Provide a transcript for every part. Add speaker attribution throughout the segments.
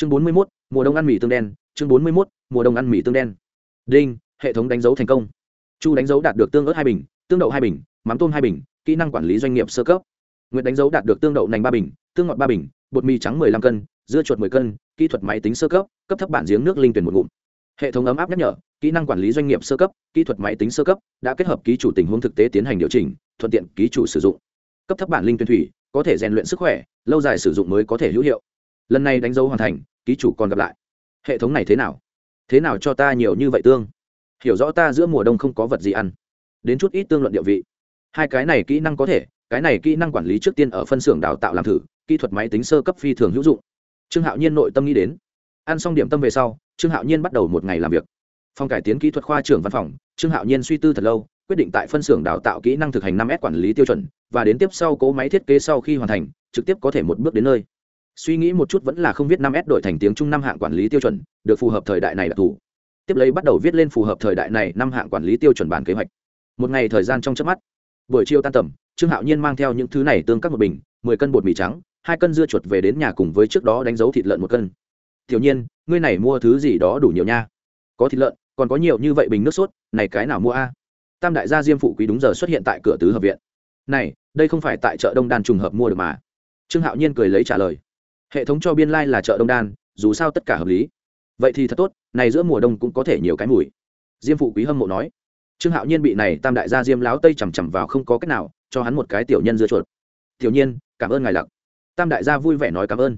Speaker 1: chương bốn mươi mốt, mùa đông ăn mì tương đen, chương bốn mươi mốt, mùa đông ăn mì tương đen. Đinh, hệ thống đánh dấu thành công. Chu đánh dấu đạt được tương ớt hai bình, tương đậu hai bình, mắm tôm hai bình, kỹ năng quản lý doanh nghiệp sơ cấp. Nguyện đánh dấu đạt được tương đậu nành ba bình, tương ngọt ba bình, bột mì trắng mười lăm cân, dưa chuột mười cân, kỹ thuật máy tính sơ cấp cấp thấp bản giếng nước linh tuyển một ngụm. Hệ thống ấm áp nhắc nhở, kỹ năng quản lý doanh nghiệp sơ cấp, kỹ thuật máy tính sơ cấp, đã kết hợp ký chủ tình huống thực tế tiến hành điều chỉnh, thuận tiện ký chủ sử dụng. Cấp thấp bản linh tuyển thủy, có thể rèn luyện sức khỏe, lâu dài sử dụng mới có thể hữu hiệu lần này đánh dấu hoàn thành, ký chủ còn gặp lại. Hệ thống này thế nào? Thế nào cho ta nhiều như vậy tương? Hiểu rõ ta giữa mùa đông không có vật gì ăn. Đến chút ít tương luận địa vị. Hai cái này kỹ năng có thể, cái này kỹ năng quản lý trước tiên ở phân xưởng đào tạo làm thử, kỹ thuật máy tính sơ cấp phi thường hữu dụng. Trương hạo nhiên nội tâm nghĩ đến. Ăn xong điểm tâm về sau, trương hạo nhiên bắt đầu một ngày làm việc. Phòng cải tiến kỹ thuật khoa trưởng văn phòng, trương hạo nhiên suy tư thật lâu, quyết định tại phân xưởng đào tạo kỹ năng thực hành năm s quản lý tiêu chuẩn, và đến tiếp sau cố máy thiết kế sau khi hoàn thành, trực tiếp có thể một bước đến nơi suy nghĩ một chút vẫn là không viết năm s đổi thành tiếng trung năm hạng quản lý tiêu chuẩn, được phù hợp thời đại này đặc thù tiếp lấy bắt đầu viết lên phù hợp thời đại này năm hạng quản lý tiêu chuẩn bản kế hoạch. Một ngày thời gian trong chớp mắt, buổi chiều tan tầm, trương hạo nhiên mang theo những thứ này tương các một bình, mười cân bột mì trắng, hai cân dưa chuột về đến nhà cùng với trước đó đánh dấu thịt lợn một cân. Tiểu nhiên, ngươi này mua thứ gì đó đủ nhiều nha. Có thịt lợn, còn có nhiều như vậy bình nước sốt, này cái nào mua a? Tam đại gia diêm phụ quý đúng giờ xuất hiện tại cửa tứ hợp viện. Này, đây không phải tại chợ đông đan trùng hợp mua được mà. Trương hạo nhiên cười lấy trả lời hệ thống cho biên lai、like、là chợ đông đan, dù sao tất cả hợp lý. Vậy thì thật tốt, này giữa mùa đông cũng có thể nhiều cái mùi. Diêm phụ quý hâm mộ nói. Trương hạo nhiên bị này tam đại gia diêm láo tây chằm chằm vào không có cách nào, cho hắn một cái tiểu nhân dưa chuột. Tiểu nhiên, cảm ơn ngài lặc. Tam đại gia vui vẻ nói cảm ơn.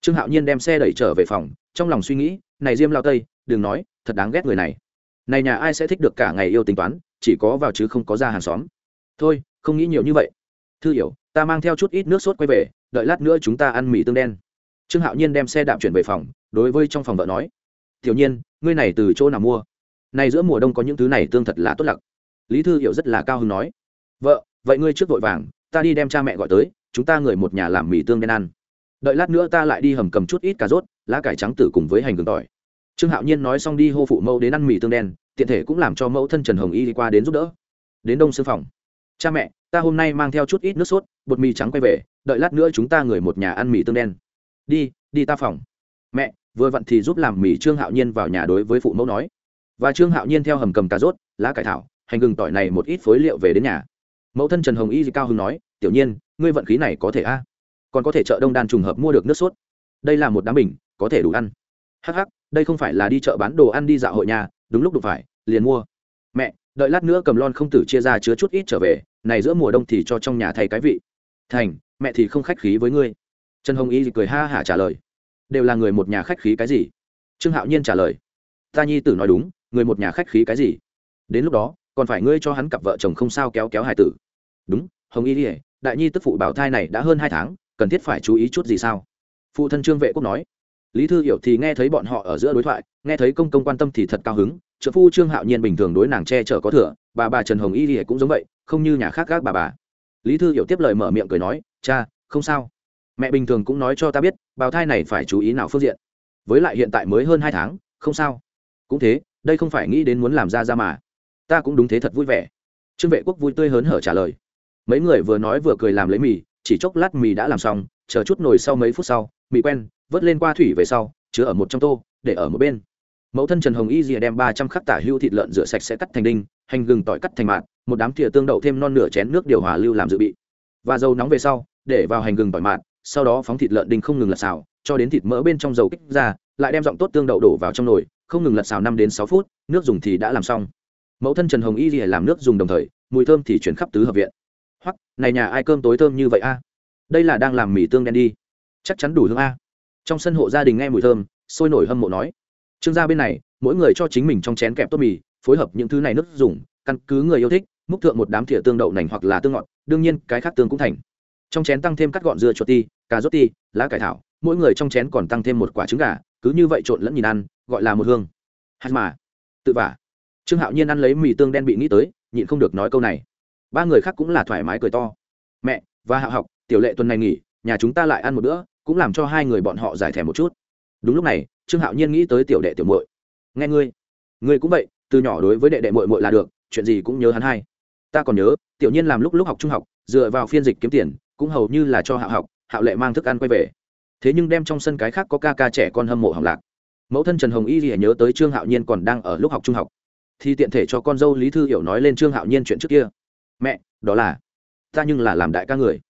Speaker 1: Trương hạo nhiên đem xe đẩy trở về phòng, trong lòng suy nghĩ, này diêm lao tây, đừng nói, thật đáng ghét người này. Này nhà ai sẽ thích được cả ngày yêu tính toán, chỉ có vào chứ không có ra hàng xóm. Thôi, không nghĩ nhiều như vậy. Thư hiểu, ta mang theo chút ít nước sốt quay về, đợi lát nữa chúng ta ăn mì tương đen trương hạo nhiên đem xe đạp chuyển về phòng, đối với trong phòng vợ nói, tiểu nhiên, ngươi này từ chỗ nào mua? Này giữa mùa đông có những thứ này tương thật là tốt lặc. Lý thư hiểu rất là cao hứng nói, vợ, vậy ngươi trước vội vàng, ta đi đem cha mẹ gọi tới, chúng ta người một nhà làm mì tương đen ăn. Đợi lát nữa ta lại đi hầm cầm chút ít cà rốt, lá cải trắng tử cùng với hành gừng tỏi. Trương hạo nhiên nói xong đi hô phụ mẫu đến ăn mì tương đen, tiện thể cũng làm cho mẫu thân trần hồng y đi qua đến giúp đỡ. Đến đông sư phòng, cha mẹ, ta hôm nay mang theo chút ít nước sốt, bột mì trắng quay về, đợi lát nữa chúng ta người một nhà ăn mì tương đen đi đi ta phòng. Mẹ, vừa vặn thì giúp làm mì trương hạo nhiên vào nhà đối với phụ mẫu nói. Và trương hạo nhiên theo hầm cầm cà rốt, lá cải thảo, hành gừng tỏi này một ít phối liệu về đến nhà. Mẫu thân trần hồng y cao hưng nói, tiểu nhiên, ngươi vận khí này có thể a? Còn có thể chợ đông đan trùng hợp mua được nước sốt. Đây là một đám bình, có thể đủ ăn. Hắc hắc, đây không phải là đi chợ bán đồ ăn đi dạo hội nhà, đúng lúc đụng phải, liền mua. Mẹ, đợi lát nữa cầm lon không tử chia ra chứa chút ít trở về, này giữa mùa đông thì cho trong nhà thay cái vị. Thành, mẹ thì không khách khí với ngươi trần hồng y cười ha hả trả lời. Đều là người một nhà khách khí cái gì? Trương hạo nhiên trả lời. Ta nhi tử nói đúng, người một nhà khách khí cái gì? Đến lúc đó, còn phải ngươi cho hắn cặp vợ chồng không sao kéo kéo hải tử. Đúng, hồng y ỉa đại nhi tức phụ bảo thai này đã hơn hai tháng, cần thiết phải chú ý chút gì sao? Phụ thân trương vệ quốc nói. Lý thư hiểu thì nghe thấy bọn họ ở giữa đối thoại, nghe thấy công công quan tâm thì thật cao hứng, trợ phu trương hạo nhiên bình thường đối nàng che chở có thừa, bà bà trần hồng y ỉa cũng giống vậy, không như nhà khác gác bà bà. Lý thư hiểu tiếp lời mở miệng cười nói, cha, không sao mẹ bình thường cũng nói cho ta biết, bào thai này phải chú ý nào phương diện. Với lại hiện tại mới hơn hai tháng, không sao. Cũng thế, đây không phải nghĩ đến muốn làm ra ra mà. Ta cũng đúng thế thật vui vẻ. Trương vệ quốc vui tươi hớn hở trả lời. Mấy người vừa nói vừa cười làm lấy mì, chỉ chốc lát mì đã làm xong, chờ chút nồi sau mấy phút sau, mì quen, vớt lên qua thủy về sau, chứa ở một trong tô, để ở một bên. Mẫu thân trần hồng y dìa đem ba trăm khắc tả hưu thịt lợn rửa sạch sẽ cắt thành đinh, hành gừng tỏi cắt thành mạt, một đám thìa tương đậu thêm non nửa chén nước điều hòa lưu làm dự bị. Và dầu nóng về sau, để vào hành gừng tỏi mạt sau đó phóng thịt lợn đinh không ngừng lật xào, cho đến thịt mỡ bên trong dầu kích ra, lại đem giọng tốt tương đậu đổ vào trong nồi, không ngừng lật xào năm đến sáu phút, nước dùng thì đã làm xong. Mẫu thân trần hồng y thì làm nước dùng đồng thời, mùi thơm thì chuyển khắp tứ hợp viện. Hoặc này nhà ai cơm tối thơm như vậy a? Đây là đang làm mì tương đen đi. Chắc chắn đủ hương a. Trong sân hộ gia đình nghe mùi thơm, sôi nổi hâm mộ nói. Trương gia bên này, mỗi người cho chính mình trong chén kẹp tốt mì, phối hợp những thứ này nước dùng, căn cứ người yêu thích, múc thượng một đám thìa tương đậu nành hoặc là tương ngọt, đương nhiên cái khác tương cũng thành trong chén tăng thêm cắt gọn dưa chuột ti, cà rốt ti, lá cải thảo, mỗi người trong chén còn tăng thêm một quả trứng gà, cứ như vậy trộn lẫn nhìn ăn, gọi là một hương. Hạt mà. Tự vả. Trương hạo nhiên ăn lấy mì tương đen bị nghĩ tới, nhịn không được nói câu này. Ba người khác cũng là thoải mái cười to. Mẹ, và hạ học, tiểu lệ tuần này nghỉ, nhà chúng ta lại ăn một bữa, cũng làm cho hai người bọn họ giải thèm một chút. Đúng lúc này, trương hạo nhiên nghĩ tới tiểu đệ tiểu muội. Nghe ngươi. Ngươi cũng vậy, từ nhỏ đối với đệ đệ muội muội là được, chuyện gì cũng nhớ hắn hai ta còn nhớ, tiểu nhiên làm lúc lúc học trung học, dựa vào phiên dịch kiếm tiền cũng hầu như là cho hạ học hạo lệ mang thức ăn quay về. Thế nhưng đem trong sân cái khác có ca ca trẻ con hâm mộ hỏng lạc. Mẫu thân trần hồng y thì nhớ tới trương hạo nhiên còn đang ở lúc học trung học. Thì tiện thể cho con dâu lý thư hiểu nói lên trương hạo nhiên chuyện trước kia. Mẹ, đó là, ta nhưng là làm đại ca người.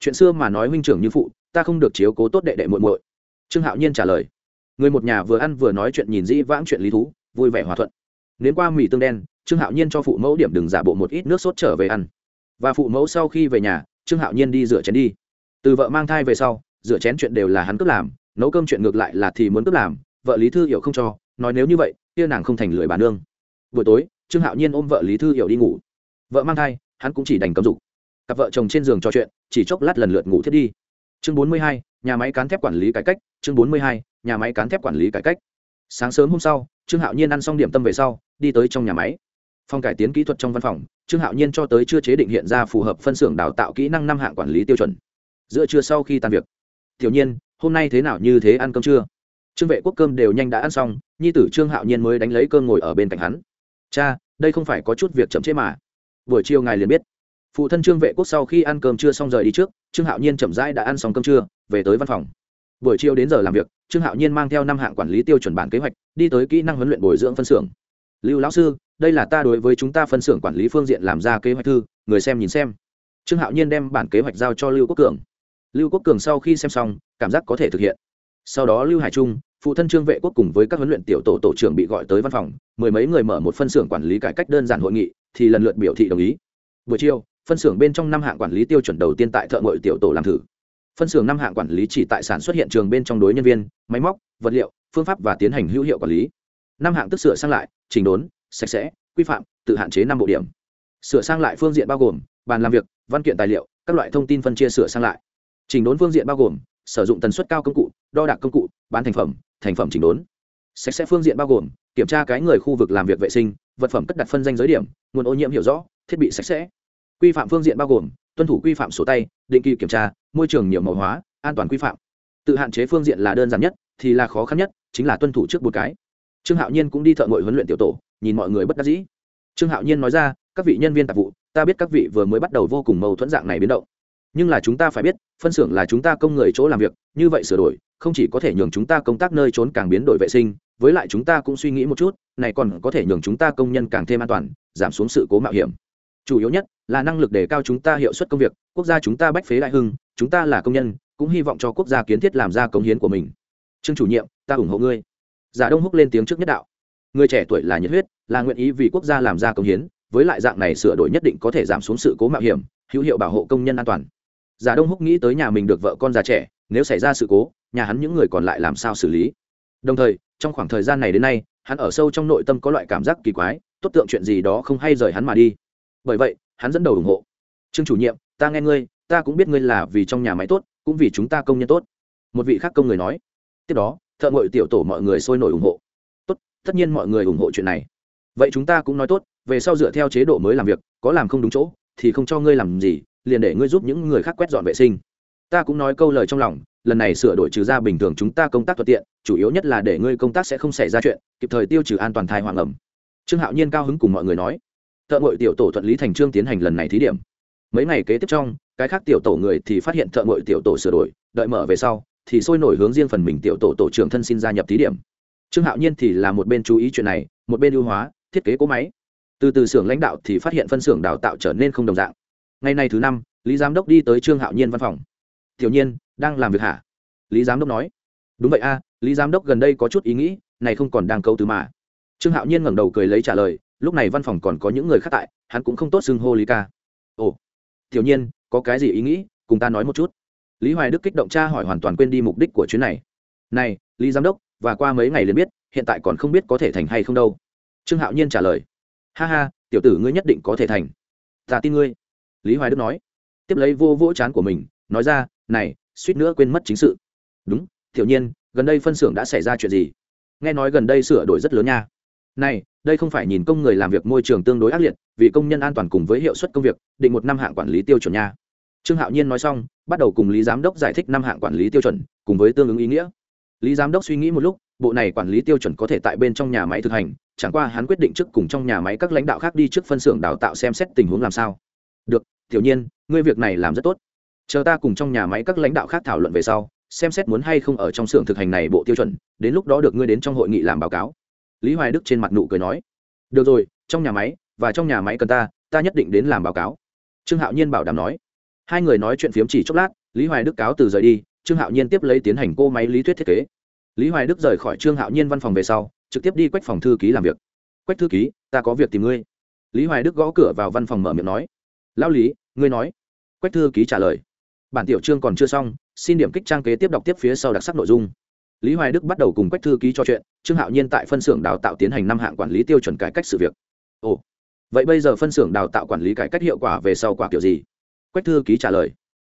Speaker 1: Chuyện xưa mà nói huynh trưởng như phụ, ta không được chiếu cố tốt đệ đệ muội muội. Trương hạo nhiên trả lời. Người một nhà vừa ăn vừa nói chuyện nhìn dĩ vãng chuyện lý thú, vui vẻ hòa thuận. Nến qua mì tương đen, trương hạo nhiên cho phụ mẫu điểm đừng giả bộ một ít nước sốt trở về ăn. Và phụ mẫu sau khi về nhà trương hạo nhiên đi rửa chén đi. Từ vợ mang thai về sau, rửa chén chuyện đều là hắn cướp làm, nấu cơm chuyện ngược lại là thì muốn cướp làm, vợ lý thư hiểu không cho, nói nếu như vậy, kia nàng không thành lười bà nương. Buổi tối, trương hạo nhiên ôm vợ lý thư hiểu đi ngủ. Vợ mang thai, hắn cũng chỉ đành cấm dục. Cặp vợ chồng trên giường trò chuyện, chỉ chốc lát lần lượt ngủ thiết đi. Chương bốn mươi hai, nhà máy cán thép quản lý cải cách, chương bốn mươi hai, nhà máy cán thép quản lý cải cách. Sáng sớm hôm sau, trương hạo nhiên ăn xong điểm tâm về sau, đi tới trong nhà máy phòng cải tiến kỹ thuật trong văn phòng, trương hạo nhiên cho tới chưa chế định hiện ra phù hợp phân xưởng đào tạo kỹ năng năm hạng quản lý tiêu chuẩn. Giữa trưa sau khi tan việc, tiểu nhiên, hôm nay thế nào, như thế ăn cơm chưa? Trương vệ quốc cơm đều nhanh đã ăn xong, nhi tử trương hạo nhiên mới đánh lấy cơm ngồi ở bên cạnh hắn. Cha, đây không phải có chút việc chậm chế mà. Buổi chiều ngài liền biết. Phụ thân trương vệ quốc sau khi ăn cơm trưa xong rời đi trước, trương hạo nhiên chậm rãi đã ăn xong cơm trưa, về tới văn phòng. Buổi chiều đến giờ làm việc, trương hạo nhiên mang theo năm hạng quản lý tiêu chuẩn bản kế hoạch, đi tới kỹ năng huấn luyện bồi dưỡng phân xưởng. Lưu lão sư đây là ta đối với chúng ta phân xưởng quản lý phương diện làm ra kế hoạch thư, người xem nhìn xem. Trương hạo nhiên đem bản kế hoạch giao cho lưu quốc cường. Lưu quốc cường sau khi xem xong, cảm giác có thể thực hiện. Sau đó lưu hải trung, phụ thân trương vệ quốc cùng với các huấn luyện tiểu tổ tổ trưởng bị gọi tới văn phòng, mười mấy người mở một phân xưởng quản lý cải cách đơn giản hội nghị, thì lần lượt biểu thị đồng ý. Buổi chiều, phân xưởng bên trong năm hạng quản lý tiêu chuẩn đầu tiên tại thợ ngội tiểu tổ làm thử. Phân xưởng năm hạng quản lý chỉ tại sản xuất hiện trường bên trong đối nhân viên, máy móc, vật liệu, phương pháp và tiến hành hữu hiệu quản lý. Năm hạng tức sửa sang lại, chỉnh đốn sạch sẽ, quy phạm, tự hạn chế năm bộ điểm. Sửa sang lại phương diện bao gồm bàn làm việc, văn kiện tài liệu, các loại thông tin phân chia sửa sang lại. Chỉnh đốn phương diện bao gồm sử dụng tần suất cao công cụ, đo đạc công cụ, bán thành phẩm thành phẩm chỉnh đốn. Sạch sẽ phương diện bao gồm kiểm tra cái người khu vực làm việc vệ sinh, vật phẩm cất đặt phân danh giới điểm, nguồn ô nhiễm hiểu rõ, thiết bị sạch sẽ. Quy phạm phương diện bao gồm tuân thủ quy phạm sổ tay, định kỳ kiểm tra, môi trường nhiều màu hóa, an toàn quy phạm. Tự hạn chế phương diện là đơn giản nhất, thì là khó khăn nhất, chính là tuân thủ trước một cái. Trương hạo nhiên cũng đi thợ ngội huấn luyện tiểu tổ nhìn mọi người bất đắc dĩ. Trương hạo nhiên nói ra, các vị nhân viên tạp vụ, ta biết các vị vừa mới bắt đầu vô cùng mâu thuẫn dạng này biến động. Nhưng là chúng ta phải biết, phân xưởng là chúng ta công người chỗ làm việc, như vậy sửa đổi, không chỉ có thể nhường chúng ta công tác nơi trốn càng biến đổi vệ sinh, với lại chúng ta cũng suy nghĩ một chút, này còn có thể nhường chúng ta công nhân càng thêm an toàn, giảm xuống sự cố mạo hiểm. Chủ yếu nhất là năng lực đề cao chúng ta hiệu suất công việc, quốc gia chúng ta bách phế đại hưng, chúng ta là công nhân, cũng hy vọng cho quốc gia kiến thiết làm ra công hiến của mình. Trương chủ nhiệm, ta ủng hộ ngươi. Giả đông húc lên tiếng trước nhất đạo người trẻ tuổi là nhiệt huyết, là nguyện ý vì quốc gia làm ra công hiến, với lại dạng này sửa đổi nhất định có thể giảm xuống sự cố mạo hiểm, hữu hiệu bảo hộ công nhân an toàn. Giả đông húc nghĩ tới nhà mình được vợ con già trẻ, nếu xảy ra sự cố, nhà hắn những người còn lại làm sao xử lý? Đồng thời, trong khoảng thời gian này đến nay, hắn ở sâu trong nội tâm có loại cảm giác kỳ quái, tốt tượng chuyện gì đó không hay rời hắn mà đi. Bởi vậy, hắn dẫn đầu ủng hộ. Trương chủ nhiệm, ta nghe ngươi, ta cũng biết ngươi là vì trong nhà máy tốt, cũng vì chúng ta công nhân tốt. Một vị khác công người nói. Tiếp đó, thợ ngội tiểu tổ mọi người sôi nổi ủng hộ tất nhiên mọi người ủng hộ chuyện này. Vậy chúng ta cũng nói tốt, về sau dựa theo chế độ mới làm việc, có làm không đúng chỗ, thì không cho ngươi làm gì, liền để ngươi giúp những người khác quét dọn vệ sinh. Ta cũng nói câu lời trong lòng, lần này sửa đổi trừ ra bình thường chúng ta công tác thuận tiện, chủ yếu nhất là để ngươi công tác sẽ không xảy ra chuyện, kịp thời tiêu trừ an toàn thai hoàng ẩm. Trương hạo nhiên cao hứng cùng mọi người nói. Thợ ngội tiểu tổ thuận lý thành trương tiến hành lần này thí điểm. Mấy ngày kế tiếp trong, cái khác tiểu tổ người thì phát hiện thợ ngội tiểu tổ sửa đổi, đợi mở về sau, thì sôi nổi hướng riêng phần mình tiểu tổ tổ trưởng thân xin gia nhập thí điểm trương hạo nhiên thì là một bên chú ý chuyện này, một bên ưu hóa, thiết kế cỗ máy. Từ từ xưởng lãnh đạo thì phát hiện phân xưởng đào tạo trở nên không đồng dạng. Ngày nay thứ năm, lý giám đốc đi tới trương hạo nhiên văn phòng. Tiểu nhiên, đang làm việc hả? Lý giám đốc nói. Đúng vậy a, lý giám đốc gần đây có chút ý nghĩ, này không còn đang câu từ mà. Trương hạo nhiên ngẩng đầu cười lấy trả lời, lúc này văn phòng còn có những người khác tại, hắn cũng không tốt xưng hô lý ca. Ồ, tiểu nhiên, có cái gì ý nghĩ, cùng ta nói một chút. Lý hoài đức kích động cha hỏi hoàn toàn quên đi mục đích của chuyến này. Này, lý giám đốc và qua mấy ngày liền biết, hiện tại còn không biết có thể thành hay không đâu. Trương hạo nhiên trả lời, ha ha, tiểu tử ngươi nhất định có thể thành. Ta tin ngươi. Lý hoài đức nói. Tiếp lấy vô vỗ chán của mình, nói ra, này, suýt nữa quên mất chính sự. Đúng, tiểu nhiên, gần đây phân xưởng đã xảy ra chuyện gì? Nghe nói gần đây sửa đổi rất lớn nha. Này, đây không phải nhìn công người làm việc môi trường tương đối ác liệt, vì công nhân an toàn cùng với hiệu suất công việc, định một năm hạng quản lý tiêu chuẩn nha. Trương hạo nhiên nói xong, bắt đầu cùng lý giám đốc giải thích năm hạng quản lý tiêu chuẩn, cùng với tương ứng ý nghĩa lý giám đốc suy nghĩ một lúc, bộ này quản lý tiêu chuẩn có thể tại bên trong nhà máy thực hành, chẳng qua hắn quyết định trước cùng trong nhà máy các lãnh đạo khác đi trước phân xưởng đào tạo xem xét tình huống làm sao. Được, tiểu nhiên, ngươi việc này làm rất tốt. Chờ ta cùng trong nhà máy các lãnh đạo khác thảo luận về sau, xem xét muốn hay không ở trong xưởng thực hành này bộ tiêu chuẩn, đến lúc đó được ngươi đến trong hội nghị làm báo cáo. Lý hoài đức trên mặt nụ cười nói. Được rồi, trong nhà máy, và trong nhà máy cần ta ta nhất định đến làm báo cáo. Trương hạo nhiên bảo đảm nói. Hai người nói chuyện phiếm chỉ chốc lát, lý hoài đức cáo từ rời đi trương hạo nhiên tiếp lấy tiến hành cô máy lý thuyết thiết kế. Lý hoài đức rời khỏi trương hạo nhiên văn phòng về sau, trực tiếp đi quách phòng thư ký làm việc. Quách thư ký, ta có việc tìm ngươi. Lý hoài đức gõ cửa vào văn phòng mở miệng nói. Lão lý, ngươi nói. Quách thư ký trả lời. Bản tiểu trương còn chưa xong, xin điểm kích trang kế tiếp đọc tiếp phía sau đặc sắc nội dung. Lý hoài đức bắt đầu cùng quách thư ký trò chuyện, trương hạo nhiên tại phân xưởng đào tạo tiến hành năm hạng quản lý tiêu chuẩn cải cách sự việc. Ồ, vậy bây giờ phân xưởng đào tạo quản lý cải cách hiệu quả về sau quả kiểu gì? Quách thư ký trả lời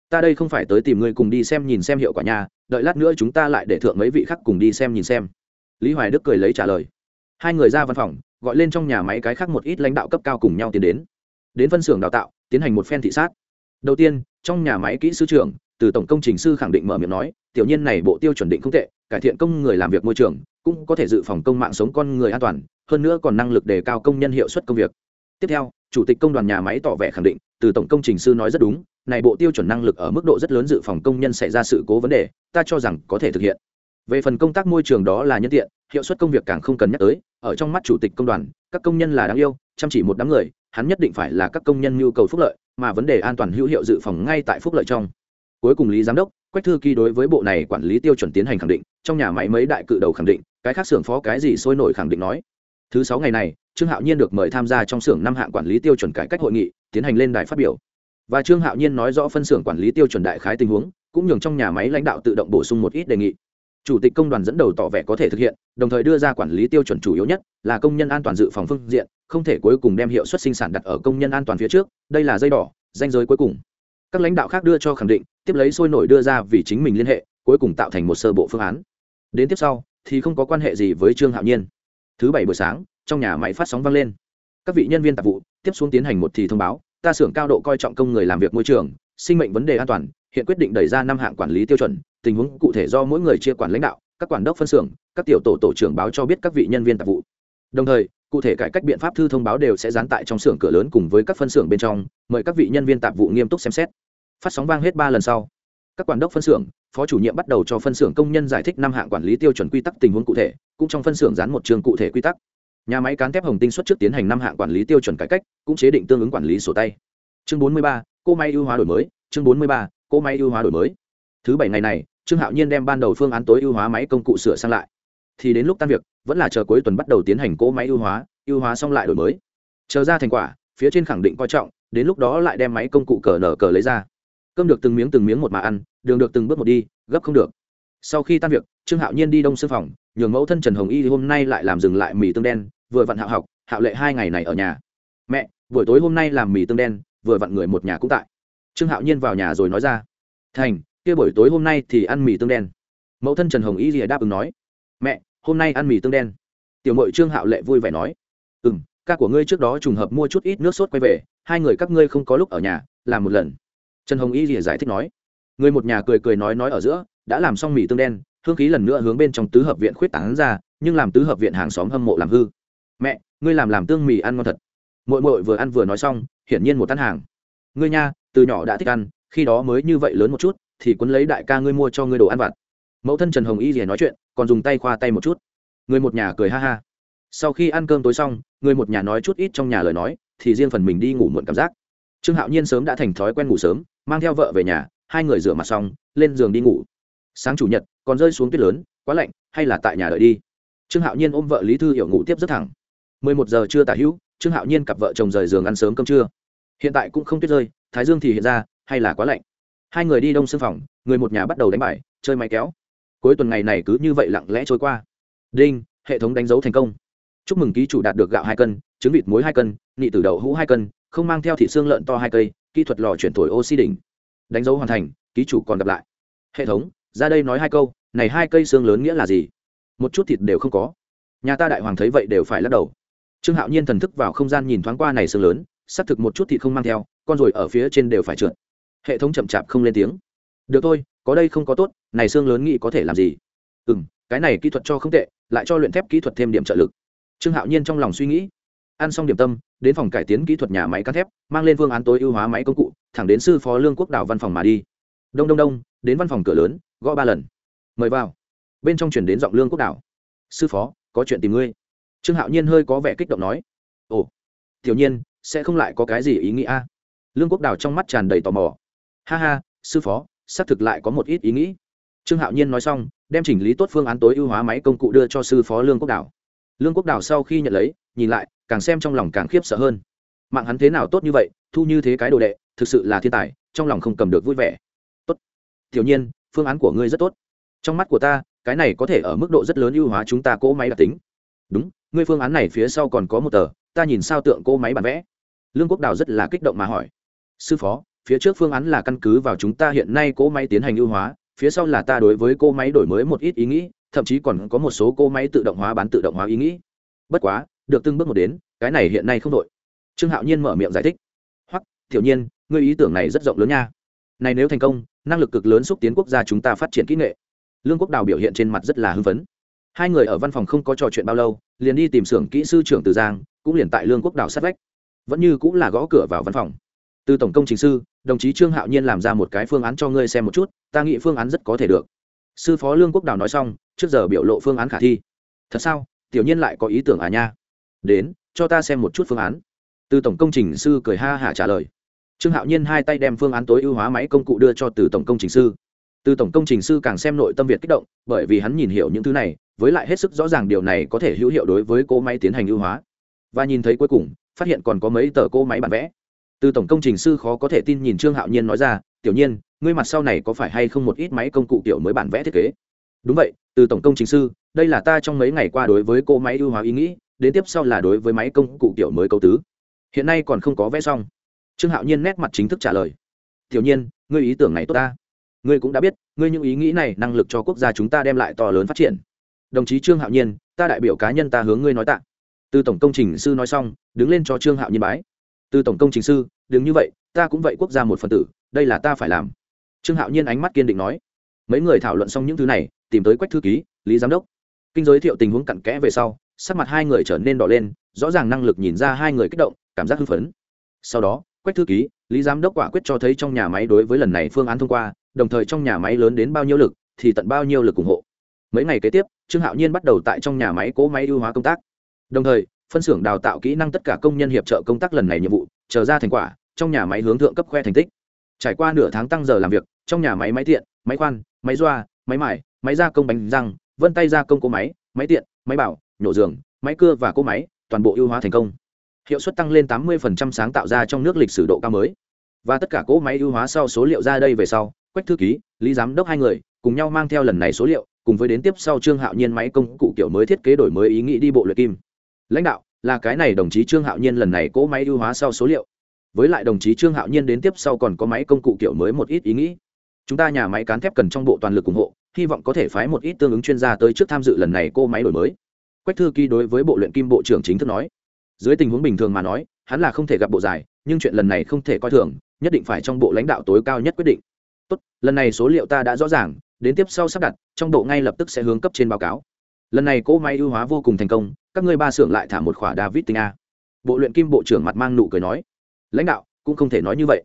Speaker 1: ta đây không phải tới tìm ngươi cùng đi xem nhìn xem hiệu quả nhà đợi lát nữa chúng ta lại để thượng mấy vị khác cùng đi xem nhìn xem. Lý hoài đức cười lấy trả lời. Hai người ra văn phòng, gọi lên trong nhà máy cái khác một ít lãnh đạo cấp cao cùng nhau tiến đến. Đến phân xưởng đào tạo, tiến hành một phen thị sát. Đầu tiên, trong nhà máy kỹ sư trưởng, từ tổng công trình sư khẳng định mở miệng nói, tiểu nhiên này bộ tiêu chuẩn định không tệ, cải thiện công người làm việc môi trường, cũng có thể dự phòng công mạng sống con người an toàn, hơn nữa còn năng lực đề cao công nhân hiệu suất công việc tiếp theo, chủ tịch công đoàn nhà máy tỏ vẻ khẳng định, từ tổng công trình sư nói rất đúng, này bộ tiêu chuẩn năng lực ở mức độ rất lớn dự phòng công nhân xảy ra sự cố vấn đề, ta cho rằng có thể thực hiện. Về phần công tác môi trường đó là nhân tiện, hiệu suất công việc càng không cần nhắc tới, ở trong mắt chủ tịch công đoàn, các công nhân là đáng yêu, chăm chỉ một đám người, hắn nhất định phải là các công nhân nhu cầu phúc lợi, mà vấn đề an toàn hữu hiệu dự phòng ngay tại phúc lợi trong. Cuối cùng lý giám đốc, quách thư ký đối với bộ này quản lý tiêu chuẩn tiến hành khẳng định, trong nhà máy mấy đại cự đầu khẳng định, cái khác xưởng phó cái gì sôi nổi khẳng định nói. Thứ sáu ngày này trương hạo nhiên được mời tham gia trong xưởng năm hạng quản lý tiêu chuẩn cải cách hội nghị, tiến hành lên đài phát biểu. Và trương hạo nhiên nói rõ phân xưởng quản lý tiêu chuẩn đại khái tình huống, cũng nhường trong nhà máy lãnh đạo tự động bổ sung một ít đề nghị. Chủ tịch công đoàn dẫn đầu tỏ vẻ có thể thực hiện, đồng thời đưa ra quản lý tiêu chuẩn chủ yếu nhất là công nhân an toàn dự phòng phương diện, không thể cuối cùng đem hiệu suất sinh sản đặt ở công nhân an toàn phía trước, đây là dây đỏ danh giới cuối cùng. Các lãnh đạo khác đưa cho khẳng định, tiếp lấy sôi nổi đưa ra vì chính mình liên hệ, cuối cùng tạo thành một sơ bộ phương án. Đến tiếp sau, thì không có quan hệ gì với trương hạo nhiên. Thứ bảy buổi sáng trong nhà máy phát sóng vang lên. Các vị nhân viên tạp vụ, tiếp xuống tiến hành một thì thông báo, ta xưởng cao độ coi trọng công người làm việc môi trường, sinh mệnh vấn đề an toàn, hiện quyết định đẩy ra năm hạng quản lý tiêu chuẩn, tình huống cụ thể do mỗi người chia quản lãnh đạo, các quản đốc phân xưởng, các tiểu tổ tổ trưởng báo cho biết các vị nhân viên tạp vụ. Đồng thời, cụ thể cải cách biện pháp thư thông báo đều sẽ dán tại trong xưởng cửa lớn cùng với các phân xưởng bên trong, mời các vị nhân viên tạp vụ nghiêm túc xem xét. Phát sóng vang hết ba lần sau, các quản đốc phân xưởng, phó chủ nhiệm bắt đầu cho phân xưởng công nhân giải thích năm hạng quản lý tiêu chuẩn quy tắc tình huống cụ thể, cũng trong phân xưởng dán một trường cụ thể quy tắc nhà máy cán thép hồng tinh xuất trước tiến hành năm hạng quản lý tiêu chuẩn cải cách, cũng chế định tương ứng quản lý sổ tay. Chương bốn mươi ba, cô máy ưu hóa đổi mới, chương bốn mươi ba, cô máy ưu hóa đổi mới. Thứ bảy ngày này, trương hạo nhiên đem ban đầu phương án tối ưu hóa máy công cụ sửa sang lại. Thì đến lúc tan việc, vẫn là chờ cuối tuần bắt đầu tiến hành cỗ máy ưu hóa ưu hóa xong lại đổi mới. Chờ ra thành quả, phía trên khẳng định coi trọng, đến lúc đó lại đem máy công cụ cờ nở cờ lấy ra. Cơm được từng miếng từng miếng một mà ăn, đường được từng bước một đi, gấp không được. Sau khi tan việc, trương hạo nhiên đi đông sư phòng, nhường mẫu thân trần hồng y hôm nay lại làm dừng lại mì tương đen vừa vặn hạo học hạo lệ hai ngày này ở nhà. Mẹ, buổi tối hôm nay làm mì tương đen, vừa vặn người một nhà cũng tại. Trương hạo nhiên vào nhà rồi nói ra. Thành, kia buổi tối hôm nay thì ăn mì tương đen. Mẫu thân trần hồng y rìa đáp ứng nói. Mẹ, hôm nay ăn mì tương đen. Tiểu mội trương hạo lệ vui vẻ nói. Ừ m ca của ngươi trước đó trùng hợp mua chút ít nước sốt quay về, hai người các ngươi không có lúc ở nhà, làm một lần. Trần hồng y rìa giải thích nói. Người một nhà cười cười nói nói ở giữa, đã làm xong mì tương đen, hương khí lần nữa hướng bên trong tứ hợp viện khuyết tảng ra, nhưng làm tứ hợp viện hàng xóm hâm mộ làm hư mẹ, ngươi làm làm tương mì ăn ngon thật. Mội mội vừa ăn vừa nói xong, hiển nhiên một tăn hàng. Ngươi nha, từ nhỏ đã thích ăn, khi đó mới như vậy lớn một chút, thì quấn lấy đại ca ngươi mua cho ngươi đồ ăn vặt. Mẫu thân trần hồng y rìa nói chuyện, còn dùng tay khoa tay một chút. Người một nhà cười ha ha. Sau khi ăn cơm tối xong, người một nhà nói chút ít trong nhà lời nói, thì riêng phần mình đi ngủ muộn cảm giác. Trương hạo nhiên sớm đã thành thói quen ngủ sớm, mang theo vợ về nhà, hai người rửa mặt xong, lên giường đi ngủ. Sáng chủ nhật, còn rơi xuống tuyết lớn, quá lạnh, hay là tại nhà đợi đi. Trương hạo nhiên ôm vợ lý thư hiểu ngủ tiếp rất thẳng một giờ trưa tả hữu, trương hạo nhiên cặp vợ chồng rời giường ăn sớm cơm trưa. Hiện tại cũng không tuyết rơi, thái dương thì hiện ra, hay là quá lạnh? Hai người đi đông xương phòng, người một nhà bắt đầu đánh bài, chơi máy kéo. Cuối tuần ngày này cứ như vậy lặng lẽ trôi qua. Đinh, hệ thống đánh dấu thành công. Chúc mừng ký chủ đạt được gạo hai cân, trứng vịt muối hai cân, nị tử đậu hũ hai cân, không mang theo thịt xương lợn to hai cây, kỹ thuật lò chuyển thổi oxy đỉnh. Đánh dấu hoàn thành, ký chủ còn gặp lại. Hệ thống, ra đây nói hai câu, này hai cây xương lớn nghĩa là gì? Một chút thịt đều không có. Nhà ta đại hoàng thấy vậy đều phải lắc đầu trương hạo nhiên thần thức vào không gian nhìn thoáng qua này xương lớn, xác thực một chút thì không mang theo, con rồi ở phía trên đều phải trượt. Hệ thống chậm chạp không lên tiếng. Được thôi, có đây không có tốt, này xương lớn nghĩ có thể làm gì? Ừ m cái này kỹ thuật cho không tệ, lại cho luyện thép kỹ thuật thêm điểm trợ lực. Trương hạo nhiên trong lòng suy nghĩ. Ăn xong điểm tâm, đến phòng cải tiến kỹ thuật nhà máy cắt thép, mang lên phương án tối ưu hóa máy công cụ, thẳng đến sư phó lương quốc đảo văn phòng mà đi. Đông đông đông, đến văn phòng cửa lớn, gõ ba lần. Mời vào. Bên trong chuyển đến giọng lương quốc đảo sư phó, có chuyện tìm ngươi trương hạo nhiên hơi có vẻ kích động nói, ồ, tiểu nhiên, sẽ không lại có cái gì ý nghĩa lương quốc đảo trong mắt tràn đầy tò mò. Ha ha, sư phó, xác thực lại có một ít ý nghĩ. Trương hạo nhiên nói xong, đem chỉnh lý tốt phương án tối ưu hóa máy công cụ đưa cho sư phó lương quốc đảo lương quốc đảo sau khi nhận lấy, nhìn lại, càng xem trong lòng càng khiếp sợ hơn. Mạng hắn thế nào tốt như vậy, thu như thế cái đồ đệ, thực sự là thiên tài, trong lòng không cầm được vui vẻ. Tốt, tiểu nhiên, phương án của ngươi rất tốt. Trong mắt của ta, cái này có thể ở mức độ rất lớn ưu hóa chúng ta cỗ máy đặc tính đúng, ngươi phương án này phía sau còn có một tờ, ta nhìn sao tượng cô máy bản vẽ. Lương quốc đào rất là kích động mà hỏi. Sư phó, phía trước phương án là căn cứ vào chúng ta hiện nay cỗ máy tiến hành ưu hóa, phía sau là ta đối với cỗ máy đổi mới một ít ý nghĩ, thậm chí còn có một số cỗ máy tự động hóa bán tự động hóa ý nghĩ. Bất quá, được từng bước một đến, cái này hiện nay không đội trương hạo nhiên mở miệng giải thích. Hoặc thiểu nhiên, ngươi ý tưởng này rất rộng lớn nha. Này nếu thành công, năng lực cực lớn xúc tiến quốc gia chúng ta phát triển kỹ nghệ. Lương quốc đào biểu hiện trên mặt rất là hưng phấn hai người ở văn phòng không có trò chuyện bao lâu, liền đi tìm xưởng kỹ sư trưởng từ giang, cũng liền tại lương quốc Đảo sát vách. Vẫn như cũng là gõ cửa vào văn phòng. Từ tổng công trình sư, đồng chí trương hạo nhiên làm ra một cái phương án cho ngươi xem một chút, ta nghĩ phương án rất có thể được. Sư phó lương quốc Đảo nói xong, trước giờ biểu lộ phương án khả thi. Thật sao? Tiểu nhiên lại có ý tưởng à nha? Đến, cho ta xem một chút phương án. Từ tổng công trình sư cười ha hả trả lời. Trương hạo nhiên hai tay đem phương án tối ưu hóa máy công cụ đưa cho từ tổng công trình sư từ tổng công trình sư càng xem nội tâm việt kích động, bởi vì hắn nhìn hiểu những thứ này, với lại hết sức rõ ràng điều này có thể hữu hiệu đối với cỗ máy tiến hành ưu hóa. Và nhìn thấy cuối cùng, phát hiện còn có mấy tờ cỗ máy bản vẽ. Từ tổng công trình sư khó có thể tin nhìn trương hạo nhiên nói ra, tiểu nhiên, ngươi mặt sau này có phải hay không một ít máy công cụ kiểu mới bản vẽ thiết kế? Đúng vậy, từ tổng công trình sư, đây là ta trong mấy ngày qua đối với cỗ máy ưu hóa ý nghĩ, đến tiếp sau là đối với máy công cụ kiểu mới câu tứ. Hiện nay còn không có vẽ xong. Trương hạo nhiên nét mặt chính thức trả lời. Tiểu nhiên, ngươi ý tưởng này tốt ta ngươi cũng đã biết, ngươi những ý nghĩ này năng lực cho quốc gia chúng ta đem lại to lớn phát triển. Đồng chí trương hạo nhiên, ta đại biểu cá nhân ta hướng ngươi nói tạ. Từ tổng công trình sư nói xong, đứng lên cho trương hạo nhiên bái. Từ tổng công trình sư, đừng như vậy, ta cũng vậy quốc gia một phần tử, đây là ta phải làm. Trương hạo nhiên ánh mắt kiên định nói. Mấy người thảo luận xong những thứ này, tìm tới quách thư ký, lý giám đốc. Kinh giới thiệu tình huống cặn kẽ về sau, sắc mặt hai người trở nên đỏ lên, rõ ràng năng lực nhìn ra hai người kích động, cảm giác hưng phấn. Sau đó, quách thư ký, lý giám đốc quả quyết cho thấy trong nhà máy đối với lần này phương án thông qua đồng thời trong nhà máy lớn đến bao nhiêu lực, thì tận bao nhiêu lực ủng hộ. Mấy ngày kế tiếp, trương hạo nhiên bắt đầu tại trong nhà máy cố máy ưu hóa công tác. Đồng thời, phân xưởng đào tạo kỹ năng tất cả công nhân hiệp trợ công tác lần này nhiệm vụ, chờ ra thành quả, trong nhà máy hướng thượng cấp khoe thành tích. Trải qua nửa tháng tăng giờ làm việc, trong nhà máy máy tiện, máy khoan, máy doa, máy mải máy gia công bánh răng, vân tay gia công cỗ máy máy tiện, máy bảo, nhổ giường, máy cưa và cỗ máy, toàn bộ ưu hóa thành công. Hiệu suất tăng lên 80% sáng tạo ra trong nước lịch sử độ cao mới. Và tất cả cỗ máy ưu hóa sau số liệu ra đây về sau quách thư ký, lý giám đốc hai người, cùng nhau mang theo lần này số liệu, cùng với đến tiếp sau trương hạo nhiên máy công cụ kiểu mới thiết kế đổi mới ý nghĩ đi bộ luyện kim. Lãnh đạo, là cái này đồng chí trương hạo nhiên lần này cỗ máy ưu hóa sau số liệu. Với lại đồng chí trương hạo nhiên đến tiếp sau còn có máy công cụ kiểu mới một ít ý nghĩ. Chúng ta nhà máy cán thép cần trong bộ toàn lực ủng hộ, hy vọng có thể phái một ít tương ứng chuyên gia tới trước tham dự lần này cô máy đổi mới. Quách thư ký đối với bộ luyện kim bộ trưởng chính thức nói. Dưới tình huống bình thường mà nói, hắn là không thể gặp bộ giải, nhưng chuyện lần này không thể coi thường, nhất định phải trong bộ lãnh đạo tối cao nhất quyết định tốt, lần này số liệu ta đã rõ ràng, đến tiếp sau sắp đặt, trong bộ ngay lập tức sẽ hướng cấp trên báo cáo. Lần này cỗ máy ưu hóa vô cùng thành công, các ngươi ba xưởng lại thả một khỏa david tinh a. Bộ luyện kim bộ trưởng mặt mang nụ cười nói. Lãnh đạo, cũng không thể nói như vậy.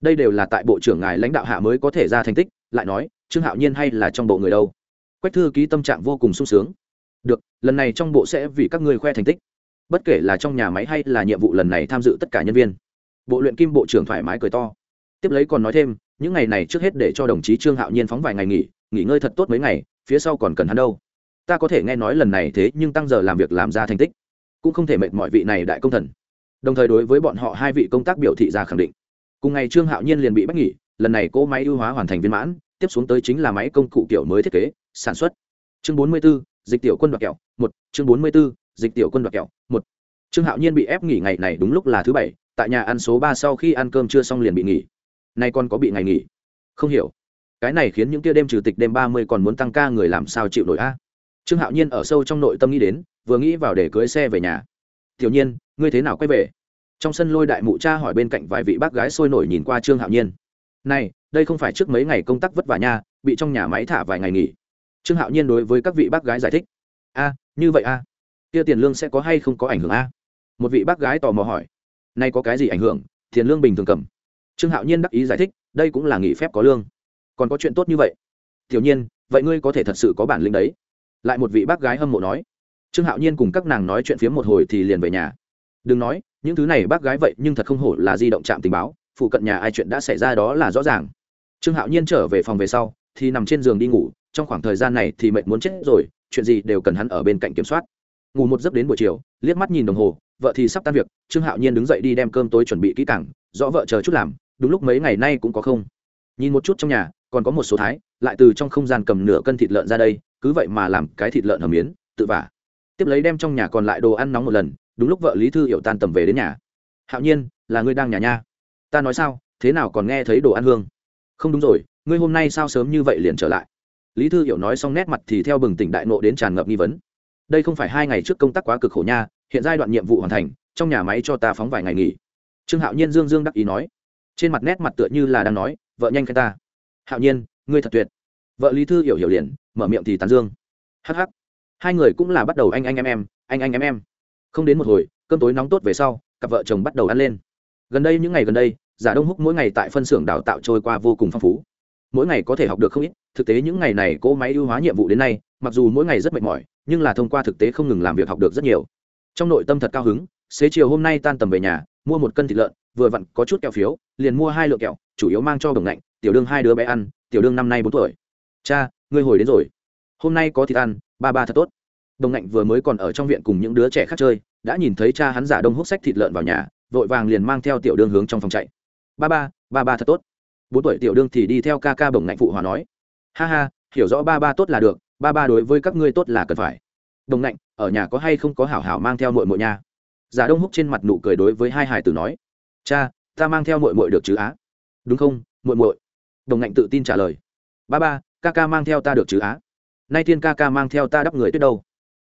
Speaker 1: Đây đều là tại bộ trưởng ngài lãnh đạo hạ mới có thể ra thành tích, lại nói, trương hạo nhiên hay là trong bộ người đâu? Quách thư ký tâm trạng vô cùng sung sướng. Được, lần này trong bộ sẽ vì các ngươi khoe thành tích. Bất kể là trong nhà máy hay là nhiệm vụ lần này tham dự tất cả nhân viên. Bộ luyện kim bộ trưởng thoải mái cười to. Tiếp lấy còn nói thêm những ngày này trước hết để cho đồng chí trương hạo nhiên phóng vài ngày nghỉ nghỉ ngơi thật tốt mấy ngày phía sau còn cần hắn đâu. Ta có thể nghe nói lần này thế nhưng tăng giờ làm việc làm ra thành tích cũng không thể mệt mọi vị này đại công thần. Đồng thời đối với bọn họ hai vị công tác biểu thị ra khẳng định. Cùng ngày trương hạo nhiên liền bị bắt nghỉ lần này cỗ máy ưu hóa hoàn thành viên mãn tiếp xuống tới chính là máy công cụ kiểu mới thiết kế sản xuất. Chương bốn mươi 44, dịch tiểu quân đoạt kẹo một. Chương bốn mươi 44, dịch tiểu quân đoạt kẹo một. Trương hạo nhiên bị ép nghỉ ngày này đúng lúc là thứ bảy tại nhà ăn số ba sau khi ăn cơm chưa xong liền bị nghỉ nay còn có bị ngày nghỉ? Không hiểu. Cái này khiến những kia đêm trừ tịch đêm ba mươi còn muốn tăng ca người làm sao chịu nổi a? Trương hạo nhiên ở sâu trong nội tâm nghĩ đến, vừa nghĩ vào để cưới xe về nhà. Tiểu nhiên, ngươi thế nào quay về? Trong sân lôi đại mụ cha hỏi bên cạnh vài vị bác gái sôi nổi nhìn qua trương hạo nhiên. Này, đây không phải trước mấy ngày công tác vất vả nha, bị trong nhà máy thả vài ngày nghỉ. Trương hạo nhiên đối với các vị bác gái giải thích. A, như vậy a? Kia tiền lương sẽ có hay không có ảnh hưởng a? Một vị bác gái tò mò hỏi. Nay có cái gì ảnh hưởng? Tiền lương bình thường cầm trương hạo nhiên đắc ý giải thích, đây cũng là nghỉ phép có lương. Còn có chuyện tốt như vậy? Tiểu nhiên, vậy ngươi có thể thật sự có bản lĩnh đấy. Lại một vị bác gái hâm mộ nói. Trương hạo nhiên cùng các nàng nói chuyện phiếm một hồi thì liền về nhà. Đừng nói, những thứ này bác gái vậy nhưng thật không hổ là di động trạm tình báo, phụ cận nhà ai chuyện đã xảy ra đó là rõ ràng. Trương hạo nhiên trở về phòng về sau, thì nằm trên giường đi ngủ, trong khoảng thời gian này thì mệt muốn chết rồi, chuyện gì đều cần hắn ở bên cạnh kiểm soát. Ngủ một giấc đến buổi chiều, liếc mắt nhìn đồng hồ, vợ thì sắp tan việc, trương hạo nhiên đứng dậy đi đem cơm tối chuẩn bị kỹ càng, rõ vợ chờ chút làm đúng lúc mấy ngày nay cũng có không. Nhìn một chút trong nhà, còn có một số thái, lại từ trong không gian cầm nửa cân thịt lợn ra đây, cứ vậy mà làm cái thịt lợn hầm miến, tự vả. Tiếp lấy đem trong nhà còn lại đồ ăn nóng một lần, đúng lúc vợ lý thư hiểu tan tầm về đến nhà. Hạo nhiên, là ngươi đang nhà nha? Ta nói sao, thế nào còn nghe thấy đồ ăn hương? Không đúng rồi, ngươi hôm nay sao sớm như vậy liền trở lại? Lý thư hiểu nói xong nét mặt thì theo bừng tỉnh đại nộ đến tràn ngập nghi vấn. Đây không phải hai ngày trước công tác quá cực khổ nha, hiện giai đoạn nhiệm vụ hoàn thành, trong nhà máy cho ta phóng vài ngày nghỉ. Trương hạo nhiên dương dương đắc ý nói trên mặt nét mặt tựa như là đang nói, vợ nhanh khen ta. Hạo nhiên, ngươi thật tuyệt. Vợ lý thư hiểu hiểu liền, mở miệng thì tán dương. Hh hai người cũng là bắt đầu anh anh em em, anh anh em em. Không đến một hồi, cơm tối nóng tốt về sau, cặp vợ chồng bắt đầu ăn lên. Gần đây, những ngày gần đây, giả đông húc mỗi ngày tại phân xưởng đào tạo trôi qua vô cùng phong phú. Mỗi ngày có thể học được không ít, thực tế những ngày này cỗ máy ưu hóa nhiệm vụ đến nay, mặc dù mỗi ngày rất mệt mỏi, nhưng là thông qua thực tế không ngừng làm việc học được rất nhiều. Trong nội tâm thật cao hứng, xế chiều hôm nay tan tầm về nhà, mua một cân thịt lợn vừa vặn có chút kẹo phiếu, liền mua hai lượng kẹo, chủ yếu mang cho đồng lạnh tiểu đương hai đứa bé ăn, tiểu đương năm nay bốn tuổi. Cha, ngươi hồi đến rồi. Hôm nay có thịt ăn, ba ba thật tốt. Đồng lạnh vừa mới còn ở trong viện cùng những đứa trẻ khác chơi, đã nhìn thấy cha hắn giả đông hút sách thịt lợn vào nhà, vội vàng liền mang theo tiểu đương hướng trong phòng chạy. Ba ba ba ba thật tốt. Bốn tuổi tiểu đương thì đi theo ca ca bồng ngạnh phụ hòa nói. Ha ha, hiểu rõ ba ba tốt là được, ba ba đối với các ngươi tốt là cần phải. Đồng ngạnh, ở nhà có hay không có hảo hảo mang theo mội mội nha? Giả đông húc trên mặt nụ cười đối với hai hải tử nói cha, ta mang theo mội mội được chứ á? Đúng không mội mội đồng ngạnh tự tin trả lời. Ba ba, ca ca mang theo ta được chứ á? Nay thiên ca ca mang theo ta đắp người tuyết đâu?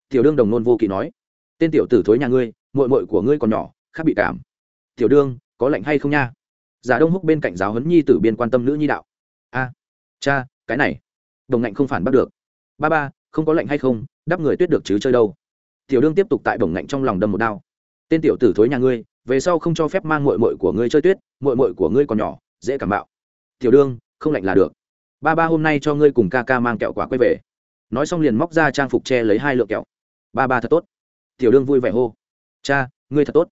Speaker 1: Tiểu đương đồng nôn vô kỵ nói. Tên tiểu tử thối nhà ngươi mội mội của ngươi còn nhỏ, khác bị cảm. Tiểu đương, có lạnh hay không nha? Giả đông húc bên cạnh giáo huấn nhi tử biên quan tâm nữ nhi đạo. A, cha, cái này. Đồng ngạnh không phản bắt được. Ba ba, không có lạnh hay không, đắp người tuyết được chứ chơi đâu? Tiểu đương tiếp tục tại Đồng ngạnh trong lòng đâm một đao. Tên tiểu tử thối nhà ngươi về sau không cho phép mang mội mội của ngươi chơi tuyết mội mội của ngươi còn nhỏ, dễ cảm bạo. Tiểu đương, không lạnh là được. Ba ba hôm nay cho ngươi cùng ca ca mang kẹo quả quay về. Nói xong liền móc ra trang phục che lấy hai lượng kẹo. Ba ba thật tốt. Tiểu đương vui vẻ hô. Cha, ngươi thật tốt.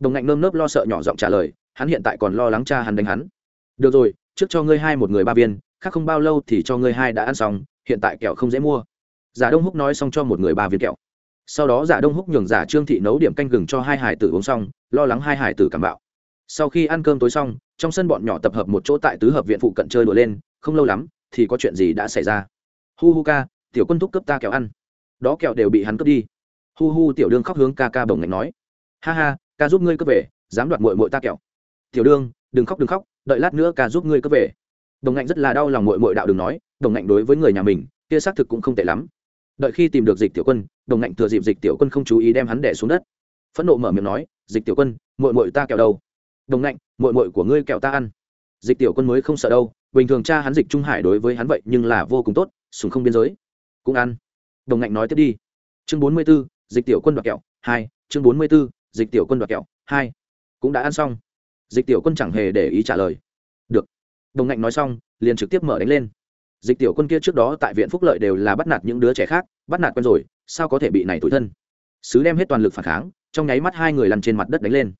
Speaker 1: Đồng ngạnh nơm nớp lo sợ nhỏ giọng trả lời, hắn hiện tại còn lo lắng cha hắn đánh hắn. Được rồi, trước cho ngươi hai một người ba viên, khác không bao lâu thì cho ngươi hai đã ăn xong, hiện tại kẹo không dễ mua. Giả đông húc nói xong cho một người ba viên kẹo sau đó giả đông húc nhường giả trương thị nấu điểm canh gừng cho hai hải tử uống xong, lo lắng hai hải tử cảm bạo. Sau khi ăn cơm tối xong, trong sân bọn nhỏ tập hợp một chỗ tại tứ hợp viện phụ cận chơi đùa lên, không lâu lắm thì có chuyện gì đã xảy ra. Hu hu ca, tiểu quân thúc cấp ta kẹo ăn. Đó kẹo đều bị hắn cướp đi. Hu hu tiểu đương khóc hướng ca ca bồng ngạch nói. Ha ha, ca giúp ngươi cướp về, dám đoạt mội mội ta kẹo. Tiểu đương, đừng khóc đừng khóc, đợi lát nữa ca giúp ngươi cướp về. Đồng ngạnh rất là đau lòng mội mội đạo đừng nói đồng ngạnh đối với người nhà mình, kia xác thực cũng không tệ lắm. Đợi khi tìm được dịch tiểu quân đồng ngạnh thừa dịp dịch tiểu quân không chú ý đem hắn đẻ xuống đất. Phẫn nộ mở miệng nói, dịch tiểu quân mội mội ta kẹo đâu? Đồng ngạnh mội mội của ngươi kẹo ta ăn. Dịch tiểu quân mới không sợ đâu, bình thường cha hắn dịch trung hải đối với hắn vậy nhưng là vô cùng tốt, sùng không biên giới. Cũng ăn. Đồng ngạnh nói tiếp đi. Chương bốn mươi b ố dịch tiểu quân đoạt kẹo, hai, chương bốn mươi b ố dịch tiểu quân đoạt kẹo, hai, cũng đã ăn xong. Dịch tiểu quân chẳng hề để ý trả lời. Được. Đồng ngạnh nói xong, liền trực tiếp mở đánh lên. Dịch tiểu quân kia trước đó tại viện phúc lợi đều là bắt nạt những đứa trẻ khác, bắt nạt quen rồi sao có thể bị này tủi thân? Sứ đem hết toàn lực phản kháng, trong nháy mắt hai người lăn trên mặt đất đánh lên.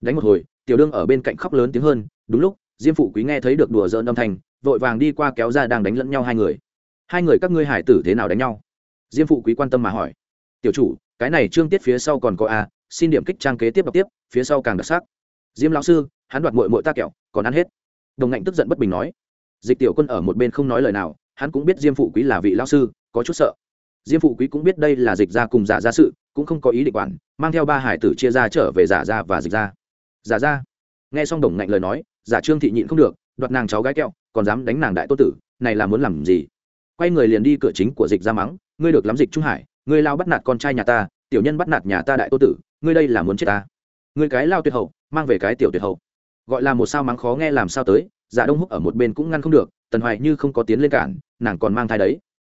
Speaker 1: Đánh một hồi, tiểu đương ở bên cạnh khóc lớn tiếng hơn, đúng lúc, diêm phụ quý nghe thấy được đùa dỡn âm thanh, vội vàng đi qua kéo ra đang đánh lẫn nhau hai người. Hai người các ngươi hải tử thế nào đánh nhau? Diêm phụ quý quan tâm mà hỏi. Tiểu chủ, cái này trương tiết phía sau còn có a, xin điểm kích trang kế tiếp đọc tiếp, phía sau càng đặc sắc. Diêm lão sư, hắn đoạt mội mội ta kẹo, còn ăn hết. Đồng ngạnh tức giận bất bình nói. Dịch tiểu quân ở một bên không nói lời nào, hắn cũng biết diêm phụ quý là vị lão sư, có chút sợ diêm phụ quý cũng biết đây là dịch ra cùng giả ra sự, cũng không có ý định quản, mang theo ba hải tử chia ra trở về giả ra và dịch ra giả ra nghe xong đồng ngạnh lời nói, giả trương thị nhịn không được, đoạt nàng cháu gái kẹo, còn dám đánh nàng đại tô tử, này là muốn làm gì? Quay người liền đi cửa chính của dịch ra mắng, ngươi được lắm dịch trung hải, ngươi lao bắt nạt con trai nhà ta, tiểu nhân bắt nạt nhà ta đại tô tử, ngươi đây là muốn chết ta. Ngươi cái lao tuyệt hậu, mang về cái tiểu tuyệt hậu. Gọi là một sao mắng khó nghe làm sao tới, giả đông húc ở một bên cũng ngăn không được, tần hoài như không có tiến lên cản, nàng còn mang thai đấy.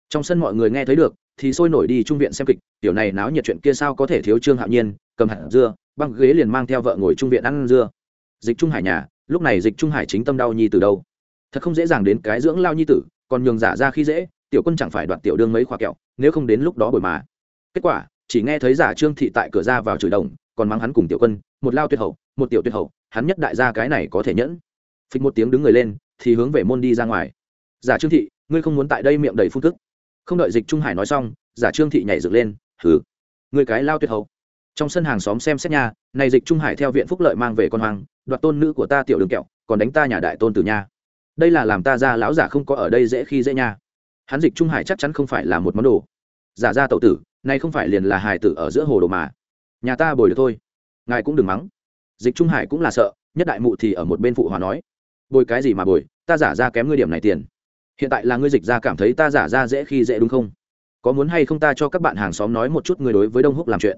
Speaker 1: Trong sân mọi người nghe thấy được thì sôi nổi đi trung viện xem kịch, tiểu này náo nhiệt chuyện kia sao có thể thiếu trương hạo nhiên, cầm hạt dưa, băng ghế liền mang theo vợ ngồi trung viện ăn dưa. Dịch trung hải nhà, lúc này dịch trung hải chính tâm đau nhi từ đâu? Thật không dễ dàng đến cái dưỡng lao nhi tử, còn nhường giả ra khi dễ, tiểu quân chẳng phải đoạt tiểu đương mấy khoa kẹo, nếu không đến lúc đó bồi mà. Kết quả, chỉ nghe thấy giả trương thị tại cửa ra vào chửi đồng, còn mang hắn cùng tiểu quân, một lao tuyệt hậu, một tiểu tuyệt hậu, hắn nhất đại gia cái này có thể nhẫn. Phịch một tiếng đứng người lên, thì hướng về môn đi ra ngoài. Giả trương thị, ngươi không muốn tại đây miệng đầy phun tức không đợi dịch trung hải nói xong, giả trương thị nhảy dựng lên, hừ, ngươi cái lao tuyệt hậu. Trong sân hàng xóm xem xét nha, này dịch trung hải theo viện phúc lợi mang về con hoang, đoạt tôn nữ của ta tiểu đường kẹo, còn đánh ta nhà đại tôn tử nha. Đây là làm ta ra lão giả không có ở đây dễ khi dễ nha. Hắn dịch trung hải chắc chắn không phải là một món đồ. Giả ra tậu tử, nay không phải liền là hài tử ở giữa hồ đồ mà. Nhà ta bồi được thôi. Ngài cũng đừng mắng. Dịch trung hải cũng là sợ, nhất đại mụ thì ở một bên phụ hòa nói. Bồi cái gì mà bồi, ta giả ra kém ngươi điểm này tiền hiện tại là ngươi dịch ra cảm thấy ta giả ra dễ khi dễ đúng không? Có muốn hay không ta cho các bạn hàng xóm nói một chút người đối với đông húc làm chuyện?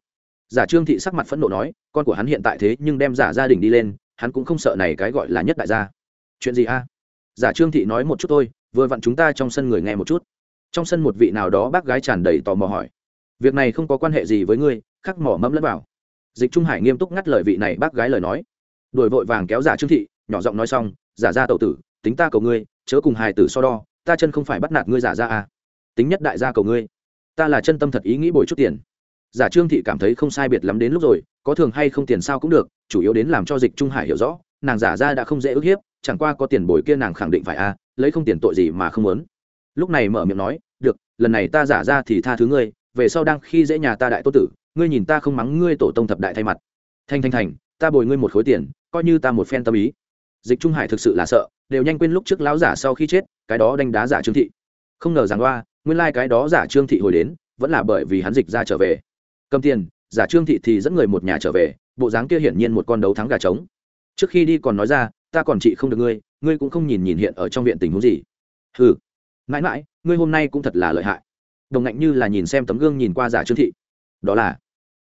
Speaker 1: Giả trương thị sắc mặt phẫn nộ nói, con của hắn hiện tại thế nhưng đem giả gia đình đi lên, hắn cũng không sợ này cái gọi là nhất đại gia. Chuyện gì a? Giả trương thị nói một chút thôi, vừa vặn chúng ta trong sân người nghe một chút. Trong sân một vị nào đó bác gái tràn đầy tò mò hỏi, việc này không có quan hệ gì với ngươi, khắc mỏ mẫm lẫn vào. Dịch trung hải nghiêm túc ngắt lời vị này bác gái lời nói. Đuổi vội vàng kéo giả trương thị, nhỏ giọng nói xong, giả ra tậu tử, tính ta cầu ngươi chớ cùng hài tử so đo, ta chân không phải bắt nạt ngươi giả ra à. Tính nhất đại gia cầu ngươi. Ta là chân tâm thật ý nghĩ bồi chút tiền. Giả trương thị cảm thấy không sai biệt lắm đến lúc rồi, có thường hay không tiền sao cũng được, chủ yếu đến làm cho dịch trung hải hiểu rõ, nàng giả ra đã không dễ ức hiếp, chẳng qua có tiền bồi kia nàng khẳng định phải a lấy không tiền tội gì mà không muốn. Lúc này mở miệng nói, được, lần này ta giả ra thì tha thứ ngươi, về sau đang khi dễ nhà ta đại tô tử, ngươi nhìn ta không mắng ngươi tổ tông thập đại thay mặt. Thanh thanh thành ta bồi ngươi một khối tiền, coi như ta một phen tâm ý. Dịch trung hải thực sự là sợ đều nhanh quên lúc trước lão giả sau khi chết, cái đó đánh đá giả trương thị. Không ngờ rằng oa, nguyên lai cái đó giả trương thị hồi đến, vẫn là bởi vì hắn dịch ra trở về. Cầm tiền, giả trương thị thì dẫn người một nhà trở về, bộ dáng kia hiển nhiên một con đấu thắng gà trống. Trước khi đi còn nói ra, ta còn chị không được ngươi ngươi cũng không nhìn nhìn hiện ở trong viện tình huống gì. Ừ mãi mãi, ngươi hôm nay cũng thật là lợi hại. Đồng ngạnh như là nhìn xem tấm gương nhìn qua giả trương thị. Đó là,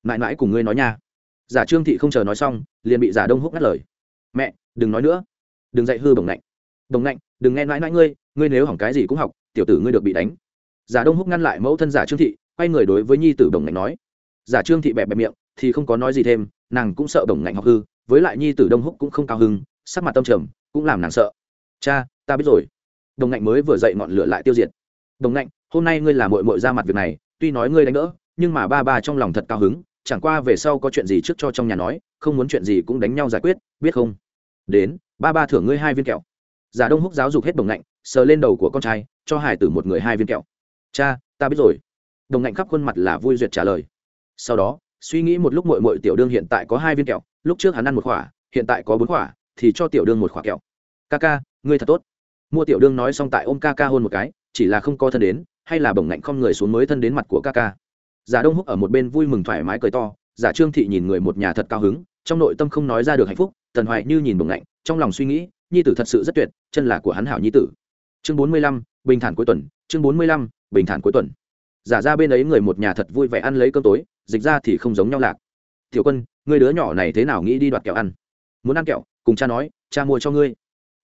Speaker 1: mãi mãi cùng ngươi nói nha. Giả trương thị không chờ nói xong, liền bị giả đông húc ngắt lời. Mẹ, đừng nói nữa. Đừng dạy hư bồng ngạnh. Đồng ngạnh, đừng nghe mãi mãi ngươi ngươi nếu hỏng cái gì cũng học, tiểu tử ngươi được bị đánh. Giả đông húc ngăn lại mẫu thân giả trương thị, quay người đối với nhi tử đồng ngạnh nói. Giả trương thị bẹp bẹp miệng, thì không có nói gì thêm, nàng cũng sợ đồng ngạnh học hư, với lại nhi tử đông húc cũng không cao hưng sắc mặt tâm trầm, cũng làm nàng sợ. Cha, ta biết rồi. Đồng ngạnh mới vừa dậy ngọn lửa lại tiêu diệt. Đồng ngạnh, hôm nay ngươi là mội mội ra mặt việc này, tuy nói ngươi đánh đỡ, nhưng mà ba ba trong lòng thật cao hứng, chẳng qua về sau có chuyện gì trước cho trong nhà nói, không muốn chuyện gì cũng đánh nhau giải quyết, biết không? Đến, ba ba thưởng ngươi hai viên kẹo giả đông húc giáo dục hết đồng ngạnh, sờ lên đầu của con trai, cho hải tử một người hai viên kẹo. Cha, ta biết rồi. Đồng ngạnh khắp khuôn mặt là vui duyệt trả lời. Sau đó, suy nghĩ một lúc mội mội tiểu đương hiện tại có hai viên kẹo, lúc trước hắn ăn một khỏa hiện tại có bốn khỏa thì cho tiểu đương một khỏa kẹo. Ca ca, ngươi thật tốt. Mua tiểu đương nói xong tại ôm ca ca hôn một cái, chỉ là không có thân đến, hay là bổng ngạnh không người xuống mới thân đến mặt của ca ca. Giả đông húc ở một bên vui mừng thoải mái cười to, giả trương thị nhìn người một nhà thật cao hứng, trong nội tâm không nói ra được hạnh phúc tần hoài như nhìn bổng ngạnh, trong lòng suy nghĩ nhi tử thật sự rất tuyệt, chân là của hắn hảo nhi tử. Chương bốn mươi lăm, bình thản cuối tuần, chương bốn mươi lăm, bình thản cuối tuần. Giả ra bên ấy người một nhà thật vui vẻ ăn lấy cơm tối, dịch ra thì không giống nhau lạc. Tiểu quân, người đứa nhỏ này thế nào nghĩ đi đoạt kẹo ăn? Muốn ăn kẹo, cùng cha nói, cha mua cho ngươi.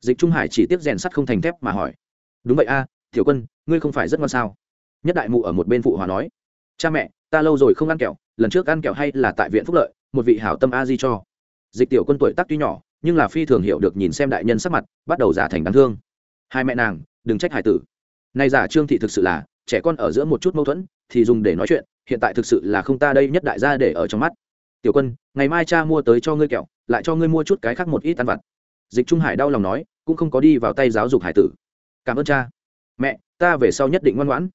Speaker 1: Dịch trung hải chỉ tiếp rèn sắt không thành thép mà hỏi. Đúng vậy a, tiểu quân, ngươi không phải rất ngon sao? Nhất đại mụ ở một bên phụ hòa nói. Cha mẹ, ta lâu rồi không ăn kẹo, lần trước ăn kẹo hay là tại viện phúc lợi, một vị hảo tâm a di cho. Dịch tiểu quân tuổi tác tuy nhỏ nhưng là phi thường hiểu được nhìn xem đại nhân sắc mặt, bắt đầu giả thành đáng thương. Hai mẹ nàng, đừng trách hải tử. Nay giả trương thị thực sự là, trẻ con ở giữa một chút mâu thuẫn, thì dùng để nói chuyện, hiện tại thực sự là không ta đây nhất đại gia để ở trong mắt. Tiểu quân, ngày mai cha mua tới cho ngươi kẹo, lại cho ngươi mua chút cái khác một ít ăn vặt. Dịch trung hải đau lòng nói, cũng không có đi vào tay giáo dục hải tử. Cảm ơn cha. Mẹ, ta về sau nhất định ngoan ngoãn.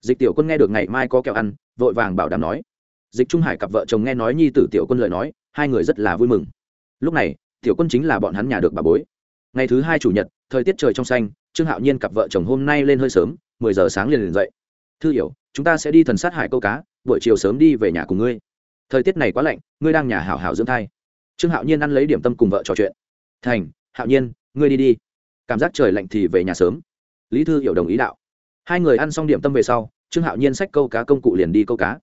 Speaker 1: Dịch tiểu quân nghe được ngày mai có kẹo ăn, vội vàng bảo đảm nói. Dịch trung hải cặp vợ chồng nghe nói nhi tử tiểu quân lời nói, hai người rất là vui mừng. Lúc này tiểu quân chính là bọn hắn nhà được bà bối. Ngày thứ hai chủ nhật, thời tiết trời trong xanh, trương hạo nhiên cặp vợ chồng hôm nay lên hơi sớm, mười giờ sáng liền liền dậy. Thư hiểu, chúng ta sẽ đi thần sát hải câu cá, buổi chiều sớm đi về nhà cùng ngươi. Thời tiết này quá lạnh, ngươi đang nhà hảo hảo dưỡng thai. Trương hạo nhiên ăn lấy điểm tâm cùng vợ trò chuyện. Thành, hạo nhiên, ngươi đi đi. Cảm giác trời lạnh thì về nhà sớm. Lý thư hiểu đồng ý đạo. Hai người ăn xong điểm tâm về sau, trương hạo nhiên xách câu cá công cụ liền đi câu cá.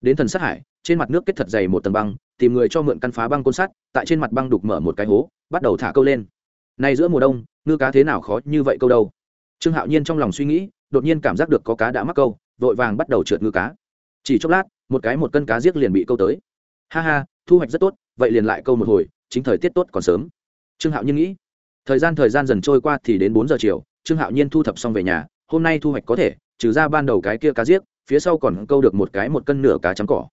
Speaker 1: Đến thần sát hải trên mặt nước kết thật dày một tầng băng, tìm người cho mượn căn phá băng côn sắt, tại trên mặt băng đục mở một cái hố, bắt đầu thả câu lên. Nay giữa mùa đông, ngư cá thế nào khó như vậy câu đâu? Trương hạo nhiên trong lòng suy nghĩ, đột nhiên cảm giác được có cá đã mắc câu, vội vàng bắt đầu trượt ngư cá. Chỉ chốc lát, một cái một cân cá giết liền bị câu tới. Ha ha, thu hoạch rất tốt, vậy liền lại câu một hồi, chính thời tiết tốt còn sớm. Trương hạo nhiên nghĩ. Thời gian thời gian dần trôi qua thì đến bốn giờ chiều, trương hạo nhiên thu thập xong về nhà, hôm nay thu hoạch có thể, trừ ra ban đầu cái kia cá giết, phía sau còn câu được một cái một cân nửa cá trắng cỏ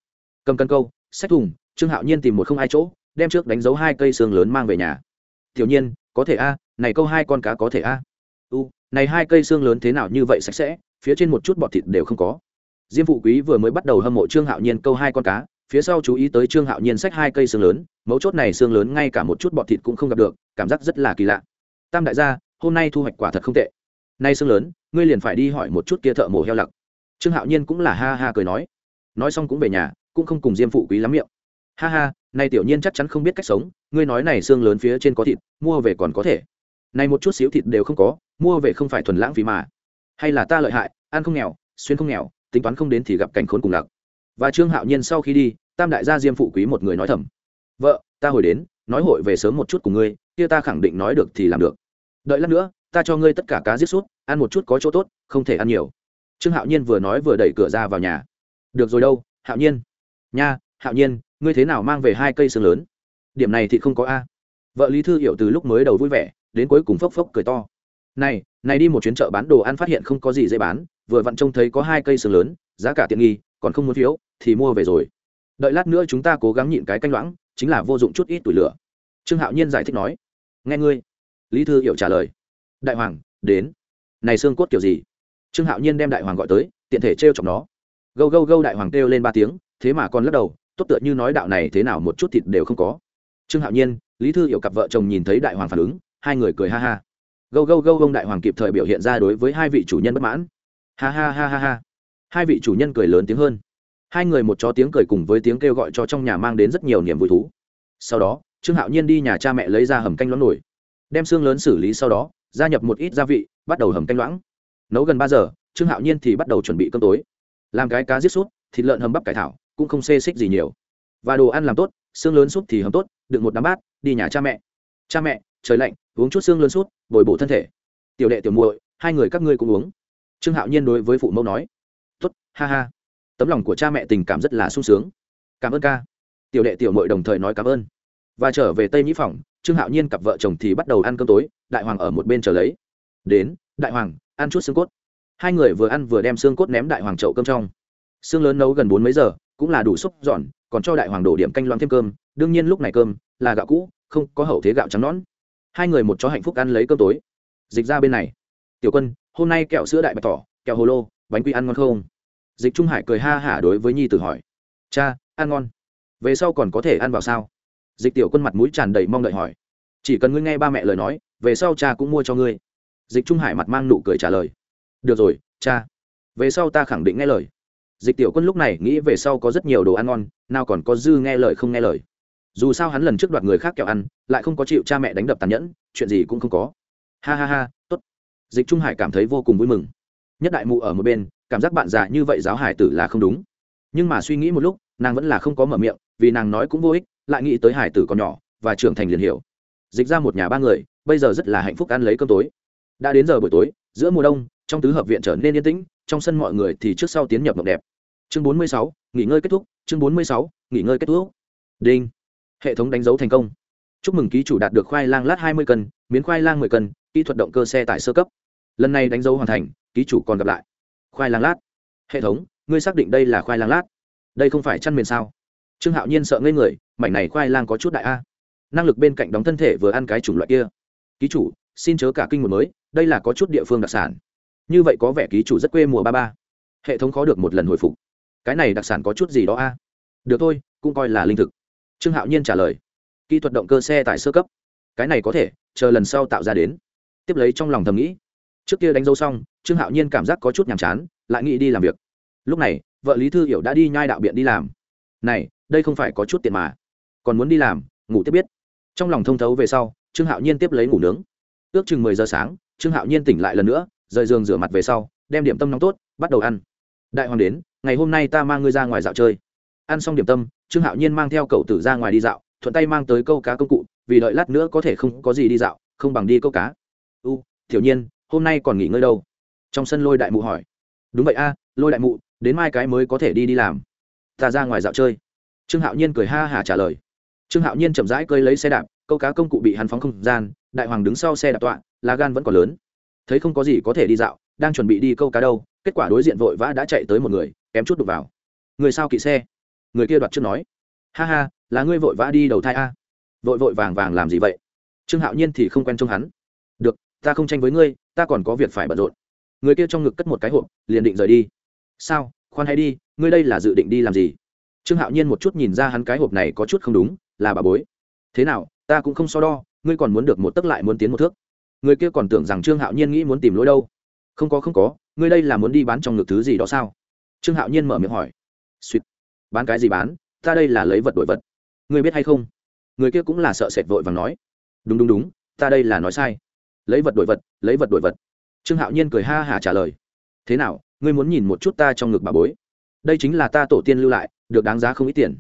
Speaker 1: cầm cân câu sách thùng, trương hạo nhiên tìm một không hai chỗ, đem trước đánh dấu hai cây xương lớn mang về nhà. Tiểu nhiên, có thể a, này câu hai con cá có thể a. U, này hai cây xương lớn thế nào như vậy sạch sẽ, phía trên một chút bọt thịt đều không có. Diêm phụ quý vừa mới bắt đầu hâm mộ trương hạo nhiên câu hai con cá, phía sau chú ý tới trương hạo nhiên xách hai cây xương lớn, mấu chốt này xương lớn ngay cả một chút bọt thịt cũng không gặp được, cảm giác rất là kỳ lạ. Tam đại gia, hôm nay thu hoạch quả thật không tệ. Nay xương lớn, ngươi liền phải đi hỏi một chút kia thợ mổ heo lặc. Trương hạo nhiên cũng là ha ha cười nói. Nói xong cũng về nhà cũng không cùng diêm phụ quý lắm miệng. Ha ha, nay tiểu nhiên chắc chắn không biết cách sống, ngươi nói này xương lớn phía trên có thịt, mua về còn có thể. Này một chút xíu thịt đều không có, mua về không phải thuần lãng phí mà. Hay là ta lợi hại, ăn không nghèo, xuyên không nghèo, tính toán không đến thì gặp cảnh khốn cùng lạc. Và trương hạo nhiên sau khi đi, tam đại gia diêm phụ quý một người nói thầm. Vợ, ta hồi đến, nói hội về sớm một chút cùng ngươi, kia ta khẳng định nói được thì làm được. Đợi lát nữa, ta cho ngươi tất cả cá giết sút, ăn một chút có chỗ tốt, không thể ăn nhiều. Trương hạo nhiên vừa nói vừa đẩy cửa ra vào nhà. Được rồi đâu, hạo nhiên nha, hạo nhiên, ngươi thế nào mang về hai cây xương lớn? Điểm này thì không có a. Vợ lý thư hiểu từ lúc mới đầu vui vẻ, đến cuối cùng phốc phốc cười to. Này này đi một chuyến chợ bán đồ ăn phát hiện không có gì dễ bán, vừa vặn trông thấy có hai cây xương lớn, giá cả tiện nghi, còn không muốn phiếu, thì mua về rồi. Đợi lát nữa chúng ta cố gắng nhịn cái canh loãng, chính là vô dụng chút ít tuổi lửa. Trương hạo nhiên giải thích nói. Nghe ngươi. Lý thư hiểu trả lời. Đại hoàng, đến. Này xương cốt kiểu gì? Trương hạo nhiên đem đại hoàng gọi tới, tiện thể t r e o chọc nó. Gâu gâu gâu đại hoàng kêu lên ba tiếng thế mà còn lắc đầu, tốt tựa như nói đạo này thế nào một chút thịt đều không có. Trương hạo nhiên, lý thư hiểu cặp vợ chồng nhìn thấy đại hoàng phản ứng, hai người cười ha ha. Gâu gâu gâu ông đại hoàng kịp thời biểu hiện ra đối với hai vị chủ nhân bất mãn. Ha ha ha ha ha. Hai vị chủ nhân cười lớn tiếng hơn. Hai người một chó tiếng cười cùng với tiếng kêu gọi cho trong nhà mang đến rất nhiều niềm vui thú. Sau đó, trương hạo nhiên đi nhà cha mẹ lấy ra hầm canh loãng nổi đem xương lớn xử lý sau đó, gia nhập một ít gia vị, bắt đầu hầm canh loãng. Nấu gần ba giờ, trương hạo nhiên thì bắt đầu chuẩn bị cơm tối. Làm cái cá giết sút, thịt lợn hầm bắp cải thảo cũng không xê xích gì nhiều. Và đồ ăn làm tốt, xương lớn súp thì hầm tốt, đựng một đám bát, đi nhà cha mẹ. Cha mẹ, trời lạnh, uống chút xương lớn sút, bồi bổ thân thể. Tiểu đệ tiểu muội, hai người các ngươi cũng uống. Trương hạo nhiên đối với phụ mẫu nói. Tốt, ha ha. Tấm lòng của cha mẹ tình cảm rất là sung sướng. Cảm ơn ca. Tiểu đệ tiểu muội đồng thời nói cảm ơn. Và trở về tây nhĩ phòng, trương hạo nhiên cặp vợ chồng thì bắt đầu ăn cơm tối, đại hoàng ở một bên chờ lấy. Đến, đại hoàng, ăn chút xương cốt. Hai người vừa ăn vừa đem xương cốt ném đại hoàng chậu cơm trong. Xương lớn nấu gần bốn mấy giờ cũng là đủ xúc giòn còn cho đại hoàng đổ điểm canh loãng thêm cơm, đương nhiên lúc này cơm là gạo cũ, không có hậu thế gạo trắng nón hai người một chó hạnh phúc ăn lấy cơm tối. Dịch ra bên này. Tiểu quân, hôm nay kẹo sữa đại bạch tỏ kẹo hồ lô, bánh quy ăn ngon không? Dịch trung hải cười ha hả đối với nhi tử hỏi. Cha, ăn ngon. Về sau còn có thể ăn vào sao? Dịch tiểu quân mặt mũi tràn đầy mong đợi hỏi. Chỉ cần ngươi nghe ba mẹ lời nói, về sau cha cũng mua cho ngươi. Dịch trung hải mặt mang nụ cười trả lời. Được rồi, cha. Về sau ta khẳng định nghe lời dịch tiểu quân lúc này nghĩ về sau có rất nhiều đồ ăn ngon, nào còn có dư nghe lời không nghe lời. Dù sao hắn lần trước đoạt người khác kẹo ăn, lại không có chịu cha mẹ đánh đập tàn nhẫn, chuyện gì cũng không có. Ha ha ha, tốt. Dịch trung hải cảm thấy vô cùng vui mừng. Nhất đại mụ ở một bên, cảm giác bạn già như vậy giáo hải tử là không đúng. Nhưng mà suy nghĩ một lúc, nàng vẫn là không có mở miệng, vì nàng nói cũng vô ích, lại nghĩ tới hải tử còn nhỏ, và trưởng thành liền hiểu. Dịch ra một nhà ba người, bây giờ rất là hạnh phúc ăn lấy cơm tối. Đã đến giờ buổi tối, giữa mùa đông, trong tứ hợp viện trở nên yên tĩnh, trong sân mọi người thì trước sau tiến nhập mộng đẹp chương 46, nghỉ ngơi kết thúc chương 46, nghỉ ngơi kết thúc. Đinh. Hệ thống đánh dấu thành công. Chúc mừng ký chủ đạt được khoai lang lát hai mươi cân miến khoai lang mười cân kỹ thuật động cơ xe tải sơ cấp. Lần này đánh dấu hoàn thành ký chủ còn gặp lại. Khoai lang lát. Hệ thống ngươi xác định đây là khoai lang lát. Đây không phải chăn miền sao? Trương hạo nhiên sợ ngây người mảnh này khoai lang có chút đại a. Năng lực bên cạnh đóng thân thể vừa ăn cái chủng loại kia. Ký chủ xin chớ cả kinh một mới đây là có chút địa phương đặc sản. Như vậy có vẻ ký chủ rất quê mùa ba ba. Hệ thống khó được một lần hồi phục cái này đặc sản có chút gì đó a? Được thôi, cũng coi là linh thực. Trương hạo nhiên trả lời. Kỹ thuật động cơ xe tại sơ cấp. Cái này có thể, chờ lần sau tạo ra đến. Tiếp lấy trong lòng thầm nghĩ. Trước kia đánh dấu xong, trương hạo nhiên cảm giác có chút nhàm chán, lại nghĩ đi làm việc. Lúc này, vợ lý thư hiểu đã đi nhai đạo biện đi làm. Này, đây không phải có chút tiền mà. Còn muốn đi làm, ngủ tiếp biết. Trong lòng thông thấu về sau, trương hạo nhiên tiếp lấy ngủ nướng. Ước chừng mười giờ sáng, trương hạo nhiên tỉnh lại lần nữa, rời giường rửa mặt về sau, đem điểm tâm nóng tốt, bắt đầu ăn. Đại hoàng đến ngày hôm nay ta mang ngươi ra ngoài dạo chơi. Ăn xong điểm tâm, trương hạo nhiên mang theo cậu tử ra ngoài đi dạo, thuận tay mang tới câu cá công cụ, vì đợi lát nữa có thể không có gì đi dạo, không bằng đi câu cá. U thiểu nhiên, hôm nay còn nghỉ ngơi đâu? Trong sân lôi đại mụ hỏi. Đúng vậy a, lôi đại mụ, đến mai cái mới có thể đi đi làm. Ta ra ngoài dạo chơi. Trương hạo nhiên cười ha hả trả lời. Trương hạo nhiên chậm rãi cơi lấy xe đạp, câu cá công cụ bị hắn phóng không gian, đại hoàng đứng sau xe đạp tọa, lá gan vẫn còn lớn. Thấy không có gì có thể đi dạo, đang chuẩn bị đi câu cá đâu kết kết quả đối diện vội vã đã chạy tới một người kém chút đục vào. Người sao kỵ xe? Người kia đoạt trước nói. Ha ha, là ngươi vội vã đi đầu thai a. Vội vội vàng vàng làm gì vậy? Trương hạo nhiên thì không quen trông hắn. Được, ta không tranh với ngươi, ta còn có việc phải bận rộn. Người kia trong ngực cất một cái hộp, liền định rời đi. Sao? Khoan hay đi, ngươi đây là dự định đi làm gì? Trương hạo nhiên một chút nhìn ra hắn cái hộp này có chút không đúng, là bà bối. Thế nào, ta cũng không so đo, ngươi còn muốn được một tấc lại muốn tiến một thước. Người kia còn tưởng rằng trương hạo nhiên nghĩ muốn tìm lỗi đâu. Không có không có, ngươi đây là muốn đi bán trong ngực thứ gì đó sao? Trương hạo nhiên mở miệng hỏi. Suýt bán cái gì bán? Ta đây là lấy vật đổi vật. Người biết hay không? Người kia cũng là sợ sệt vội và nói. Đúng đúng đúng, ta đây là nói sai. Lấy vật đổi vật, lấy vật đổi vật. Trương hạo nhiên cười ha hả trả lời. Thế nào, ngươi muốn nhìn một chút ta trong ngực bà bối? Đây chính là ta tổ tiên lưu lại, được đáng giá không ít tiền.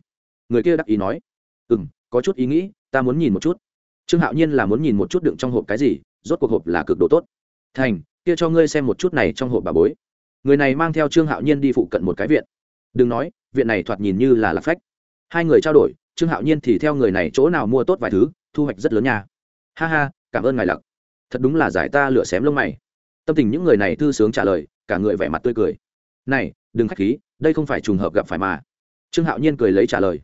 Speaker 1: Người kia đắc ý nói. Ừ m có chút ý nghĩ, ta muốn nhìn một chút. Trương hạo nhiên là muốn nhìn một chút đựng trong hộp cái gì, rốt cuộc hộp là cực độ tốt. Thành, kia cho ngươi xem một chút này trong hộp bà bối người này mang theo trương hạo nhiên đi phụ cận một cái viện đừng nói viện này thoạt nhìn như là lạc phách hai người trao đổi trương hạo nhiên thì theo người này chỗ nào mua tốt vài thứ thu hoạch rất lớn nha ha ha cảm ơn ngài lặc thật đúng là giải ta lửa xém lông mày tâm tình những người này thư sướng trả lời cả người vẻ mặt tươi cười này đừng k h á c h khí đây không phải trùng hợp gặp phải mà trương hạo nhiên cười lấy trả lời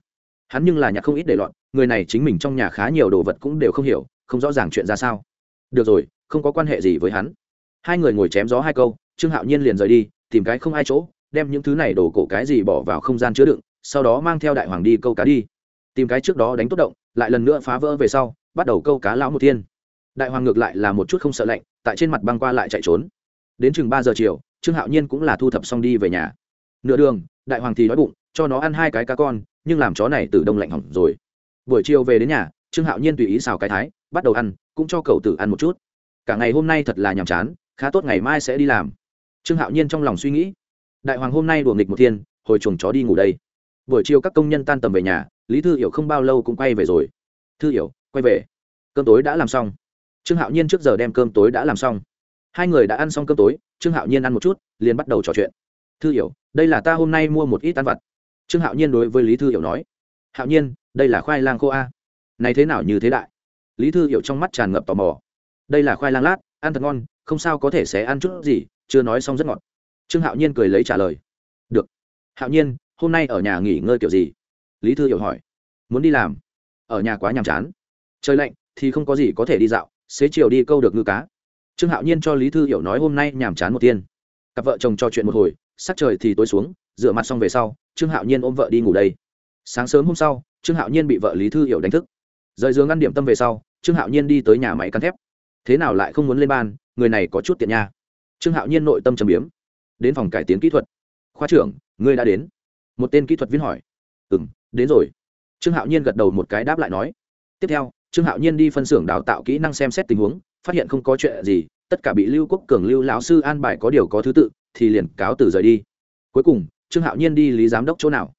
Speaker 1: hắn nhưng là nhạc không ít để loạn người này chính mình trong nhà khá nhiều đồ vật cũng đều không hiểu không rõ ràng chuyện ra sao được rồi không có quan hệ gì với hắn hai người ngồi chém gió hai câu trương hạo nhiên liền rời đi, tìm cái không ai chỗ, đem những thứ này đổ cổ cái gì bỏ vào không gian chứa đựng, sau đó mang theo đại hoàng đi câu cá đi. Tìm cái trước đó đánh tốt động, lại lần nữa phá vỡ về sau, bắt đầu câu cá lão một thiên. Đại hoàng ngược lại là một chút không sợ lạnh, tại trên mặt băng qua lại chạy trốn. Đến chừng ba giờ chiều, trương hạo nhiên cũng là thu thập xong đi về nhà. Nửa đường, đại hoàng thì đói bụng, cho nó ăn hai cái cá con, nhưng làm chó này từ đông lạnh hỏng rồi. Buổi chiều về đến nhà, trương hạo nhiên tùy ý xào cái thái, bắt đầu ăn, cũng cho cậu tử ăn một chút. Cả ngày hôm nay thật là nhàm chán, khá tốt ngày mai sẽ đi làm trương hạo nhiên trong lòng suy nghĩ, đại hoàng hôm nay đùa nghịch một thiên, hồi chuồng chó đi ngủ đây. Buổi chiều các công nhân tan tầm về nhà, lý thư hiểu không bao lâu cũng quay về rồi. Thư hiểu, quay về. Cơm tối đã làm xong. Trương hạo nhiên trước giờ đem cơm tối đã làm xong. Hai người đã ăn xong cơm tối, trương hạo nhiên ăn một chút, liền bắt đầu trò chuyện. Thư hiểu, đây là ta hôm nay mua một ít ăn vặt. Trương hạo nhiên đối với lý thư hiểu nói. Hạo nhiên, đây là khoai lang khô a. Này thế nào như thế đại? Lý thư hiểu trong mắt tràn ngập tò mò. Đây là khoai lang lát, ăn thật ngon, không sao có thể sẽ ăn chút gì chưa nói xong rất ngọt. Trương hạo nhiên cười lấy trả lời. Được. Hạo nhiên, hôm nay ở nhà nghỉ ngơi kiểu gì? Lý thư hiểu hỏi. Muốn đi làm. Ở nhà quá nhàm chán. Trời lạnh, thì không có gì có thể đi dạo, xế chiều đi câu được ngư cá. Trương hạo nhiên cho lý thư hiểu nói hôm nay nhàm chán một tiên. Cặp vợ chồng trò chuyện một hồi, sắc trời thì tối xuống, rửa mặt xong về sau, trương hạo nhiên ôm vợ đi ngủ đây. Sáng sớm hôm sau, trương hạo nhiên bị vợ lý thư hiểu đánh thức. Rời giường ăn điểm tâm về sau, trương hạo nhiên đi tới nhà máy cắn thép. Thế nào lại không muốn lên ban, người này có chút tiện nha trương hạo nhiên nội tâm trầm biếm. Đến phòng cải tiến kỹ thuật. Khoa trưởng, ngươi đã đến. Một tên kỹ thuật viên hỏi. Ừ m đến rồi. Trương hạo nhiên gật đầu một cái đáp lại nói. Tiếp theo, trương hạo nhiên đi phân xưởng đào tạo kỹ năng xem xét tình huống, phát hiện không có chuyện gì, tất cả bị lưu quốc cường, lưu lão sư an bài có điều có thứ tự, thì liền cáo từ rời đi. Cuối cùng, trương hạo nhiên đi lý giám đốc chỗ nào?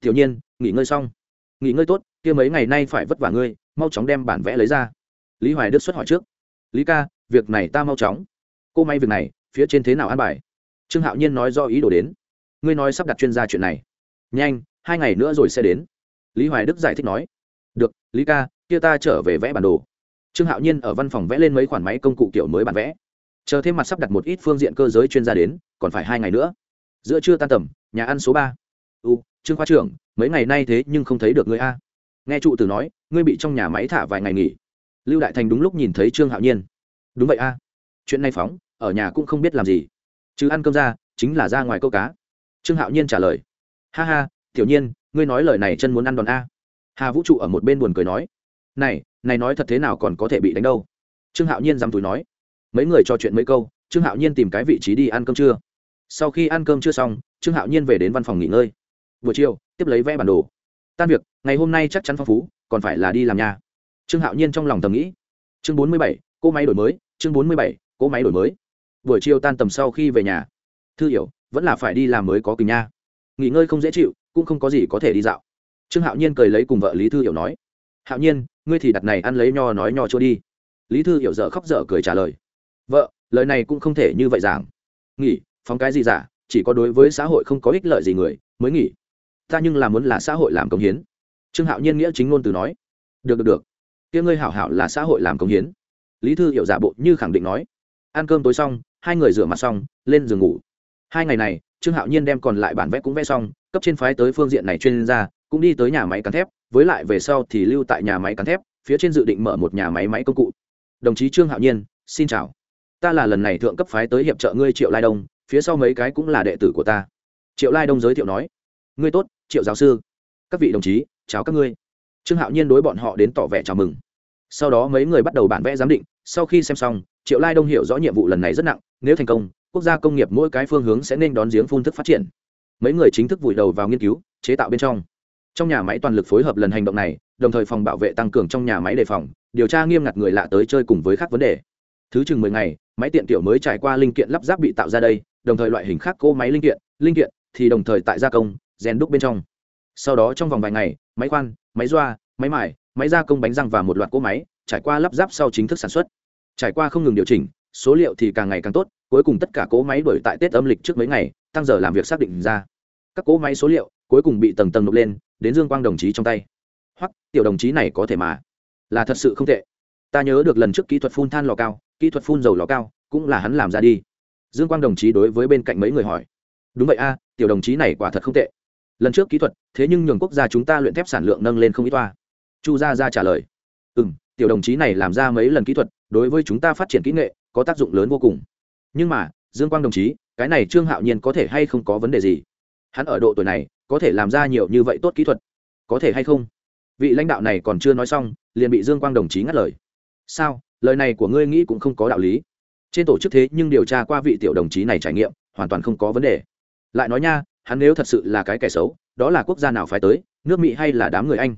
Speaker 1: Tiểu nhiên, nghỉ ngơi xong. Nghỉ ngơi tốt, kia mấy ngày nay phải vất vả ngươi, mau chóng đem bản vẽ lấy ra. Lý hoài đức xuất hỏi trước. Lý ca, việc này ta mau chóng. Cô may việc này phía trên thế nào an bài? Trương hạo nhiên nói do ý đồ đến. Ngươi nói sắp đặt chuyên gia chuyện này. Nhanh, hai ngày nữa rồi sẽ đến. Lý hoài đức giải thích nói. Được, lý ca, kia ta trở về vẽ bản đồ. Trương hạo nhiên ở văn phòng vẽ lên mấy khoản máy công cụ kiểu mới bản vẽ. Chờ thêm mặt sắp đặt một ít phương diện cơ giới chuyên gia đến, còn phải hai ngày nữa. Giữa trưa tan tầm, nhà ăn số ba. U, trương khoa trưởng, mấy ngày nay thế nhưng không thấy được ngươi a. Nghe trụ tử nói, ngươi bị trong nhà máy thả vài ngày nghỉ. Lưu đại thành đúng lúc nhìn thấy trương hạo nhiên. Đúng vậy a. Chuyện này phóng ở nhà cũng không biết làm gì. Chứ ăn cơm ra, chính là ra ngoài câu cá. Trương hạo nhiên trả lời. Ha ha, tiểu nhiên, ngươi nói lời này chân muốn ăn đòn a. Hà vũ trụ ở một bên buồn cười nói. Này này nói thật thế nào còn có thể bị đánh đâu? Trương hạo nhiên dám túi nói. Mấy người trò chuyện mấy câu, trương hạo nhiên tìm cái vị trí đi ăn cơm trưa. Sau khi ăn cơm chưa xong, trương hạo nhiên về đến văn phòng nghỉ ngơi. Buổi chiều, tiếp lấy vẽ bản đồ. Tan việc, ngày hôm nay chắc chắn phong phú, còn phải là đi làm nhà. Trương hạo nhiên trong lòng tầm nghĩ. Chương bốn mươi bảy, cỗ máy đổi mới, chương bốn mươi bảy, cỗ máy đổi mới buổi chiều tan tầm sau khi về nhà. Thư hiểu, vẫn là phải đi làm mới có kỳ nha. Nghỉ ngơi không dễ chịu, cũng không có gì có thể đi dạo. Trương hạo nhiên cười lấy cùng vợ lý thư hiểu nói, hạo nhiên, ngươi thì đặt này ăn lấy nho nói nho cho đi. Lý thư hiểu dở khóc dở cười trả lời, vợ, lời này cũng không thể như vậy giảng. Nghỉ, phóng cái gì giả, chỉ có đối với xã hội không có ích lợi gì người, mới nghỉ. Ta nhưng là muốn là xã hội làm công hiến. Trương hạo nhiên nghĩa chính ngôn từ nói, được được được. Kia ngươi hảo hảo là xã hội làm công hiến. Lý thư hiểu giả bộ như khẳng định nói, ăn cơm tối xong hai người rửa mặt xong, lên giường ngủ. Hai ngày này, trương hạo nhiên đem còn lại bản vẽ cũng vẽ xong, cấp trên phái tới phương diện này chuyên gia, cũng đi tới nhà máy cán thép, với lại về sau thì lưu tại nhà máy cán thép, phía trên dự định mở một nhà máy máy công cụ. Đồng chí trương hạo nhiên, xin chào. Ta là lần này thượng cấp phái tới hiệp trợ ngươi triệu lai đông, phía sau mấy cái cũng là đệ tử của ta. Triệu lai đông giới thiệu nói. Ngươi tốt, triệu giáo sư. Các vị đồng chí, chào các ngươi. Trương hạo nhiên đối bọn họ đến tỏ vẻ chào mừng. Sau đó mấy người bắt đầu bản vẽ giám định, sau khi xem xong triệu lai đông hiểu rõ nhiệm vụ lần này rất nặng, nếu thành công, quốc gia công nghiệp mỗi cái phương hướng sẽ nên đón giếng phun thức phát triển. Mấy người chính thức vùi đầu vào nghiên cứu, chế tạo bên trong. Trong nhà máy toàn lực phối hợp lần hành động này, đồng thời phòng bảo vệ tăng cường trong nhà máy đề phòng, điều tra nghiêm ngặt người lạ tới chơi cùng với các vấn đề. Thứ chừng mười ngày, máy tiện tiểu mới trải qua linh kiện lắp ráp bị tạo ra đây, đồng thời loại hình khác cỗ máy linh kiện linh kiện thì đồng thời tại gia công, rèn đúc bên trong. Sau đó trong vòng vài ngày, máy khoan, máy doa, máy mài, máy gia công bánh răng và một loạt cỗ máy trải qua lắp ráp sau chính thức sản xuất trải qua không ngừng điều chỉnh, số liệu thì càng ngày càng tốt, cuối cùng tất cả cỗ máy đổi tại tết âm lịch trước mấy ngày, tăng giờ làm việc xác định ra. Các cỗ máy số liệu cuối cùng bị tầng tầng nộp lên, đến dương quang đồng chí trong tay. Hoặc, tiểu đồng chí này có thể mà. Là thật sự không tệ. Ta nhớ được lần trước kỹ thuật phun than lò cao, kỹ thuật phun dầu lò cao, cũng là hắn làm ra đi. Dương quang đồng chí đối với bên cạnh mấy người hỏi. Đúng vậy a, tiểu đồng chí này quả thật không tệ. Lần trước kỹ thuật, thế nhưng nhường quốc gia chúng ta luyện thép sản lượng nâng lên không ít toa. Chu gia ra trả lời. Ừ m tiểu đồng chí này làm ra mấy lần kỹ thuật đối với chúng ta phát triển kỹ nghệ, có tác dụng lớn vô cùng. Nhưng mà, dương quang đồng chí, cái này trương hạo nhiên có thể hay không có vấn đề gì? Hắn ở độ tuổi này, có thể làm ra nhiều như vậy tốt kỹ thuật. Có thể hay không? Vị lãnh đạo này còn chưa nói xong, liền bị dương quang đồng chí ngắt lời. Sao? Lời này của ngươi nghĩ cũng không có đạo lý. Trên tổ chức thế nhưng điều tra qua vị tiểu đồng chí này trải nghiệm, hoàn toàn không có vấn đề. Lại nói nha, hắn nếu thật sự là cái kẻ xấu, đó là quốc gia nào phải tới, nước mỹ hay là đám người anh?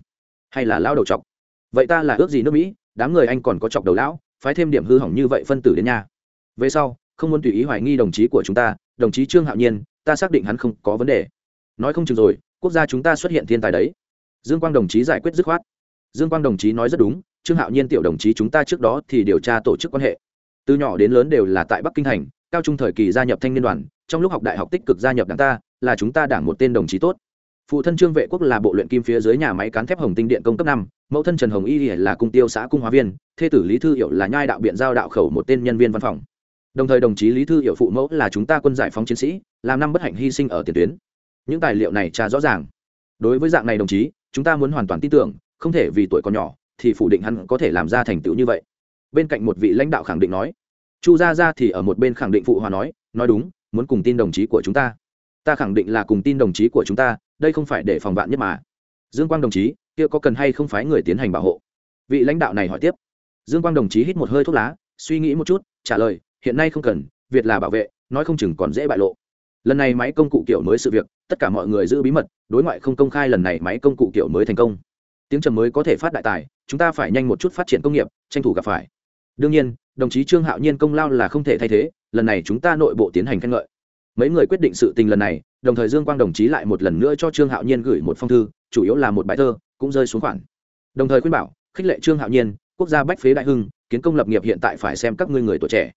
Speaker 1: Hay là lao đầu chọc? Vậy ta là ước gì nước mỹ, đám người anh còn có chọc đầu lão phái thêm điểm hư hỏng như vậy phân tử đến nhà về sau, không muốn tùy ý hoài nghi đồng chí của chúng ta, đồng chí trương hạo nhiên, ta xác định hắn không có vấn đề. Nói không chừng rồi, quốc gia chúng ta xuất hiện thiên tài đấy. Dương quang đồng chí giải quyết dứt khoát. Dương quang đồng chí nói rất đúng, trương hạo nhiên tiểu đồng chí chúng ta trước đó thì điều tra tổ chức quan hệ. Từ nhỏ đến lớn đều là tại bắc kinh thành cao trung thời kỳ gia nhập thanh niên đoàn, trong lúc học đại học tích cực gia nhập đảng ta, là chúng ta đảng một tên đồng chí tốt. Phụ thân trương vệ quốc là bộ luyện kim phía dưới nhà máy cán thép hồng tinh điện công cấp năm mẫu thân trần hồng y là cung tiêu xã cung hóa viên, thê tử lý thư hiệu là nhai đạo biện giao đạo khẩu một tên nhân viên văn phòng. Đồng thời đồng chí lý thư hiệu phụ mẫu là chúng ta quân giải phóng chiến sĩ, làm năm bất hạnh hy sinh ở tiền tuyến. Những tài liệu này trà rõ ràng. Đối với dạng này đồng chí, chúng ta muốn hoàn toàn tin tưởng, không thể vì tuổi còn nhỏ thì phủ định hắn có thể làm ra thành tựu như vậy. Bên cạnh một vị lãnh đạo khẳng định nói, chu gia gia thì ở một bên khẳng định phụ hòa nói nói đúng, muốn cùng tin đồng chí của chúng ta. Ta khẳng định là cùng tin đồng chí của chúng ta, đây không phải để phòng vạn nhất mà. Dương quang đồng chí kia có cần hay không phái người tiến hành bảo hộ? Vị lãnh đạo này hỏi tiếp. Dương quang đồng chí hít một hơi thuốc lá, suy nghĩ một chút, trả lời, hiện nay không cần việt là bảo vệ, nói không chừng còn dễ bại lộ. Lần này máy công cụ kiểu mới sự việc, tất cả mọi người giữ bí mật, đối ngoại không công khai lần này máy công cụ kiểu mới thành công. Tiếng trầm mới có thể phát đại tài, chúng ta phải nhanh một chút phát triển công nghiệp, tranh thủ gặp phải. Đương nhiên, đồng chí trương hạo nhiên công lao là không thể thay thế, lần này chúng ta nội bộ tiến hành khen ngợi. Mấy người quyết định sự tình lần này, đồng thời dương quang đồng chí lại một lần nữa cho trương hạo nhiên gửi một phong thư, chủ yếu là một bài thơ cũng rơi xuống khoản. Đồng thời khuyên bảo, khích lệ trương hạo nhiên, quốc gia bách phế đại hưng, kiến công lập nghiệp hiện tại phải xem các ngươi người tuổi trẻ.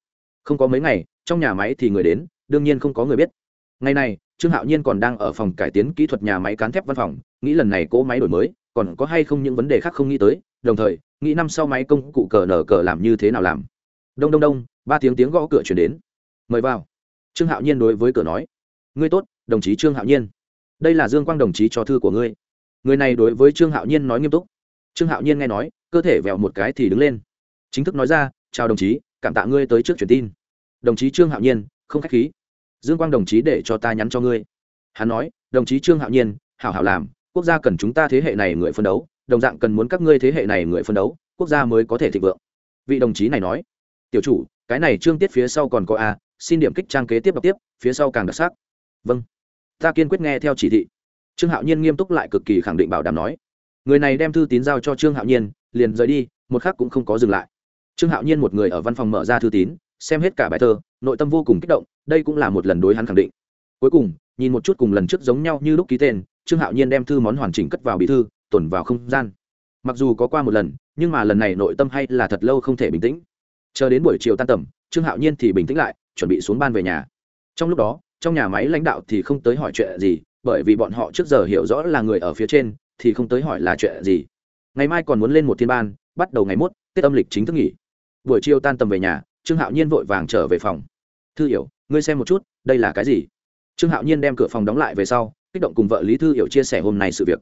Speaker 1: Không có mấy ngày, trong nhà máy thì người đến, đương nhiên không có người biết. Ngày này, trương hạo nhiên còn đang ở phòng cải tiến kỹ thuật nhà máy cán thép văn phòng, nghĩ lần này cỗ máy đổi mới, còn có hay không những vấn đề khác không nghĩ tới, đồng thời, nghĩ năm sau máy công cụ cờ nở cờ làm như thế nào làm. Đông đông đông, ba tiếng tiếng gõ cửa chuyển đến. Mời vào. Trương hạo nhiên đối với cửa nói. Ngươi tốt, đồng chí trương hạo nhiên. Đây là dương quang đồng chí cho thư của ngươi người này đối với trương hạo nhiên nói nghiêm túc. Trương hạo nhiên nghe nói, cơ thể vẹo một cái thì đứng lên. Chính thức nói ra, chào đồng chí, cảm tạ ngươi tới trước truyền tin. Đồng chí trương hạo nhiên, không k h á c h khí. Dương quang đồng chí để cho ta nhắn cho ngươi. Hắn nói, đồng chí trương hạo nhiên, hảo hảo làm, quốc gia cần chúng ta thế hệ này người phân đấu, đồng dạng cần muốn các ngươi thế hệ này người phân đấu, quốc gia mới có thể thịnh vượng. Vị đồng chí này nói, tiểu chủ, cái này trương tiết phía sau còn có a, xin điểm kích trang kế tiếp đọc tiếp, phía sau càng đặc sắc. Vâng. Ta kiên quyết nghe theo chỉ thị trương hạo nhiên nghiêm túc lại cực kỳ khẳng định bảo đảm nói, người này đem thư tín giao cho trương hạo nhiên, liền rời đi, một khắc cũng không có dừng lại. Trương hạo nhiên một người ở văn phòng mở ra thư tín, xem hết cả bài thơ, nội tâm vô cùng kích động, đây cũng là một lần đối hắn khẳng định. Cuối cùng, nhìn một chút cùng lần trước giống nhau như lúc ký tên, trương hạo nhiên đem thư món hoàn chỉnh cất vào bí thư, tồn vào không gian. Mặc dù có qua một lần, nhưng mà lần này nội tâm hay là thật lâu không thể bình tĩnh. Chờ đến buổi chiều tan tầm, trương hạo nhiên thì bình tĩnh lại, chuẩn bị xuống ban về nhà. Trong lúc đó, trong nhà máy lãnh đạo thì không tới hỏi chuyện gì bởi vì bọn họ trước giờ hiểu rõ là người ở phía trên, thì không tới hỏi là chuyện gì. Ngày mai còn muốn lên một thiên ban, bắt đầu ngày mốt tết âm lịch chính thức nghỉ. Buổi chiều tan tầm về nhà, trương hạo nhiên vội vàng trở về phòng. Thư hiểu, ngươi xem một chút, đây là cái gì? Trương hạo nhiên đem cửa phòng đóng lại về sau, kích động cùng vợ lý thư hiểu chia sẻ hôm nay sự việc.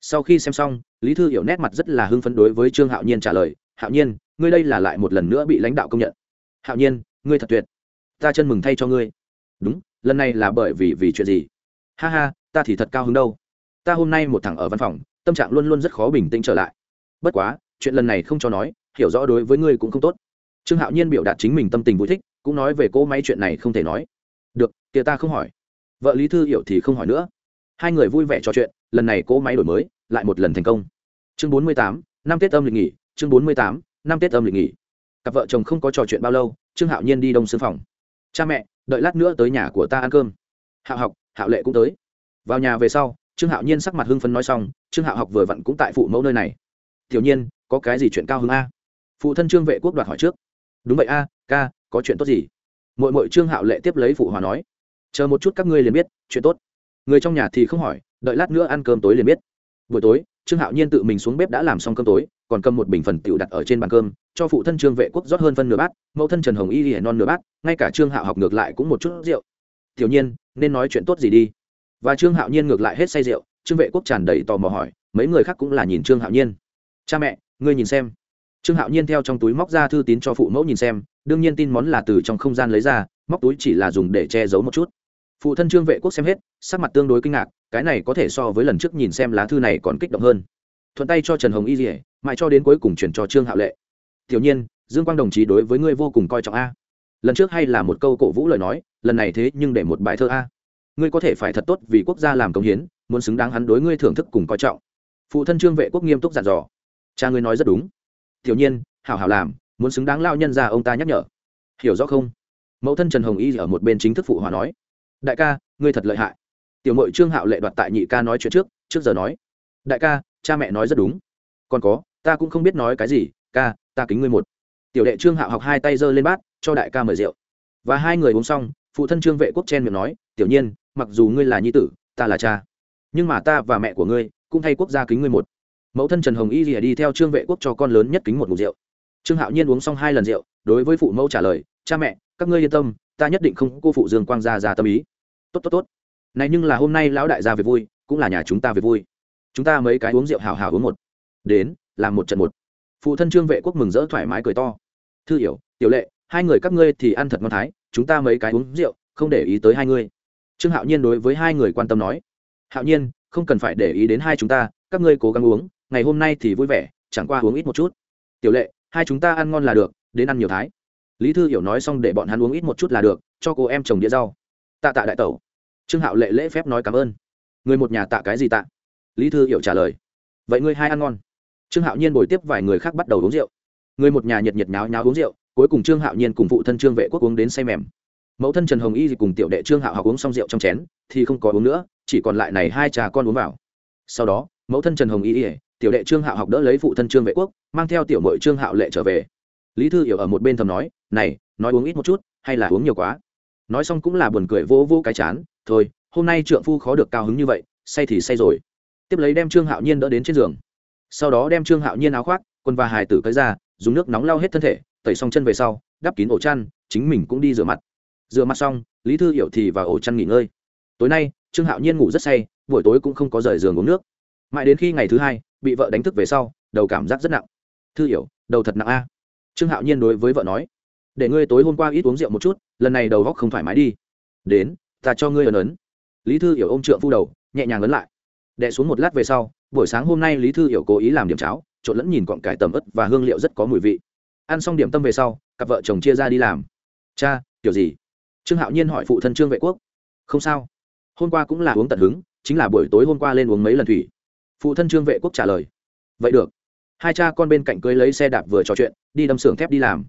Speaker 1: Sau khi xem xong, lý thư hiểu nét mặt rất là hưng phấn đối với trương hạo nhiên trả lời, hạo nhiên, ngươi đây là lại một lần nữa bị lãnh đạo công nhận. Hạo nhiên, ngươi thật tuyệt. Ta chân mừng thay cho ngươi. Đúng, lần này là bởi vì vì chuyện gì? Ha ha ta thì thật cao hứng đâu. Ta hôm nay một thằng ở văn phòng, tâm trạng luôn luôn rất khó bình tĩnh trở lại. Bất quá, chuyện lần này không cho nói, hiểu rõ đối với ngươi cũng không tốt. Trương hạo nhiên biểu đạt chính mình tâm tình vui thích, cũng nói về cỗ máy chuyện này không thể nói. Được, kia ta không hỏi. Vợ lý thư hiểu thì không hỏi nữa. Hai người vui vẻ trò chuyện, lần này cỗ máy đổi mới, lại một lần thành công. Chương bốn mươi tám, năm tết âm lịch nghỉ, chương bốn mươi tám, năm tết âm lịch nghỉ. Cặp vợ chồng không có trò chuyện bao lâu, trương hạo nhiên đi đông xương phòng. Cha mẹ, đợi lát nữa tới nhà của ta ăn cơm. Hạo học, hạo lệ cũng tới vào nhà về sau, trương hạo nhiên sắc mặt hưng phấn nói xong, trương hạo học vừa vặn cũng tại phụ mẫu nơi này. Tiểu nhiên, có cái gì chuyện cao hứng a? Phụ thân trương vệ quốc đoạt hỏi trước. Đúng vậy a, ca, có chuyện tốt gì? Mội mội trương hạo lệ tiếp lấy phụ hòa nói. Chờ một chút các ngươi liền biết, chuyện tốt. Người trong nhà thì không hỏi, đợi lát nữa ăn cơm tối liền biết. Buổi tối, trương hạo nhiên tự mình xuống bếp đã làm xong cơm tối, còn cầm một bình phần tựu đặt ở trên bàn cơm, cho phụ thân trương vệ quốc rót hơn phân nửa bát, mẫu thân trần hồng y hiển non nửa bát, ngay cả trương hạo học ngược lại cũng một chút rượu. Tiểu nhiên, nên nói chuyện tốt gì đi và trương hạo nhiên ngược lại hết say rượu, trương vệ quốc tràn đầy tò mò hỏi, mấy người khác cũng là nhìn trương hạo nhiên. Cha mẹ, ngươi nhìn xem. Trương hạo nhiên theo trong túi móc ra thư tín cho phụ mẫu nhìn xem, đương nhiên tin món là từ trong không gian lấy ra, móc túi chỉ là dùng để che giấu một chút. Phụ thân trương vệ quốc xem hết, sắc mặt tương đối kinh ngạc, cái này có thể so với lần trước nhìn xem lá thư này còn kích động hơn. Thuận tay cho trần hồng y dỉa mãi cho đến cuối cùng chuyển cho trương hạo lệ. Tiểu nhiên, dương quang đồng chí đối với ngươi vô cùng coi trọng a. Lần trước hay là một câu cổ vũ lời nói, lần này thế nhưng để một bài thơ a ngươi có thể phải thật tốt vì quốc gia làm công hiến, muốn xứng đáng hắn đối ngươi thưởng thức cùng coi trọng. Phụ thân trương vệ quốc nghiêm túc dặn dò. Cha ngươi nói rất đúng. Tiểu nhiên, hảo hảo làm, muốn xứng đáng lao nhân ra ông ta nhắc nhở. Hiểu rõ không? Mẫu thân trần hồng y ở một bên chính thức phụ hòa nói. Đại ca, ngươi thật lợi hại. Tiểu mội trương hạo lệ đoạt tại nhị ca nói chuyện trước trước giờ nói. Đại ca, cha mẹ nói rất đúng. Còn có, ta cũng không biết nói cái gì, ca, ta kính ngươi một. Tiểu đệ trương hạo học hai tay giơ lên bát, cho đại ca mời rượu. Và hai người uống xong, phụ thân trương vệ quốc chen miệng nói, tiểu nhiên mặc dù ngươi là nhi tử, ta là cha, nhưng mà ta và mẹ của ngươi cũng thay quốc gia kính ngươi một. Mẫu thân trần hồng y rìa đi theo trương vệ quốc cho con lớn nhất kính một mục rượu. Trương hạo nhiên uống xong hai lần rượu, đối với phụ mẫu trả lời, cha mẹ, các ngươi yên tâm, ta nhất định không cô phụ dương quang gia ra tâm ý. Tốt tốt tốt. Này nhưng là hôm nay lão đại gia về vui, cũng là nhà chúng ta về vui. Chúng ta mấy cái uống rượu hào hào uống một. Đến, làm một trận một. Phụ thân trương vệ quốc mừng rỡ thoải mái cười to. Thư hiểu, tiểu lệ, hai người các ngươi thì ăn thật ngon thái, chúng ta mấy cái uống rượu, không để ý tới hai ngươi trương hạo nhiên đối với hai người quan tâm nói, hạo nhiên, không cần phải để ý đến hai chúng ta, các ngươi cố gắng uống, ngày hôm nay thì vui vẻ, chẳng qua uống ít một chút. Tiểu lệ, hai chúng ta ăn ngon là được, đến ăn nhiều thái. Lý thư hiểu nói xong để bọn hắn uống ít một chút là được, cho cô em trồng đĩa rau. Tạ tạ đại tẩu. Trương hạo lệ lễ phép nói cảm ơn. Người một nhà tạ cái gì tạ? Lý thư hiểu trả lời. Vậy ngươi hai ăn ngon. Trương hạo nhiên bồi tiếp vài người khác bắt đầu uống rượu. Người một nhà nhiệt nhiệt nháo nháo uống rượu, cuối cùng trương hạo nhiên cùng phụ thân trương vệ quốc uống đến say mềm mẫu thân trần hồng y cùng tiểu đệ trương hạo học uống xong rượu trong chén, thì không có uống nữa, chỉ còn lại này hai cha con uống vào. Sau đó, mẫu thân trần hồng y, tiểu đệ trương hạo học đỡ lấy phụ thân trương vệ quốc, mang theo tiểu mội trương hạo lệ trở về. Lý thư hiểu ở một bên thầm nói, này, nói uống ít một chút, hay là uống nhiều quá? Nói xong cũng là buồn cười vô vô cái chán, thôi, hôm nay trượng phu khó được cao hứng như vậy, say thì say rồi. Tiếp lấy đem trương hạo nhiên đỡ đến trên giường. Sau đó đem trương hạo nhiên áo khoác, quần và hài tử cấy ra, dùng nước nóng lau hết thân thể, tẩy xong chân về sau, đắp kín ổ chăn, chính mình cũng đi rửa mặt rửa mặt xong, lý thư hiểu thì vào ổ chăn nghỉ ngơi. Tối nay, trương hạo nhiên ngủ rất say, buổi tối cũng không có rời giường uống nước. Mãi đến khi ngày thứ hai, bị vợ đánh thức về sau, đầu cảm giác rất nặng. Thư hiểu, đầu thật nặng a. Trương hạo nhiên đối với vợ nói, để ngươi tối hôm qua ít uống rượu một chút, lần này đầu góc không thoải mái đi. Đến, ta cho ngươi ấn ấn. Lý thư hiểu ô m trượng phu đầu, nhẹ nhàng ấn lại. Đẻ xuống một lát về sau, buổi sáng hôm nay lý thư hiểu cố ý làm điểm cháo, trộn lẫn nhìn cọn cải tầm ớt và hương liệu rất có mùi vị. Ăn xong điểm tâm về sau, cặp vợ chồng chia ra đi làm. Cha, kiểu gì? Trương hạo nhiên hỏi phụ thân trương vệ quốc, không sao, hôm qua cũng là uống tận hứng, chính là buổi tối hôm qua lên uống mấy lần thủy. Phụ thân trương vệ quốc trả lời, vậy được. Hai cha con bên cạnh cưới lấy xe đạp vừa trò chuyện, đi đâm xưởng thép đi làm.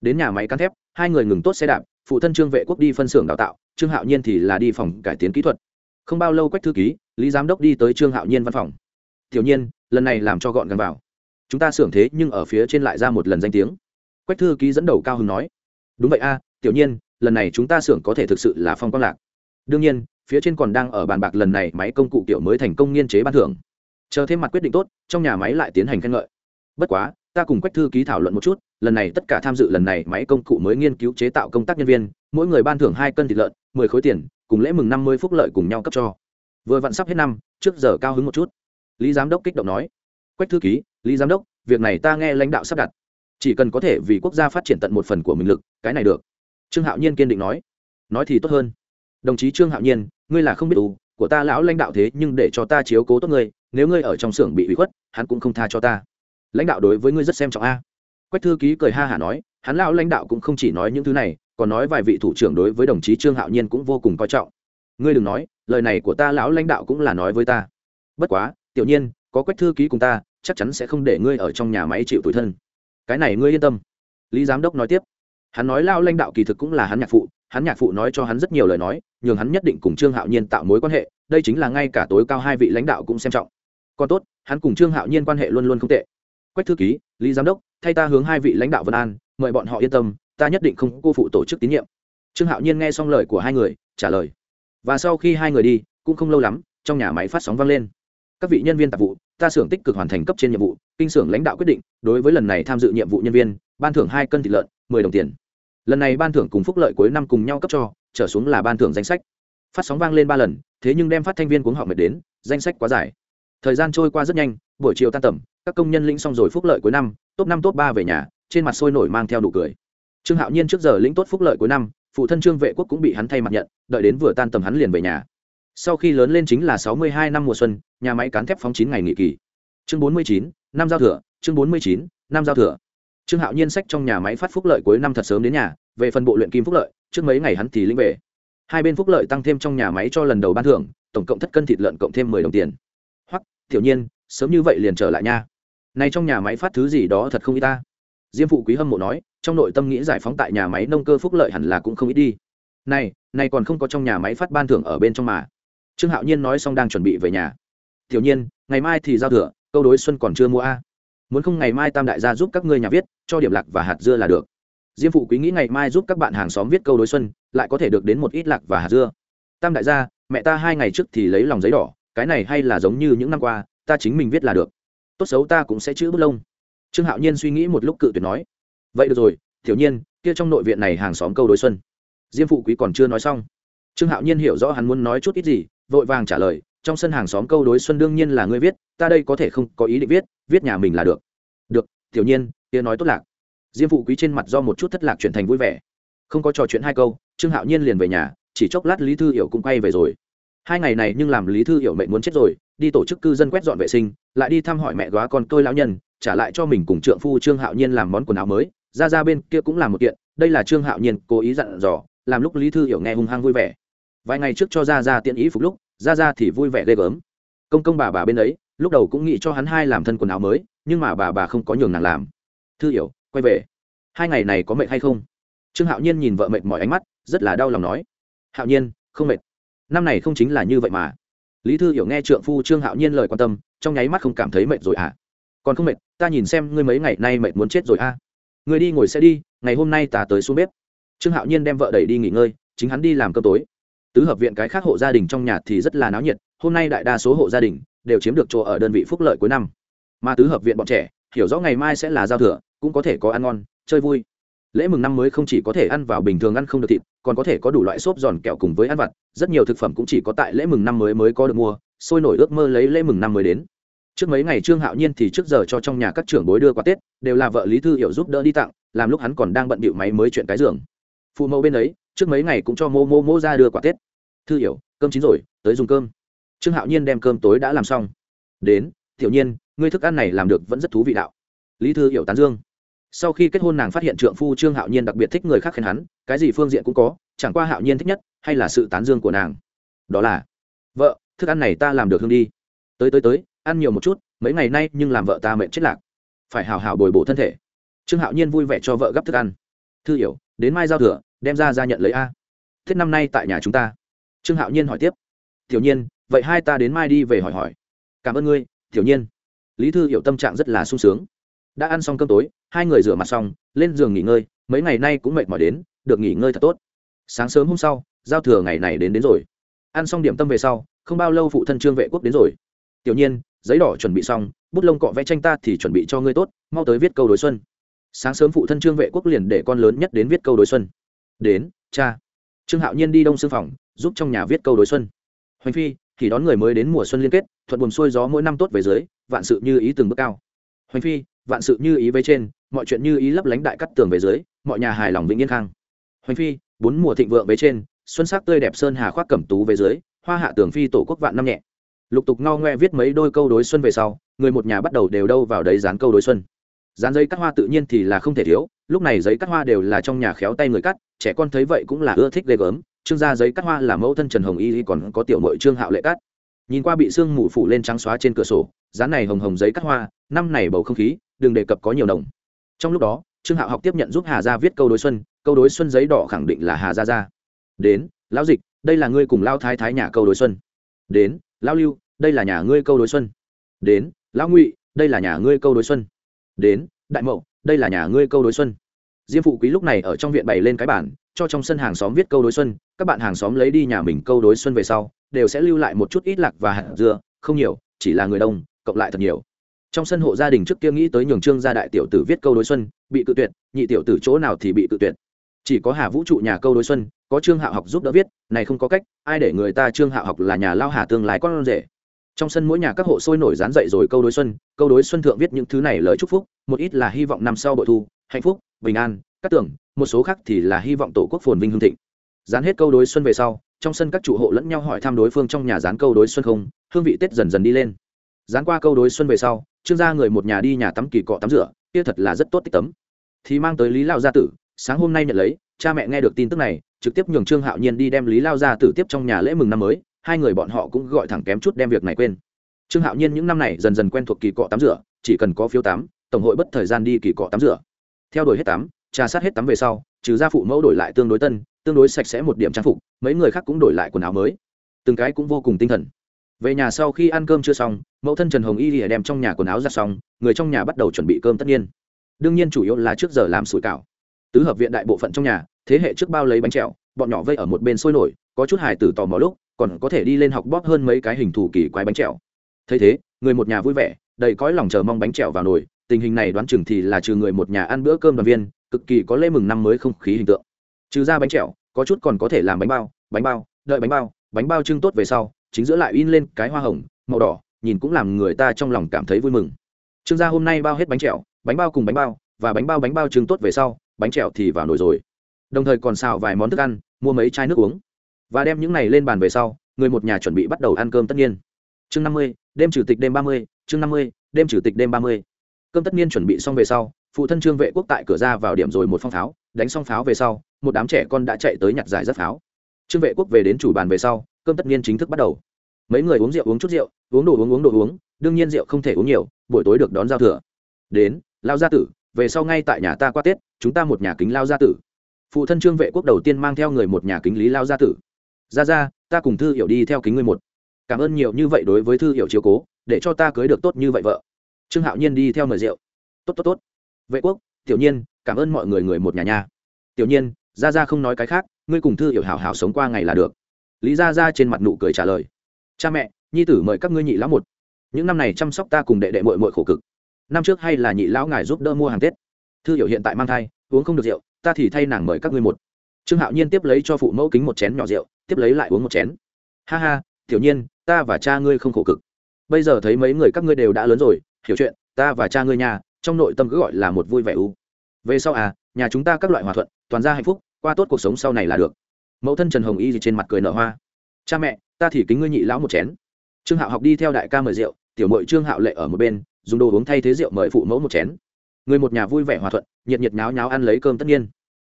Speaker 1: Đến nhà máy cán thép, hai người ngừng tốt xe đạp, phụ thân trương vệ quốc đi phân xưởng đào tạo, trương hạo nhiên thì là đi phòng cải tiến kỹ thuật. Không bao lâu quách thư ký, lý giám đốc đi tới trương hạo nhiên văn phòng. Tiểu nhiên, lần này làm cho gọn gàng vào. Chúng ta xưởng thế nhưng ở phía trên lại ra một lần danh tiếng. Quách thư ký dẫn đầu cao hưng nói, đúng vậy a, tiểu nhiên lần này chúng ta xưởng có thể thực sự là phong quang lạc. Đương nhiên, phía trên còn đang ở bàn bạc lần này máy công cụ kiểu mới thành công nghiên chế ban thưởng. Chờ thêm mặt quyết định tốt, trong nhà máy lại tiến hành khen ngợi. Bất quá, ta cùng quách thư ký thảo luận một chút, lần này tất cả tham dự lần này máy công cụ mới nghiên cứu chế tạo công tác nhân viên, mỗi người ban thưởng hai cân thịt lợn, mười khối tiền, cùng lễ mừng năm mươi phúc lợi cùng nhau cấp cho. Vừa vặn sắp hết năm, trước giờ cao hứng một chút. Lý giám đốc kích động nói. Quách thư ký, lý giám đốc, việc này ta nghe lãnh đạo sắp đặt. Chỉ cần có thể vì quốc gia phát triển tận một phần của mình lực, cái này được trương hạo nhiên kiên định nói. Nói thì tốt hơn. Đồng chí trương hạo nhiên, ngươi là không biết đủ của ta lão lãnh đạo thế nhưng để cho ta chiếu cố tốt ngươi, nếu ngươi ở trong xưởng bị hủy khuất, hắn cũng không tha cho ta. Lãnh đạo đối với ngươi rất xem trọng a. Quách thư ký cười ha hả nói, hắn lão lãnh đạo cũng không chỉ nói những thứ này, còn nói vài vị thủ trưởng đối với đồng chí trương hạo nhiên cũng vô cùng coi trọng. Ngươi đừng nói, lời này của ta lão lãnh đạo cũng là nói với ta. Bất quá, tiểu nhiên, có quách thư ký cùng ta, chắc chắn sẽ không để ngươi ở trong nhà máy chịu tủi thân. Cái này ngươi yên tâm. Lý giám đốc nói tiếp hắn nói lao lãnh đạo kỳ thực cũng là hắn nhạc phụ, hắn nhạc phụ nói cho hắn rất nhiều lời nói, nhường hắn nhất định cùng trương hạo nhiên tạo mối quan hệ, đây chính là ngay cả tối cao hai vị lãnh đạo cũng xem trọng. Còn tốt, hắn cùng trương hạo nhiên quan hệ luôn luôn không tệ. Quách thư ký, lý giám đốc, thay ta hướng hai vị lãnh đạo vân an, mời bọn họ yên tâm, ta nhất định không cô phụ tổ chức tín nhiệm. Trương hạo nhiên nghe xong lời của hai người, trả lời. Và sau khi hai người đi, cũng không lâu lắm, trong nhà máy phát sóng vang lên các vị nhân viên tạp vụ, ta xưởng tích cực hoàn thành cấp trên nhiệm vụ, kinh xưởng lãnh đạo quyết định, đối với lần này tham dự nhiệm vụ nhân viên, ban thưởng hai cân thịt lợn, mười đồng tiền. Lần này ban thưởng cùng phúc lợi cuối năm cùng nhau cấp cho, trở xuống là ban thưởng danh sách. Phát sóng vang lên ba lần, thế nhưng đem phát thanh viên cuống họ mệt đến, danh sách quá dài. Thời gian trôi qua rất nhanh, buổi chiều tan tầm, các công nhân lĩnh xong rồi phúc lợi cuối năm, top năm, top ba về nhà, trên mặt sôi nổi mang theo nụ cười. Trương hạo nhiên trước giờ lĩnh tốt phúc lợi cuối năm, phụ thân trương vệ quốc cũng bị hắn thay mặt nhận, đợi đến vừa tan tầm hắn liền về nhà sau khi lớn lên chính là sáu mươi hai năm mùa xuân, nhà máy cán thép phóng chín ngày nghỉ kỳ. Chương bốn mươi chín, năm giao thừa, chương bốn mươi chín, năm giao thừa. Trương hạo nhiên sách trong nhà máy phát phúc lợi cuối năm thật sớm đến nhà, về phần bộ luyện kim phúc lợi, trước mấy ngày hắn thì lĩnh về. Hai bên phúc lợi tăng thêm trong nhà máy cho lần đầu ban thưởng, tổng cộng thất cân thịt lợn cộng thêm mười đồng tiền. Hoặc tiểu nhiên, sớm như vậy liền trở lại nha. Này trong nhà máy phát thứ gì đó thật không ít ta. Diêm phụ quý hâm mộ nói, trong nội tâm nghĩ giải phóng tại nhà máy nông cơ phúc lợi hẳn là cũng không ít đi. Này này còn không có trong nhà máy phát ban thưởng ở bên trong mà trương hạo nhiên nói xong đang chuẩn bị về nhà. Tiểu nhiên, ngày mai thì giao thừa, câu đối xuân còn chưa mua a. Muốn không ngày mai tam đại gia giúp các ngươi nhà viết, cho điểm lạc và hạt dưa là được. Diêm phụ quý nghĩ ngày mai giúp các bạn hàng xóm viết câu đối xuân, lại có thể được đến một ít lạc và hạt dưa. Tam đại gia, mẹ ta hai ngày trước thì lấy lòng giấy đỏ, cái này hay là giống như những năm qua, ta chính mình viết là được. Tốt xấu ta cũng sẽ chữ bút lông. Trương hạo nhiên suy nghĩ một lúc cự tuyệt nói. Vậy được rồi thiểu nhiên, kia trong nội viện này hàng xóm câu đối xuân. Diêm phụ quý còn chưa nói xong. Trương hạo nhiên hiểu rõ hắn muốn nói chút ít gì vội vàng trả lời, trong sân hàng xóm câu đối xuân đương nhiên là ngươi viết, ta đây có thể không có ý định viết viết nhà mình là được. Được, tiểu nhiên, kia nói tốt lạc. Diêm phụ quý trên mặt do một chút thất lạc chuyển thành vui vẻ. Không có trò chuyện hai câu, trương hạo nhiên liền về nhà, chỉ chốc lát lý thư hiểu cũng quay về rồi. Hai ngày này nhưng làm lý thư hiểu mệnh muốn chết rồi, đi tổ chức cư dân quét dọn vệ sinh, lại đi thăm hỏi mẹ góa con tôi lão nhân, trả lại cho mình cùng trượng phu trương hạo nhiên làm món quần áo mới. Ra ra bên kia cũng làm một kiện, đây là trương hạo nhiên cố ý dặn dò, làm lúc lý thư hiểu nghe hung hăng vui vẻ vài ngày trước cho ra ra tiện ý phục lúc ra ra thì vui vẻ ghê gớm. Công công bà bà bên ấy, lúc đầu cũng nghĩ cho hắn hai làm thân quần áo mới, nhưng mà bà bà không có nhường nàng làm. Thư hiểu, quay về. Hai ngày này có mệt hay không? Trương hạo nhiên nhìn vợ mệt mỏi ánh mắt, rất là đau lòng nói. Hạo nhiên, không mệt. Năm này không chính là như vậy mà. Lý thư hiểu nghe trượng phu trương hạo nhiên lời quan tâm, trong nháy mắt không cảm thấy mệt rồi à còn không mệt, ta nhìn xem ngươi mấy ngày nay mệt muốn chết rồi à ngươi đi ngồi xe đi, ngày hôm nay ta tới xuống bếp. Trương hạo nhiên đem vợ đẩy đi nghỉ ngơi, chính hắn đi làm cơm tối tứ hợp viện cái khác hộ gia đình trong nhà thì rất là náo nhiệt, hôm nay đại đa số hộ gia đình đều chiếm được chỗ ở đơn vị phúc lợi cuối năm. Mà tứ hợp viện bọn trẻ, hiểu rõ ngày mai sẽ là giao thừa, cũng có thể có ăn ngon, chơi vui. Lễ mừng năm mới không chỉ có thể ăn vào bình thường ăn không được thịt, còn có thể có đủ loại xốp giòn kẹo cùng với ăn vặt, rất nhiều thực phẩm cũng chỉ có tại lễ mừng năm mới mới có được mua, sôi nổi ước mơ lấy lễ mừng năm mới đến. Trước mấy ngày trương hạo nhiên thì trước giờ cho trong nhà các trưởng bối đưa qua tết, đều là vợ lý thư hiểu giúp đỡ đi tặng, làm lúc hắn còn đang bận bịu máy mới chuyện cái giường. Phụ mẫu bên ấy trước mấy ngày cũng cho mô mô mô ra đưa quả tết. Thư hiểu, cơm chín rồi, tới dùng cơm. Trương hạo nhiên đem cơm tối đã làm xong. Đến, tiểu nhiên, ngươi thức ăn này làm được vẫn rất thú vị đạo. Lý thư hiểu tán dương. Sau khi kết hôn nàng phát hiện trượng phu trương hạo nhiên đặc biệt thích người khác khen hắn, cái gì phương diện cũng có, chẳng qua hạo nhiên thích nhất, hay là sự tán dương của nàng. Đó là, vợ, thức ăn này ta làm được hương đi. Tới tới tới, ăn nhiều một chút, mấy ngày nay nhưng làm vợ ta mệnh chết lạc. Phải hào hào bồi bổ thân thể. Trương hạo nhiên vui vẻ cho vợ gấp thức ăn. Thư hiểu, đến mai giao thừa đem ra ra nhận lấy a. Tết năm nay tại nhà chúng ta. Trương hạo nhiên hỏi tiếp. Tiểu nhiên, vậy hai ta đến mai đi về hỏi hỏi. Cảm ơn ngươi, tiểu nhiên. Lý thư hiểu tâm trạng rất là sung sướng. Đã ăn xong cơm tối, hai người rửa mặt xong, lên giường nghỉ ngơi, mấy ngày nay cũng mệt mỏi đến, được nghỉ ngơi thật tốt. Sáng sớm hôm sau, giao thừa ngày này đến đến rồi. Ăn xong điểm tâm về sau, không bao lâu phụ thân trương vệ quốc đến rồi. Tiểu nhiên, giấy đỏ chuẩn bị xong, bút lông cọ vẽ tranh ta thì chuẩn bị cho ngươi tốt, mau tới viết câu đối xuân. Sáng sớm phụ thân trương vệ quốc liền để con lớn nhất đến viết câu đối xuân đến, cha. Trương hạo nhiên đi đông xương phòng, giúp trong nhà viết câu đối xuân. Hoành phi, thì đón người mới đến mùa xuân liên kết, thuận buồm xuôi gió mỗi năm tốt về dưới, vạn sự như ý từng bước cao. Hoành phi, vạn sự như ý với trên, mọi chuyện như ý lấp lánh đại cắt tường về dưới, mọi nhà hài lòng vĩnh yên khang. Hoành phi, bốn mùa thịnh vượng với trên, xuân sắc tươi đẹp sơn hà khoác cẩm tú về dưới, hoa hạ tường phi tổ quốc vạn năm nhẹ. Lục tục ngao ngoe viết mấy đôi câu đối xuân về sau, người một nhà bắt đầu đều đâu vào đấy dán câu đối xuân. Dán dây cắt hoa tự nhiên thì là không thể thiếu lúc này giấy cắt hoa đều là trong nhà khéo tay người cắt, trẻ con thấy vậy cũng là ưa thích ghê gớm. Trương gia giấy cắt hoa là mẫu thân trần hồng y còn có tiểu mội trương hạo lệ cắt. Nhìn qua bị sương mù phủ lên trắng xóa trên cửa sổ, dán này hồng hồng giấy cắt hoa, năm này bầu không khí, đừng đề cập có nhiều đồng. Trong lúc đó, trương hạo học tiếp nhận giúp hà gia viết câu đối xuân, câu đối xuân giấy đỏ khẳng định là hà gia gia. Đến, lão dịch, đây là ngươi cùng lao thái thái nhà câu đối xuân. Đến, lão lưu, đây là nhà ngươi câu đối xuân. Đến, lão ngụy, đây là nhà ngươi câu đối xuân. Đến, đại mậu đây là nhà ngươi câu đối xuân. Diêm phụ quý lúc này ở trong viện bày lên cái bản, cho trong sân hàng xóm viết câu đối xuân, các bạn hàng xóm lấy đi nhà mình câu đối xuân về sau, đều sẽ lưu lại một chút ít lạc và hạt dưa, không nhiều, chỉ là người đông, cộng lại thật nhiều. Trong sân hộ gia đình trước kia nghĩ tới nhường trương gia đại tiểu tử viết câu đối xuân, bị cự tuyệt, nhị tiểu tử chỗ nào thì bị cự tuyệt. Chỉ có hà vũ trụ nhà câu đối xuân, có trương hạo học giúp đỡ viết, này không có cách, ai để người ta trương hạo học là nhà lao hà tương lai con rể trong sân mỗi nhà các hộ sôi nổi dán dậy rồi câu đối xuân, câu đối xuân thượng viết những thứ này lời chúc phúc, một ít là hy vọng năm sau bội thu, hạnh phúc, bình an, cát tưởng một số khác thì là hy vọng tổ quốc phồn vinh hương thịnh. Dán hết câu đối xuân về sau, trong sân các chủ hộ lẫn nhau hỏi thăm đối phương trong nhà dán câu đối xuân không, hương vị tết dần dần đi lên. Dán qua câu đối xuân về sau, trương gia người một nhà đi nhà tắm kỳ cọ tắm rửa, kia thật là rất tốt tích tấm. Thì mang tới lý lao gia tử, sáng hôm nay nhận lấy, cha mẹ nghe được tin tức này, trực tiếp nhường trương hạo nhiên đi đem lý lao gia tử tiếp trong nhà lễ mừng năm mới hai người bọn họ cũng gọi thẳng kém chút đem việc này quên. Trương hạo nhiên những năm này dần dần quen thuộc kỳ cọ tắm rửa, chỉ cần có phiếu tắm tổng hội bất thời gian đi kỳ cọ tắm rửa. Theo đuổi hết tắm trà sát hết tắm về sau, trừ gia phụ mẫu đổi lại tương đối tân, tương đối sạch sẽ một điểm trang phục, mấy người khác cũng đổi lại quần áo mới. Từng cái cũng vô cùng tinh thần. Về nhà sau khi ăn cơm chưa xong, mẫu thân trần hồng y lìa đem trong nhà quần áo ra xong, người trong nhà bắt đầu chuẩn bị cơm tất nhiên. Đương nhiên chủ yếu là trước giờ làm sủi cảo. Tứ hợp viện đại bộ phận trong nhà, thế hệ trước bao lấy bánh trẹo, bọn nhỏ vây ở một bên sôi nổi, có chút hài tử tò mò lúc còn có thể đi lên học bóp hơn mấy cái hình thù kỳ quái bánh trẹo. Thấy thế, người một nhà vui vẻ, đầy cõi lòng chờ mong bánh trẹo vào nồi. Tình hình này đoán chừng thì là trừ người một nhà ăn bữa cơm đoàn viên, cực kỳ có lễ mừng năm mới không khí hình tượng. Trừ ra bánh trẹo, có chút còn có thể làm bánh bao bánh bao, đợi bánh bao bánh bao trưng tốt về sau, chính giữa lại in lên cái hoa hồng, màu đỏ, nhìn cũng làm người ta trong lòng cảm thấy vui mừng. Trương gia hôm nay bao hết bánh trẹo, bánh bao cùng bánh bao, và bánh bao bánh bao trưng tốt về sau, bánh trẹo thì vào nồi rồi. Đồng thời còn xào vài món thức ăn, mua mấy chai nước uống và đem những này lên bàn về sau, người một nhà chuẩn bị bắt đầu ăn cơm tất nhiên. Chương năm mươi, đêm chủ tịch đêm ba mươi, chương năm mươi, đêm chủ tịch đêm ba mươi. Cơm tất nhiên chuẩn bị xong về sau, phụ thân trương vệ quốc tại cửa ra vào điểm rồi một phong pháo, đánh xong pháo về sau, một đám trẻ con đã chạy tới nhặt giải rất pháo. Trương vệ quốc về đến chủ bàn về sau, cơm tất nhiên chính thức bắt đầu. Mấy người uống rượu, uống chút rượu, uống đồ, uống uống đồ, uống, đương nhiên rượu không thể uống nhiều, buổi tối được đón giao thừa. Đến, lao gia tử, về sau ngay tại nhà ta qua tết, chúng ta một nhà kính lao gia tử. Phụ thân trương vệ quốc đầu tiên mang theo người một nhà kính lý lao gia tử ra ra, ta cùng thư hiểu đi theo kính ngươi một. Cảm ơn nhiều như vậy đối với thư hiểu chiếu cố, để cho ta cưới được tốt như vậy vợ. Trương hạo nhiên đi theo mời rượu. Tốt tốt tốt. Vệ quốc, tiểu nhiên, cảm ơn mọi người người một nhà nhà tiểu nhiên, ra ra không nói cái khác, ngươi cùng thư hiểu hảo hảo sống qua ngày là được. Lý ra ra trên mặt nụ cười trả lời. Cha mẹ, nhi tử mời các ngươi nhị lão một. Những năm này chăm sóc ta cùng đệ đệ mội mội khổ cực. Năm trước hay là nhị lão ngài giúp đỡ mua hàng tết. Thư hiểu hiện tại mang thai, uống không được rượu, ta thì thay nàng mời các ngươi một. Trương hạo nhiên tiếp lấy cho phụ mẫu kính một chén nhỏ rượu tiếp lấy lại uống một chén. Ha ha, tiểu nhiên, ta và cha ngươi không khổ cực. Bây giờ thấy mấy người các ngươi đều đã lớn rồi, hiểu chuyện, ta và cha ngươi nhà, trong nội tâm cứ gọi là một vui vẻ u. Về sau à nhà chúng ta các loại hòa thuận, toàn ra hạnh phúc, qua tốt cuộc sống sau này là được. Mẫu thân trần hồng y trên mặt cười nở hoa. Cha mẹ, ta thì kính ngươi nhị lão một chén. Trương hạo học đi theo đại ca mời rượu, tiểu mội trương hạo lệ ở một bên, dùng đồ uống thay thế rượu mời phụ mẫu một chén. Người một nhà vui vẻ hòa thuận, nhiệt nhiệt nháo nháo ăn lấy cơm tất nhiên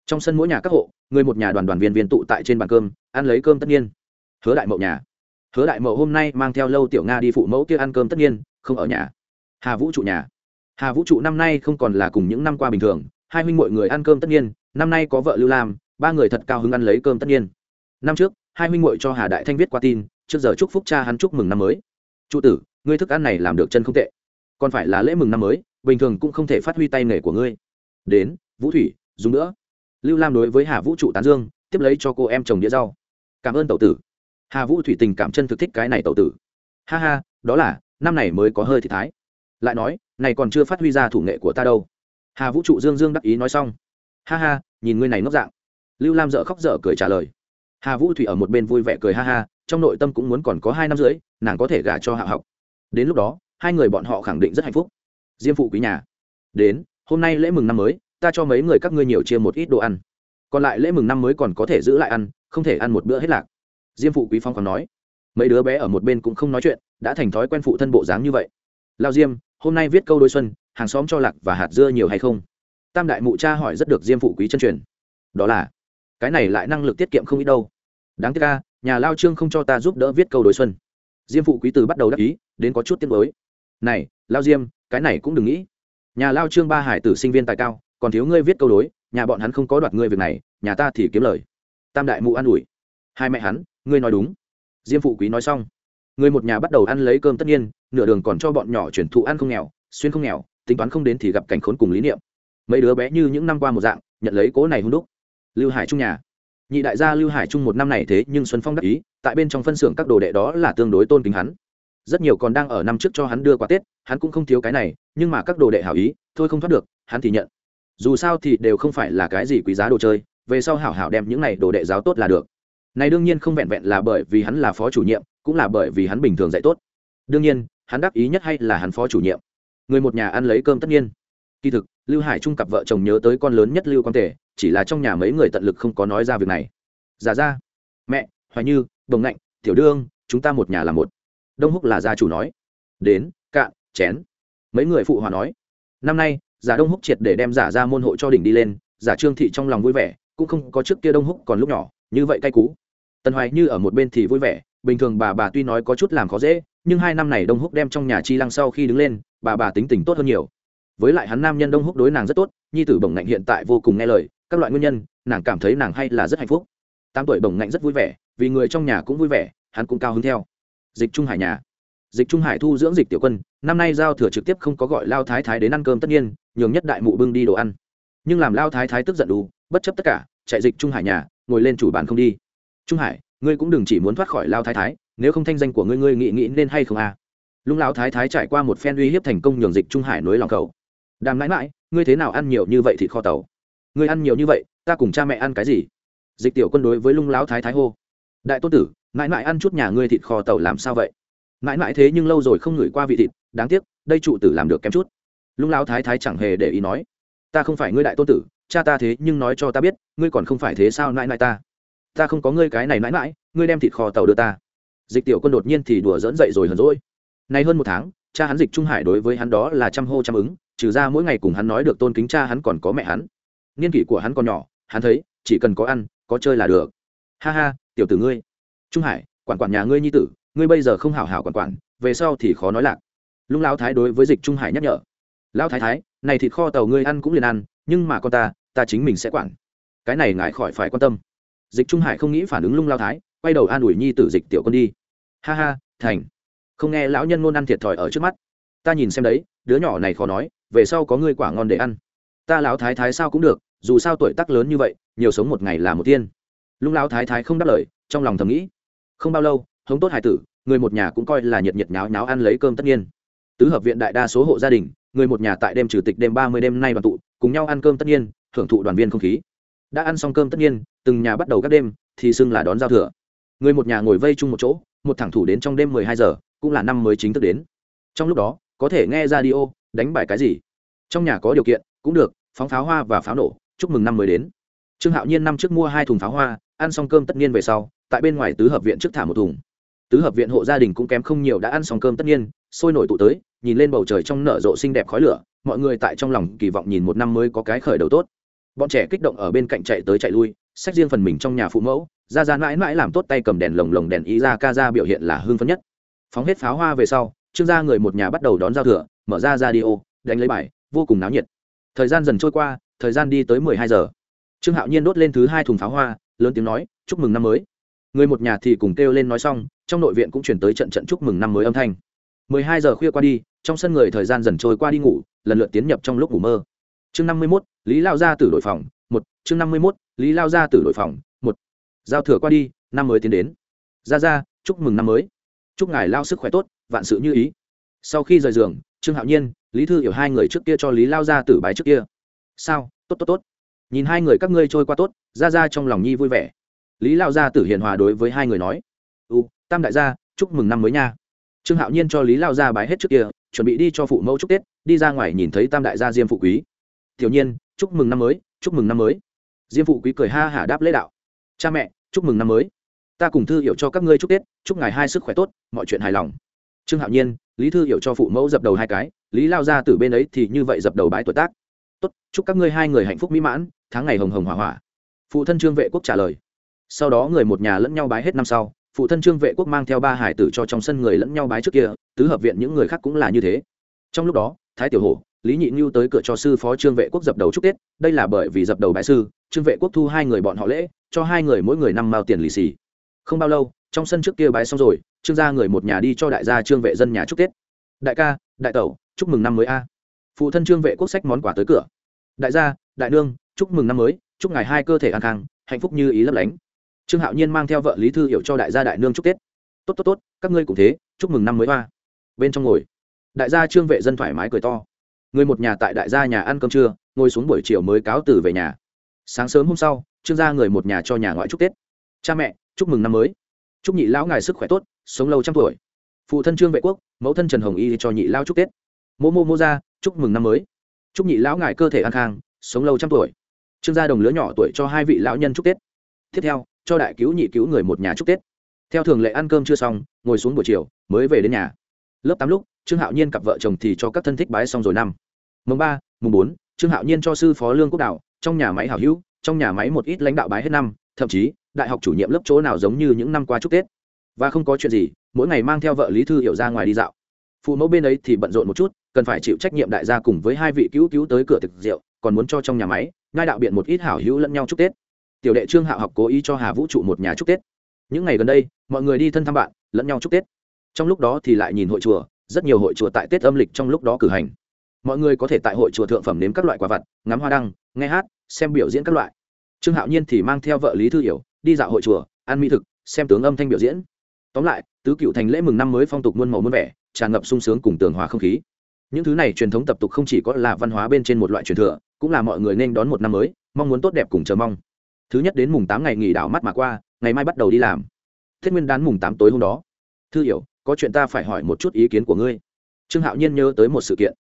Speaker 1: trong sân mỗi nhà các hộ, người một nhà đoàn đoàn viên viên tụ tại trên bàn cơm, ăn lấy cơm tất nhiên. Hứa đại mậu nhà. Hứa đại mậu hôm nay mang theo lâu tiểu nga đi phụ mẫu kia ăn cơm tất nhiên, không ở nhà. Hà vũ trụ nhà. Hà vũ trụ năm nay không còn là cùng những năm qua bình thường, hai huynh mọi người ăn cơm tất nhiên, năm nay có vợ lưu lam, ba người thật cao hứng ăn lấy cơm tất nhiên. Năm trước, hai huynh muội cho hà đại thanh viết qua tin, trước giờ chúc phúc cha hắn chúc mừng năm mới. Trụ tử, ngươi thức ăn này làm được chân không tệ. Còn phải là lễ mừng năm mới, bình thường cũng không thể phát huy tay nghề của ngươi. Đến, vũ thủy, dùng nữa lưu lam đối với hà vũ trụ tán dương, tiếp lấy cho cô em chồng đĩa rau. Cảm ơn tẩu tử. Hà vũ thủy tình cảm chân thực thích cái này tẩu tử. Ha ha, đó là, năm này mới có hơi thị thái. Lại nói, này còn chưa phát huy ra thủ nghệ của ta đâu. Hà vũ trụ dương dương đắc ý nói xong. Ha ha, nhìn ngươi này ngốc dạng. Lưu lam dợ khóc dở cười trả lời. Hà vũ thủy ở một bên vui vẻ cười ha ha, trong nội tâm cũng muốn còn có hai năm rưỡi, nàng có thể gả cho hạ học. Đến lúc đó, hai người bọn họ khẳng định rất hạnh phúc. Diêm phụ quý nhà. Đến, hôm nay lễ mừng năm mới ta cho mấy người các ngươi nhiều chia một ít đồ ăn. Còn lại lễ mừng năm mới còn có thể giữ lại ăn, không thể ăn một bữa hết lạc. Diêm phụ quý phong còn nói. Mấy đứa bé ở một bên cũng không nói chuyện, đã thành thói quen phụ thân bộ dáng như vậy. Lao diêm, hôm nay viết câu đôi xuân, hàng xóm cho lạc và hạt dưa nhiều hay không? Tam đại mụ cha hỏi rất được diêm phụ quý chân truyền. Đó là, cái này lại năng lực tiết kiệm không ít đâu. Đáng tiếc ca nhà lao trương không cho ta giúp đỡ viết câu đối xuân. Diêm phụ quý từ bắt đầu đắc ý, đến có chút tiết mới này, lao diêm, cái này cũng đừng nghĩ. Nhà lao trương ba hải tử sinh viên tài cao còn thiếu ngươi viết câu đối, nhà bọn hắn không có đoạt ngươi việc này, nhà ta thì kiếm lời. Tam đại mụ an ủi. Hai mẹ hắn, ngươi nói đúng. Diêm phụ quý nói xong. Người một nhà bắt đầu ăn lấy cơm tất nhiên, nửa đường còn cho bọn nhỏ chuyển thụ ăn không nghèo, xuyên không nghèo, tính toán không đến thì gặp cảnh khốn cùng lý niệm. Mấy đứa bé như những năm qua một dạng, nhận lấy cố này hung đúc. Lưu hải trung nhà. Nhị đại gia lưu hải trung một năm này thế nhưng xuân phong đắc ý, tại bên trong phân xưởng các đồ đệ đó là tương đối tôn kính hắn. Rất nhiều còn đang ở năm trước cho hắn đưa quà tết, hắn cũng không thiếu cái này, nhưng mà các đồ đệ hảo ý, thôi không thoát được, hắn thì nhận dù sao thì đều không phải là cái gì quý giá đồ chơi, về sau hảo hảo đem những này đồ đệ giáo tốt là được. Này đương nhiên không vẹn vẹn là bởi vì hắn là phó chủ nhiệm, cũng là bởi vì hắn bình thường dạy tốt. Đương nhiên, hắn đắc ý nhất hay là hắn phó chủ nhiệm. Người một nhà ăn lấy cơm tất nhiên. Kỳ thực, lưu hải trung cặp vợ chồng nhớ tới con lớn nhất lưu quang tể, chỉ là trong nhà mấy người tận lực không có nói ra việc này. Giả ra. Mẹ, hoài như đồng ngạnh, tiểu đương, chúng ta một nhà là một. Đông húc là gia chủ nói. Đến, cạn, chén. Mấy người phụ hòa nói. Năm nay giả đông húc triệt để đem giả ra môn hộ cho đỉnh đi lên, giả trương thị trong lòng vui vẻ, cũng không có trước kia đông húc còn lúc nhỏ, như vậy cay cú. Tần hoài như ở một bên thì vui vẻ, bình thường bà bà tuy nói có chút làm khó dễ, nhưng hai năm này đông húc đem trong nhà chi lăng sau khi đứng lên, bà bà tính tình tốt hơn nhiều. Với lại hắn nam nhân đông húc đối nàng rất tốt, nhi tử bổng ngạnh hiện tại vô cùng nghe lời, các loại nguyên nhân, nàng cảm thấy nàng hay là rất hạnh phúc. Tám tuổi bổng ngạnh rất vui vẻ, vì người trong nhà cũng vui vẻ, hắn cũng cao hứng theo. Dịch trung hải nhà. Dịch trung hải thu dưỡng dịch tiểu quân, năm nay giao thừa trực tiếp không có gọi lao thái thái đến ăn cơm tất nhiên nhường nhất đại mụ bưng đi đồ ăn. Nhưng làm lao thái thái tức giận đủ bất chấp tất cả, chạy dịch trung hải nhà, ngồi lên chủ bàn không đi. Trung hải, ngươi cũng đừng chỉ muốn thoát khỏi lao thái thái, nếu không thanh danh của ngươi ngươi nghĩ nghĩ nên hay không à? Lung lao thái thái trải qua một phen uy hiếp thành công nhường dịch trung hải nối lòng khẩu đàm mãi mãi, ngươi thế nào ăn nhiều như vậy thì kho tàu? Ngươi ăn nhiều như vậy, ta cùng cha mẹ ăn cái gì? Dịch tiểu quân đối với lung lão thái thái hô. Đại tôn tử, mãi mãi ăn chút nhà ngươi thịt kho tàu làm sao vậy? Mãi mãi thế nhưng lâu rồi không ngửi qua vị thịt, đáng tiếc, đây trụ tử làm được kém chút lung lao thái thái chẳng hề để ý nói, ta không phải ngươi đại tôn tử, cha ta thế nhưng nói cho ta biết, ngươi còn không phải thế sao nãi nãi ta? Ta không có ngươi cái này nãi nãi, ngươi đem thịt kho tàu đưa ta. Dịch tiểu quân đột nhiên thì đùa dỡn dậy rồi hờn rỗi nay hơn một tháng, cha hắn dịch trung hải đối với hắn đó là trăm hô trăm ứng, trừ ra mỗi ngày cùng hắn nói được tôn kính cha hắn còn có mẹ hắn. Niên kỷ của hắn còn nhỏ, hắn thấy, chỉ cần có ăn, có chơi là được. Ha ha, tiểu tử ngươi. Trung hải, quản quản nhà ngươi nhi tử, ngươi bây giờ không hảo hảo quản quản, về sau thì khó nói lạc. Lung lao thái đối với dịch trung hải nhắc nhở lão thái thái, này thịt kho tàu ngươi ăn cũng liền ăn, nhưng mà con ta ta chính mình sẽ quản. Cái này ngại khỏi phải quan tâm. Dịch trung hải không nghĩ phản ứng lung lao thái, quay đầu an ủi nhi tử dịch tiểu con đi. Ha ha, thành. Không nghe lão nhân ngôn ăn thiệt thòi ở trước mắt. Ta nhìn xem đấy, đứa nhỏ này khó nói, về sau có ngươi quả ngon để ăn. Ta lão thái thái sao cũng được, dù sao tuổi tác lớn như vậy, nhiều sống một ngày là một tiên. Lung lão thái thái không đáp lời, trong lòng thầm nghĩ. Không bao lâu, hống tốt hải tử, người một nhà cũng coi là nhiệt nhiệt nháo nháo ăn lấy cơm tất nhiên. Tứ hợp viện đại đa số hộ gia đình người một nhà tại đêm trừ tịch đêm ba mươi đêm nay đoàn tụ, cùng nhau ăn cơm tất nhiên, thưởng thụ đoàn viên không khí. Đã ăn xong cơm tất nhiên, từng nhà bắt đầu các đêm, thì xưng là đón giao thừa. Người một nhà ngồi vây chung một chỗ, một thẳng thủ đến trong đêm mười hai giờ, cũng là năm mới chính thức đến. Trong lúc đó, có thể nghe ra đi ô đánh bài cái gì? Trong nhà có điều kiện, cũng được, phóng pháo hoa và pháo nổ, chúc mừng năm mới đến. Trương hạo nhiên năm trước mua hai thùng pháo hoa, ăn xong cơm tất nhiên về sau, tại bên ngoài tứ hợp viện trước thả một thùng tứ hợp viện hộ gia đình cũng kém không nhiều đã ăn xong cơm tất nhiên, sôi nổi tụ tới, nhìn lên bầu trời trong nở rộ xinh đẹp khói lửa, mọi người tại trong lòng kỳ vọng nhìn một năm mới có cái khởi đầu tốt. Bọn trẻ kích động ở bên cạnh chạy tới chạy lui sách riêng phần mình trong nhà phụ mẫu, ra ra mãi mãi làm tốt tay cầm đèn lồng lồng đèn ý ra ca ra biểu hiện là hương phấn nhất. Phóng hết pháo hoa về sau, trương gia người một nhà bắt đầu đón giao thừa, mở ra ra đi ô đánh lấy bài, vô cùng náo nhiệt. Thời gian dần trôi qua, thời gian đi tới mười hai giờ. Trương hạo nhiên đốt lên thứ hai thùng pháo hoa, lớn tiếng nói, chúc mừng năm mới người một nhà thì cùng kêu lên nói xong, trong nội viện cũng chuyển tới trận trận chúc mừng năm mới âm thanh. Mười hai giờ khuya qua đi, trong sân người thời gian dần trôi qua đi ngủ, lần lượt tiến nhập trong lúc ngủ mơ. Chương năm mươi mốt, lý lao ra từ đội phòng, một. Chương năm mươi mốt, lý lao ra từ đội phòng, một. Giao thừa qua đi, năm mới tiến đến. Ra ra chúc mừng năm mới. Chúc ngài lao sức khỏe tốt, vạn sự như ý. Sau khi rời giường, trương hạo nhiên, lý thư hiểu hai người trước kia cho lý lao ra tử bái trước kia. Sao? Tốt tốt tốt. Nhìn hai người các ngươi trôi qua tốt ra ra trong lòng nhi vui vẻ lý lao gia tử hiền hòa đối với hai người nói, u, tam đại gia, chúc mừng năm mới nha. Trương hạo nhiên cho lý lao gia bái hết trước kia, chuẩn bị đi cho phụ mẫu chúc tết, đi ra ngoài nhìn thấy tam đại gia diêm phụ quý. Tiểu nhiên, chúc mừng năm mới, chúc mừng năm mới. Diêm phụ quý cười ha hả đáp lễ đạo, cha mẹ, chúc mừng năm mới. Ta cùng thư hiểu cho các ngươi chúc tết, chúc ngài hai sức khỏe tốt, mọi chuyện hài lòng. Trương hạo nhiên, lý thư hiểu cho phụ mẫu dập đầu hai cái, lý lao ra từ bên ấy thì như vậy dập đầu bãi tuổi tác. Tốt, chúc các ngươi hai người hạnh phúc mỹ mãn, tháng ngày hồng hồng hỏa hỏa phụ thân trương vệ quốc trả lời sau đó người một nhà lẫn nhau bái hết năm sau, phụ thân trương vệ quốc mang theo ba hải tử cho trong sân người lẫn nhau bái trước kia, tứ hợp viện những người khác cũng là như thế. Trong lúc đó, thái tiểu hổ, lý nhị ngưu tới cửa cho sư phó trương vệ quốc dập đầu chúc tết, đây là bởi vì dập đầu bái sư, trương vệ quốc thu hai người bọn họ lễ, cho hai người mỗi người năm mao tiền lì xì. Không bao lâu, trong sân trước kia bái xong rồi, trương gia người một nhà đi cho đại gia trương vệ dân nhà chúc tết. Đại ca, đại tẩu, chúc mừng năm mới a. Phụ thân trương vệ quốc sách món quà tới cửa. Đại gia, đại nương, chúc mừng năm mới, chúc ngài hai cơ thể an khang, hạnh phúc như ý lấp lánh trương hạo nhiên mang theo vợ lý thư hiểu cho đại gia đại nương chúc tết. Tốt tốt tốt, các ngươi cũng thế, chúc mừng năm mới hoa. Bên trong ngồi. Đại gia trương vệ dân thoải mái cười to. Người một nhà tại đại gia nhà ăn cơm trưa, ngồi xuống buổi chiều mới cáo từ về nhà. Sáng sớm hôm sau, trương gia người một nhà cho nhà ngoại chúc tết. Cha mẹ, chúc mừng năm mới. Chúc nhị lão ngài sức khỏe tốt, sống lâu trăm tuổi. Phụ thân trương vệ quốc, mẫu thân trần hồng y cho nhị lao chúc tết. Mô mô mô ra, chúc mừng năm mới. Chúc nhị lão ngài cơ thể an khang, sống lâu trăm tuổi. Trương gia đồng lứa nhỏ tuổi cho hai vị lão nhân chúc tết. Tiếp theo cho đại cứu nhị cứu người một nhà chúc tết. Theo thường lệ ăn cơm chưa xong, ngồi xuống buổi chiều, mới về đến nhà. Lớp tám lúc, trương hạo nhiên cặp vợ chồng thì cho các thân thích bái xong rồi năm. Mùng ba, mùng bốn, trương hạo nhiên cho sư phó lương quốc đạo trong nhà máy hảo hữu, trong nhà máy một ít lãnh đạo bái hết năm, thậm chí, đại học chủ nhiệm lớp chỗ nào giống như những năm qua chúc tết. Và không có chuyện gì, mỗi ngày mang theo vợ lý thư hiểu ra ngoài đi dạo. Phụ mẫu bên ấy thì bận rộn một chút, cần phải chịu trách nhiệm đại gia cùng với hai vị cứu cứu tới cửa thực rượu, còn muốn cho trong nhà máy ngai đạo biện một ít hảo hữu lẫn nhau chúc tết tiểu đệ trương hạo học cố ý cho hà vũ trụ một nhà chúc tết. Những ngày gần đây, mọi người đi thân thăm bạn, lẫn nhau chúc tết. Trong lúc đó thì lại nhìn hội chùa, rất nhiều hội chùa tại tết âm lịch trong lúc đó cử hành. Mọi người có thể tại hội chùa thượng phẩm nếm các loại quả vặt, ngắm hoa đăng, nghe hát, xem biểu diễn các loại. Trương hạo nhiên thì mang theo vợ lý thư hiểu, đi dạo hội chùa, ăn mỹ thực, xem tướng âm thanh biểu diễn. Tóm lại, tứ cựu thành lễ mừng năm mới phong tục muôn màu muôn vẻ, tràn ngập sung sướng cùng tường hòa không khí. Những thứ này truyền thống tập tục không chỉ có là văn hóa bên trên một loại truyền thừa, cũng là mọi người nên đón một năm mới, mong muốn tốt đẹp cùng chờ mong thứ nhất đến mùng tám ngày nghỉ đảo mắt mà qua, ngày mai bắt đầu đi làm. Thiết nguyên đán mùng tám tối hôm đó. Thư hiểu, có chuyện ta phải hỏi một chút ý kiến của ngươi. Trương hạo nhiên nhớ tới một sự kiện.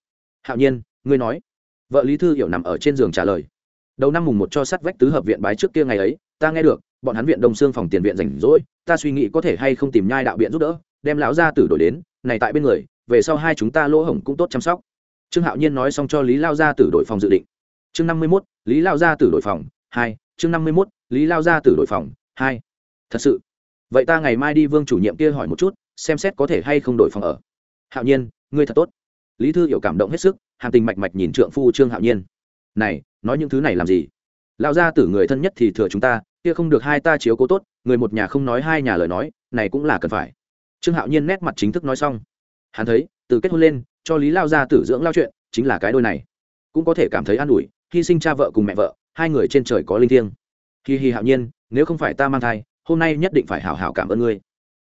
Speaker 1: Hạo nhiên, ngươi nói. Vợ lý thư hiểu nằm ở trên giường trả lời. Đầu năm mùng một cho sát vách tứ hợp viện bái trước kia ngày ấy, ta nghe được, bọn hắn viện đông xương phòng tiền viện rảnh rỗi, ta suy nghĩ có thể hay không tìm nhai đạo biện giúp đỡ, đem lão gia tử đổi đến, này tại bên người, về sau hai chúng ta lỗ hổng cũng tốt chăm sóc. Trương hạo nhiên nói xong cho lý lao gia tử đổi phòng dự định. Chương năm mươi mốt, lý lao gia tử đổi phòng, hai chương năm mươi mốt, lý lao gia tử đổi phòng, hai. Thật sự. Vậy ta ngày mai đi vương chủ nhiệm kia hỏi một chút, xem xét có thể hay không đổi phòng ở. Hạo nhiên, ngươi thật tốt. Lý thư hiểu cảm động hết sức, hàm tình mạch mạch nhìn trượng phu trương hạo nhiên. Này, nói những thứ này làm gì? Lão gia tử người thân nhất thì thừa chúng ta, kia không được hai ta chiếu cố tốt, người một nhà không nói hai nhà lời nói, này cũng là cần phải. Trương hạo nhiên nét mặt chính thức nói xong. Hắn thấy, từ kết hôn lên, cho lý lao gia tử dưỡng lao chuyện, chính là cái đôi này. Cũng có thể cảm thấy an ủi, hy sinh cha vợ cùng mẹ vợ hai người trên trời có linh thiêng. Hi hi hạo nhiên, nếu không phải ta mang thai, hôm nay nhất định phải hảo hảo cảm ơn ngươi.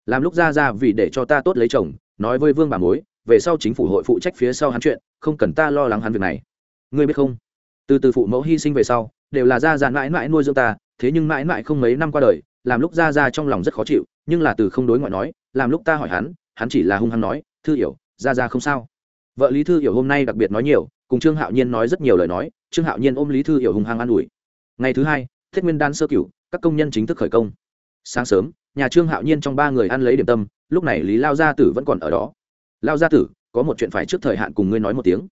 Speaker 1: Làm lúc ra ra vì để cho ta tốt lấy chồng, nói với vương bà mối, về sau chính phủ hội phụ trách phía sau hắn chuyện, không cần ta lo lắng hắn việc này. Ngươi biết không? Từ từ phụ mẫu hy sinh về sau, đều là ra ra mãi mãi nuôi dưỡng ta, thế nhưng mãi mãi không mấy năm qua đời, làm lúc ra ra trong lòng rất khó chịu, nhưng là từ không đối ngoại nói, làm lúc ta hỏi hắn hắn chỉ là hung hăng nói, thư hiểu, ra ra không sao. Vợ lý thư hiểu hôm nay đặc biệt nói nhiều, cùng trương hạo nhiên nói rất nhiều lời nói trương hạo nhiên ôm lý thư hiểu Hùng hăng an ủi. Ngày thứ hai, thiết nguyên đan sơ cửu, các công nhân chính thức khởi công. Sáng sớm, nhà trương hạo nhiên trong ba người ăn lấy điểm tâm, lúc này lý lao gia tử vẫn còn ở đó. Lao gia tử, có một chuyện phải trước thời hạn cùng ngươi nói một tiếng.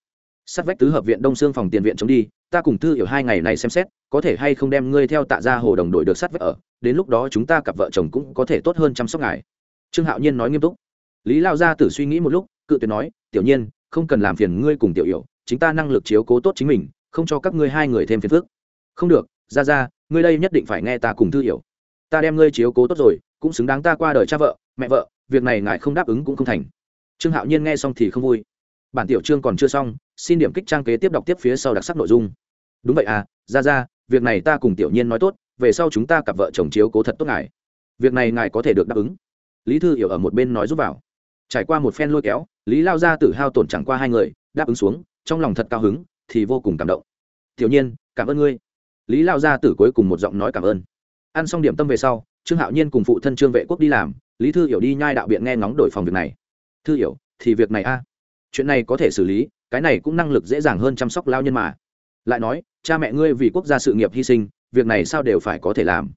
Speaker 1: Sát vách tứ hợp viện đông xương phòng tiền viện chống đi, ta cùng thư hiểu hai ngày này xem xét, có thể hay không đem ngươi theo tạ ra hồ đồng đội được sát vách ở, đến lúc đó chúng ta cặp vợ chồng cũng có thể tốt hơn chăm sóc ngài. Trương hạo nhiên nói nghiêm túc. Lý lao gia tử suy nghĩ một lúc, cự tuyệt nói, tiểu nhiên, không cần làm phiền ngươi cùng tiểu hiểu chính ta năng lực chiếu cố tốt chính mình không cho các ngươi hai người thêm phiền phức. Không được ra ra ngươi đây nhất định phải nghe ta cùng thư hiểu. Ta đem ngươi chiếu cố tốt rồi, cũng xứng đáng ta qua đời cha vợ, mẹ vợ, việc này ngài không đáp ứng cũng không thành. Trương hạo nhiên nghe xong thì không vui. Bản tiểu chương còn chưa xong, xin điểm kích trang kế tiếp đọc tiếp phía sau đặc sắc nội dung. Đúng vậy à ra ra việc này ta cùng tiểu nhiên nói tốt, về sau chúng ta cặp vợ chồng chiếu cố thật tốt ngài. Việc này ngài có thể được đáp ứng. Lý thư hiểu ở một bên nói giúp vào. Trải qua một phen lôi kéo, lý lao ra tự hao tổn chẳng qua hai người, đáp ứng xuống, trong lòng thật cao hứng thì vô cùng cảm động. Tiểu nhiên, cảm ơn ngươi. Lý lao gia tử cuối cùng một giọng nói cảm ơn. Ăn xong điểm tâm về sau, trương hạo nhiên cùng phụ thân trương vệ quốc đi làm, lý thư hiểu đi nhai đạo biện nghe ngóng đổi phòng việc này. Thư hiểu, thì việc này a. Chuyện này có thể xử lý, cái này cũng năng lực dễ dàng hơn chăm sóc lao nhân mà. Lại nói, cha mẹ ngươi vì quốc gia sự nghiệp hy sinh, việc này sao đều phải có thể làm.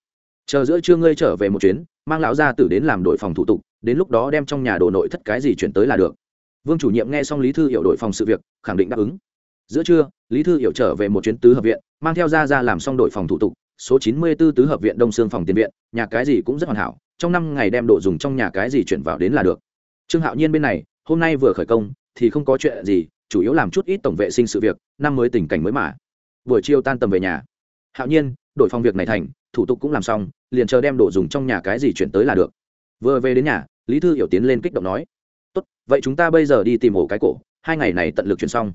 Speaker 1: Chờ giữa trưa ngươi trở về một chuyến, mang lão gia tử đến làm đội phòng thủ tục, đến lúc đó đem trong nhà đồ nội thất cái gì chuyển tới là được. Vương chủ nhiệm nghe xong lý thư hiểu đội phòng sự việc, khẳng định đáp ứng giữa trưa, lý thư hiểu trở về một chuyến tứ hợp viện, mang theo ra ra làm xong đội phòng thủ tục, số chín mươi 94 tứ hợp viện đông xương phòng tiền viện, nhà cái gì cũng rất hoàn hảo, trong năm ngày đem đồ dùng trong nhà cái gì chuyển vào đến là được. Trương hạo nhiên bên này, hôm nay vừa khởi công, thì không có chuyện gì, chủ yếu làm chút ít tổng vệ sinh sự việc, năm mới tình cảnh mới mà. Buổi chiều tan tầm về nhà. Hạo nhiên đổi phòng việc này thành, thủ tục cũng làm xong, liền chờ đem đồ dùng trong nhà cái gì chuyển tới là được. Vừa về đến nhà, lý thư hiểu tiến lên kích động nói, tốt, vậy chúng ta bây giờ đi tìm ổ cái cổ, hai ngày này tận lực chuyển xong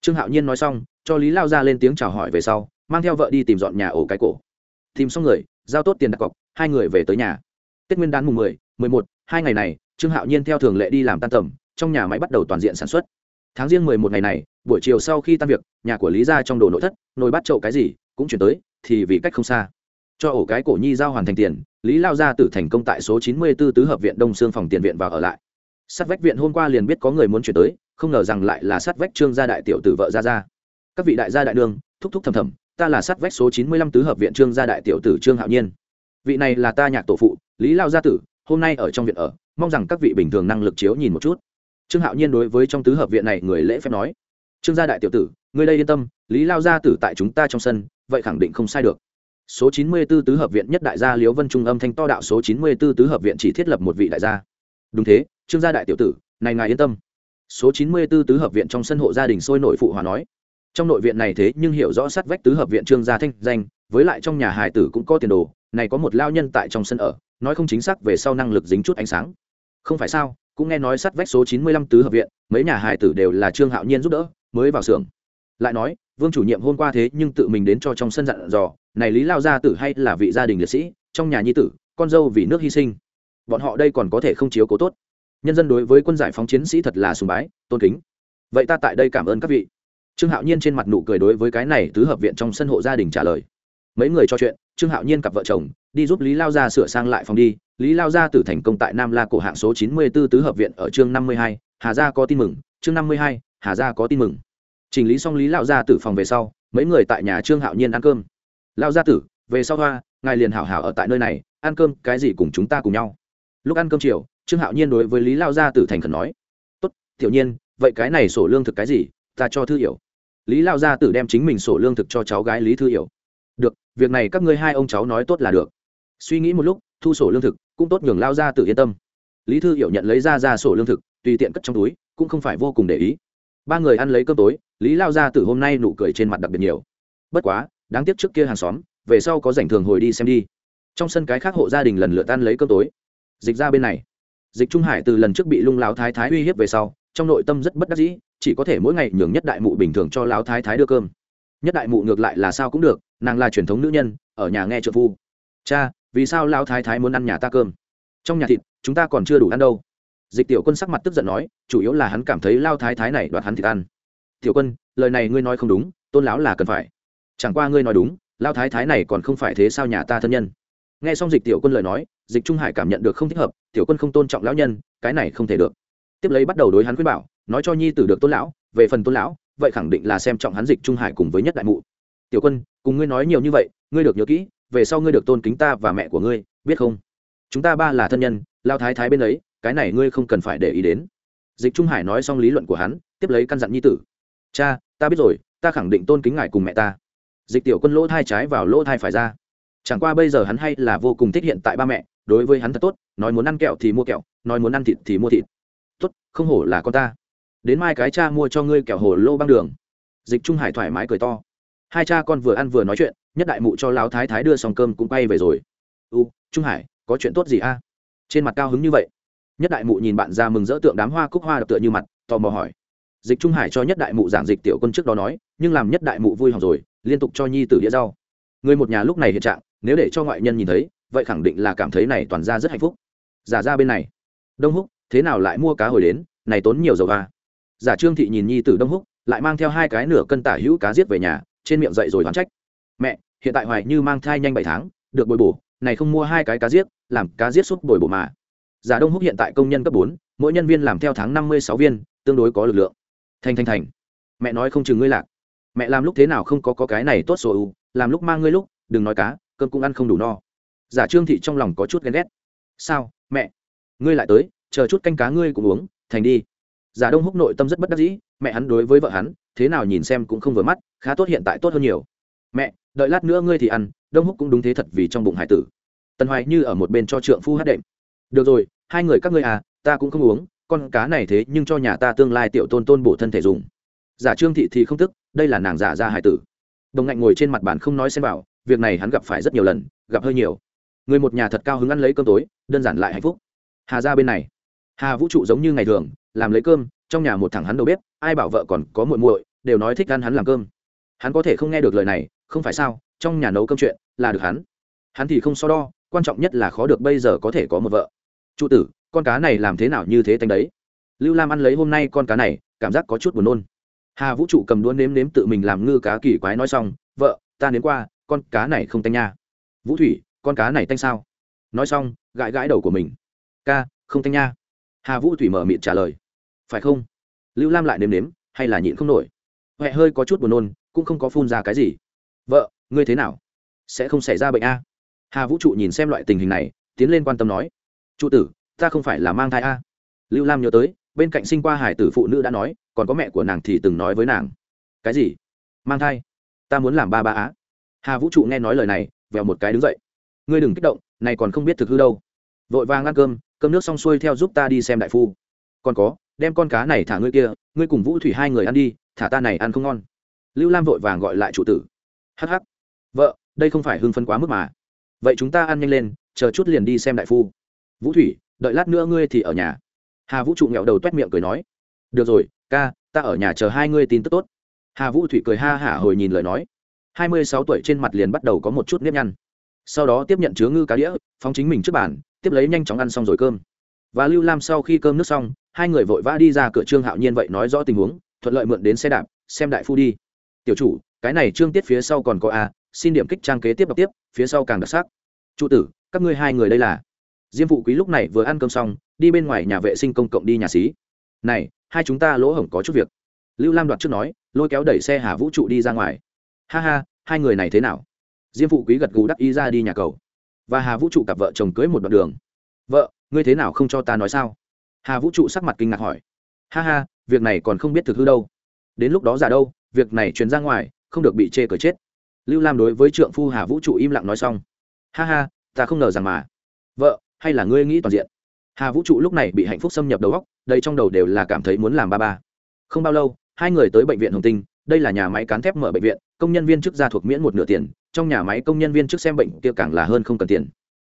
Speaker 1: trương hạo nhiên nói xong, cho lý lao ra lên tiếng chào hỏi về sau, mang theo vợ đi tìm dọn nhà ổ cái cổ. Tìm xong người, giao tốt tiền đặt cọc, hai người về tới nhà. Tết nguyên đán mùng mười mười một, hai ngày này, trương hạo nhiên theo thường lệ đi làm tan tầm, trong nhà máy bắt đầu toàn diện sản xuất. Tháng riêng mười một ngày này, buổi chiều sau khi tan việc, nhà của lý ra trong đồ nội thất, nồi bắt chậu cái gì, cũng chuyển tới, thì vì cách không xa, cho ổ cái cổ nhi giao hoàn thành tiền, lý lao ra tử thành công tại số chín mươi 94 tứ hợp viện đông xương phòng tiền viện vào ở lại. Sát vách viện hôm qua liền biết có người muốn chuyển tới không ngờ rằng lại là sát vách trương gia đại tiểu tử vợ gia gia. Các vị đại gia đại đương thúc thúc thầm thầm, ta là sát vách số chín mươi lăm tứ hợp viện trương gia đại tiểu tử trương hạo nhiên. Vị này là ta nhạc tổ phụ, lý lao gia tử, hôm nay ở trong viện ở, mong rằng các vị bình thường năng lực chiếu nhìn một chút. Trương hạo nhiên đối với trong tứ hợp viện này người lễ phép nói, trương gia đại tiểu tử người đây yên tâm, lý lao gia tử tại chúng ta trong sân, vậy khẳng định không sai được. Số chín mươi 94 tứ hợp viện nhất đại gia liễu vân trung âm thanh to đạo số chín mươi 94 tứ hợp viện chỉ thiết lập một vị đại gia. Đúng thế, trương gia đại tiểu tử, này ngài yên tâm số chín mươi 94 tứ hợp viện trong sân hộ gia đình sôi nổi phụ hòa nói. Trong nội viện này thế nhưng hiểu rõ sát vách tứ hợp viện trương gia thanh danh, với lại trong nhà hài tử cũng có tiền đồ, này có một lao nhân tại trong sân ở, nói không chính xác về sau năng lực dính chút ánh sáng. Không phải sao, cũng nghe nói sát vách số chín mươi lăm tứ hợp viện, mấy nhà hài tử đều là trương hạo nhiên giúp đỡ, mới vào xưởng. Lại nói, vương chủ nhiệm hôm qua thế nhưng tự mình đến cho trong sân dặn dò, này lý lao gia tử hay là vị gia đình liệt sĩ, trong nhà nhi tử, con dâu vì nước hy sinh. Bọn họ đây còn có thể không chiếu cố tốt nhân dân đối với quân giải phóng chiến sĩ thật là sùng bái, tôn kính. Vậy ta tại đây cảm ơn các vị. Trương hạo nhiên trên mặt nụ cười đối với cái này tứ hợp viện trong sân hộ gia đình trả lời. Mấy người cho chuyện, trương hạo nhiên cặp vợ chồng, đi giúp lý lao gia sửa sang lại phòng đi. Lý lao gia tử thành công tại nam la cổ hạng số chín mươi 94 tứ hợp viện ở chương năm mươi hai, hà gia có tin mừng, chương năm mươi hai, hà gia có tin mừng. Chỉnh lý xong lý lao gia tử phòng về sau, mấy người tại nhà trương hạo nhiên ăn cơm. Lao gia tử, về sau hoa, ngài liền hảo hảo ở tại nơi này, ăn cơm, cái gì cùng chúng ta cùng nhau? Lúc ăn cơm chiều trương hạo nhiên đối với lý lao gia tử thành khẩn nói, tốt, tiểu nhiên, vậy cái này sổ lương thực cái gì? Ta cho thư hiểu. Lý lao gia tử đem chính mình sổ lương thực cho cháu gái lý thư hiểu. Được, việc này các ngươi hai ông cháu nói tốt là được. Suy nghĩ một lúc, thu sổ lương thực cũng tốt nhường lao gia tử yên tâm. Lý thư hiểu nhận lấy ra ra sổ lương thực, tùy tiện cất trong túi, cũng không phải vô cùng để ý. Ba người ăn lấy cơm tối, lý lao gia tử hôm nay nụ cười trên mặt đặc biệt nhiều. Bất quá, đáng tiếc trước kia hàng xóm, về sau có rảnh thường hồi đi xem đi. Trong sân cái khác hộ gia đình lần lượt ăn lấy cơm tối. Dịch ra bên này dịch trung hải từ lần trước bị lung lão thái thái uy hiếp về sau, trong nội tâm rất bất đắc dĩ, chỉ có thể mỗi ngày nhường nhất đại mụ bình thường cho lão thái thái đưa cơm. Nhất đại mụ ngược lại là sao cũng được, nàng là truyền thống nữ nhân, ở nhà nghe trợ phu. Cha, vì sao lão thái thái muốn ăn nhà ta cơm? Trong nhà thịt, chúng ta còn chưa đủ ăn đâu. Dịch tiểu quân sắc mặt tức giận nói, chủ yếu là hắn cảm thấy lao thái thái này đoạt hắn thịt ăn. Tiểu quân, lời này ngươi nói không đúng, tôn lão là cần phải. Chẳng qua ngươi nói đúng lao thái thái này còn không phải thế sao nhà ta thân nhân? Nghe xong dịch tiểu quân lời nói dịch trung hải cảm nhận được không thích hợp, tiểu quân không tôn trọng lão nhân, cái này không thể được. Tiếp lấy bắt đầu đối hắn khuyên bảo, nói cho nhi tử được tôn lão, về phần tôn lão, vậy khẳng định là xem trọng hắn dịch trung hải cùng với nhất đại mụ. Tiểu quân, cùng ngươi nói nhiều như vậy, ngươi được nhớ kỹ, về sau ngươi được tôn kính ta và mẹ của ngươi, biết không? Chúng ta ba là thân nhân lao thái thái bên ấy, cái này ngươi không cần phải để ý đến. Dịch trung hải nói xong lý luận của hắn, tiếp lấy căn dặn nhi tử. Cha, ta biết rồi, ta khẳng định tôn kính ngài cùng mẹ ta. Dịch tiểu quân lỗ thai trái vào lỗ thai phải ra. Chẳng qua bây giờ hắn hay là vô cùng thích hiện tại ba mẹ đối với hắn thật tốt, nói muốn ăn kẹo thì mua kẹo, nói muốn ăn thịt thì mua thịt. Tốt, không hổ là con ta. Đến mai cái cha mua cho ngươi kẹo hồ lô băng đường. Dịch trung hải thoải mái cười to. Hai cha con vừa ăn vừa nói chuyện, nhất đại mụ cho lão thái thái đưa xong cơm cũng quay về rồi. U, trung hải, có chuyện tốt gì a? Trên mặt cao hứng như vậy. Nhất đại mụ nhìn bạn ra mừng rỡ tượng đám hoa cúc hoa đập tựa như mặt, tò mò hỏi. Dịch trung hải cho nhất đại mụ giảng dịch tiểu quân trước đó nói, nhưng làm nhất đại mụ vui hỏng rồi, liên tục cho nhi tử đĩa rau. Người một nhà lúc này hiện trạng, nếu để cho ngoại nhân nhìn thấy vậy khẳng định là cảm thấy này toàn ra rất hạnh phúc. Giả ra bên này. Đông húc thế nào lại mua cá hồi đến? Này tốn nhiều dầu ga. giả trương thị nhìn nhi tử đông húc lại mang theo hai cái nửa cân tả hữu cá giết về nhà trên miệng dậy rồi đoán trách. Mẹ hiện tại hoài như mang thai nhanh bảy tháng được bồi bổ này không mua hai cái cá giết làm cá giết xúc bồi bổ mà. Giả đông húc hiện tại công nhân cấp bốn mỗi nhân viên làm theo tháng năm mươi sáu viên tương đối có lực lượng. Thành thành thành. Mẹ nói không chừng ngươi lạc. Mẹ làm lúc thế nào không có, có cái này tốt sổ u làm lúc mang ngươi lúc đừng nói cá cơm cũng ăn không đủ no giả trương thị trong lòng có chút ghen ghét. Sao, mẹ? Ngươi lại tới, chờ chút canh cá ngươi cũng uống, thành đi. Giả đông húc nội tâm rất bất đắc dĩ, mẹ hắn đối với vợ hắn, thế nào nhìn xem cũng không vừa mắt, khá tốt hiện tại tốt hơn nhiều. Mẹ, đợi lát nữa ngươi thì ăn. Đông húc cũng đúng thế thật vì trong bụng hải tử. Tần hoài như ở một bên cho trượng phu hát đệm. Được rồi, hai người các ngươi à ta cũng không uống, con cá này thế nhưng cho nhà ta tương lai tiểu tôn tôn bổ thân thể dùng. Giả trương thị thì không tức, đây là nàng giả ra hải tử. Đồng ngạnh ngồi trên mặt bàn không nói xem bảo việc này hắn gặp phải rất nhiều lần, gặp hơi nhiều người một nhà thật cao hứng ăn lấy cơm tối, đơn giản lại hạnh phúc. Hà ra bên này. Hà vũ trụ giống như ngày thường, làm lấy cơm, trong nhà một thằng hắn đầu bếp, ai bảo vợ còn có muội muội, đều nói thích ăn hắn làm cơm. Hắn có thể không nghe được lời này, không phải sao, trong nhà nấu cơm chuyện, là được hắn. Hắn thì không so đo, quan trọng nhất là khó được bây giờ có thể có một vợ. Trụ tử, con cá này làm thế nào như thế tánh đấy? Lưu lam ăn lấy hôm nay con cá này, cảm giác có chút buồn nôn. Hà vũ trụ cầm đũa nếm nếm tự mình làm ngư cá kỳ quái nói xong, vợ, ta nếm qua, con cá này không tanh nha. Vũ thủy con cá này tanh sao? Nói xong, gãi gãi đầu của mình. Ca, không tanh nha. Hà vũ thủy mở miệng trả lời. Phải không? Lưu lam lại nếm nếm, hay là nhịn không nổi? Huệ hơi có chút buồn nôn, cũng không có phun ra cái gì. Vợ, ngươi thế nào? Sẽ không xảy ra bệnh a? Hà vũ trụ nhìn xem loại tình hình này, tiến lên quan tâm nói. Trụ tử, ta không phải là mang thai a. Lưu lam nhớ tới, bên cạnh sinh qua hải tử phụ nữ đã nói, còn có mẹ của nàng thì từng nói với nàng. Cái gì? Mang thai? Ta muốn làm ba ba á. Hà vũ trụ nghe nói lời này, vèo một cái đứng dậy ngươi đừng kích động, này còn không biết thực hư đâu. Vội vàng ăn cơm cơm nước xong xuôi theo giúp ta đi xem đại phu. Còn có, đem con cá này thả ngươi kia, ngươi cùng vũ thủy hai người ăn đi, thả ta này ăn không ngon. Lưu lam vội vàng gọi lại chủ tử. Hh vợ, đây không phải hưng phân quá mức mà. Vậy chúng ta ăn nhanh lên, chờ chút liền đi xem đại phu. Vũ thủy, đợi lát nữa ngươi thì ở nhà. Hà vũ trụ nghẹo đầu t u é t miệng cười nói. Được rồi, ca, ta ở nhà chờ hai ngươi tin tức tốt. Hà vũ thủy cười ha hả hồi nhìn lời nói. Hai mươi sáu tuổi trên mặt liền bắt đầu có một chút nếp nhăn sau đó tiếp nhận chứa ngư cá đĩa, phóng chính mình trước bàn, tiếp lấy nhanh chóng ăn xong rồi cơm. Và lưu lam sau khi cơm nước xong, hai người vội vã đi ra cửa trương hạo nhiên vậy nói rõ tình huống, thuận lợi mượn đến xe đạp, xem đại phu đi. Tiểu chủ, cái này trương tiết phía sau còn có a, xin điểm kích trang kế tiếp đọc tiếp, phía sau càng đặc sắc. Trụ tử, các ngươi hai người đây là? Diêm phụ quý lúc này vừa ăn cơm xong, đi bên ngoài nhà vệ sinh công cộng đi nhà xí. Này, hai chúng ta lỗ hổng có chút việc. Lưu lam đoạt trước nói, lôi kéo đẩy xe hà vũ trụ đi ra ngoài. Ha ha, hai người này thế nào? Diêm phụ quý gật gù đắc ý ra đi nhà cầu. Và hà vũ trụ cặp vợ chồng cưới một đoạn đường. Vợ, ngươi thế nào không cho ta nói sao? Hà vũ trụ sắc mặt kinh ngạc hỏi. Ha ha, việc này còn không biết thực hư đâu. Đến lúc đó giả đâu, việc này truyền ra ngoài, không được bị chê cờ chết. Lưu lam đối với trượng phu hà vũ trụ im lặng nói xong. Ha ha, ta không ngờ rằng mà. Vợ, hay là ngươi nghĩ toàn diện? Hà vũ trụ lúc này bị hạnh phúc xâm nhập đầu góc đây trong đầu đều là cảm thấy muốn làm ba ba. Không bao lâu, hai người tới bệnh viện hồng tinh đây là nhà máy cán thép mở bệnh viện, công nhân viên chức gia thuộc miễn một nửa tiền, trong nhà máy công nhân viên chức xem bệnh kia càng là hơn không cần tiền.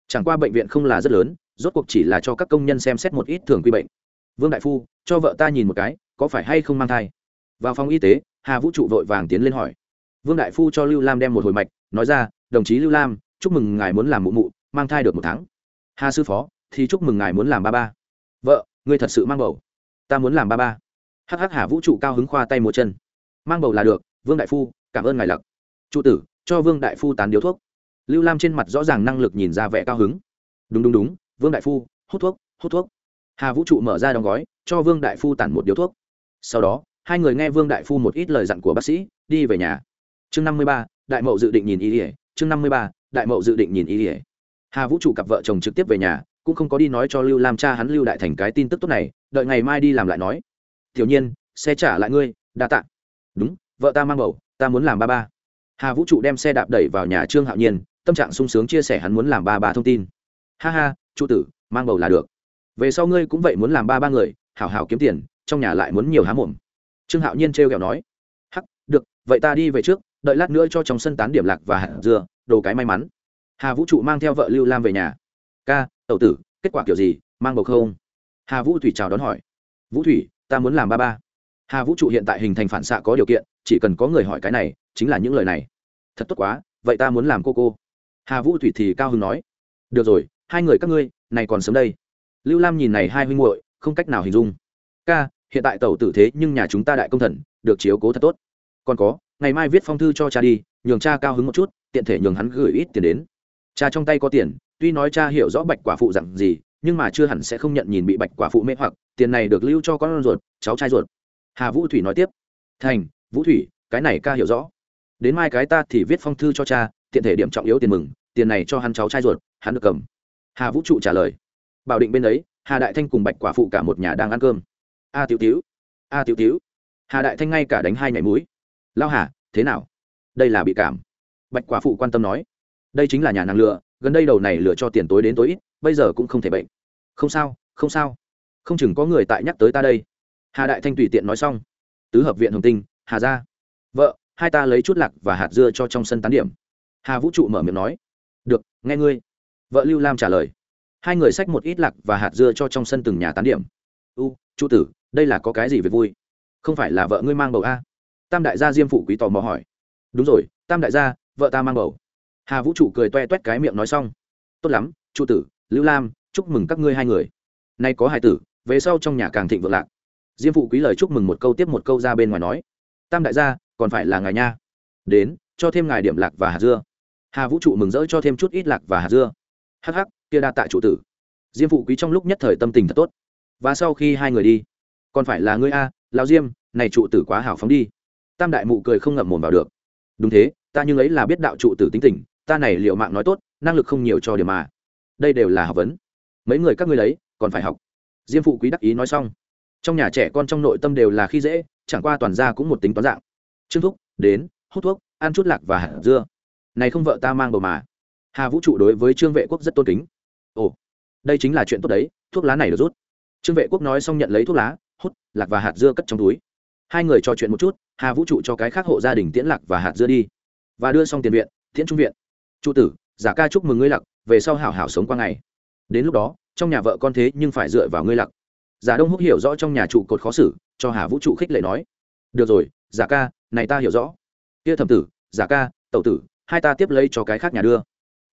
Speaker 1: Chẳng qua bệnh viện không là rất lớn, rốt cuộc chỉ là cho các công nhân xem xét một ít thường quy bệnh. Vương đại phu, cho vợ ta nhìn một cái, có phải hay không mang thai? Vào phòng y tế, hà vũ trụ vội vàng tiến lên hỏi. Vương đại phu cho lưu lam đem một hồi mạch, nói ra, đồng chí lưu lam, chúc mừng ngài muốn làm mụ mụ, mang thai được một tháng. Hà sư phó, thì chúc mừng ngài muốn làm ba ba. Vợ, ngươi thật sự mang bầu. Ta muốn làm ba ba. Hắc hắc hà vũ trụ cao hứng khoa tay một chân mang bầu là được, vương đại phu, cảm ơn ngài lặc. Trụ tử, cho vương đại phu tán điếu thuốc. Lưu lam trên mặt rõ ràng năng lực nhìn ra vẻ cao hứng. Đúng đúng đúng, vương đại phu, hút thuốc hút thuốc. Hà vũ trụ mở ra đóng gói, cho vương đại phu tản một điếu thuốc. Sau đó, hai người nghe vương đại phu một ít lời dặn của bác sĩ, đi về nhà. Chương năm mươi ba, đại mậu dự định nhìn ý ỉa chương năm mươi ba, đại mậu dự định nhìn ý ỉa hà vũ trụ cặp vợ chồng trực tiếp về nhà, cũng không có đi nói cho lưu lam cha hắn lưu đại thành cái tin tức tốt này, đợi ngày mai đi làm lại nói. Tiểu nhiên, xe trả lại ngươi, đa t ạ đúng, vợ ta mang bầu, ta muốn làm ba ba. Hà vũ trụ đem xe đạp đẩy vào nhà trương hạo nhiên, tâm trạng sung sướng chia sẻ hắn muốn làm ba ba thông tin. Ha ha, trụ tử, mang bầu là được. Về sau ngươi cũng vậy muốn làm ba ba người, hảo hảo kiếm tiền, trong nhà lại muốn nhiều há mồm. Trương hạo nhiên trêu kẹo nói. Hắc, được, vậy ta đi về trước, đợi lát nữa cho trong sân tán điểm lạc và hạt dưa đồ cái may mắn. Hà vũ trụ mang theo vợ lưu lam về nhà. Ca, tẩu tử, kết quả kiểu gì, mang bầu không? Hà vũ thủy chào đón hỏi. Vũ thủy, ta muốn làm ba ba hà vũ trụ hiện tại hình thành phản xạ có điều kiện, chỉ cần có người hỏi cái này, chính là những lời này. Thật tốt quá, vậy ta muốn làm cô cô. Hà vũ thủy thì cao hưng nói. Được rồi, hai người các ngươi, này còn sớm đây. Lưu lam nhìn này hai huynh muội, không cách nào hình dung. Ca, hiện tại tẩu tử thế nhưng nhà chúng ta đại công thần, được chiếu cố thật tốt. Còn có, ngày mai viết phong thư cho cha đi, nhường cha cao hứng một chút, tiện thể nhường hắn gửi ít tiền đến. Cha trong tay có tiền, tuy nói cha hiểu rõ bạch quả phụ dặn gì, nhưng mà chưa hẳn sẽ không nhận nhìn bị bạch quả phụ mê hoặc, tiền này được lưu cho con ruột, cháu trai ruột hà vũ thủy nói tiếp. Thành vũ thủy cái này ca hiểu rõ. Đến mai cái ta thì viết phong thư cho cha tiện thể điểm trọng yếu tiền mừng tiền này cho hắn cháu trai ruột hắn được cầm. Hà vũ trụ trả lời. Bảo định bên đấy hà đại thanh cùng bạch quả phụ cả một nhà đang ăn cơm. A tiểu tiểu a tiểu tiểu. Hà đại thanh ngay cả đánh hai nhảy múi. Lao hà thế nào? Đây là bị cảm. Bạch quả phụ quan tâm nói. Đây chính là nhà nàng lựa, gần đây đầu này lựa cho tiền tối đến tối ít bây giờ cũng không thể bệnh. Không sao không sao. Không chừng có người tại nhắc tới ta đây hà đại thanh tùy tiện nói xong. Tứ hợp viện hồng tinh, hà ra vợ, hai ta lấy chút lạc và hạt dưa cho trong sân tán điểm. Hà vũ trụ mở miệng nói. Được, nghe ngươi. Vợ lưu lam trả lời. Hai người xách một ít lạc và hạt dưa cho trong sân từng nhà tán điểm. U, trụ tử, đây là có cái gì về vui? Không phải là vợ ngươi mang bầu a? Tam đại gia diêm phụ quý tò mò hỏi. Đúng rồi, tam đại gia, vợ ta mang bầu. Hà vũ trụ cười toe toét cái miệng nói xong. Tốt lắm, trụ tử, lưu lam, chúc mừng các ngươi hai người. Nay có hai tử, về sau trong nhà càng thịnh vượng lạc diêm phụ quý lời chúc mừng một câu tiếp một câu ra bên ngoài nói. Tam đại gia, còn phải là ngài nha. Đến, cho thêm ngài điểm lạc và hạt dưa. Hà vũ trụ mừng rỡ cho thêm chút ít lạc và hạt dưa. Hắc hắc, kia đa tại trụ tử. Diêm phụ quý trong lúc nhất thời tâm tình thật tốt. Và sau khi hai người đi, còn phải là ngươi a lao diêm, này trụ tử quá hào phóng đi. Tam đại mụ cười không ngậm mồm vào được. Đúng thế, ta nhưng ấy là biết đạo trụ tử tính tình, ta này liệu mạng nói tốt, năng lực không nhiều cho điểm mà. Đây đều là học vấn. Mấy người các ngươi lấy, còn phải học. Diêm phụ quý đắc ý nói xong trong nhà trẻ con trong nội tâm đều là khi dễ, chẳng qua toàn ra cũng một tính toán dạng. Trương thúc, đến, hút thuốc, ăn chút lạc và hạt dưa. Này không vợ ta mang bầu mà. Hà vũ trụ đối với trương vệ quốc rất tôn kính. Ồ, đây chính là chuyện tốt đấy, thuốc lá này được rút. Trương vệ quốc nói xong nhận lấy thuốc lá, hút, lạc và hạt dưa cất trong túi. Hai người trò chuyện một chút, hà vũ trụ cho cái khác hộ gia đình tiễn lạc và hạt dưa đi. Và đưa xong tiền viện, tiễn trung viện. Trụ tử, giả ca chúc mừng ngươi lặc về sau hảo hảo sống qua ngày. Đến lúc đó, trong nhà vợ con thế nhưng phải dựa vào ngươi lặc giả đông húc hiểu rõ trong nhà trụ cột khó xử, cho hà vũ trụ khích lệ nói, được rồi, giả ca, này ta hiểu rõ. Kia thẩm tử, giả ca, tẩu tử, hai ta tiếp lấy cho cái khác nhà đưa.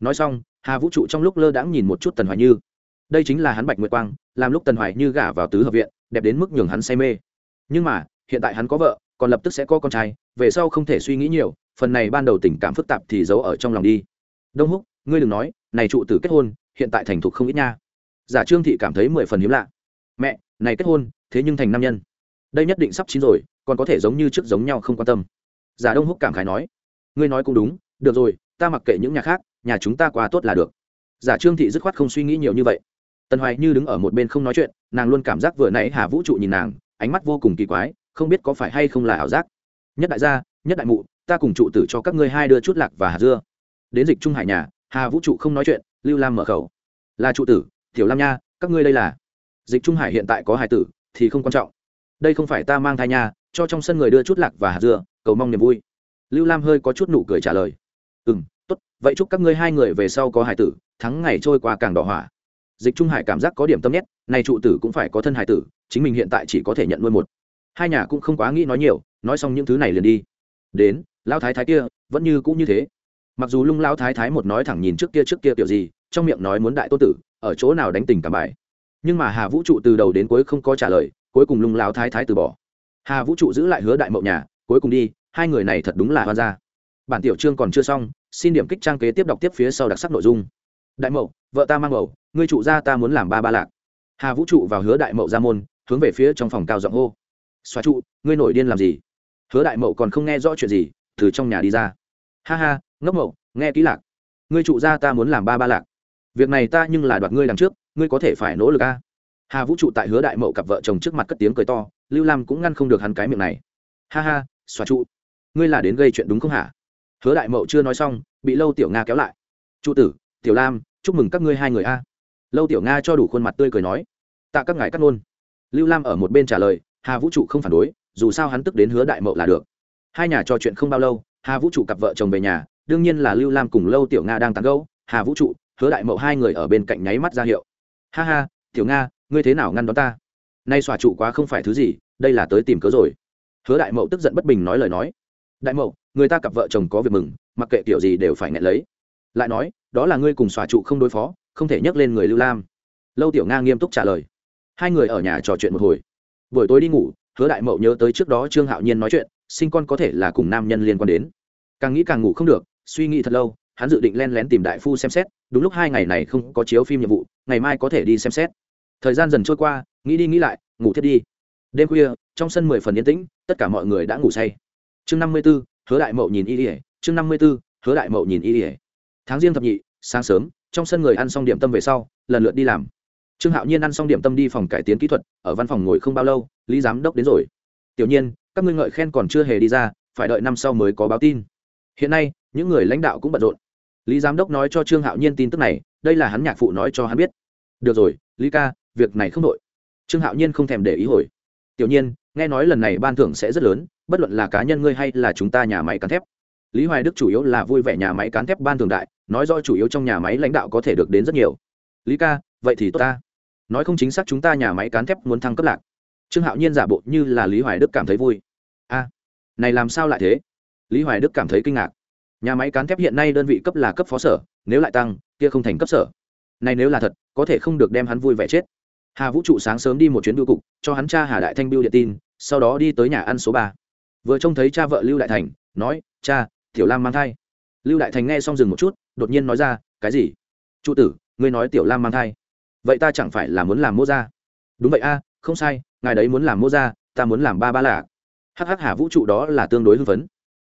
Speaker 1: Nói xong, hà vũ trụ trong lúc lơ đãng nhìn một chút tần hoài như. Đây chính là hắn bạch nguyệt quang, làm lúc tần hoài như gả vào tứ hợp viện, đẹp đến mức nhường hắn say mê. Nhưng mà, hiện tại hắn có vợ, còn lập tức sẽ có con trai, về sau không thể suy nghĩ nhiều, phần này ban đầu tình cảm phức tạp thì giấu ở trong lòng đi. Đông húc, ngươi đừng nói, này trụ tử kết hôn, hiện tại thành thục không ít nha. Giả trương thị cảm thấy mười phần hiếm lạ mẹ, này kết hôn, thế nhưng thành nam nhân. Đây nhất định sắp chín rồi, còn có thể giống như trước giống nhau không quan tâm. Giả đông húc cảm khái nói. Ngươi nói cũng đúng, được rồi, ta mặc kệ những nhà khác, nhà chúng ta qua tốt là được. Giả trương thị dứt khoát không suy nghĩ nhiều như vậy. Tần hoài như đứng ở một bên không nói chuyện, nàng luôn cảm giác vừa nãy hà vũ trụ nhìn nàng, ánh mắt vô cùng kỳ quái, không biết có phải hay không là ảo giác. Nhất đại gia, nhất đại mụ, ta cùng trụ tử cho các ngươi hai đưa chút lạc và hạt dưa. Đến dịch trung hải nhà, hà vũ trụ không nói chuyện, lưu lam mở khẩu. Là trụ tử, tiểu lam nha, các ngươi đây là? Dịch trung hải hiện tại có hải tử, thì không quan trọng. Đây không phải ta mang thai nha, cho trong sân người đưa chút lạc và hạt dưa, cầu mong niềm vui. Lưu lam hơi có chút nụ cười trả lời. Ừ m tốt, vậy chúc các ngươi hai người về sau có hải tử, thắng ngày trôi qua càng đỏ hỏa. Dịch trung hải cảm giác có điểm tâm nhét, này trụ tử cũng phải có thân hải tử, chính mình hiện tại chỉ có thể nhận nuôi một. Hai nhà cũng không quá nghĩ nói nhiều, nói xong những thứ này liền đi. Đến, lão thái thái kia, vẫn như cũng như thế. Mặc dù lung lão thái thái một nói thẳng nhìn trước kia trước kia kiểu gì, trong miệng nói muốn đại tô tử, ở chỗ nào đánh tình cảm bài nhưng mà hà vũ trụ từ đầu đến cuối không có trả lời, cuối cùng lung lao thái thái từ bỏ. Hà vũ trụ giữ lại hứa đại mậu nhà, cuối cùng đi, hai người này thật đúng là hoan gia. Bản tiểu chương còn chưa xong, xin điểm kích trang kế tiếp đọc tiếp phía sau đặc sắc nội dung. Đại mậu, vợ ta mang bầu, ngươi trụ ra ta muốn làm ba ba lạc. Hà vũ trụ vào hứa đại mậu ra môn, hướng về phía trong phòng cao giọng hô. Xóa trụ, ngươi nổi điên làm gì? Hứa đại mậu còn không nghe rõ chuyện gì, từ trong nhà đi ra. Ha ha, ngốc mậu, nghe kỹ lạc. Ngươi trụ ra ta muốn làm ba ba lạc. Việc này ta nhưng là đoạt ngươi đằng trước ngươi có thể phải nỗ lực a. Hà vũ trụ tại hứa đại mậu cặp vợ chồng trước mặt cất tiếng cười to, lưu lam cũng ngăn không được hắn cái miệng này. Ha ha xóa trụ. Ngươi là đến gây chuyện đúng không hả? Hứa đại mậu chưa nói xong, bị lâu tiểu nga kéo lại. Trụ tử, tiểu lam, chúc mừng các ngươi hai người a. Lâu tiểu nga cho đủ khuôn mặt tươi cười nói. Tạ các ngài cắt ngôn lưu lam ở một bên trả lời, hà vũ trụ không phản đối, dù sao hắn tức đến hứa đại mậu là được. Hai nhà trò chuyện không bao lâu, hà vũ trụ cặp vợ chồng về nhà, đương nhiên là lưu lam cùng lâu tiểu nga đang tán gẫu. hà vũ trụ, hứa đại mậu hai người ở bên cạnh nháy mắt ra hiệu ha ha, tiểu nga, ngươi thế nào ngăn đón ta? Nay xòa trụ quá không phải thứ gì, đây là tới tìm cớ rồi. Hứa đại mậu tức giận bất bình nói lời nói. Đại mậu, người ta cặp vợ chồng có việc mừng, mặc kệ kiểu gì đều phải nghẹn lấy. Lại nói, đó là ngươi cùng xòa trụ không đối phó, không thể nhắc lên người lưu lam. Lâu tiểu nga nghiêm túc trả lời. Hai người ở nhà trò chuyện một hồi. Buổi tối đi ngủ, hứa đại mậu nhớ tới trước đó trương hạo nhiên nói chuyện, sinh con có thể là cùng nam nhân liên quan đến. Càng nghĩ càng ngủ không được, suy nghĩ thật lâu hắn dự định len lén tìm đại phu xem xét, đúng lúc hai ngày này không có chiếu phim nhiệm vụ, ngày mai có thể đi xem xét. Thời gian dần trôi qua, nghĩ đi nghĩ lại, ngủ thiết đi. Đêm khuya, trong sân mười phần yên tĩnh, tất cả mọi người đã ngủ say. Chương năm mươi b ố hứa đại mậu nhìn y ỉa chương năm mươi b ố hứa đại mậu nhìn y ỉa tháng riêng thập nhị, sáng sớm, trong sân người ăn xong điểm tâm về sau, lần lượt đi làm. Trương hạo nhiên ăn xong điểm tâm đi phòng cải tiến kỹ thuật, ở văn phòng ngồi không bao lâu, lý giám đốc đến rồi. Tiểu nhiên, các ngươi ngợi khen còn chưa hề đi ra, phải đợi năm sau mới có báo tin. Hiện nay, những người lãnh đạo cũng bận rộn lý giám đốc nói cho trương hạo nhiên tin tức này, đây là hắn nhạc phụ nói cho hắn biết. Được rồi, lý ca, việc này không đội trương hạo nhiên không thèm để ý hồi. Tiểu nhiên, nghe nói lần này ban thưởng sẽ rất lớn, bất luận là cá nhân ngươi hay là chúng ta nhà máy cán thép. Lý hoài đức chủ yếu là vui vẻ nhà máy cán thép ban thường đại, nói do chủ yếu trong nhà máy lãnh đạo có thể được đến rất nhiều. Lý ca, vậy thì tốt ta. Nói không chính xác chúng ta nhà máy cán thép muốn thăng cấp lạc. Trương hạo nhiên giả bộ như là lý hoài đức cảm thấy vui. A, này làm sao lại thế? Lý hoài đức cảm thấy kinh ngạc nhà máy cán thép hiện nay đơn vị cấp là cấp phó sở, nếu lại tăng, kia không thành cấp sở. Này nếu là thật, có thể không được đem hắn vui vẻ chết. Hà vũ trụ sáng sớm đi một chuyến biêu cục, cho hắn cha hà đại thanh biêu điện tin, sau đó đi tới nhà ăn số ba. Vừa trông thấy cha vợ lưu đại thành, nói, cha, tiểu lam mang thai. Lưu đại thành nghe xong dừng một chút, đột nhiên nói ra, cái gì? Trụ tử, ngươi nói tiểu lam mang thai. Vậy ta chẳng phải là muốn làm mô gia? Đúng vậy a, không sai, ngài đấy muốn làm mô gia, ta muốn làm ba ba là hắc hắc hà vũ trụ đó là tương đối hưng phấn.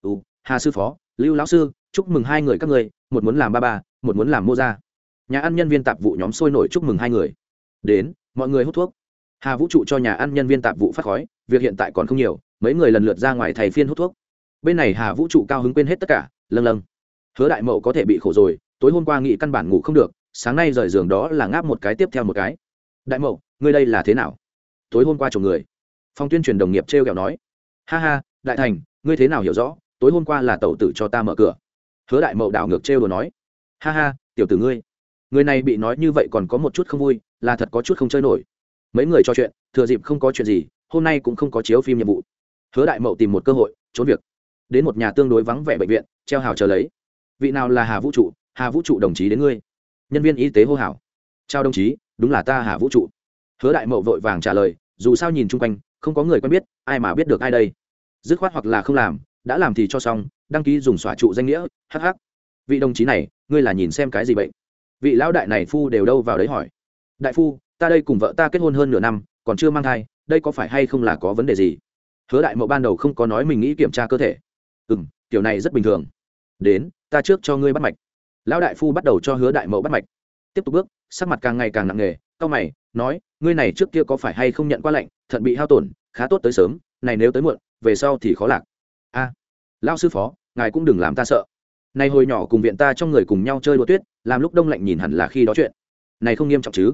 Speaker 1: Ừ hà sư phó lưu lão sư, chúc mừng hai người các người một muốn làm ba ba, một muốn làm mô gia. Nhà ăn nhân viên tạp vụ nhóm sôi nổi chúc mừng hai người. Đến, mọi người hút thuốc. Hà vũ trụ cho nhà ăn nhân viên tạp vụ phát khói, việc hiện tại còn không nhiều, mấy người lần lượt ra ngoài thầy phiên hút thuốc. Bên này hà vũ trụ cao hứng quên hết tất cả, lâng lâng. Hứa đại mậu có thể bị khổ rồi, tối hôm qua nghị căn bản ngủ không được, sáng nay rời giường đó là ngáp một cái tiếp theo một cái. Đại mậu, ngươi đây là thế nào? Tối hôm qua chồng người. Phòng tuyên truyền đồng nghiệp t r e o kẹo nói. Ha ha, đại thành, ngươi thế nào hiểu rõ? Tối hôm qua là tẩu tử cho ta mở cửa. Hứa đại mậu đảo ngược trêu đồ nói, ha ha, tiểu tử ngươi, người này bị nói như vậy còn có một chút không vui, là thật có chút không chơi nổi. Mấy người trò chuyện, thừa dịp không có chuyện gì, hôm nay cũng không có chiếu phim nhiệm vụ. Hứa đại mậu tìm một cơ hội, trốn việc. Đến một nhà tương đối vắng vẻ bệnh viện, treo hào chờ lấy. Vị nào là hà vũ trụ? Hà vũ trụ đồng chí đến ngươi. Nhân viên y tế hô hào. Chào đồng chí, đúng là ta hà vũ trụ. Hứa đại mậu vội vàng trả lời, dù sao nhìn chung quanh, không có người quen biết, ai mà biết được ai đây. Dứt khoát hoặc là không làm đã làm thì cho xong, đăng ký dùng xóa trụ danh nghĩa hh vị đồng chí này, ngươi là nhìn xem cái gì bệnh? Vị lão đại này phu đều đâu vào đấy hỏi. Đại phu, ta đây cùng vợ ta kết hôn hơn nửa năm, còn chưa mang thai, đây có phải hay không là có vấn đề gì? Hứa đại mậu ban đầu không có nói mình nghĩ kiểm tra cơ thể. Ừ m kiểu này rất bình thường. Đến, ta trước cho ngươi bắt mạch. Lão đại phu bắt đầu cho hứa đại mậu bắt mạch. Tiếp tục bước, sắc mặt càng ngày càng nặng nề c a o mày, nói, ngươi này trước kia có phải hay không nhận qua lệnh, thận bị hao tổn, khá tốt tới sớm, này nếu tới muộn, về sau thì khó lạc a à, lão sư phó ngài cũng đừng làm ta sợ. Này hồi nhỏ cùng viện ta trong người cùng nhau chơi đua tuyết làm lúc đông lạnh nhìn hẳn là khi đó chuyện. Này không nghiêm trọng chứ?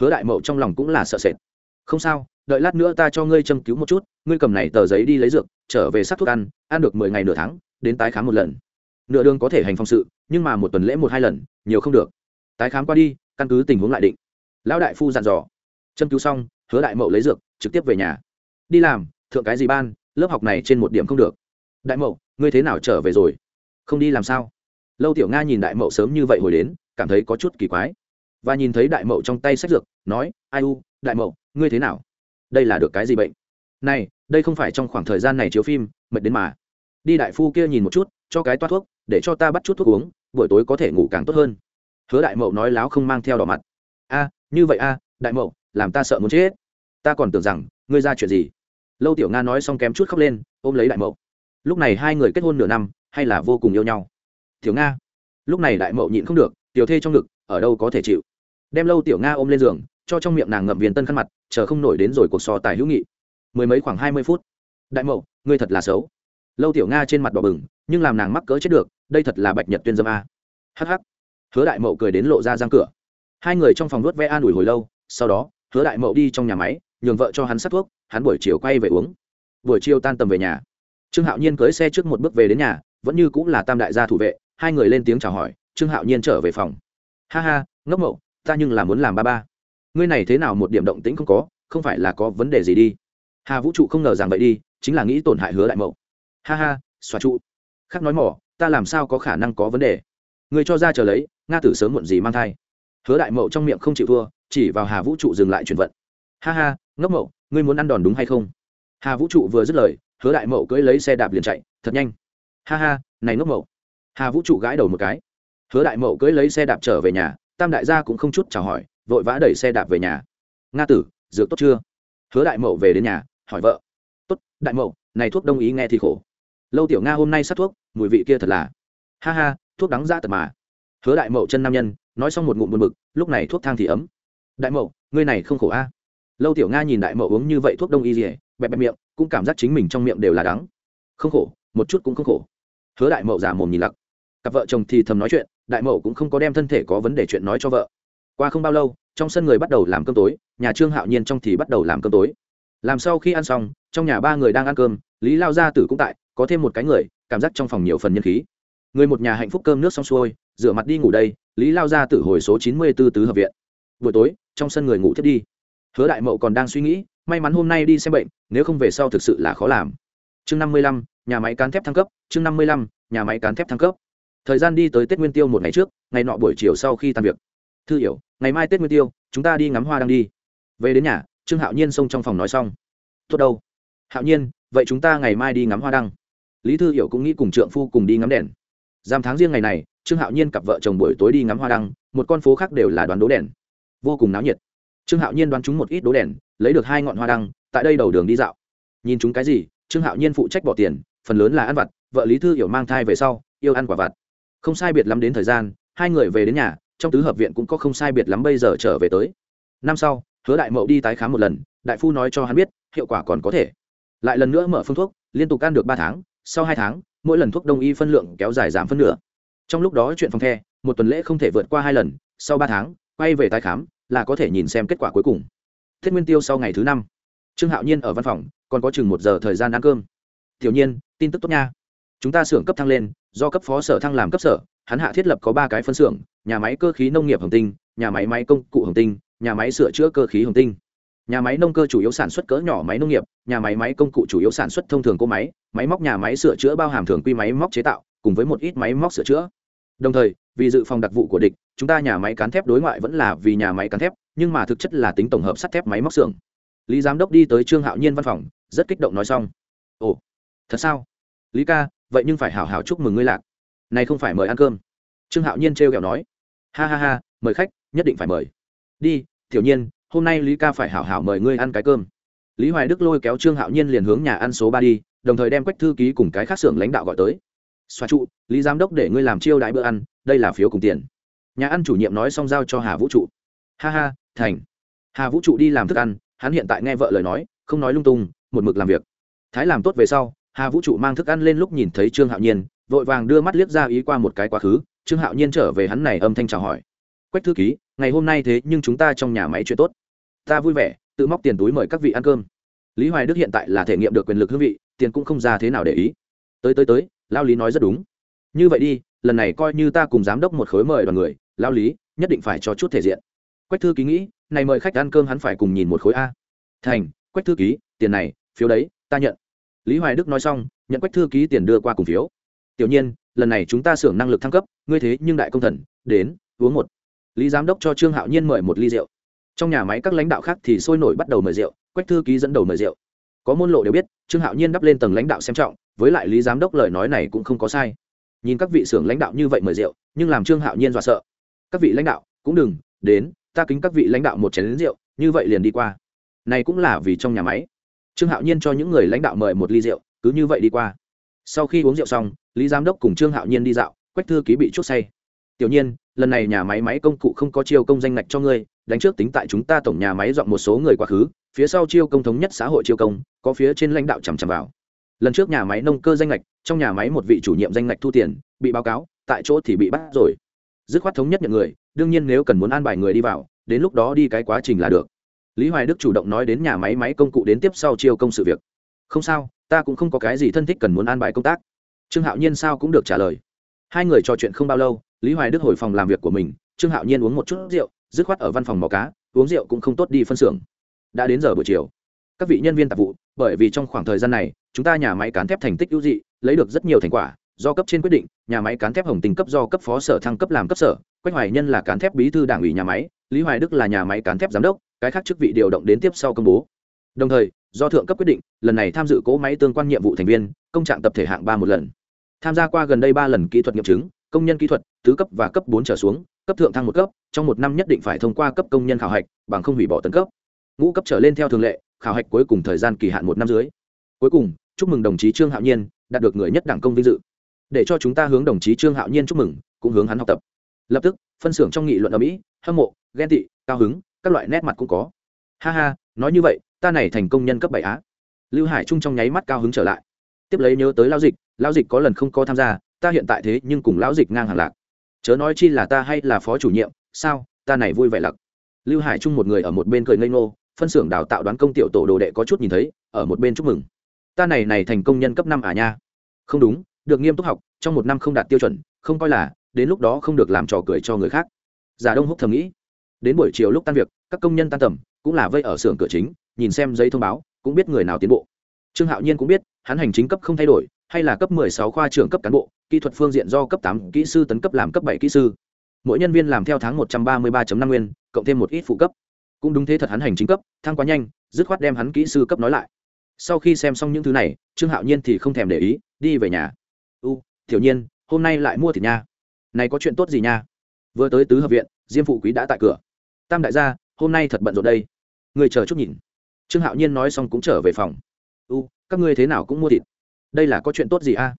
Speaker 1: Hứa đại mậu trong lòng cũng là sợ sệt. Không sao đợi lát nữa ta cho ngươi châm cứu một chút ngươi cầm này tờ giấy đi lấy dược trở về sắc thuốc ăn ăn được mười ngày nửa tháng đến tái khám một lần. Nửa đường có thể hành phong sự nhưng mà một tuần lễ một hai lần nhiều không được. Tái khám qua đi căn cứ tình huống lại định. Lão đại phu dặn dò. Châm cứu xong hứa đại mậu lấy dược trực tiếp về nhà. Đi làm thượng cái gì ban lớp học này trên một điểm không được đại mậu, ngươi thế nào trở về rồi? Không đi làm sao? Lâu tiểu nga nhìn đại mậu sớm như vậy hồi đến, cảm thấy có chút kỳ quái. Và nhìn thấy đại mậu trong tay sách dược, nói, ai u, đại mậu, ngươi thế nào? Đây là được cái gì bệnh? Này, đây không phải trong khoảng thời gian này chiếu phim, mệt đến mà. Đi đại phu kia nhìn một chút, cho cái toát thuốc, để cho ta bắt chút thuốc uống, buổi tối có thể ngủ càng tốt hơn. Hứa đại mậu nói láo không mang theo đỏ mặt. A, như vậy a, đại mậu, làm ta sợ muốn chết. Ta còn tưởng rằng, ngươi ra chuyện gì. Lâu tiểu nga nói xong kém chút khóc lên, ôm lấy đại mậu lúc này hai người kết hôn nửa năm, hay là vô cùng yêu nhau? Tiểu nga. Lúc này đại mậu nhịn không được, tiểu thê trong ngực, ở đâu có thể chịu? Đem lâu tiểu nga ôm lên giường, cho trong miệng nàng ngậm viên tân khăn mặt, chờ không nổi đến rồi cuộc so tài hữu nghị. Mười mấy khoảng hai mươi phút. Đại mậu, ngươi thật là xấu. Lâu tiểu nga trên mặt đỏ bừng, nhưng làm nàng mắc cỡ chết được, đây thật là bạch nhật tuyên dâm a. Hh hứa đại mậu cười đến lộ ra răng cửa. Hai người trong phòng nuốt ve an ủi hồi lâu, sau đó, hứa đại mậu đi trong nhà máy, nhường vợ cho hắn sắt thuốc, hắn buổi chiều quay về uống. Buổi chiều tan tầm về nhà trương hạo nhiên cưới xe trước một bước về đến nhà, vẫn như cũng là tam đại gia thủ vệ, hai người lên tiếng chào hỏi, trương hạo nhiên trở về phòng. Ha ha, ngốc mậu ta nhưng là muốn làm ba ba. Ngươi này thế nào một điểm động tĩnh không có, không phải là có vấn đề gì đi. Hà vũ trụ không ngờ rằng vậy đi, chính là nghĩ tổn hại hứa đại mậu ha ha xóa trụ. Khác nói mỏ, ta làm sao có khả năng có vấn đề? Người cho ra chờ lấy, nga tử sớm muộn gì mang thai. Hứa đại mậu trong miệng không chịu thua, chỉ vào hà vũ trụ dừng lại chuyển vận. Ha ha, ngốc mậu ngươi muốn ăn đòn đúng hay không? Hà vũ trụ vừa dứt lời hứa đại mậu cưỡi lấy xe đạp liền chạy, thật nhanh. Ha ha, này ngốc mậu. Hà vũ trụ gãi đầu một cái. Hứa đại mậu cưỡi lấy xe đạp trở về nhà, tam đại gia cũng không chút chào hỏi, vội vã đẩy xe đạp về nhà. Nga tử, dược tốt chưa? Hứa đại mậu về đến nhà, hỏi vợ. Tốt, đại mậu, này thuốc đông ý nghe thì khổ. Lâu tiểu nga hôm nay sát thuốc, mùi vị kia thật là. Ha ha, thuốc đắng ra tật mà. Hứa đại mậu chân nam nhân, nói xong một ngụm buồn bực, lúc này thuốc thang thì ấm. Đại mậu, ngươi này không khổ a. Lâu tiểu nga nhìn đại mậu uống như vậy thuốc đông y gì bẹp bẹp miệng cũng cảm giác chính mình trong miệng đều là đắng. Không khổ, một chút cũng không khổ. Hứa đại mậu giả mồm nhìn lặc. Cặp vợ chồng thì thầm nói chuyện, đại mậu cũng không có đem thân thể có vấn đề chuyện nói cho vợ. Qua không bao lâu, trong sân người bắt đầu làm cơm tối, nhà trương hạo nhiên trong thì bắt đầu làm cơm tối. Làm sau khi ăn xong, trong nhà ba người đang ăn cơm, lý lao gia tử cũng tại, có thêm một cái người, cảm giác trong phòng nhiều phần nhân khí. Người một nhà hạnh phúc cơm nước xong xuôi, rửa mặt đi ngủ đây, lý lao gia tử hồi số chín mươi b ố tứ hợp viện. Buổi tối, trong sân người ngủ thiết đi hứa đại mậu còn đang suy nghĩ, may mắn hôm nay đi xem bệnh, nếu không về sau thực sự là khó làm. Chương năm mươi lăm, nhà máy cán thép thăng cấp, chương năm mươi lăm, nhà máy cán thép thăng cấp. Thời gian đi tới tết nguyên tiêu một ngày trước, ngày nọ buổi chiều sau khi tan việc. Thư hiểu, ngày mai tết nguyên tiêu, chúng ta đi ngắm hoa đang đi. Về đến nhà, trương hạo nhiên xông trong phòng nói xong. Tốt đâu? Hạo nhiên, vậy chúng ta ngày mai đi ngắm hoa đăng. Lý thư hiểu cũng nghĩ cùng trượng phu cùng đi ngắm đèn. Giam tháng riêng ngày này, trương hạo nhiên cặp vợ chồng buổi tối đi ngắm hoa đăng, một con phố khác đều là đoán đố đèn. Vô cùng náo nhiệt trương hạo nhiên đoán chúng một ít đố đèn, lấy được hai ngọn hoa đăng, tại đây đầu đường đi dạo. Nhìn chúng cái gì, trương hạo nhiên phụ trách bỏ tiền, phần lớn là ăn vặt, vợ lý thư hiểu mang thai về sau, yêu ăn quả vặt. Không sai biệt lắm đến thời gian, hai người về đến nhà, trong tứ hợp viện cũng có không sai biệt lắm bây giờ trở về tới. Năm sau, hứa đại mậu đi tái khám một lần, đại phu nói cho hắn biết, hiệu quả còn có thể. Lại lần nữa mở phương thuốc, liên tục ăn được ba tháng, sau hai tháng, mỗi lần thuốc đông y phân lượng kéo dài giảm phân nửa. Trong lúc đó chuyện phòng the, một tuần lễ không thể vượt qua hai lần, sau ba tháng, quay về tái khám là có thể nhìn xem kết quả cuối cùng. Thiết nguyên tiêu sau ngày thứ năm, trương hạo nhiên ở văn phòng, còn có chừng một giờ thời gian ăn cơm. Tiểu nhiên, tin tức tốt nha. Chúng ta xưởng cấp thăng lên, do cấp phó sở thăng làm cấp sở, hắn hạ thiết lập có ba cái phân xưởng, nhà máy cơ khí nông nghiệp hồng tinh, nhà máy máy công cụ hồng tinh, nhà máy sửa chữa cơ khí hồng tinh. Nhà máy nông cơ chủ yếu sản xuất cỡ nhỏ máy nông nghiệp, nhà máy máy công cụ chủ yếu sản xuất thông thường cỗ máy máy móc nhà máy sửa chữa bao hàm thường quy máy móc chế tạo, cùng với một ít máy móc sửa chữa đồng thời, vì dự phòng đặc vụ của địch, chúng ta nhà máy cán thép đối ngoại vẫn là vì nhà máy cán thép, nhưng mà thực chất là tính tổng hợp sắt thép máy móc xưởng. Lý giám đốc đi tới trương hạo nhiên văn phòng, rất kích động nói xong. Ồ, thật sao? Lý ca, vậy nhưng phải hảo hảo chúc mừng ngươi lạc. Này không phải mời ăn cơm. Trương hạo nhiên trêu ghẹo nói. Ha ha ha, mời khách, nhất định phải mời. Đi, tiểu nhiên, hôm nay lý ca phải hảo hảo mời ngươi ăn cái cơm. Lý hoài đức lôi kéo trương hạo nhiên liền hướng nhà ăn số ba đi, đồng thời đem quách thư ký cùng cái khác xưởng lãnh đạo gọi tới xoa trụ, lý giám đốc để ngươi làm chiêu đãi bữa ăn, đây là phiếu cùng tiền. Nhà ăn chủ nhiệm nói xong giao cho hà vũ trụ. Ha ha, thành. Hà vũ trụ đi làm thức ăn, hắn hiện tại nghe vợ lời nói, không nói lung tung, một mực làm việc. Thái làm tốt về sau, hà vũ trụ mang thức ăn lên lúc nhìn thấy trương hạo nhiên, vội vàng đưa mắt liếc ra ý qua một cái quá khứ, trương hạo nhiên trở về hắn này âm thanh chào hỏi. Quách thư ký, ngày hôm nay thế nhưng chúng ta trong nhà máy chuyện tốt. Ta vui vẻ, tự móc tiền túi mời các vị ăn cơm. Lý hoài đức hiện tại là thể nghiệm được quyền lực hương vị, tiền cũng không ra thế nào để ý. Tới tới tới lao lý nói rất đúng. Như vậy đi, lần này coi như ta cùng giám đốc một khối mời đoàn người, lao lý, nhất định phải cho chút thể diện. Quách thư ký nghĩ, này mời khách ăn cơm hắn phải cùng nhìn một khối a. Thành, quách thư ký, tiền này, phiếu đấy, ta nhận. Lý hoài đức nói xong, nhận quách thư ký tiền đưa qua cùng phiếu. Tiểu nhiên, lần này chúng ta xưởng năng lực thăng cấp, ngươi thế nhưng đại công thần, đến, uống một. Lý giám đốc cho trương hạo nhiên mời một ly rượu. Trong nhà máy các lãnh đạo khác thì sôi nổi bắt đầu mời rượu, quách thư ký dẫn đầu mời rượu có môn lộ đều biết, trương hạo nhiên đắp lên tầng lãnh đạo xem trọng, với lại lý giám đốc lời nói này cũng không có sai. Nhìn các vị xưởng lãnh đạo như vậy mời rượu, nhưng làm trương hạo nhiên dọa sợ. Các vị lãnh đạo, cũng đừng, đến, ta kính các vị lãnh đạo một chén lính rượu, như vậy liền đi qua. Này cũng là vì trong nhà máy. Trương hạo nhiên cho những người lãnh đạo mời một ly rượu, cứ như vậy đi qua. Sau khi uống rượu xong, lý giám đốc cùng trương hạo nhiên đi dạo, quách thư ký bị chút say. Tiểu nhiên, lần này nhà máy máy công cụ không có chiêu công danh ngạch cho ngươi, đánh trước tính tại chúng ta tổng nhà máy dọn một số người quá khứ phía sau chiêu công thống nhất xã hội chiêu công, có phía trên lãnh đạo chằm chằm vào. Lần trước nhà máy nông cơ danh lệch trong nhà máy một vị chủ nhiệm danh lệch thu tiền, bị báo cáo, tại chỗ thì bị bắt rồi. Dứt khoát thống nhất nhận người, đương nhiên nếu cần muốn an bài người đi vào, đến lúc đó đi cái quá trình là được. Lý hoài đức chủ động nói đến nhà máy máy công cụ đến tiếp sau chiêu công sự việc. Không sao, ta cũng không có cái gì thân thích cần muốn an bài công tác. Trương hạo nhiên sao cũng được trả lời. Hai người trò chuyện không bao lâu, lý hoài đức hồi phòng làm việc của mình, trương hạo nhiên uống một chút rượu, dứt khoát ở văn phòng mò cá, uống rượu cũng không tốt đi phân xưởng đã đến giờ buổi chiều. Các vị nhân viên tạp vụ, bởi vì trong khoảng thời gian này, chúng ta nhà máy cán thép thành tích ưu dị, lấy được rất nhiều thành quả, do cấp trên quyết định, nhà máy cán thép hồng tình cấp do cấp phó sở thăng cấp làm cấp sở, quách hoài nhân là cán thép bí thư đảng ủy nhà máy, lý hoài đức là nhà máy cán thép giám đốc, cái khác chức vị điều động đến tiếp sau công bố. Đồng thời, do thượng cấp quyết định, lần này tham dự cỗ máy tương quan nhiệm vụ thành viên, công trạng tập thể hạng ba một lần. Tham gia qua gần đây ba lần kỹ thuật nghiệm chứng, công nhân kỹ thuật, tứ cấp và cấp bốn trở xuống, cấp thượng thăng một cấp, trong một năm nhất định phải thông qua cấp công nhân khảo hạch, bằng không hủy bỏ tấn cấp ngũ cấp trở lên theo thường lệ, khảo hạch cuối cùng thời gian kỳ hạn một năm dưới. Cuối cùng, chúc mừng đồng chí trương hạo nhiên, đạt được người nhất đảng công vinh dự. Để cho chúng ta hướng đồng chí trương hạo nhiên chúc mừng, cũng hướng hắn học tập. Lập tức, phân xưởng trong nghị luận ở mỹ hâm mộ, ghen tị, cao hứng, các loại nét mặt cũng có. Ha ha, nói như vậy, ta này thành công nhân cấp bảy á. Lưu hải trung trong nháy mắt cao hứng trở lại. Tiếp lấy nhớ tới lao dịch lao dịch có lần không có tham gia, ta hiện tại thế nhưng cùng lão dịch ngang hàng lạc. Chớ nói chi là ta hay là phó chủ nhiệm, sao, ta này vui vẻ lặc lưu hải trung một người ở một bên cười ngây ngô phân xưởng đào tạo đoán công tiểu tổ đồ đệ có chút nhìn thấy, ở một bên chúc mừng. Ta này này thành công nhân cấp năm à nha? Không đúng, được nghiêm túc học, trong một năm không đạt tiêu chuẩn, không coi là, đến lúc đó không được làm trò cười cho người khác. Giả đông húc thầm nghĩ. Đến buổi chiều lúc tan việc, các công nhân tan tầm, cũng là vây ở xưởng cửa chính, nhìn xem giấy thông báo, cũng biết người nào tiến bộ. Trương hạo nhiên cũng biết, hắn hành chính cấp không thay đổi, hay là cấp 16 khoa trưởng cấp cán bộ, kỹ thuật phương diện do cấp 8 kỹ sư tấn cấp làm cấp 7 kỹ sư. Mỗi nhân viên làm theo tháng 133.5 nguyên, cộng thêm một ít phụ cấp cũng đúng thế thật hắn hành chính cấp, thăng quá nhanh, dứt khoát đem hắn kỹ sư cấp nói lại. Sau khi xem xong những thứ này, trương hạo nhiên thì không thèm để ý, đi về nhà. U, tiểu nhiên, hôm nay lại mua thịt nha. Này có chuyện tốt gì nha? Vừa tới tứ hợp viện, diêm phụ quý đã tại cửa. Tam đại gia, hôm nay thật bận rộn đây. Người chờ chút nhìn. Trương hạo nhiên nói xong cũng trở về phòng. U, các ngươi thế nào cũng mua thịt. Đây là có chuyện tốt gì a?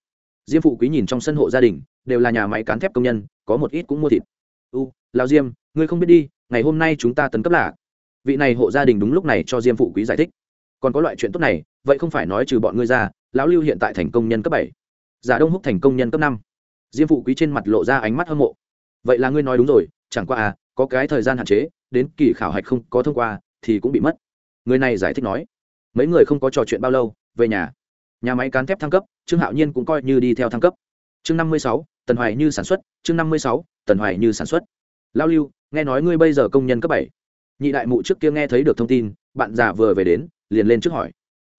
Speaker 1: Diêm phụ quý nhìn trong sân hộ gia đình, đều là nhà máy cán thép công nhân, có một ít cũng mua thịt. U lao diêm, ngươi không biết đi, ngày hôm nay chúng ta tấn cấp là vị này hộ gia đình đúng lúc này cho diêm phụ quý giải thích. Còn có loại chuyện tốt này, vậy không phải nói trừ bọn ngươi ra, lão lưu hiện tại thành công nhân cấp bảy, giả đông húc thành công nhân cấp năm. Diêm phụ quý trên mặt lộ ra ánh mắt hâm mộ. Vậy là ngươi nói đúng rồi, chẳng qua à có cái thời gian hạn chế, đến kỳ khảo hạch không có thông qua, thì cũng bị mất. Người này giải thích nói, mấy người không có trò chuyện bao lâu, về nhà. Nhà máy cán thép thăng cấp, trương hạo nhiên cũng coi như đi theo thăng cấp. Chương năm mươi sáu, tần hoài như sản xuất, chương năm mươi sáu, tần hoài như sản xuất. Lao lưu, nghe nói ngươi bây giờ công nhân cấp bảy nhị đại mụ trước kia nghe thấy được thông tin, bạn già vừa về đến, liền lên trước hỏi.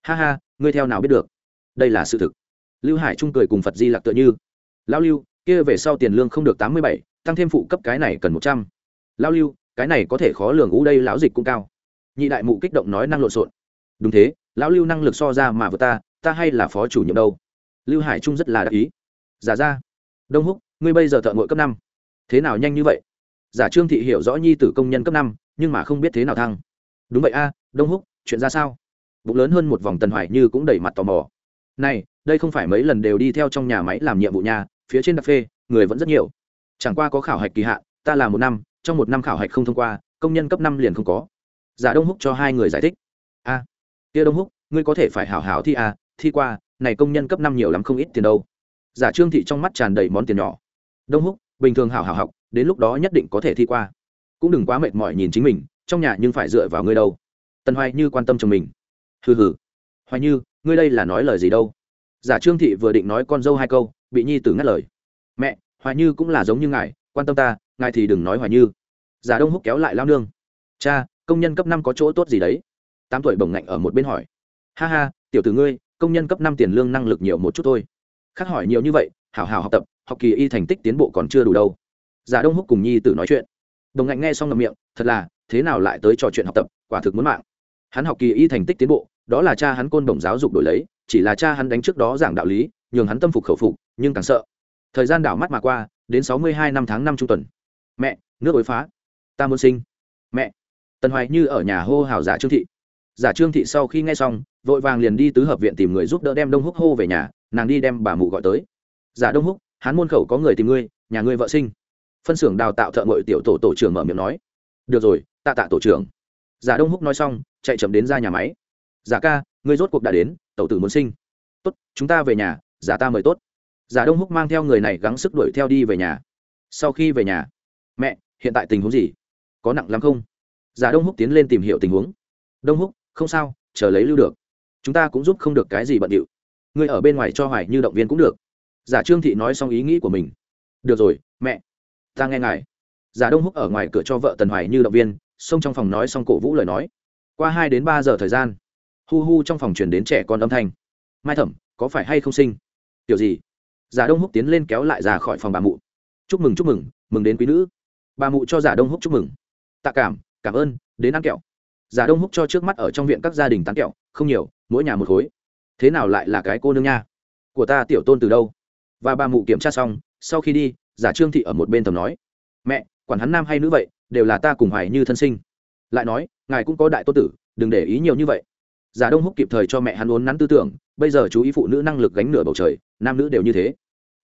Speaker 1: Ha ha, ngươi theo nào biết được? Đây là sự thực. Lưu hải trung cười cùng phật di lặc tựa như. Lao lưu, kia về sau tiền lương không được tám mươi bảy, tăng thêm phụ cấp cái này cần một trăm. Lao lưu, cái này có thể khó lường u đây lão dịch cũng cao. Nhị đại mụ kích động nói năng lộn xộn. Đúng thế, lão lưu năng lực so ra mà vừa ta ta hay là phó chủ nhiệm đâu? Lưu hải trung rất là đắc ý. Giả ra. Đông húc, ngươi bây giờ thợ ngội cấp năm. Thế nào nhanh như vậy? Giả trương thị hiểu rõ nhi tử công nhân cấp năm nhưng mà không biết thế nào thăng. Đúng vậy a đông húc chuyện ra sao? Bụng lớn hơn một vòng tần hoài như cũng đẩy mặt tò mò. Này đây không phải mấy lần đều đi theo trong nhà máy làm nhiệm vụ nhà phía trên đặc phê người vẫn rất nhiều. Chẳng qua có khảo hạch kỳ hạn ta là một năm trong một năm khảo hạch không thông qua công nhân cấp năm liền không có. Giả đông húc cho hai người giải thích. A à, kia đông húc ngươi có thể phải hảo hảo thi a thi qua này công nhân cấp năm nhiều lắm không ít tiền đâu. Giả trương thị trong mắt tràn đầy món tiền nhỏ. Đông húc bình thường hảo hảo học đến lúc đó nhất định có thể thi qua cũng đừng quá mệt mỏi nhìn chính mình, trong nhà nhưng phải dựa vào ngươi đâu. Tần hoài như quan tâm chồng mình. Hừ hừ. Hoài như, ngươi đây là nói lời gì đâu? Giả trương thị vừa định nói con dâu hai câu, bị nhi tử ngắt lời. Mẹ, hoài như cũng là giống như ngài, quan tâm ta, ngài thì đừng nói hoài như. Giả đông húc kéo lại lao nương. Cha, công nhân cấp năm có chỗ tốt gì đấy? Tám tuổi bồng ngạnh ở một bên hỏi. Ha ha, tiểu tử ngươi, công nhân cấp năm tiền lương năng lực nhiều một chút thôi. Khác hỏi nhiều như vậy, hảo hảo học tập, học kỳ y thành tích tiến bộ còn chưa đủ đâu. Giả đông húc cùng nhi tử nói chuyện đồng ngạnh nghe xong ngậm miệng, thật là, thế nào lại tới trò chuyện học tập, quả thực muốn mạng. Hắn học kỳ y thành tích tiến bộ, đó là cha hắn côn đồng giáo dục đổi lấy, chỉ là cha hắn đánh trước đó giảng đạo lý, nhường hắn tâm phục khẩu phục, nhưng càng sợ. Thời gian đảo mắt mà qua, đến sáu mươi hai năm tháng năm trung tuần. Mẹ, nước ối phá. Ta muốn sinh. Mẹ. Tần hoài như ở nhà hô hào giả trương thị. Giả trương thị sau khi nghe xong, vội vàng liền đi tứ hợp viện tìm người giúp đỡ đem đông húc hô về nhà, nàng đi đem bà mụ gọi tới. Giả đông húc, hắn môn khẩu có người tìm ngươi, nhà ngươi vợ sinh phân xưởng đào tạo thợ ngội tiểu tổ tổ trưởng mở miệng nói. Được rồi, tạ tạ tổ trưởng. Giả đông húc nói xong, chạy chậm đến ra nhà máy. Giả ca, ngươi rốt cuộc đã đến, tẩu tử muốn sinh. Tốt, chúng ta về nhà, giả ta mời tốt. Giả đông húc mang theo người này gắng sức đuổi theo đi về nhà. Sau khi về nhà, mẹ, hiện tại tình huống gì? Có nặng lắm không? Giả đông húc tiến lên tìm hiểu tình huống. Đông húc, không sao, chờ lấy lưu được. Chúng ta cũng giúp không được cái gì bận điệu. Ngươi ở bên ngoài cho hoài như động viên cũng được. Giả trương thị nói xong ý nghĩ của mình. Được rồi, mẹ ta nghe ngài. Giả đông húc ở ngoài cửa cho vợ tần hoài như động viên, xông trong phòng nói xong cổ vũ lời nói. Qua hai đến ba giờ thời gian, hu hu trong phòng chuyển đến trẻ con âm thanh. Mai thẩm, có phải hay không sinh? Kiểu gì? Giả đông húc tiến lên kéo lại ra khỏi phòng bà mụ. Chúc mừng chúc mừng mừng đến quý nữ. Bà mụ cho giả đông húc chúc mừng. Tạ cảm cảm ơn, đến ăn kẹo. Giả đông húc cho trước mắt ở trong viện các gia đình tán kẹo, không nhiều, mỗi nhà một khối. Thế nào lại là cái cô nương nha? Của ta tiểu tôn từ đâu? Và bà mụ kiểm tra xong, sau khi đi giả trương thị ở một bên tầm nói, mẹ, quản hắn nam hay nữ vậy, đều là ta cùng hoài như thân sinh. Lại nói, ngài cũng có đại tô tử, đừng để ý nhiều như vậy. Giả đông húc kịp thời cho mẹ hắn uốn nắn tư tưởng, bây giờ chú ý phụ nữ năng lực gánh nửa bầu trời, nam nữ đều như thế.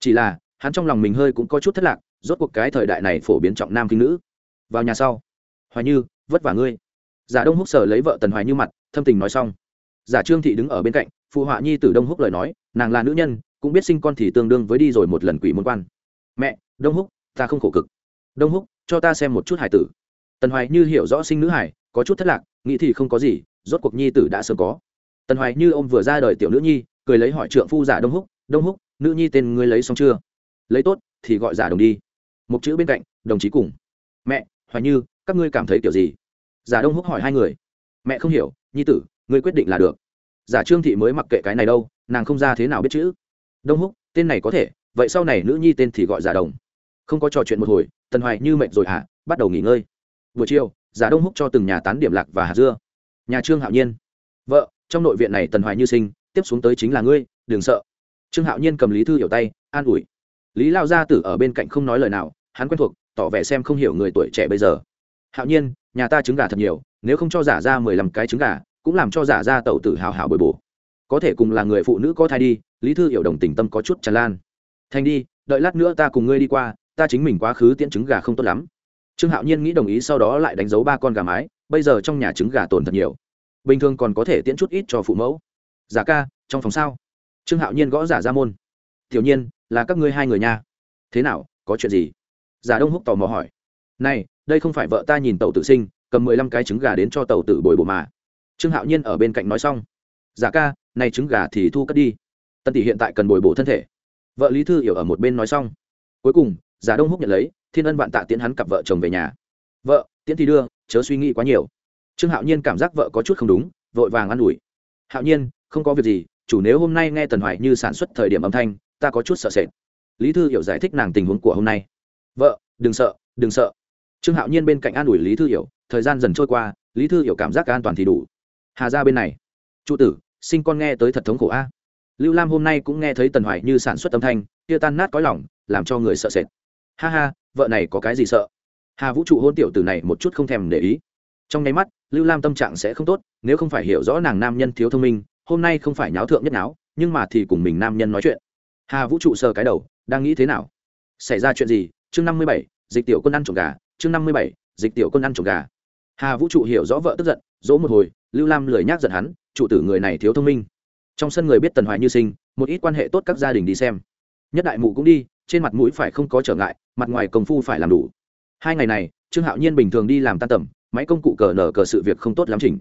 Speaker 1: Chỉ là, hắn trong lòng mình hơi cũng có chút thất lạc, rốt cuộc cái thời đại này phổ biến trọng nam kinh nữ. Vào nhà sau. Hoài như, vất vả ngươi. Giả đông húc sờ lấy vợ tần hoài như mặt, thâm tình nói xong. Giả trương thị đứng ở bên cạnh, phụ họa nhi tử đông húc lời nói, nàng là nữ nhân, cũng biết sinh con thì tương đương với đi rồi một lần quỷ môn quan mẹ, đông húc, ta không khổ cực. Đông húc, cho ta xem một chút hải tử. Tần hoài như hiểu rõ sinh nữ hải, có chút thất lạc, nghĩ thì không có gì, rốt cuộc nhi tử đã sớm có. Tần hoài như ô m vừa ra đời tiểu nữ nhi, cười lấy hỏi trượng phu giả đông húc đông húc, nữ nhi tên ngươi lấy xong chưa? Lấy tốt, thì gọi giả đồng đi. Một chữ bên cạnh, đồng chí cùng. Mẹ, hoài như, các ngươi cảm thấy kiểu gì? Giả đông húc hỏi hai người. Mẹ không hiểu, nhi tử, ngươi quyết định là được. Giả trương thị mới mặc kệ cái này đâu, nàng không ra thế nào biết chữ. Đông húc, tên này có thể vậy sau này nữ nhi tên thì gọi giả đồng. Không có trò chuyện một hồi, tần hoài như mệt rồi hả? Bắt đầu nghỉ ngơi. Buổi chiều, giả đông húc cho từng nhà tán điểm lạc và hạt dưa. Nhà trương hạo nhiên. Vợ, trong nội viện này tần hoài như sinh, tiếp xuống tới chính là ngươi, đừng sợ. Trương hạo nhiên cầm lý thư hiểu tay, an ủi. Lý lao gia tử ở bên cạnh không nói lời nào, hắn quen thuộc, tỏ vẻ xem không hiểu người tuổi trẻ bây giờ. Hạo nhiên, nhà ta trứng gà thật nhiều, nếu không cho giả ra mười lăm cái trứng gà, cũng làm cho giả ra tẩu tử hào hào bồi bổ. Có thể cùng là người phụ nữ có thai đi, lý thư hiểu đồng tình tâm có chút tràn lan thành đi, đợi lát nữa ta cùng ngươi đi qua, ta chính mình quá khứ tiễn trứng gà không tốt lắm. Trương hạo nhiên nghĩ đồng ý sau đó lại đánh dấu ba con gà mái, bây giờ trong nhà trứng gà tồn thật nhiều. Bình thường còn có thể tiễn chút ít cho phụ mẫu. Giả ca, trong phòng sao? Trương hạo nhiên gõ giả ra môn. Tiểu nhiên, là các ngươi hai người nha. Thế nào, có chuyện gì? Giả đông húc tò mò hỏi. Này, đây không phải vợ ta nhìn tàu tử sinh, cầm mười lăm cái trứng gà đến cho tàu tử bồi bổ mà. Trương hạo nhiên ở bên cạnh nói xong. Giả ca nay trứng gà thì thu cất đi. Tân tỷ hiện tại cần bồi bổ thân thể vợ lý thư hiểu ở một bên nói xong. Cuối cùng, giả đông húc nhận lấy, thiên ân vạn tạ tiễn hắn cặp vợ chồng về nhà. Vợ, tiễn thì đưa, chớ suy nghĩ quá nhiều. Trương hạo nhiên cảm giác vợ có chút không đúng, vội vàng an ủi. Hạo nhiên, không có việc gì, chủ nếu hôm nay nghe tần hoài như sản xuất thời điểm âm thanh, ta có chút sợ sệt. Lý thư hiểu giải thích nàng tình huống của hôm nay. Vợ, đừng sợ đừng sợ. Trương hạo nhiên bên cạnh an ủi lý thư hiểu, thời gian dần trôi qua, lý thư hiểu cảm giác an toàn thì đủ. Hà ra bên này. Trụ tử, sinh con nghe tới thật thống khổ a lưu lam hôm nay cũng nghe thấy tần hoài như sản xuất âm thanh, kia tan nát có lòng, làm cho người sợ sệt. Ha ha, vợ này có cái gì sợ? Hà vũ trụ hôn tiểu tử này một chút không thèm để ý. Trong nháy mắt, lưu lam tâm trạng sẽ không tốt, nếu không phải hiểu rõ nàng nam nhân thiếu thông minh, hôm nay không phải nháo thượng nhất náo nhưng mà thì cùng mình nam nhân nói chuyện. Hà vũ trụ sờ cái đầu, đang nghĩ thế nào? Xảy ra chuyện gì? Chương năm mươi bảy, dịch tiểu quân ăn trộm gà. Chương năm mươi bảy, dịch tiểu quân ăn trộm gà. Hà vũ trụ hiểu rõ vợ tức giận, dỗ một hồi, lưu lam lười nhác giận hắn, trụ tử người này thiếu thông minh trong sân người biết tần hoài như sinh, một ít quan hệ tốt các gia đình đi xem. Nhất đại mụ cũng đi, trên mặt mũi phải không có trở ngại, mặt ngoài công phu phải làm đủ. Hai ngày này, trương hạo nhiên bình thường đi làm tan tầm, máy công cụ cờ nở cờ sự việc không tốt lắm chỉnh.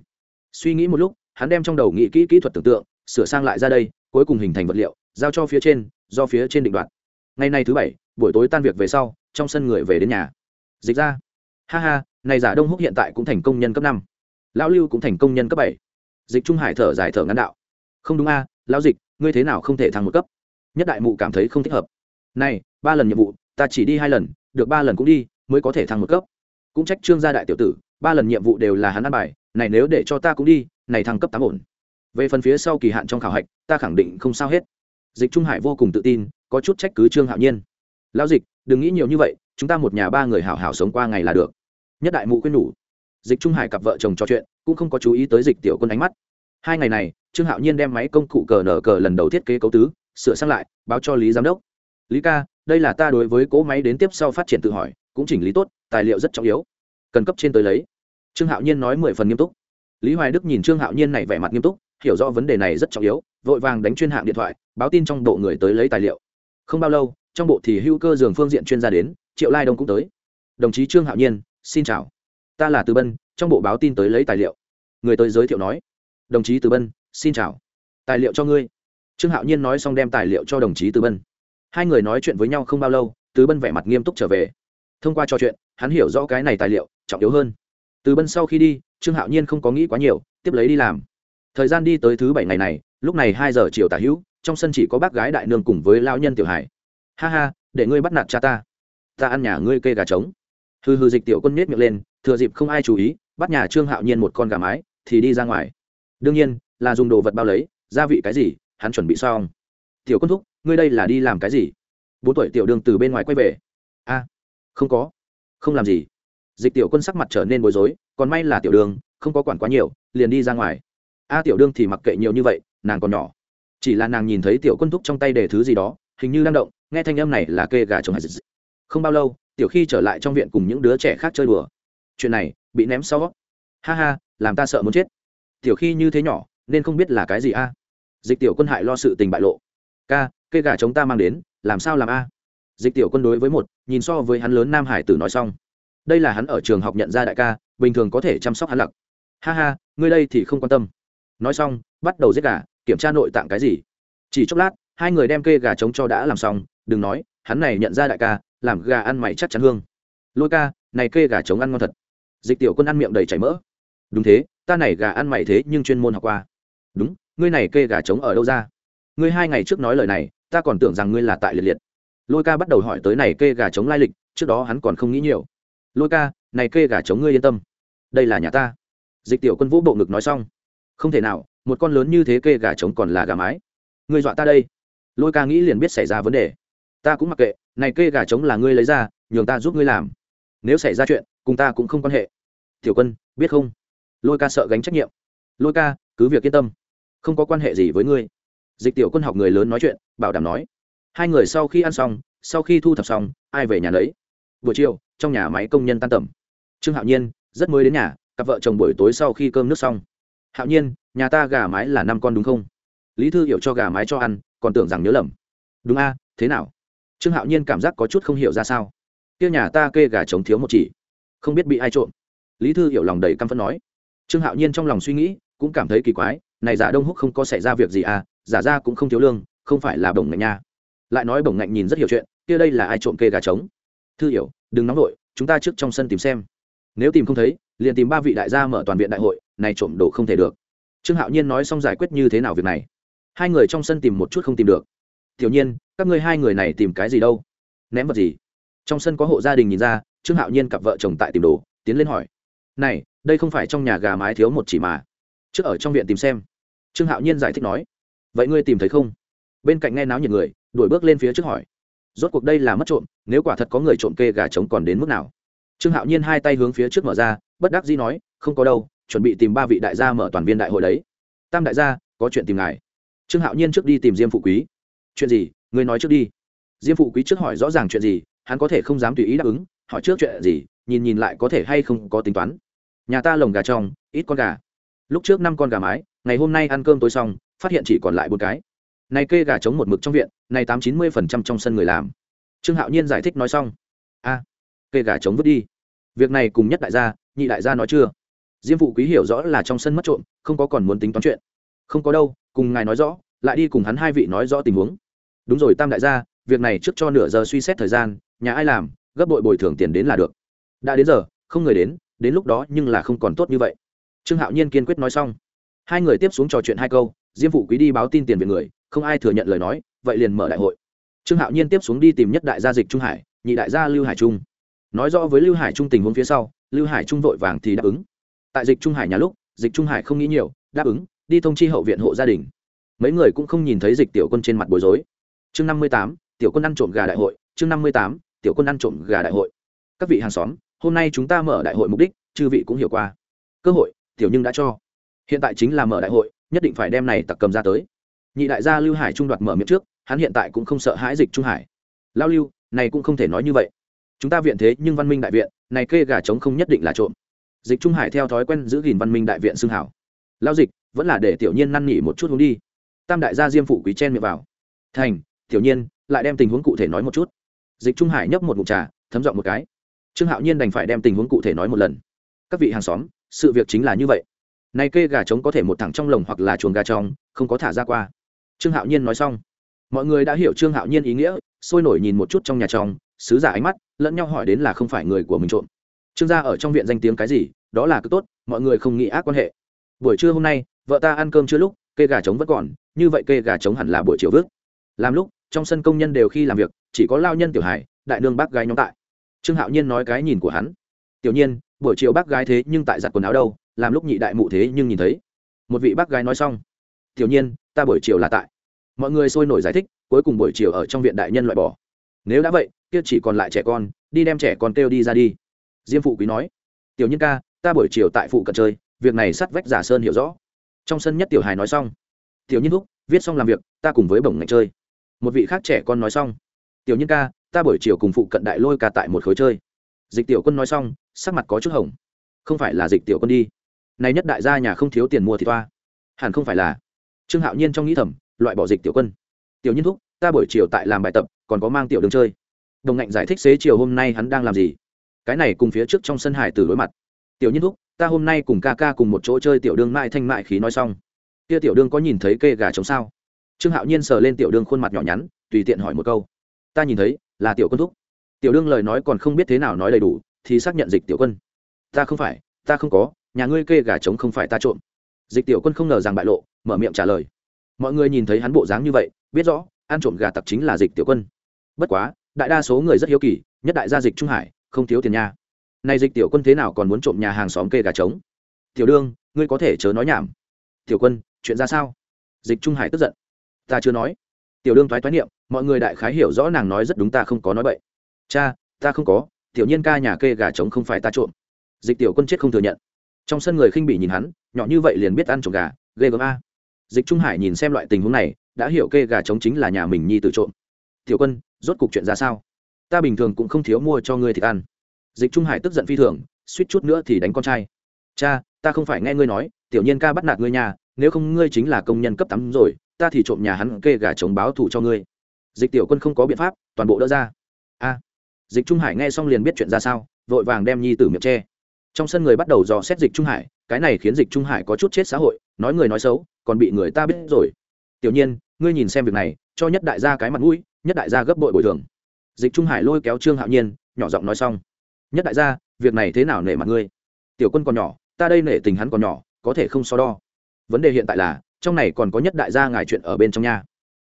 Speaker 1: Suy nghĩ một lúc, hắn đem trong đầu nghĩ kỹ kỹ thuật tưởng tượng, sửa sang lại ra đây, cuối cùng hình thành vật liệu, giao cho phía trên, do phía trên định đoạt. Ngày nay thứ bảy, buổi tối tan việc về sau, trong sân người về đến nhà. Dịch ra. Ha ha, này giả đông húc hiện tại cũng thành công nhân cấp năm. Lão lưu cũng thành công nhân cấp bảy. Dịch trung hải thở dài thở ngắn đạo không đúng a, lão dịch, ngươi thế nào không thể thăng một cấp? Nhất đại mụ cảm thấy không thích hợp. Này, ba lần nhiệm vụ, ta chỉ đi hai lần, được ba lần cũng đi, mới có thể thăng một cấp. Cũng trách trương gia đại tiểu tử, ba lần nhiệm vụ đều là hắn ăn bài, này nếu để cho ta cũng đi, này thăng cấp tám ổn. Về phần phía sau kỳ hạn trong khảo hạch, ta khẳng định không sao hết. Dịch trung hải vô cùng tự tin, có chút trách cứ trương hạo nhiên. Lão dịch, đừng nghĩ nhiều như vậy, chúng ta một nhà ba người hảo hảo sống qua ngày là được. Nhất đại mụ khuyên nhủ. Dịch trung hải cặp vợ chồng trò chuyện, cũng không có chú ý tới dịch tiểu quân ánh mắt. Hai ngày này trương hạo nhiên đem máy công cụ cờ nở cờ lần đầu thiết kế cấu tứ, sửa sang lại, báo cho lý giám đốc. Lý ca, đây là ta đối với cỗ máy đến tiếp sau phát triển tự hỏi, cũng chỉnh lý tốt, tài liệu rất trọng yếu. Cần cấp trên tới lấy. Trương hạo nhiên nói mười phần nghiêm túc. Lý hoài đức nhìn trương hạo nhiên này vẻ mặt nghiêm túc, hiểu rõ vấn đề này rất trọng yếu, vội vàng đánh chuyên hạng điện thoại, báo tin trong bộ người tới lấy tài liệu. Không bao lâu, trong bộ thì hưu cơ dường phương diện chuyên gia đến, triệu lai đông cũng tới. Đồng chí trương hạo nhiên, xin chào. Ta là từ bân, trong bộ báo tin tới lấy tài liệu. Người tới giới thiệu nói. Đồng chí từ bân xin chào. Tài liệu cho ngươi. Trương hạo nhiên nói xong đem tài liệu cho đồng chí từ bân. Hai người nói chuyện với nhau không bao lâu, từ bân vẻ mặt nghiêm túc trở về. Thông qua trò chuyện, hắn hiểu rõ cái này tài liệu, trọng yếu hơn. Từ bân sau khi đi, trương hạo nhiên không có nghĩ quá nhiều, tiếp lấy đi làm. Thời gian đi tới thứ bảy ngày này, lúc này hai giờ chiều tả hữu, trong sân chỉ có bác gái đại nương cùng với lao nhân tiểu hải. Ha ha, để ngươi bắt nạt cha ta. Ta ăn nhà ngươi kê gà trống. Hư hư dịch tiểu quân nết miệng lên, thừa dịp không ai chú ý, bắt nhà trương hạo nhiên một con gà mái, thì đi ra ngoài. Đương nhiên là dùng đồ vật bao lấy, gia vị cái gì, hắn chuẩn bị xong tiểu quân thúc, ngươi đây là đi làm cái gì? Bốn tuổi tiểu đường từ bên ngoài quay về. A, không có. Không làm gì. Dịch tiểu quân sắc mặt trở nên bối rối, còn may là tiểu đường, không có quản quá nhiều, liền đi ra ngoài. A tiểu đương thì mặc kệ nhiều như vậy, nàng còn nhỏ. Chỉ là nàng nhìn thấy tiểu quân thúc trong tay để thứ gì đó, hình như đang động, nghe thanh âm này là kê gà chồng hạt không bao lâu, tiểu khi trở lại trong viện cùng những đứa trẻ khác chơi đùa. Chuyện này, bị ném sau. Ha ha, làm ta sợ muốn chết. Tiểu khi như thế nhỏ nên không biết là cái gì a. Dịch tiểu quân hại lo sự tình bại lộ. Ca, cây gà chống ta mang đến, làm sao làm a? Dịch tiểu quân đối với một, nhìn so với hắn lớn nam hải tử nói xong. Đây là hắn ở trường học nhận ra đại ca, bình thường có thể chăm sóc hắn lặc. Ha ha, ngươi đây thì không quan tâm. Nói xong, bắt đầu giết gà, kiểm tra nội tạng cái gì. Chỉ chốc lát, hai người đem kê gà trống cho đã làm xong, đừng nói, hắn này nhận ra đại ca, làm gà ăn mày chắc chắn hương. Lôi ca, này kê gà trống ăn ngon thật. Dịch tiểu quân ăn miệng đầy chảy mỡ. Đúng thế, ta này gà ăn mày thế nhưng chuyên môn học qua đúng, ngươi này kê gà trống ở đâu ra? Ngươi hai ngày trước nói lời này, ta còn tưởng rằng ngươi là tại liệt liệt. Lôi ca bắt đầu hỏi tới này kê gà trống lai lịch, trước đó hắn còn không nghĩ nhiều. Lôi ca, này kê gà trống ngươi yên tâm. Đây là nhà ta. Dịch tiểu quân vũ bộ ngực nói xong. Không thể nào, một con lớn như thế kê gà trống còn là gà mái. Ngươi dọa ta đây. Lôi ca nghĩ liền biết xảy ra vấn đề. Ta cũng mặc kệ, này kê gà trống là ngươi lấy ra, nhường ta giúp ngươi làm. Nếu xảy ra chuyện, cùng ta cũng không quan hệ. Tiểu quân, biết không? Lôi ca sợ gánh trách nhiệm. Lôi ca, cứ việc yên tâm không có quan hệ gì với ngươi. Dịch tiểu quân học người lớn nói chuyện, bảo đảm nói. Hai người sau khi ăn xong, sau khi thu thập xong, ai về nhà lấy buổi chiều, trong nhà máy công nhân tan tầm. Trương hạo nhiên, rất mới đến nhà, cặp vợ chồng buổi tối sau khi cơm nước xong. Hạo nhiên, nhà ta gà mái là năm con đúng không? Lý thư hiểu cho gà mái cho ăn, còn tưởng rằng nhớ lầm. Đúng a, thế nào? Trương hạo nhiên cảm giác có chút không hiểu ra sao. Kia nhà ta kê gà trống thiếu một chỉ. Không biết bị ai trộm. Lý thư hiểu lòng đầy căm phẫn nói. Trương hạo nhiên trong lòng suy nghĩ, cũng cảm thấy kỳ quái này giả đông húc không có xảy ra việc gì à giả ra cũng không thiếu lương, không phải là bổng ngạnh nha. Lại nói bổng ngạnh nhìn rất hiểu chuyện, kia đây là ai trộm kê gà trống? Thư hiểu, đừng nóng vội, chúng ta trước trong sân tìm xem. Nếu tìm không thấy, liền tìm ba vị đại gia mở toàn viện đại hội, này trộm đồ không thể được. Trương hạo nhiên nói xong giải quyết như thế nào việc này? Hai người trong sân tìm một chút không tìm được. Tiểu nhiên, các ngươi hai người này tìm cái gì đâu? Ném vật gì? Trong sân có hộ gia đình nhìn ra, trương hạo nhiên cặp vợ chồng tại tìm đồ, tiến lên hỏi. Này, đây không phải trong nhà gà mái thiếu một chỉ mà trước ở trong viện tìm xem. Trương hạo nhiên giải thích nói, vậy ngươi tìm thấy không? Bên cạnh nghe náo nhiệt người, đuổi bước lên phía trước hỏi, rốt cuộc đây là mất trộm, nếu quả thật có người trộm kê gà trống còn đến mức nào? Trương hạo nhiên hai tay hướng phía trước mở ra, bất đắc dĩ nói, không có đâu, chuẩn bị tìm ba vị đại gia mở toàn viên đại hội đấy. Tam đại gia, có chuyện tìm ngài. Trương hạo nhiên trước đi tìm diêm phụ quý. Chuyện gì? Ngươi nói trước đi. Diêm phụ quý trước hỏi rõ ràng chuyện gì, hắn có thể không dám tùy ý đáp ứng, hỏi trước chuyện gì, nhìn nhìn lại có thể hay không có tính toán. Nhà ta lồng gà trong, ít con gà lúc trước năm con gà mái, ngày hôm nay ăn cơm tối xong, phát hiện chỉ còn lại một cái. Này kê gà trống một mực trong viện, này tám chín mươi phần trăm trong sân người làm. Trương hạo nhiên giải thích nói xong. A, kê gà trống vứt đi. Việc này cùng nhất đại gia, nhị đại gia nói chưa? Diêm phụ quý hiểu rõ là trong sân mất trộm, không có còn muốn tính toán chuyện. Không có đâu, cùng ngài nói rõ, lại đi cùng hắn hai vị nói rõ tình huống. Đúng rồi tam đại gia, việc này trước cho nửa giờ suy xét thời gian, nhà ai làm, gấp bội bồi thường tiền đến là được. Đã đến giờ, không người đến đến lúc đó nhưng là không còn tốt như vậy trương hạo nhiên kiên quyết nói xong. Hai người tiếp xuống trò chuyện hai câu, diêm phụ quý đi báo tin tiền về người, không ai thừa nhận lời nói, vậy liền mở đại hội. Trương hạo nhiên tiếp xuống đi tìm nhất đại gia dịch trung hải, nhị đại gia lưu hải trung. Nói rõ với lưu hải trung tình huống phía sau, lưu hải trung vội vàng thì đáp ứng. Tại dịch trung hải nhà lúc, dịch trung hải không nghĩ nhiều, đáp ứng, đi thông chi hậu viện hộ gia đình. Mấy người cũng không nhìn thấy dịch tiểu quân trên mặt bối rối. Chương năm mươi tám, tiểu quân ăn trộm gà đại hội, chương năm mươi tám, tiểu quân ăn trộm gà đại hội. Các vị hàng xóm, hôm nay chúng ta mở đại hội mục đích, chư vị cũng hiểu qua. Cơ hội tiểu nhưng đã cho. Hiện tại chính là mở đại hội, nhất định phải đem này tặc cầm ra tới. Nhị đại gia lưu hải trung đoạt mở miệng trước, hắn hiện tại cũng không sợ hãi dịch trung hải. Lao lưu, này cũng không thể nói như vậy. Chúng ta viện thế nhưng văn minh đại viện, này kê gà trống không nhất định là trộm. Dịch trung hải theo thói quen giữ gìn văn minh đại viện xưng hảo. Lao dịch, vẫn là để tiểu nhiên năn nỉ một chút hướng đi. Tam đại gia diêm phụ quý chen miệng vào. Thành, tiểu nhiên, lại đem tình huống cụ thể nói một chút. Dịch trung hải nhấp một ngụm trà, thấm giọng một cái. Trương hạo nhiên đành phải đem tình huống cụ thể nói một lần. Các vị hàng xóm sự việc chính là như vậy. Nay kê gà trống có thể một thẳng trong lồng hoặc là chuồng gà trong không có thả ra qua. Trương hạo nhiên nói xong. Mọi người đã hiểu trương hạo nhiên ý nghĩa, sôi nổi nhìn một chút trong nhà trong sứ giả ánh mắt lẫn nhau hỏi đến là không phải người của mình trộm. Trương gia ở trong viện danh tiếng cái gì, đó là cứ tốt, mọi người không nghĩ ác quan hệ. Buổi trưa hôm nay, vợ ta ăn cơm chưa lúc, kê gà trống vẫn còn, như vậy kê gà trống hẳn là buổi chiều vước làm lúc, trong sân công nhân đều khi làm việc, chỉ có lao nhân tiểu hải đại nương bác gái nhóm tại. Trương hạo nhiên nói cái nhìn của hắn. Tiểu nhiên buổi chiều bác gái thế nhưng tại giặt quần áo đâu, làm lúc nhị đại mụ thế nhưng nhìn thấy. Một vị bác gái nói xong, tiểu nhiên, ta buổi chiều là tại. Mọi người sôi nổi giải thích, cuối cùng buổi chiều ở trong viện đại nhân loại bỏ. Nếu đã vậy, kia chỉ còn lại trẻ con, đi đem trẻ con kêu đi ra đi. Diêm phụ quý nói, tiểu nhân ca, ta buổi chiều tại phụ cận chơi, việc này sắt vách giả sơn hiểu rõ. Trong sân nhất tiểu hài nói xong, tiểu nhân thúc, viết xong làm việc, ta cùng với bổng ngạch chơi. Một vị khác trẻ con nói xong, tiểu nhân ca, ta buổi chiều cùng phụ cận đại lôi ca tại một khối chơi dịch tiểu quân nói xong, sắc mặt có chút hồng. Không phải là dịch tiểu quân đi. Này nhất đại gia nhà không thiếu tiền mua thì toa. Hẳn không phải là. Trương hạo nhiên trong nghĩ thầm, loại bỏ dịch tiểu quân. Tiểu Nhiên thúc, ta buổi chiều tại làm bài tập, còn có mang tiểu đường chơi. Đồng ngạnh giải thích xế chiều hôm nay hắn đang làm gì. Cái này cùng phía trước trong sân hải từ đối mặt. Tiểu Nhiên thúc, ta hôm nay cùng ca ca cùng một chỗ chơi tiểu đương mại thanh mại khí nói xong. Kia tiểu đương có nhìn thấy kê gà trống sao? Trương hạo nhiên sờ lên tiểu đương khuôn mặt nhỏ nhắn, tùy tiện hỏi một câu. Ta nhìn thấy, là tiểu quân thúc tiểu đương lời nói còn không biết thế nào nói đầy đủ, thì xác nhận dịch tiểu quân. Ta không phải, ta không có, nhà ngươi kê gà trống không phải ta trộm. Dịch tiểu quân không ngờ rằng bại lộ, mở miệng trả lời. Mọi người nhìn thấy hắn bộ dáng như vậy, biết rõ, ăn trộm gà tặc chính là dịch tiểu quân. Bất quá, đại đa số người rất hiếu kỳ, nhất đại gia dịch trung hải, không thiếu tiền nha. Nay dịch tiểu quân thế nào còn muốn trộm nhà hàng xóm kê gà trống? Tiểu đương, ngươi có thể chớ nói nhảm. Tiểu quân, chuyện ra sao? Dịch trung hải tức giận. Ta chưa nói. Tiểu đương thoái thoái niệm, mọi người đại khái hiểu rõ nàng nói rất đúng ta không có nói vậy cha, ta không có, tiểu nhiên ca nhà kê gà trống không phải ta trộm. Dịch tiểu quân chết không thừa nhận. Trong sân người khinh bỉ nhìn hắn, nhỏ như vậy liền biết ăn trộm gà, ghê gớm a. Dịch trung hải nhìn xem loại tình huống này, đã hiểu kê gà trống chính là nhà mình nhi tự trộm. Tiểu quân, rốt cục chuyện ra sao? Ta bình thường cũng không thiếu mua cho ngươi thịt ăn. Dịch trung hải tức giận phi thường, suýt chút nữa thì đánh con trai. Cha, ta không phải nghe ngươi nói, tiểu nhiên ca bắt nạt ngươi nhà, nếu không ngươi chính là công nhân cấp tắm rồi, ta thì trộm nhà hắn kê gà trống báo thù cho ngươi. Dịch tiểu quân không có biện pháp, toàn bộ đỡ ra. A dịch trung hải nghe xong liền biết chuyện ra sao, vội vàng đem nhi tử miệng tre trong sân người bắt đầu dò xét dịch trung hải, cái này khiến dịch trung hải có chút chết xã hội, nói người nói xấu, còn bị người ta biết rồi. Tiểu nhiên, ngươi nhìn xem việc này, cho nhất đại gia cái mặt mũi, nhất đại gia gấp bội bồi thường. Dịch trung hải lôi kéo trương hạo nhiên, nhỏ giọng nói xong. Nhất đại gia, việc này thế nào nể mặt ngươi? Tiểu quân còn nhỏ, ta đây nể tình hắn còn nhỏ, có thể không so đo. Vấn đề hiện tại là, trong này còn có nhất đại gia ngài chuyện ở bên trong nhà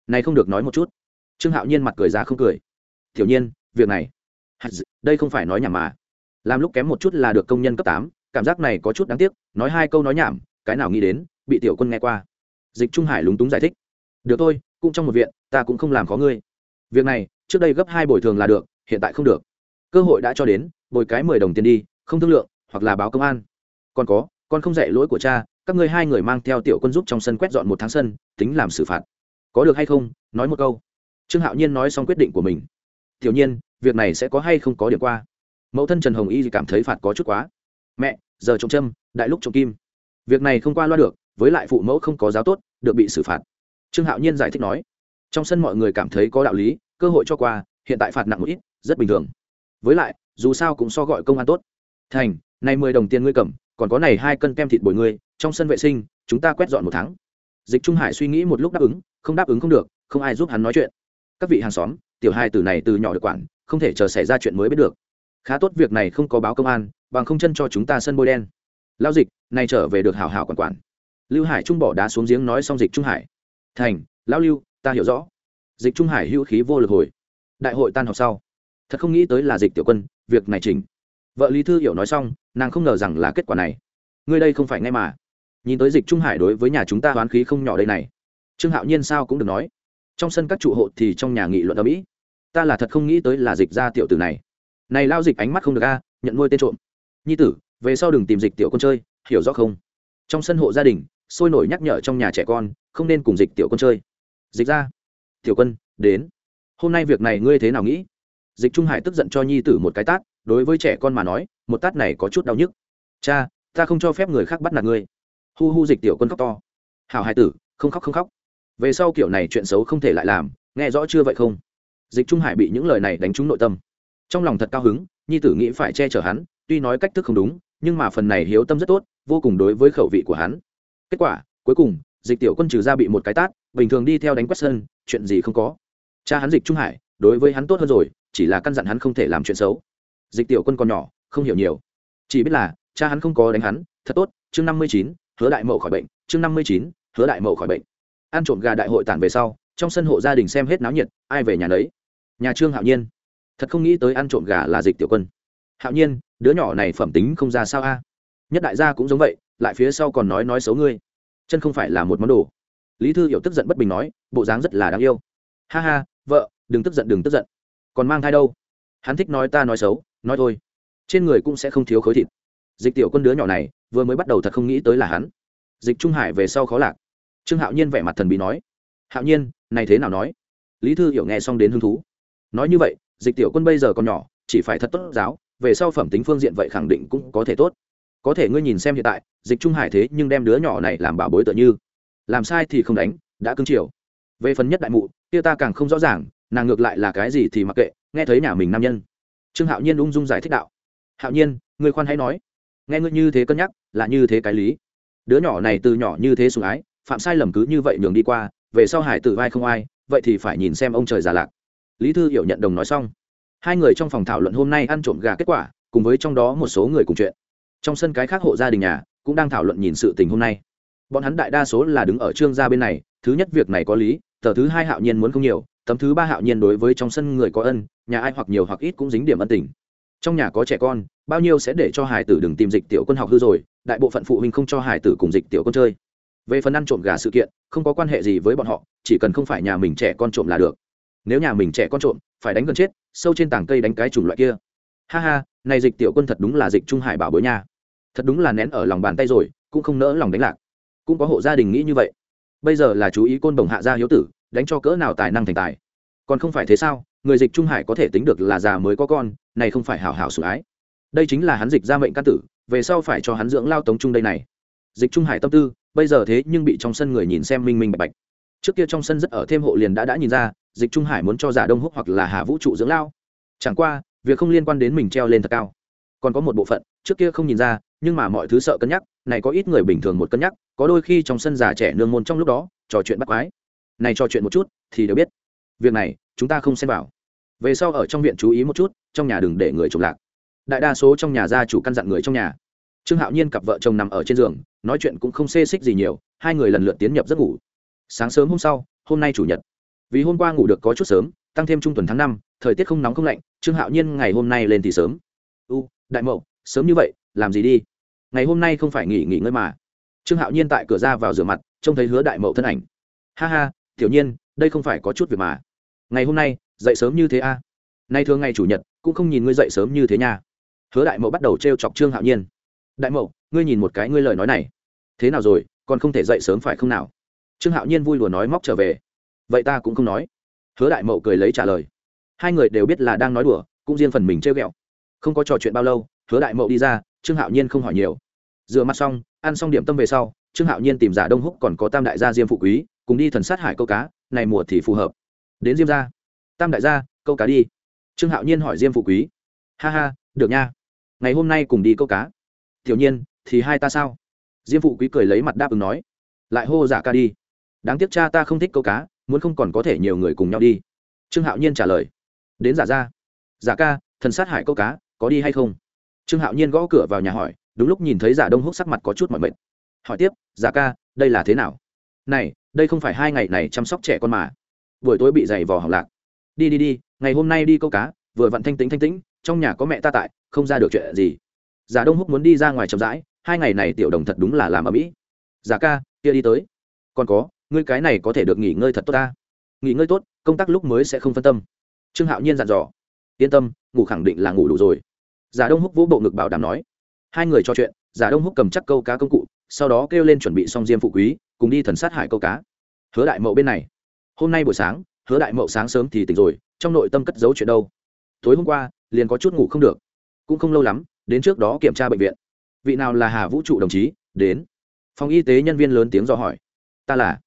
Speaker 1: này không được nói một chút. Trương hạo nhiên mặt cười ra không cười. Tiểu nhiên, việc này đây không phải nói nhảm mà. Làm lúc kém một chút là được công nhân cấp tám, cảm giác này có chút đáng tiếc, nói hai câu nói nhảm, cái nào nghĩ đến, bị tiểu quân nghe qua. Dịch trung hải lúng túng giải thích. Được thôi, cũng trong một viện, ta cũng không làm khó ngươi. Việc này, trước đây gấp hai bồi thường là được, hiện tại không được. Cơ hội đã cho đến, bồi cái mười đồng tiền đi, không thương lượng, hoặc là báo công an. Còn có, con không dạy lỗi của cha, các ngươi hai người mang theo tiểu quân giúp trong sân quét dọn một tháng sân, tính làm xử phạt. Có được hay không, nói một câu. Trương hạo nhiên nói xong quyết định của mình. Tiểu nhiên việc này sẽ có hay không có điểm qua. Mẫu thân trần hồng y cảm thấy phạt có chút quá. Mẹ, giờ trộm châm, đại lúc trộm kim. Việc này không qua loa được, với lại phụ mẫu không có giáo tốt, được bị xử phạt. Trương hạo nhiên giải thích nói, trong sân mọi người cảm thấy có đạo lý, cơ hội cho qua, hiện tại phạt nặng một ít, rất bình thường. Với lại, dù sao cũng so gọi công an tốt. Thành, này mười đồng tiền ngươi cầm, còn có này hai cân kem thịt bồi ngươi, trong sân vệ sinh, chúng ta quét dọn một tháng. Dịch trung hải suy nghĩ một lúc đáp ứng, không đáp ứng không được, không ai giúp hắn nói chuyện. Các vị hàng xóm, tiểu hai từ này từ nhỏ được quản không thể chờ xảy ra chuyện mới biết được. Khá tốt việc này không có báo công an, bằng không chân cho chúng ta sân bôi đen. Lao dịch này trở về được hảo hảo quản quản. Lưu hải trung bỏ đá xuống giếng nói xong dịch trung hải. Thành, lão lưu, ta hiểu rõ. Dịch trung hải hữu khí vô lực hồi. Đại hội tan học sau. Thật không nghĩ tới là dịch tiểu quân, việc này chỉnh. Vợ lý thư hiểu nói xong, nàng không ngờ rằng là kết quả này. Ngươi đây không phải ngay mà. Nhìn tới dịch trung hải đối với nhà chúng ta oán khí không nhỏ đây này. Trương hạo nhiên sao cũng được nói. Trong sân các trụ hộ thì trong nhà nghị luận ở mỹ ta là thật không nghĩ tới là dịch ra tiểu tử này. Này lao dịch ánh mắt không được a à, nhận nuôi tên trộm. Nhi tử, về sau đừng tìm dịch tiểu con chơi, hiểu rõ không? Trong sân hộ gia đình, sôi nổi nhắc nhở trong nhà trẻ con, không nên cùng dịch tiểu con chơi. Dịch ra. Tiểu quân, đến. Hôm nay việc này ngươi thế nào nghĩ? Dịch trung hải tức giận cho nhi tử một cái tát, đối với trẻ con mà nói, một tát này có chút đau nhức. Cha, ta không cho phép người khác bắt nạt ngươi. Hu hu dịch tiểu quân khóc to. Hảo hải tử, không khóc không khóc. Về sau kiểu này chuyện xấu không thể lại làm, nghe rõ chưa vậy không? Dịch trung hải bị những lời này đánh trúng nội tâm. Trong lòng thật cao hứng, nhi tử nghĩ phải che chở hắn, tuy nói cách thức không đúng, nhưng mà phần này hiếu tâm rất tốt, vô cùng đối với khẩu vị của hắn. Kết quả, cuối cùng, dịch tiểu quân trừ ra bị một cái tát, bình thường đi theo đánh quét sơn chuyện gì không có. Cha hắn dịch trung hải, đối với hắn tốt hơn rồi, chỉ là căn dặn hắn không thể làm chuyện xấu. Dịch tiểu quân còn nhỏ, không hiểu nhiều. Chỉ biết là, cha hắn không có đánh hắn, thật tốt, chương năm mươi chín, hứa đại mậu khỏi bệnh, chương năm mươi chín, hứa đại mậu khỏi bệnh. Ăn trộm gà đại hội tản về sau, trong sân hộ gia đình xem hết náo nhiệt, ai về nhà nấy nhà trương hạo nhiên. Thật không nghĩ tới ăn trộm gà là dịch tiểu quân. Hạo nhiên, đứa nhỏ này phẩm tính không ra sao a? Nhất đại gia cũng giống vậy, lại phía sau còn nói nói xấu ngươi. Chân không phải là một món đồ. Lý thư hiểu tức giận bất bình nói, bộ dáng rất là đáng yêu. Ha ha, vợ, đừng tức giận, đừng tức giận. Còn mang thai đâu? Hắn thích nói ta nói xấu, nói thôi. Trên người cũng sẽ không thiếu khối thịt. Dịch tiểu quân đứa nhỏ này, vừa mới bắt đầu thật không nghĩ tới là hắn. Dịch trung hải về sau khó lạc. Trương hạo nhiên vẻ mặt thần bí nói. Hạo nhiên, này thế nào nói? Lý thư hiểu nghe xong đến hứng thú nói như vậy, dịch tiểu quân bây giờ còn nhỏ, chỉ phải thật tốt giáo, về sau phẩm tính phương diện vậy khẳng định cũng có thể tốt. Có thể ngươi nhìn xem hiện tại, dịch trung hải thế nhưng đem đứa nhỏ này làm bảo bối tựa như. Làm sai thì không đánh, đã cưng chiều. Về phần nhất đại mụ, kia ta càng không rõ ràng, nàng ngược lại là cái gì thì mặc kệ, nghe thấy nhà mình nam nhân. Trương hạo nhiên ung dung giải thích đạo. Hạo nhiên ngươi khoan hãy nói. Nghe ngươi như thế cân nhắc, là như thế cái lý. Đứa nhỏ này từ nhỏ như thế sủng ái, phạm sai lầm cứ như vậy nhường đi qua, về sau hải tử vai không ai, vậy thì phải nhìn xem ông trời già lạc lý thư hiểu nhận đồng nói xong. Hai người trong phòng thảo luận hôm nay ăn trộm gà kết quả, cùng với trong đó một số người cùng chuyện. Trong sân cái khác hộ gia đình nhà cũng đang thảo luận nhìn sự tình hôm nay. Bọn hắn đại đa số là đứng ở trương gia bên này, thứ nhất việc này có lý, tờ thứ hai hạo nhiên muốn không nhiều, tấm thứ ba hạo nhiên đối với trong sân người có ân, nhà ai hoặc nhiều hoặc ít cũng dính điểm ân tình. Trong nhà có trẻ con, bao nhiêu sẽ để cho hải tử đừng tìm dịch tiểu quân học hư rồi, đại bộ phận phụ huynh không cho hải tử cùng dịch tiểu quân chơi. Về phần ăn trộm gà sự kiện, không có quan hệ gì với bọn họ, chỉ cần không phải nhà mình trẻ con trộm là được nếu nhà mình trẻ con trộm, phải đánh gần chết, sâu trên tảng cây đánh cái chủng loại kia. Ha ha, này dịch tiểu quân thật đúng là dịch trung hải bảo bối nha. Thật đúng là nén ở lòng bàn tay rồi, cũng không nỡ lòng đánh lạc. Cũng có hộ gia đình nghĩ như vậy. Bây giờ là chú ý côn đồng hạ gia hiếu tử, đánh cho cỡ nào tài năng thành tài. Còn không phải thế sao, người dịch trung hải có thể tính được là già mới có con, này không phải hảo hảo sủng ái. Đây chính là hắn dịch ra mệnh căn tử, về sau phải cho hắn dưỡng lao tống trung đây này. Dịch trung hải tâm tư, bây giờ thế nhưng bị trong sân người nhìn xem minh minh bạch bạch trước kia trong sân rất ở thêm hộ liền đã đã nhìn ra, dịch trung hải muốn cho giả đông húc hoặc là hà vũ trụ dưỡng lao. Chẳng qua, việc không liên quan đến mình treo lên thật cao. Còn có một bộ phận, trước kia không nhìn ra, nhưng mà mọi thứ sợ cân nhắc, này có ít người bình thường một cân nhắc, có đôi khi trong sân già trẻ nương môn trong lúc đó, trò chuyện bắt quái. Này trò chuyện một chút, thì đều biết. Việc này, chúng ta không xem vào. Về sau ở trong viện chú ý một chút, trong nhà đừng để người trục lạc. Đại đa số trong nhà gia chủ căn dặn người trong nhà. Trương hạo nhiên cặp vợ chồng nằm ở trên giường, nói chuyện cũng không xê xích gì nhiều, hai người lần lượt tiến nhập giấc ngủ sáng sớm hôm sau, hôm nay chủ nhật. Vì hôm qua ngủ được có chút sớm, tăng thêm trung tuần tháng năm, thời tiết không nóng không lạnh, trương hạo nhiên ngày hôm nay lên thì sớm. U, đại mậu, sớm như vậy, làm gì đi? Ngày hôm nay không phải nghỉ nghỉ ngơi mà. Trương hạo nhiên tại cửa ra vào rửa mặt, trông thấy hứa đại mậu thân ảnh. Ha ha, tiểu nhiên, đây không phải có chút việc mà. Ngày hôm nay, dậy sớm như thế a? À? nay thường ngày chủ nhật, cũng không nhìn ngươi dậy sớm như thế nha. Hứa đại mậu bắt đầu t r e o chọc trương hạo nhiên. Đại mậu, ngươi nhìn một cái ngươi lời nói này. Thế nào rồi, còn không thể dậy sớm phải không nào? Trương hạo nhiên vui lùa nói móc trở về. Vậy ta cũng không nói. Hứa đại mậu cười lấy trả lời. Hai người đều biết là đang nói đùa, cũng riêng phần mình trêu ghẹo. Không có trò chuyện bao lâu, hứa đại mậu đi ra, trương hạo nhiên không hỏi nhiều. Rửa mặt xong, ăn xong điểm tâm về sau, trương hạo nhiên tìm giả đông húc còn có tam đại gia diêm phụ quý, cùng đi thần sát hải câu cá, này mùa thì phù hợp. Đến diêm gia. Tam đại gia, câu cá đi. Trương hạo nhiên hỏi diêm phụ quý. Ha ha, được nha. Ngày hôm nay cùng đi câu cá. Tiểu nhiên, thì hai ta sao? Diêm phụ quý cười lấy mặt đáp ứng nói. Lại hô giả ca đi đáng tiếc cha ta không thích câu cá, muốn không còn có thể nhiều người cùng nhau đi. Trương hạo nhiên trả lời. Đến giả ra. Giả ca, thần sát hải câu cá, có đi hay không? Trương hạo nhiên gõ cửa vào nhà hỏi, đúng lúc nhìn thấy giả đông húc sắc mặt có chút mọi mệt. Hỏi tiếp, giả ca, đây là thế nào? Này, đây không phải hai ngày này chăm sóc trẻ con mà. Buổi tối bị dày vò hỏng lạc. Đi đi đi, ngày hôm nay đi câu cá, vừa vặn thanh tĩnh thanh tĩnh, trong nhà có mẹ ta tại, không ra được chuyện gì. Giả đông húc muốn đi ra ngoài chậm rãi, hai ngày này tiểu đồng thật đúng là làm ở mỹ. Giả ca, kia đi tới. Còn có ngươi cái này có thể được nghỉ ngơi thật tốt ta. Nghỉ ngơi tốt, công tác lúc mới sẽ không phân tâm. Trương hạo nhiên dặn dò. Yên tâm, ngủ khẳng định là ngủ đủ rồi. Giả đông húc vỗ bộ ngực bảo đảm nói. Hai người trò chuyện, giả đông húc cầm chắc câu cá công cụ, sau đó kêu lên chuẩn bị xong diêm phụ quý, cùng đi thần sát hải câu cá. Hứa đại mậu bên này. Hôm nay buổi sáng, hứa đại mậu sáng sớm thì tỉnh rồi, trong nội tâm cất giấu chuyện đâu. Tối hôm qua, liền có chút ngủ không được. Cũng không lâu lắm, đến trước đó kiểm tra bệnh viện. Vị nào là hà vũ trụ đồng chí? Đến. Phòng y tế nhân viên lớn tiếng dò hỏi. Ta là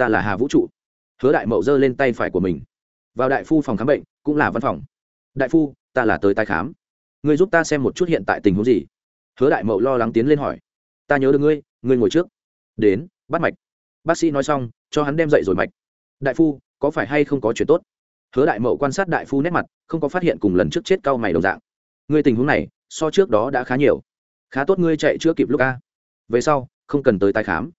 Speaker 1: ta là hà vũ trụ. Hứa đại mậu giơ lên tay phải của mình. Vào đại phu phòng khám bệnh, cũng là văn phòng. Đại phu, ta là tới tái khám. Ngươi giúp ta xem một chút hiện tại tình huống gì? Hứa đại mậu lo lắng tiến lên hỏi. Ta nhớ được ngươi ngươi ngồi trước. Đến, bắt mạch. Bác sĩ nói xong, cho hắn đem dậy rồi mạch. Đại phu, có phải hay không có chuyện tốt? Hứa đại mậu quan sát đại phu nét mặt, không có phát hiện cùng lần trước chết cau mày đồng dạng. Ngươi tình huống này, so trước đó đã khá nhiều. Khá tốt ngươi chạy chưa kịp lúc a. Về sau, không cần tới tái khám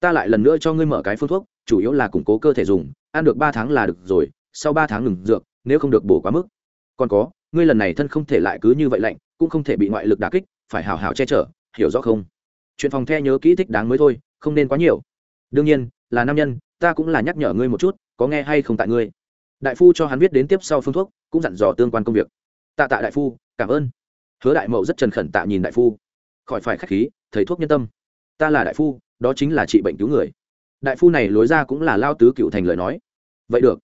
Speaker 1: ta lại lần nữa cho ngươi mở cái phương thuốc, chủ yếu là củng cố cơ thể dùng, ăn được ba tháng là được rồi, sau ba tháng ngừng dược, nếu không được bổ quá mức. Còn có, ngươi lần này thân không thể lại cứ như vậy lạnh, cũng không thể bị ngoại lực đà kích, phải hào hào che chở, hiểu rõ không? Chuyện phòng the nhớ kỹ thích đáng mới thôi, không nên quá nhiều. Đương nhiên, là nam nhân, ta cũng là nhắc nhở ngươi một chút, có nghe hay không tại ngươi. Đại phu cho hắn viết đến tiếp sau phương thuốc, cũng dặn dò tương quan công việc. Tạ tạ đại phu, cảm ơn. Hứa đại mậu rất trần khẩn tạ nhìn đại phu. Khỏi phải k h á c h khí, thầy thuốc nhân tâm. Ta là đại phu đó chính là trị bệnh cứu người. Đại phu này lối ra cũng là lao tứ cựu thành lời nói. Vậy được.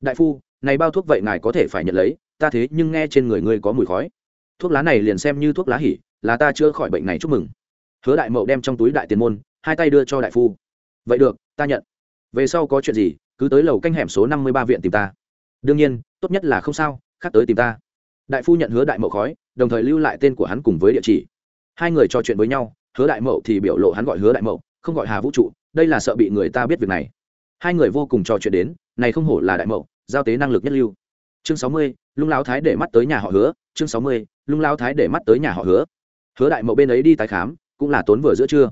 Speaker 1: Đại phu, này bao thuốc vậy ngài có thể phải nhận lấy, ta thế nhưng nghe trên người ngươi có mùi khói. Thuốc lá này liền xem như thuốc lá hỉ, là ta chưa khỏi bệnh này chúc mừng. Hứa đại mậu đem trong túi đại tiền môn, hai tay đưa cho đại phu. Vậy được, ta nhận. Về sau có chuyện gì, cứ tới lầu canh hẻm số năm mươi ba viện tìm ta. Đương nhiên, tốt nhất là không sao, khác tới tìm ta. Đại phu nhận hứa đại mậu khói, đồng thời lưu lại tên của hắn cùng với địa chỉ. Hai người trò chuyện với nhau, hứa đại mậu thì biểu lộ hắn gọi hứa đại mậu không gọi hà vũ trụ, đây là sợ bị người ta biết việc này. Hai người vô cùng trò chuyện đến, này không hổ là đại mậu, giao tế năng lực nhất lưu. Chương sáu mươi, lung lao thái để mắt tới nhà họ hứa, chương sáu mươi, lung lao thái để mắt tới nhà họ hứa. Hứa đại mậu bên ấy đi tái khám, cũng là tốn vừa giữa trưa.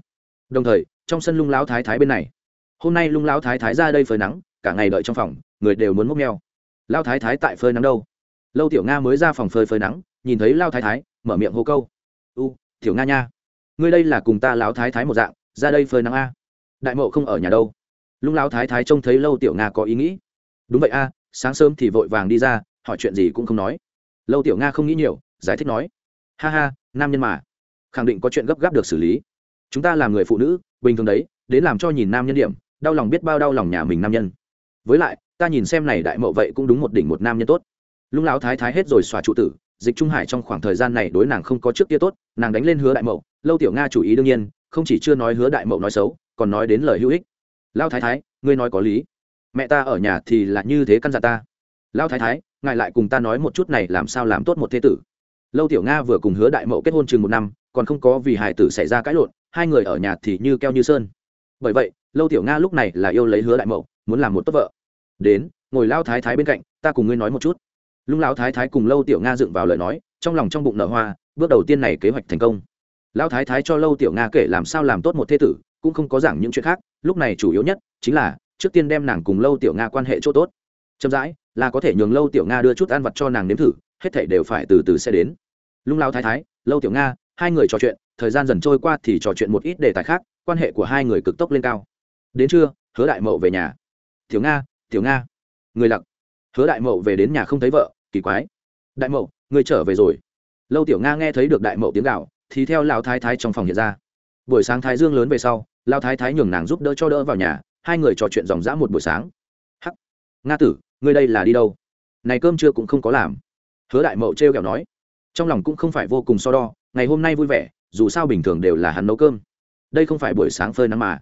Speaker 1: Đồng thời, trong sân lung lao thái thái bên này. Hôm nay lung lao thái thái ra đây phơi nắng, cả ngày đợi trong phòng, người đều muốn múc neo lao thái thái tại phơi nắng đâu? Lâu tiểu nga mới ra phòng phơi phơi nắng, nhìn thấy lao thái thái, mở miệng hô câu. U, tiểu nga nha. Ngươi đây là cùng ta lão thái thái một dạng ra đây phơi nắng a. Đại mậu không ở nhà đâu. Lung lao thái thái trông thấy lâu tiểu nga có ý nghĩ. Đúng vậy a, sáng sớm thì vội vàng đi ra, hỏi chuyện gì cũng không nói. Lâu tiểu nga không nghĩ nhiều, giải thích nói. Ha ha, nam nhân mà. Khẳng định có chuyện gấp gáp được xử lý. Chúng ta làm người phụ nữ, bình thường đấy, đến làm cho nhìn nam nhân điểm, đau lòng biết bao đau lòng nhà mình nam nhân. Với lại, ta nhìn xem này đại mậu vậy cũng đúng một đỉnh một nam nhân tốt. Lung lão thái thái hết rồi xòa trụ tử, dịch trung hải trong khoảng thời gian này đối nàng không có trước kia tốt, nàng đánh lên hứa đại mậu, lâu tiểu nga chủ ý đương nhiên không chỉ chưa nói hứa đại mậu nói xấu, còn nói đến lời hữu ích. Lao thái thái, ngươi nói có lý. Mẹ ta ở nhà thì là như thế căn dặn ta. Lao thái thái, ngài lại cùng ta nói một chút này làm sao làm tốt một thế tử. Lâu tiểu nga vừa cùng hứa đại mậu kết hôn chừng một năm, còn không có vì Hải tử xảy ra cãi lộn, hai người ở nhà thì như keo như sơn. Bởi vậy, lâu tiểu nga lúc này là yêu lấy hứa đại mậu, muốn làm một tốt vợ. Đến, ngồi lao thái thái bên cạnh, ta cùng ngươi nói một chút. Lung lao thái thái cùng lâu tiểu nga dựng vào lời nói, trong lòng trong bụng nở hoa, bước đầu tiên này kế hoạch thành công lão thái thái cho lâu tiểu nga kể làm sao làm tốt một thế tử, cũng không có giảng những chuyện khác, lúc này chủ yếu nhất chính là, trước tiên đem nàng cùng lâu tiểu nga quan hệ chỗ tốt. Chậm rãi, là có thể nhường lâu tiểu nga đưa chút ăn vặt cho nàng nếm thử, hết thảy đều phải từ từ sẽ đến. Lung lao thái thái, lâu tiểu nga, hai người trò chuyện, thời gian dần trôi qua thì trò chuyện một ít đề tài khác, quan hệ của hai người cực tốc lên cao. Đến trưa, hứa đại mậu về nhà. Tiểu nga tiểu nga. Người lặc. Hứa đại mậu về đến nhà không thấy vợ, kỳ quái. Đại mậu, người trở về rồi. Lâu tiểu nga nghe thấy được đại mậu tiếng gạo thì theo Lão thái thái trong phòng hiện ra. Buổi sáng thái dương lớn về sau, Lão thái thái nhường nàng giúp đỡ cho đỡ vào nhà, hai người trò chuyện dòng dã một buổi sáng. Hắc, nga tử, ngươi đây là đi đâu? Này cơm trưa cũng không có làm. Hứa đại mậu treo kẹo nói. Trong lòng cũng không phải vô cùng so đo, ngày hôm nay vui vẻ, dù sao bình thường đều là hắn nấu cơm. Đây không phải buổi sáng phơi nắng mà.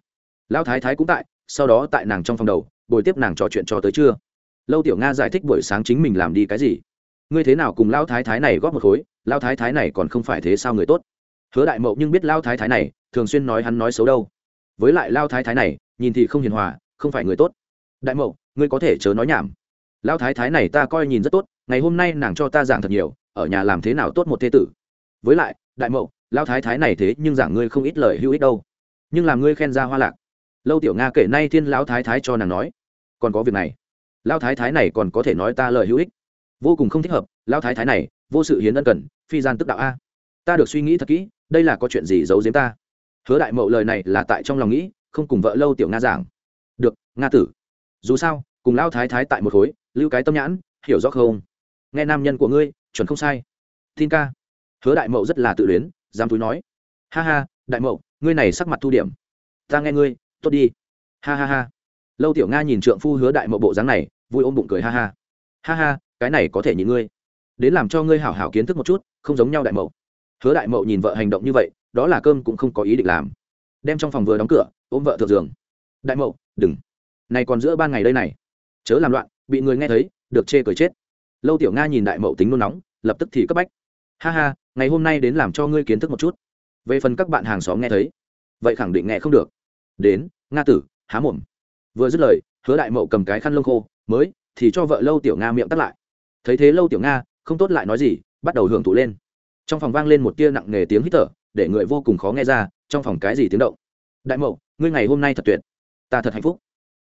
Speaker 1: Lão thái thái cũng tại, sau đó tại nàng trong phòng đầu, buổi tiếp nàng trò chuyện cho tới trưa. Lâu tiểu nga giải thích buổi sáng chính mình làm đi cái gì. Ngươi thế nào cùng lão thái thái này góp một khối, lão thái thái này còn không phải thế sao người tốt? Hứa đại mậu nhưng biết lao thái thái này, thường xuyên nói hắn nói xấu đâu. Với lại lao thái thái này, nhìn thì không hiền hòa, không phải người tốt. Đại mậu, ngươi có thể chớ nói nhảm. Lao thái thái này ta coi nhìn rất tốt, ngày hôm nay nàng cho ta giảng thật nhiều, ở nhà làm thế nào tốt một thế tử. Với lại, đại mậu, lao thái thái này thế nhưng giảng ngươi không ít lời hữu ích đâu. Nhưng làm ngươi khen ra hoa lạc. Lâu tiểu nga kể nay thiên lão thái thái cho nàng nói. Còn có việc này. Lão thái thái này còn có thể nói ta lời hữu ích. Vô cùng không thích hợp lão thái thái này, vô sự hiến ân cần, phi gian tức đạo a. Ta được suy nghĩ thật kỹ đây là có chuyện gì giấu giếm ta? Hứa đại mậu lời này là tại trong lòng nghĩ, không cùng vợ lâu tiểu nga giảng. Được, nga tử. Dù sao, cùng lao thái thái tại một khối, lưu cái tâm nhãn, hiểu rõ không? Nghe nam nhân của ngươi, chuẩn không sai. Tin ca. Hứa đại mậu rất là tự luyến, dám túi nói. Ha ha, đại mậu, ngươi này sắc mặt thu điểm. Ta nghe ngươi, tốt đi. Ha ha ha. Lâu tiểu nga nhìn trượng phu hứa đại mậu bộ dáng này, vui ôm bụng cười ha ha. Ha ha, cái này có thể nhìn ngươi. Đến làm cho ngươi hảo hảo kiến thức một chút, không giống nhau đại mậu hứa đại mậu nhìn vợ hành động như vậy, đó là cơm cũng không có ý định làm. Đem trong phòng vừa đóng cửa, ôm vợ thượng giường. Đại mậu, đừng. Này còn giữa ban ngày đây này. Chớ làm loạn, bị người nghe thấy, được chê cười chết. Lâu tiểu nga nhìn đại mậu tính nôn nóng, lập tức thì cấp bách. Ha ha, ngày hôm nay đến làm cho ngươi kiến thức một chút. Về phần các bạn hàng xóm nghe thấy, vậy khẳng định nghe không được. Đến, nga tử, há mồm. Vừa dứt lời, hứa đại mậu cầm cái khăn lông khô, mới thì cho vợ lâu tiểu nga miệng tắt lại. Thấy thế lâu tiểu nga, không tốt lại nói gì, bắt đầu hưởng thụ lên trong phòng vang lên một tia nặng nề tiếng hít thở, để người vô cùng khó nghe ra, trong phòng cái gì tiếng động. Đại mậu, ngươi ngày hôm nay thật tuyệt. Ta thật hạnh phúc.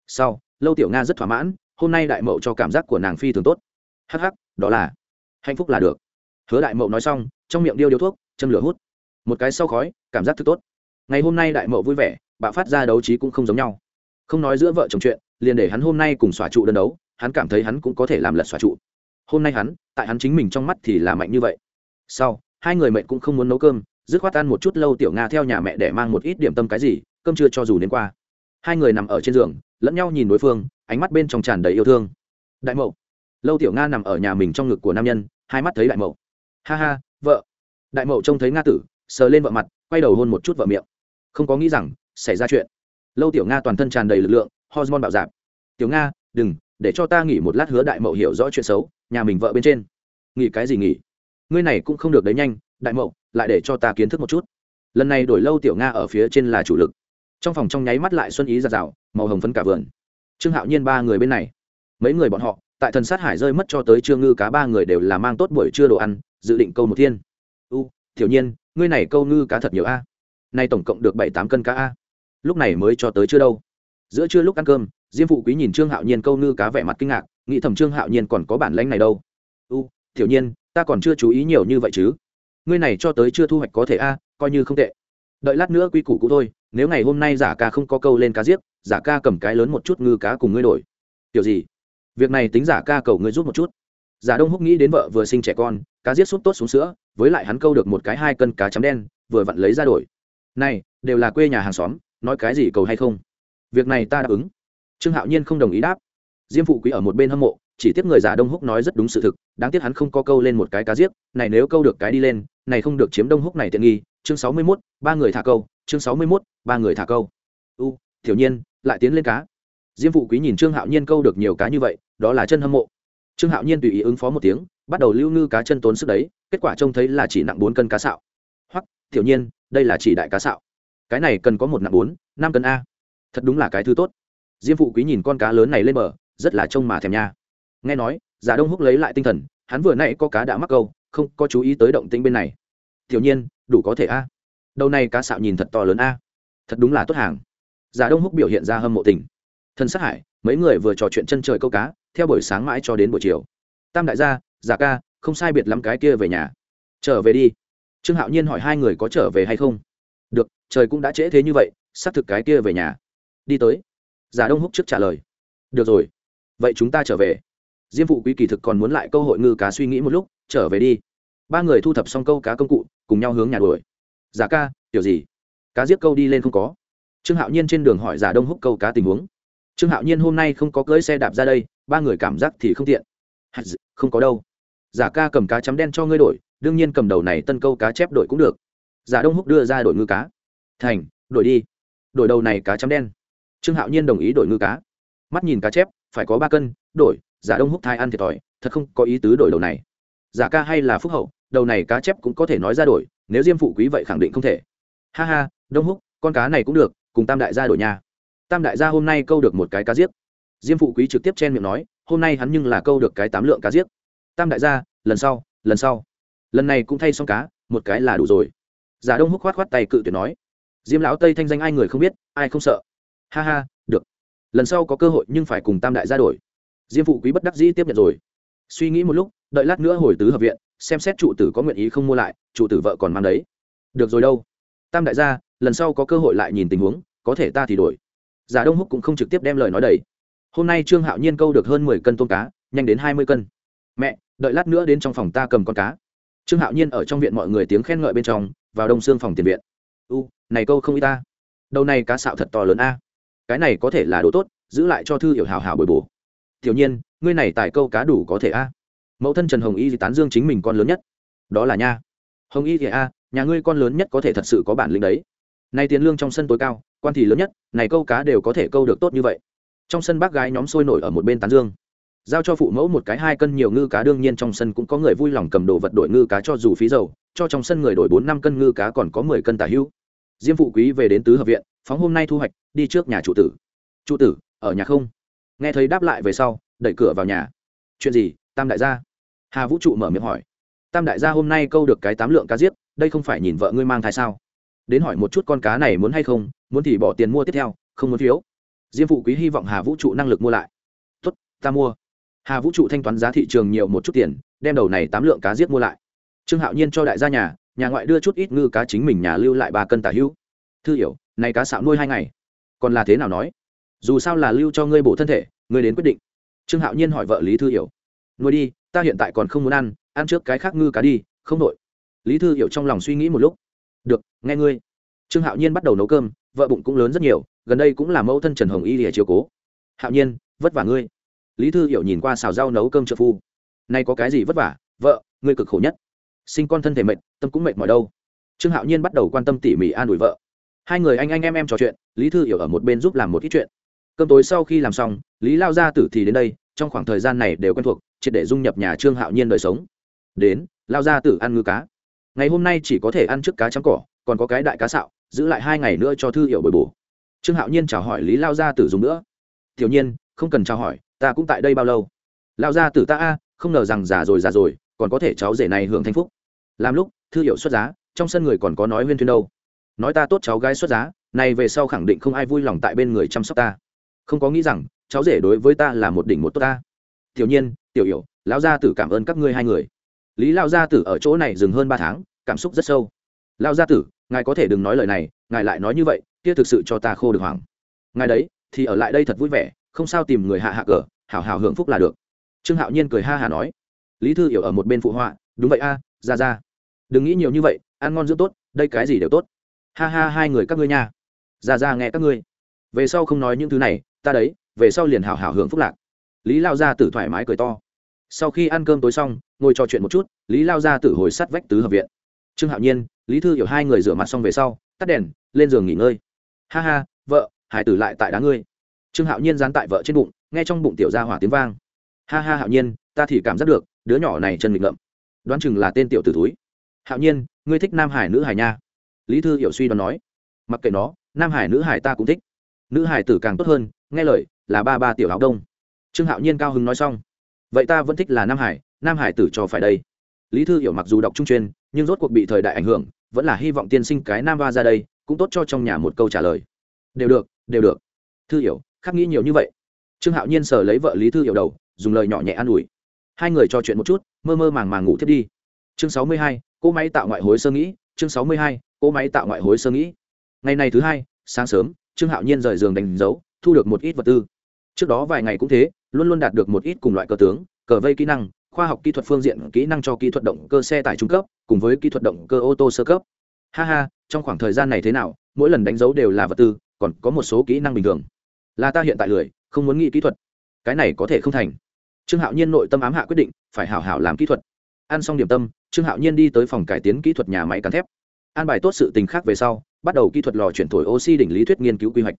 Speaker 1: Sau, lâu tiểu nga rất thỏa mãn, hôm nay đại mậu cho cảm giác của nàng phi thường tốt. Hắc hắc, đó là hạnh phúc là được. Hứa đại mậu nói xong, trong miệng điêu điếu thuốc, châm lửa hút. Một cái sau khói, cảm giác thức tốt. Ngày hôm nay đại mậu vui vẻ, bạo phát ra đấu trí cũng không giống nhau. Không nói giữa vợ chồng chuyện, liền để hắn hôm nay cùng xòa trụ đơn đấu, hắn cảm thấy hắn cũng có thể làm lật xòa trụ. Hôm nay hắn, tại hắn chính mình trong mắt thì là mạnh như vậy. Sau hai người mẹ cũng không muốn nấu cơm, dứt khoát ăn một chút lâu tiểu nga theo nhà mẹ để mang một ít điểm tâm cái gì, cơm chưa cho dù đến qua. Hai người nằm ở trên giường, lẫn nhau nhìn đối phương, ánh mắt bên trong tràn đầy yêu thương. Đại mậu. Lâu tiểu nga nằm ở nhà mình trong ngực của nam nhân, hai mắt thấy đại mậu. Ha ha, vợ. Đại mậu trông thấy nga tử, sờ lên vợ mặt, quay đầu hôn một chút vợ miệng. Không có nghĩ rằng, xảy ra chuyện. Lâu tiểu nga toàn thân tràn đầy lực lượng, hormone bạo dạp. Tiểu nga, đừng, để cho ta nghỉ một lát hứa đại mậu hiểu rõ chuyện xấu, nhà mình vợ bên trên. Nghỉ cái gì nghỉ? Ngươi này cũng không được đấy nhanh, đại mậu, lại để cho ta kiến thức một chút. Lần này đổi lâu tiểu nga ở phía trên là chủ lực. Trong phòng trong nháy mắt lại xuân ý giặt rào, màu hồng phấn cả vườn. Trương hạo nhiên ba người bên này. Mấy người bọn họ, tại thần sát hải rơi mất cho tới trương ngư cá ba người đều là mang tốt buổi trưa đồ ăn, dự định câu một thiên. U, tiểu nhiên, ngươi này câu ngư cá thật nhiều a. Nay tổng cộng được bảy tám cân cá a. Lúc này mới cho tới chưa đâu. Giữa trưa lúc ăn cơm, diêm phụ quý nhìn trương hạo nhiên câu ngư cá vẻ mặt kinh ngạc, nghĩ thầm trương hạo nhiên còn có bản lãnh này đâu. U, tiểu nhiên ta còn chưa chú ý nhiều như vậy chứ. Ngươi này cho tới chưa thu hoạch có thể a, coi như không tệ. Đợi lát nữa quy củ cũ thôi, nếu ngày hôm nay giả ca không có câu lên cá giết, giả ca cầm cái lớn một chút ngư cá cùng ngươi đổi. Kiểu gì? Việc này tính giả ca cầu ngươi giúp một chút. Giả đông húc nghĩ đến vợ vừa sinh trẻ con, cá giết sút tốt xuống sữa, với lại hắn câu được một cái hai cân cá chấm đen, vừa vặn lấy ra đổi. Này, đều là quê nhà hàng xóm, nói cái gì cầu hay không? Việc này ta đáp ứng. Trương hạo nhiên không đồng ý đáp. Diêm phụ quý ở một bên hâm mộ chỉ tiếc người giả đông húc nói rất đúng sự thực đáng tiếc hắn không có câu lên một cái cá giết này nếu câu được cái đi lên này không được chiếm đông húc này tiện nghi chương sáu mươi 61, ba người thả câu chương sáu mươi 61, ba người thả câu. U tiểu nhiên lại tiến lên cá. Diêm phụ quý nhìn trương hạo nhiên câu được nhiều cá như vậy đó là chân hâm mộ. Trương hạo nhiên tùy ý ứng phó một tiếng bắt đầu lưu ngư cá chân tốn sức đấy kết quả trông thấy là chỉ nặng bốn cân cá sạo. Hoặc tiểu nhiên đây là chỉ đại cá sạo. Cái này cần có một nặng bốn năm cân a. Thật đúng là cái thứ tốt. Diêm phụ quý nhìn con cá lớn này lên bờ rất là trông mà thèm nha nghe nói, giả đông húc lấy lại tinh thần, hắn vừa nãy có cá đã mắc câu, không có chú ý tới động tĩnh bên này. Tiểu nhiên, đủ có thể a. Đầu này cá sạo nhìn thật to lớn a. Thật đúng là tốt hàng. Giả đông húc biểu hiện ra hâm mộ tình. Thân sát hải, mấy người vừa trò chuyện chân trời câu cá, theo buổi sáng mãi cho đến buổi chiều. Tam đại gia, giả ca, không sai biệt lắm cái kia về nhà. Trở về đi. Trương hạo nhiên hỏi hai người có trở về hay không. Được, trời cũng đã trễ thế như vậy, xác thực cái kia về nhà. Đi tới. Giả đông húc trước trả lời. Được rồi. Vậy chúng ta trở về diêm phụ quý kỳ thực còn muốn lại câu hội ngư cá suy nghĩ một lúc, trở về đi. Ba người thu thập xong câu cá công cụ, cùng nhau hướng nhà đuổi. Giả ca kiểu gì? Cá giết câu đi lên không có. Trương hạo nhiên trên đường hỏi giả đông húc câu cá tình huống. Trương hạo nhiên hôm nay không có cưỡi xe đạp ra đây, ba người cảm giác thì không tiện. Không có đâu. Giả ca cầm cá chấm đen cho ngươi đổi, đương nhiên cầm đầu này tân câu cá chép đổi cũng được. Giả đông húc đưa ra đổi ngư cá. Thành, đổi đi. Đổi đầu này cá chấm đen. Trương hạo nhiên đồng ý đổi ngư cá. Mắt nhìn cá chép, phải có ba cân, đổi giả đông húc thai ăn thiệt thòi, thật không có ý tứ đổi đầu này. Giả ca hay là phúc hậu, đầu này cá chép cũng có thể nói ra đổi, nếu diêm phụ quý vậy khẳng định không thể. Ha ha, đông húc, con cá này cũng được, cùng tam đại gia đổi nhà tam đại gia hôm nay câu được một cái cá giết diêm phụ quý trực tiếp chen miệng nói, hôm nay hắn nhưng là câu được cái tám lượng cá giết tam đại gia, lần sau lần sau. Lần này cũng thay xong cá, một cái là đủ rồi. Giả đông húc khoát khoát tay cự tuyệt nói. Diêm lão tây thanh danh ai người không biết, ai không sợ. Ha ha, được. Lần sau có cơ hội nhưng phải cùng tam đại gia đổi diêm phụ quý bất đắc dĩ tiếp nhận rồi. Suy nghĩ một lúc, đợi lát nữa hồi tứ hợp viện, xem xét trụ tử có nguyện ý không mua lại, trụ tử vợ còn mang đấy. Được rồi đâu. Tam đại gia, lần sau có cơ hội lại nhìn tình huống, có thể ta thì đổi. Giả đông húc cũng không trực tiếp đem lời nói đầy. Hôm nay trương hạo nhiên câu được hơn mười cân tôm cá, nhanh đến hai mươi cân. Mẹ, đợi lát nữa đến trong phòng ta cầm con cá. Trương hạo nhiên ở trong viện mọi người tiếng khen ngợi bên trong, vào đông xương phòng tiền viện. U, này câu không y ta. Đầu này cá sạo thật to lớn a. Cái này có thể là đồ tốt, giữ lại cho thư hiểu hào hào bồi bổ tiểu nhiên, ngươi này tại câu cá đủ có thể a. Mẫu thân trần hồng y thì tán dương chính mình con lớn nhất. Đó là nha. Hồng y thì a, nhà ngươi con lớn nhất có thể thật sự có bản lĩnh đấy. Nay tiền lương trong sân tối cao, quan thì lớn nhất, này câu cá đều có thể câu được tốt như vậy. Trong sân bác gái nhóm sôi nổi ở một bên tán dương. Giao cho phụ mẫu một cái hai cân nhiều ngư cá, đương nhiên trong sân cũng có người vui lòng cầm đồ vật đổi ngư cá cho dù phí dầu, cho trong sân người đổi bốn năm cân ngư cá còn có mười cân tả hữu. Diêm phụ quý về đến tứ hợp viện, phóng hôm nay thu hoạch, đi trước nhà trụ tử. Trụ tử, ở nhà không? Nghe thấy đáp lại về sau, đẩy cửa vào nhà. Chuyện gì, tam đại gia? Hà vũ trụ mở miệng hỏi. Tam đại gia hôm nay câu được cái tám lượng cá giết đây không phải nhìn vợ ngươi mang thai sao? Đến hỏi một chút con cá này muốn hay không, muốn thì bỏ tiền mua tiếp theo, không muốn phiếu. Diêm phụ quý hy vọng hà vũ trụ năng lực mua lại. Tốt, ta mua. Hà vũ trụ thanh toán giá thị trường nhiều một chút tiền, đem đầu này tám lượng cá giết mua lại. Trương hạo nhiên cho đại gia nhà nhà ngoại đưa chút ít ngư cá chính mình nhà lưu lại ba cân tả hữu. Thư hiểu, này cá xạo nuôi hai ngày. Còn là thế nào nói? Dù sao là lưu cho ngươi bổ thân thể, ngươi đến quyết định. Trương hạo nhiên hỏi vợ lý thư hiểu. Nuôi đi, ta hiện tại còn không muốn ăn ăn trước cái khác ngư cá đi, không nội lý thư hiểu trong lòng suy nghĩ một lúc. Được, nghe ngươi. Trương hạo nhiên bắt đầu nấu cơm, vợ bụng cũng lớn rất nhiều, gần đây cũng là mẫu thân trần hồng y để chiều cố. Hạo nhiên, vất vả ngươi. Lý thư hiểu nhìn qua xào rau nấu cơm trợ phu. Nay có cái gì vất vả, vợ, ngươi cực khổ nhất. Sinh con thân thể mệt, tâm cũng mệt mỏi đâu. Trương hạo nhiên bắt đầu quan tâm tỉ mỉ an ủi vợ. Hai người anh anh em em trò chuyện, lý thư hiểu ở một bên giúp làm một ít chuyện cơm tối sau khi làm xong, lý lao gia tử thì đến đây, trong khoảng thời gian này đều quen thuộc, triệt để dung nhập nhà trương hạo nhiên đời sống. Đến, lao gia tử ăn ngư cá. Ngày hôm nay chỉ có thể ăn trước cá trắng cỏ, còn có cái đại cá sạo, giữ lại hai ngày nữa cho thư hiệu bồi bổ. Trương hạo nhiên chào hỏi lý lao gia tử dùng nữa. Tiểu nhiên, không cần chào hỏi, ta cũng tại đây bao lâu? Lao gia tử ta a, không ngờ rằng già rồi già rồi, còn có thể cháu rể này hưởng thanh phúc. Làm lúc, thư hiệu xuất giá, trong sân người còn có nói huyên thuyên đâu. Nói ta tốt cháu gái xuất giá, này về sau khẳng định không ai vui lòng tại bên người chăm sóc ta không có nghĩ rằng, cháu rể đối với ta là một đỉnh một tốt ta. Tiểu nhiên, tiểu hiểu lão gia tử cảm ơn các ngươi hai người. Lý lao gia tử ở chỗ này dừng hơn ba tháng, cảm xúc rất sâu. Lao gia tử, ngài có thể đừng nói lời này, ngài lại nói như vậy, kia thực sự cho ta khô được hoảng. Ngài đấy, thì ở lại đây thật vui vẻ, không sao tìm người hạ hạ cờ, hảo hảo hưởng phúc là được. Trương hạo nhiên cười ha hả nói. Lý thư hiểu ở một bên phụ họa, đúng vậy a, ra ra. Đừng nghĩ nhiều như vậy, ăn ngon dưỡng tốt, đây cái gì đều tốt. Ha ha, hai người các ngươi nha. Ra ra nghe các ngươi. Về sau không nói những thứ này ta đấy, về sau liền hảo hảo hưởng phúc lạc. Lý lao gia tử thoải mái cười to. Sau khi ăn cơm tối xong, ngồi trò chuyện một chút, lý lao gia tử hồi sát vách tứ hợp viện. Trương hạo nhiên, lý thư hiểu hai người rửa mặt xong về sau, tắt đèn, lên giường nghỉ ngơi. Ha ha, vợ, hải tử lại tại đá ngươi. Trương hạo nhiên dán tại vợ trên bụng, nghe trong bụng tiểu ra hỏa tiếng vang. Ha ha hạo nhiên, ta thì cảm giác được, đứa nhỏ này chân nghịch ngậm đoán chừng là tên tiểu t ử túi hạo nhiên, ngươi thích nam hải nữ hải nha. Lý thư hiểu suy đoán nói. Mặc kệ nó, nam hải nữ hải ta cũng thích. Nữ hải tử càng tốt hơn nghe lời, là ba ba tiểu áo đông. Trương hạo nhiên cao hứng nói xong. Vậy ta vẫn thích là nam hải nam hải tử cho phải đây. Lý thư hiểu mặc dù đọc trung truyền nhưng rốt cuộc bị thời đại ảnh hưởng, vẫn là hy vọng tiên sinh cái nam ba ra đây, cũng tốt cho trong nhà một câu trả lời. Đều được đều được. Thư hiểu khắc nghĩ nhiều như vậy. Trương hạo nhiên sờ lấy vợ lý thư hiểu đầu, dùng lời nhỏ nhẹ an ủi. Hai người trò chuyện một chút, mơ mơ màng màng ngủ thiết đi. Chương sáu mươi hai, cỗ máy tạo ngoại hối sơ nghĩ, chương sáu mươi hai, cỗ máy tạo ngoại hối sơ nghĩ. Ngày này thứ hai, sáng sớm, trương hạo nhiên rời giường đánh dấu thu được một ít vật tư. Trước đó vài ngày cũng thế, luôn luôn đạt được một ít cùng loại cờ tướng, cờ vây kỹ năng, khoa học kỹ thuật phương diện, kỹ năng cho kỹ thuật động cơ xe tải trung cấp, cùng với kỹ thuật động cơ ô tô sơ cấp. Ha ha, trong khoảng thời gian này thế nào, mỗi lần đánh dấu đều là vật tư, còn có một số kỹ năng bình thường. Là ta hiện tại lười, không muốn nghĩ kỹ thuật. Cái này có thể không thành. Trương hạo nhiên nội tâm ám hạ quyết định, phải hảo hảo làm kỹ thuật. Ăn xong điểm tâm, trương hạo nhiên đi tới phòng cải tiến kỹ thuật nhà máy cắn thép. An bài tốt sự tình khác về sau, bắt đầu kỹ thuật lò chuyển thổi oxy đỉnh lý thuyết nghiên cứu quy hoạch.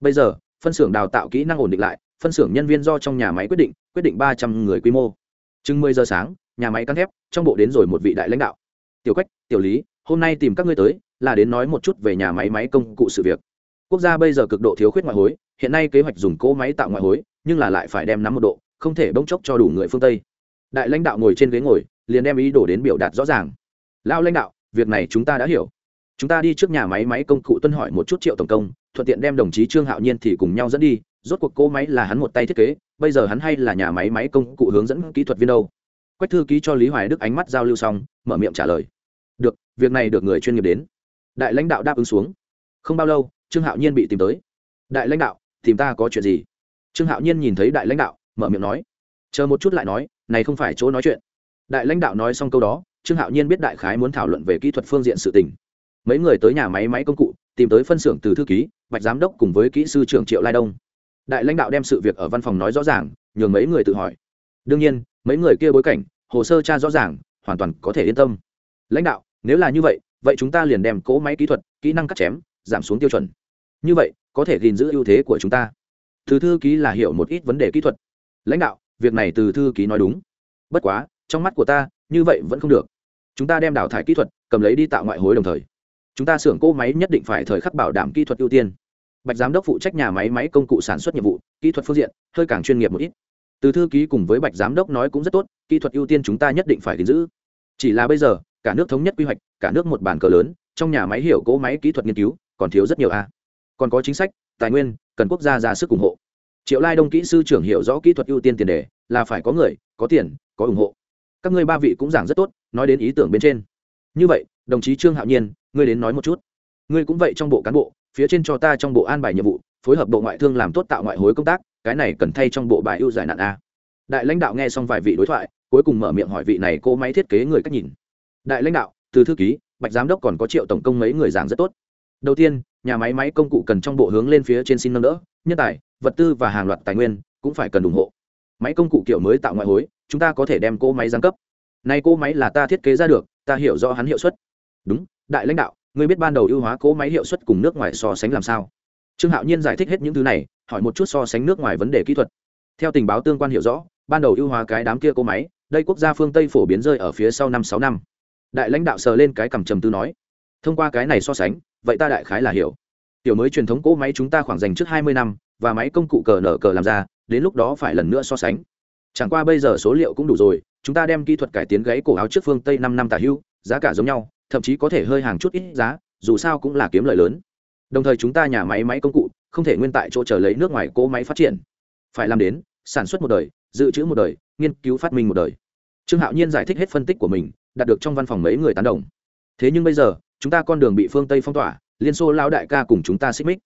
Speaker 1: Bây giờ phân xưởng đào tạo kỹ năng ổn định lại, phân xưởng nhân viên do trong nhà máy quyết định quyết định ba trăm người quy mô. Chừng mười giờ sáng, nhà máy cắn thép, trong bộ đến rồi một vị đại lãnh đạo. Tiểu quách, tiểu lý, hôm nay tìm các ngươi tới, là đến nói một chút về nhà máy máy công cụ sự việc. Quốc gia bây giờ cực độ thiếu khuyết ngoại hối, hiện nay kế hoạch dùng cỗ máy tạo ngoại hối, nhưng là lại phải đem nắm một độ, không thể bỗng chốc cho đủ người phương tây. Đại lãnh đạo ngồi trên ghế ngồi, liền đem ý đồ đến biểu đạt rõ ràng. Lao lãnh đạo, việc này chúng ta đã hiểu. Chúng ta đi trước nhà máy máy công cụ tuân hỏi một chút triệu tổng công thuận tiện đem đồng chí trương hạo nhiên thì cùng nhau dẫn đi, rốt cuộc cỗ máy là hắn một tay thiết kế, bây giờ hắn hay là nhà máy máy công cụ hướng dẫn kỹ thuật viên đâu. Quách thư ký cho lý hoài đức ánh mắt giao lưu xong, mở miệng trả lời. Được, việc này được người chuyên nghiệp đến. Đại lãnh đạo đáp ứng xuống. Không bao lâu, trương hạo nhiên bị tìm tới. Đại lãnh đạo, tìm ta có chuyện gì? Trương hạo nhiên nhìn thấy đại lãnh đạo, mở miệng nói. Chờ một chút lại nói, này không phải chỗ nói chuyện. Đại lãnh đạo nói xong câu đó, trương hạo nhiên biết đại khái muốn thảo luận về kỹ thuật phương diện sự tình mấy người tới nhà máy máy công cụ, tìm tới phân xưởng từ thư ký, bạch giám đốc cùng với kỹ sư trưởng triệu lai đông. Đại lãnh đạo đem sự việc ở văn phòng nói rõ ràng, nhường mấy người tự hỏi. Đương nhiên, mấy người kia bối cảnh, hồ sơ tra rõ ràng, hoàn toàn có thể yên tâm. Lãnh đạo, nếu là như vậy vậy chúng ta liền đem cỗ máy kỹ thuật, kỹ năng cắt chém, giảm xuống tiêu chuẩn. Như vậy, có thể gìn giữ ưu thế của chúng ta. Từ thư ký là hiểu một ít vấn đề kỹ thuật. Lãnh đạo, việc này từ thư ký nói đúng. Bất quá, trong mắt của ta, như vậy vẫn không được. Chúng ta đem đào thải kỹ thuật, cầm lấy đi tạo ngoại hối đồng thời chúng ta xưởng cỗ máy nhất định phải thời khắc bảo đảm kỹ thuật ưu tiên. Bạch giám đốc phụ trách nhà máy máy công cụ sản xuất nhiệm vụ, kỹ thuật phương diện, hơi càng chuyên nghiệp một ít. Từ thư ký cùng với bạch giám đốc nói cũng rất tốt, kỹ thuật ưu tiên chúng ta nhất định phải gìn giữ. Chỉ là bây giờ, cả nước thống nhất quy hoạch, cả nước một bàn cờ lớn, trong nhà máy hiểu cỗ máy kỹ thuật nghiên cứu, còn thiếu rất nhiều a. Còn có chính sách, tài nguyên, cần quốc gia ra sức ủng hộ. Triệu lai đông kỹ sư trưởng hiểu rõ kỹ thuật ưu tiên tiền đề, là phải có người, có tiền, có ủng hộ. Các ngươi ba vị cũng giảng rất tốt, nói đến ý tưởng bên trên. Như vậy, đồng chí trương hạo nhiên ngươi đến nói một chút. Ngươi cũng vậy trong bộ cán bộ, phía trên cho ta trong bộ an bài nhiệm vụ, phối hợp bộ ngoại thương làm tốt tạo ngoại hối công tác, cái này cần thay trong bộ bài ưu giải nạn a. Đại lãnh đạo nghe xong vài vị đối thoại, cuối cùng mở miệng hỏi vị này cô máy thiết kế người cách nhìn. Đại lãnh đạo, từ thư ký, bạch giám đốc còn có triệu tổng công mấy người giảng rất tốt. Đầu tiên, nhà máy máy công cụ cần trong bộ hướng lên phía trên xin nâng đỡ, nhân tài, vật tư và hàng loạt tài nguyên cũng phải cần ủng hộ. Máy công cụ kiểu mới tạo ngoại hối, chúng ta có thể đem cỗ máy giáng cấp. Nay cỗ máy là ta thiết kế ra được, ta hiểu rõ hắn hiệu suất. Đúng đại lãnh đạo, ngươi biết ban đầu ưu hóa cỗ máy hiệu suất cùng nước ngoài so sánh làm sao? Trương hạo nhiên giải thích hết những thứ này, hỏi một chút so sánh nước ngoài vấn đề kỹ thuật. Theo tình báo tương quan hiểu rõ, ban đầu ưu hóa cái đám kia cỗ máy, đây quốc gia phương tây phổ biến rơi ở phía sau năm sáu năm. Đại lãnh đạo sờ lên cái cằm trầm tư nói, thông qua cái này so sánh, vậy ta đại khái là hiểu. Tiểu mới truyền thống cỗ máy chúng ta khoảng dành trước hai mươi năm, và máy công cụ cờ nở cờ làm ra, đến lúc đó phải lần nữa so sánh. Chẳng qua bây giờ số liệu cũng đủ rồi, chúng ta đem kỹ thuật cải tiến gáy cổ áo trước phương tây năm năm tả hưu, giá cả giống nhau thậm chí có thể hơi hàng chút ít giá, dù sao cũng là kiếm lợi lớn. Đồng thời chúng ta nhà máy máy công cụ, không thể nguyên tại chỗ chờ lấy nước ngoài cỗ máy phát triển. Phải làm đến, sản xuất một đời, dự trữ một đời, nghiên cứu phát minh một đời. Trương hạo nhiên giải thích hết phân tích của mình, đạt được trong văn phòng mấy người tán đồng. Thế nhưng bây giờ, chúng ta con đường bị phương tây phong tỏa, liên xô lao đại ca cùng chúng ta xích mích.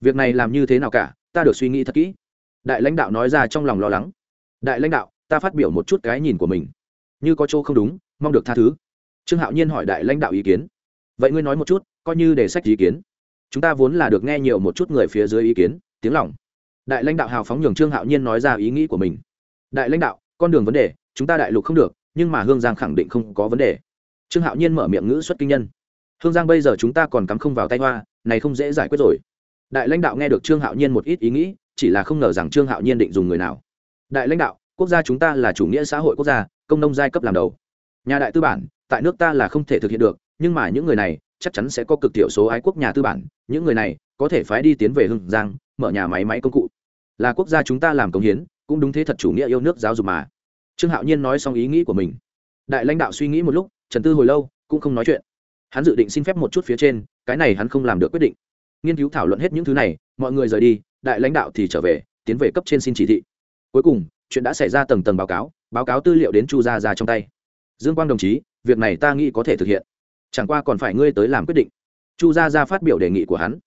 Speaker 1: Việc này làm như thế nào cả, ta được suy nghĩ thật kỹ. Đại lãnh đạo nói ra trong lòng lo lắng. Đại lãnh đạo, ta phát biểu một chút cái nhìn của mình. Như có chỗ không đúng, mong được tha thứ trương hạo nhiên hỏi đại lãnh đạo ý kiến. Vậy ngươi nói một chút, coi như để sách ý kiến. Chúng ta vốn là được nghe nhiều một chút người phía dưới ý kiến, tiếng lòng. Đại lãnh đạo hào phóng nhường trương hạo nhiên nói ra ý nghĩ của mình. Đại lãnh đạo, con đường vấn đề, chúng ta đại lục không được, nhưng mà hương giang khẳng định không có vấn đề. Trương hạo nhiên mở miệng ngữ xuất kinh nhân. Hương giang bây giờ chúng ta còn cắm không vào tay hoa, này không dễ giải quyết rồi. Đại lãnh đạo nghe được trương hạo nhiên một ít ý nghĩ, chỉ là không ngờ rằng trương hạo nhiên định dùng người nào. Đại lãnh đạo, quốc gia chúng ta là chủ nghĩa xã hội quốc gia, công nông giai cấp làm đầu. Nhà đại tư bản tại nước ta là không thể thực hiện được, nhưng mà những người này chắc chắn sẽ có cực thiểu số ái quốc nhà tư bản, những người này có thể phái đi tiến về hưng giang, mở nhà máy máy công cụ. Là quốc gia chúng ta làm công hiến, cũng đúng thế thật chủ nghĩa yêu nước giáo dục mà. Trương hạo nhiên nói xong ý nghĩ của mình. Đại lãnh đạo suy nghĩ một lúc, trần tư hồi lâu, cũng không nói chuyện. Hắn dự định xin phép một chút phía trên, cái này hắn không làm được quyết định. Nghiên cứu thảo luận hết những thứ này, mọi người rời đi, đại lãnh đạo thì trở về, tiến về cấp trên xin chỉ thị. Cuối cùng, chuyện đã xảy ra tầng tầng báo cáo báo cáo tư liệu đến chu gia ra trong tay. Dương quang đồng chí việc này ta nghĩ có thể thực hiện. Chẳng qua còn phải ngươi tới làm quyết định. Chu gia ra phát biểu đề nghị của hắn.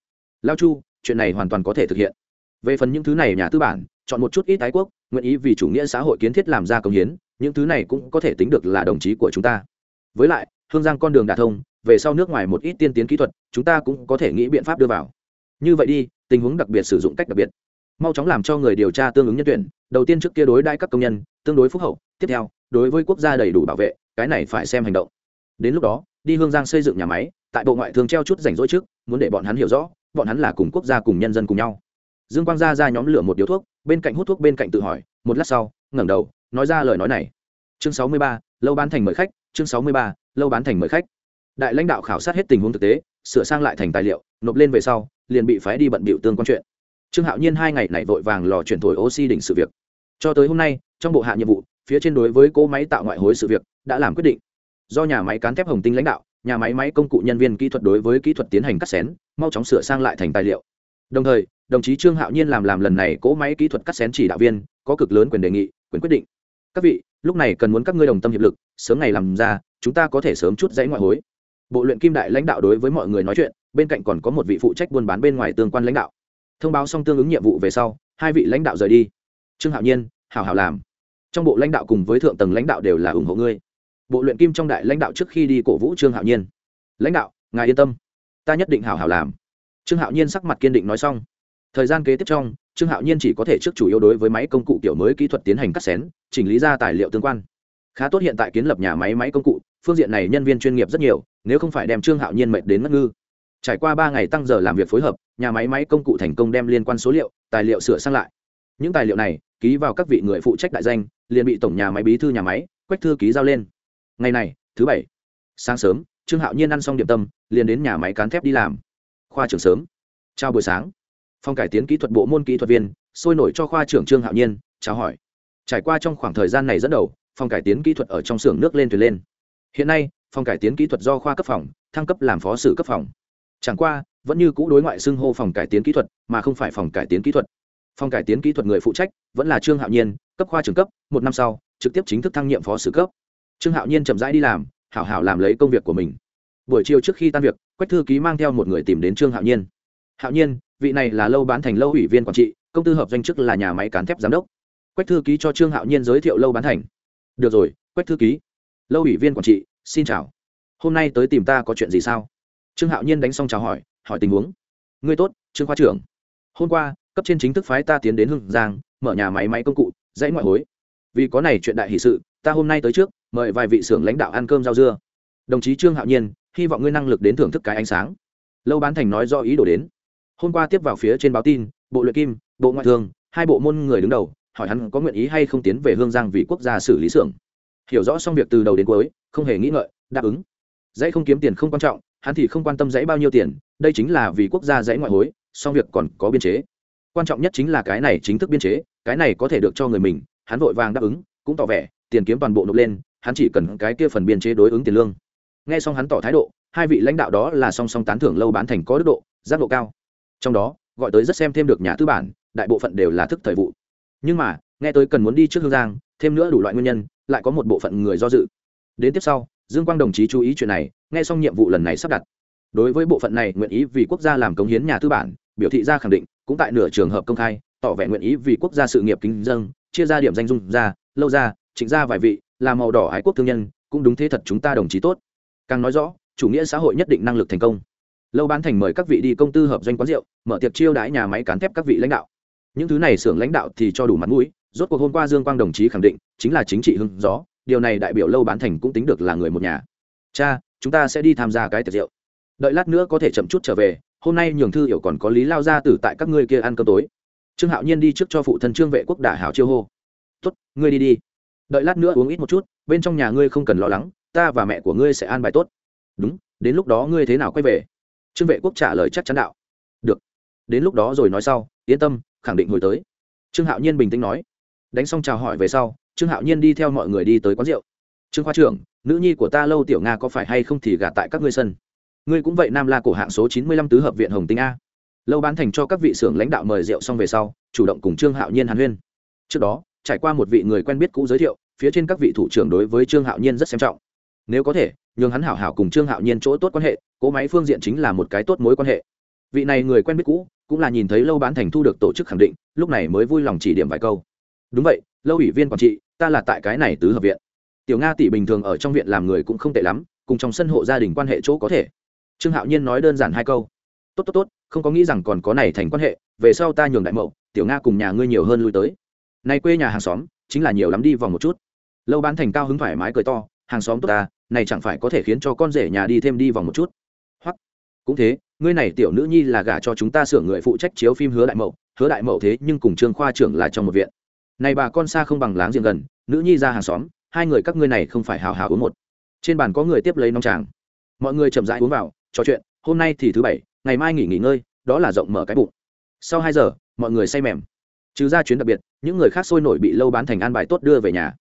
Speaker 1: Lao chu, chuyện này hoàn toàn có thể thực hiện. Về phần những thứ này nhà tư bản, chọn một chút ít tái quốc, nguyện ý vì chủ nghĩa xã hội kiến thiết làm ra công hiến, những thứ này cũng có thể tính được là đồng chí của chúng ta. Với lại, hương giang con đường đà thông, về sau nước ngoài một ít tiên tiến kỹ thuật, chúng ta cũng có thể nghĩ biện pháp đưa vào. Như vậy đi, tình huống đặc biệt sử dụng cách đặc biệt. Mau chóng làm cho người điều tra tương ứng nhân tuyển, đầu tiên trước kia đối đãi các công nhân, tương đối phúc hậu, tiếp theo đối với quốc gia đầy đủ bảo vệ, cái này phải xem hành động. Đến lúc đó, đi hương giang xây dựng nhà máy, tại bộ ngoại thương treo chút rảnh rỗi trước, muốn để bọn hắn hiểu rõ, bọn hắn là cùng quốc gia cùng nhân dân cùng nhau. Dương quang ra ra nhóm lửa một điếu thuốc, bên cạnh hút thuốc bên cạnh tự hỏi, một lát sau, ngẩng đầu, nói ra lời nói này. Chương sáu mươi ba, lâu bán thành mời khách, chương sáu mươi ba, lâu bán thành mời khách. Đại lãnh đạo khảo sát hết tình huống thực tế, sửa sang lại thành tài liệu, nộp lên về sau, liền bị phái đi bận bịu tương quan chuyện. Trương hạo nhiên hai ngày này vội vàng lò chuyển thổi oxy đỉnh sự việc. Cho tới hôm nay, trong bộ hạ nhiệm vụ phía trên đối với cỗ máy tạo ngoại hối sự việc, đã làm quyết định. Do nhà máy cán thép hồng tinh lãnh đạo, nhà máy máy công cụ nhân viên kỹ thuật đối với kỹ thuật tiến hành cắt xén, mau chóng sửa sang lại thành tài liệu. Đồng thời, đồng chí trương hạo nhiên làm làm lần này cỗ máy kỹ thuật cắt xén chỉ đạo viên, có cực lớn quyền đề nghị, quyền quyết định. Các vị, lúc này cần muốn các ngươi đồng tâm hiệp lực, sớm ngày làm ra, chúng ta có thể sớm chút dãy ngoại hối. Bộ luyện kim đại lãnh đạo đối với mọi người nói chuyện, bên cạnh còn có một vị phụ trách buôn bán bên ngoài tương quan lãnh đạo. Thông báo xong tương ứng nhiệm vụ về sau, hai vị lãnh đạo rời đi. Trương hạo nhiên, hảo hảo làm trong bộ lãnh đạo cùng với thượng tầng lãnh đạo đều là ủng hộ ngươi. Bộ luyện kim trong đại lãnh đạo trước khi đi cổ vũ trương hạo nhiên. Lãnh đạo, ngài yên tâm. Ta nhất định hảo hảo làm. Trương hạo nhiên sắc mặt kiên định nói xong. Thời gian kế tiếp trong, trương hạo nhiên chỉ có thể trước chủ yếu đối với máy công cụ kiểu mới kỹ thuật tiến hành cắt xén, chỉnh lý ra tài liệu tương quan. Khá tốt hiện tại kiến lập nhà máy máy công cụ, phương diện này nhân viên chuyên nghiệp rất nhiều, nếu không phải đem trương hạo nhiên mệt đến ngất ngư. Trải qua ba ngày tăng giờ làm việc phối hợp, nhà máy máy công cụ thành công đem liên quan số liệu, tài liệu sửa sang lại. Những tài liệu này, ký vào các vị người phụ trách đại danh liền bị tổng nhà máy bí thư nhà máy, quách thư ký giao lên. Ngày này, thứ bảy, sáng sớm, trương hạo nhiên ăn xong điểm tâm, liền đến nhà máy cán thép đi làm. Khoa trưởng sớm. Chào buổi sáng. Phòng cải tiến kỹ thuật bộ môn kỹ thuật viên, sôi nổi cho khoa trưởng trương hạo nhiên, chào hỏi. Trải qua trong khoảng thời gian này dẫn đầu, phòng cải tiến kỹ thuật ở trong xưởng nước lên thuyền lên. Hiện nay, phòng cải tiến kỹ thuật do khoa cấp phòng, thăng cấp làm phó sử cấp phòng. Chẳng qua, vẫn như cũ đối ngoại xưng hô phòng cải tiến kỹ thuật, mà không phải phòng cải tiến kỹ thuật. Phòng cải tiến kỹ thuật người phụ trách vẫn là trương hạo nhiên cấp khoa trưởng cấp, một năm sau, trực tiếp chính thức thăng nhiệm phó sử cấp. Trương hạo nhiên chậm rãi đi làm, hảo hảo làm lấy công việc của mình. Buổi chiều trước khi tan việc, quách thư ký mang theo một người tìm đến trương hạo nhiên. Hạo nhiên, vị này là lâu bán thành lâu ủy viên quản trị, công tư hợp danh chức là nhà máy cán thép giám đốc. Quách thư ký cho trương hạo nhiên giới thiệu lâu bán thành. Được rồi, quách thư ký, lâu ủy viên quản trị, xin chào. Hôm nay tới tìm ta có chuyện gì sao? Trương hạo nhiên đánh xong chào hỏi hỏi tình huống. Ngươi tốt, trương khoa trưởng. Hôm qua, cấp trên chính thức phái ta tiến đến hưng giang mở nhà máy máy công cụ, dãy ngoại hối. Vì có này chuyện đại hỷ sự, ta hôm nay tới trước, mời vài vị xưởng lãnh đạo ăn cơm rau dưa. Đồng chí trương hạo nhiên, hy vọng ngươi năng lực đến thưởng thức cái ánh sáng. Lâu bán thành nói do ý đồ đến. Hôm qua tiếp vào phía trên báo tin, bộ luyện kim, bộ ngoại thương, hai bộ môn người đứng đầu, hỏi hắn có nguyện ý hay không tiến về hương giang vì quốc gia xử lý xưởng. Hiểu rõ xong việc từ đầu đến cuối, không hề nghĩ ngợi, đáp ứng. Dãy không kiếm tiền không quan trọng, hắn thì không quan tâm dãy bao nhiêu tiền, đây chính là vì quốc gia dãy ngoại hối, xong việc còn có biên chế quan trọng nhất chính là cái này chính thức biên chế, cái này có thể được cho người mình, hắn vội vàng đáp ứng, cũng tỏ vẻ, tiền kiếm toàn bộ nộp lên, hắn chỉ cần cái kia phần biên chế đối ứng tiền lương. Nghe xong hắn tỏ thái độ, hai vị lãnh đạo đó là song song tán thưởng lâu bán thành có đức độ, giác độ cao. Trong đó, gọi tới rất xem thêm được nhà tư bản, đại bộ phận đều là thức thời vụ. Nhưng mà, nghe tới cần muốn đi trước hương giang, thêm nữa đủ loại nguyên nhân, lại có một bộ phận người do dự. Đến tiếp sau, dương quang đồng chí chú ý chuyện này, nghe xong nhiệm vụ lần này sắp đặt. Đối với bộ phận này nguyện ý vì quốc gia làm cống hiến nhà tư bản biểu thị ra khẳng định, cũng tại nửa trường hợp công khai, tỏ vẻ nguyện ý vì quốc gia sự nghiệp kính dâng chia ra điểm danh dung ra, lâu ra, trịnh ra vài vị, là màu đỏ ái quốc thương nhân, cũng đúng thế thật chúng ta đồng chí tốt. Càng nói rõ, chủ nghĩa xã hội nhất định năng lực thành công. Lâu bán thành mời các vị đi công tư hợp doanh quán rượu, mở tiệc chiêu đãi nhà máy cán thép các vị lãnh đạo. Những thứ này xưởng lãnh đạo thì cho đủ mặt mũi, rốt cuộc hôm qua dương quang đồng chí khẳng định, chính là chính trị hưng gió, điều này đại biểu lâu bán thành cũng tính được là người một nhà. Cha, chúng ta sẽ đi tham gia cái tiệc rượu. Đợi lát nữa có thể chậm chút trở về hôm nay nhường thư hiểu còn có lý lao ra tử tại các ngươi kia ăn cơm tối. Trương hạo nhiên đi trước cho phụ thân trương vệ quốc đả hảo chiêu hô. Tốt, ngươi đi đi. Đợi lát nữa uống ít một chút, bên trong nhà ngươi không cần lo lắng, ta và mẹ của ngươi sẽ an bài tốt. Đúng, đến lúc đó ngươi thế nào quay về? Trương vệ quốc trả lời chắc chắn đạo. Được. Đến lúc đó rồi nói sau, yên tâm, khẳng định hồi tới. Trương hạo nhiên bình tĩnh nói. Đánh xong chào hỏi về sau, trương hạo nhiên đi theo mọi người đi tới quán rượu. Trương khoa trưởng, nữ nhi của ta lâu tiểu nga có phải hay không thì gả tại các ngươi sân? Ngươi cũng vậy nam la cổ hạng số chín mươi lăm tứ hợp viện hồng tinh a. Lâu bán thành cho các vị xưởng lãnh đạo mời rượu xong về sau, chủ động cùng trương hạo nhiên hàn huyên. Trước đó, trải qua một vị người quen biết cũ giới thiệu, phía trên các vị thủ trưởng đối với trương hạo nhiên rất xem trọng. Nếu có thể, nhường hắn hảo hảo cùng trương hạo nhiên chỗ tốt quan hệ, cỗ máy phương diện chính là một cái tốt mối quan hệ. Vị này người quen biết cũ, cũng là nhìn thấy lâu bán thành thu được tổ chức khẳng định, lúc này mới vui lòng chỉ điểm vài câu. Đúng vậy, lâu ủy viên quản trị, ta là tại cái này tứ hợp viện. Tiểu nga tỷ bình thường ở trong viện làm người cũng không tệ lắm, cùng trong sân hộ gia đình quan hệ chỗ có thể trương hạo nhiên nói đơn giản hai câu. Tốt tốt tốt, không có nghĩ rằng còn có này thành quan hệ, về sau ta nhường đại mậu, tiểu nga cùng nhà ngươi nhiều hơn lui tới. Nay quê nhà hàng xóm, chính là nhiều lắm đi vòng một chút. Lâu bán thành cao hứng thoải mái cười to, hàng xóm tốt ta, này chẳng phải có thể khiến cho con rể nhà đi thêm đi vòng một chút. Hoặc cũng thế, ngươi này tiểu nữ nhi là gả cho chúng ta sửa người phụ trách chiếu phim hứa đại mậu, hứa đại mậu thế nhưng cùng trương khoa trưởng là trong một viện. Này bà con xa không bằng láng giềng gần, nữ nhi ra hàng xóm, hai người các ngươi này không phải hào hào uống một. Trên bàn có người tiếp lấy nóng tràng mọi người chậm rãi uống vào trò chuyện, hôm nay thì thứ bảy, ngày mai nghỉ nghỉ ngơi, đó là rộng mở cái bụng. Sau hai giờ, mọi người say mềm. Trừ ra chuyến đặc biệt, những người khác sôi nổi bị lâu bán thành an bài tốt đưa về nhà.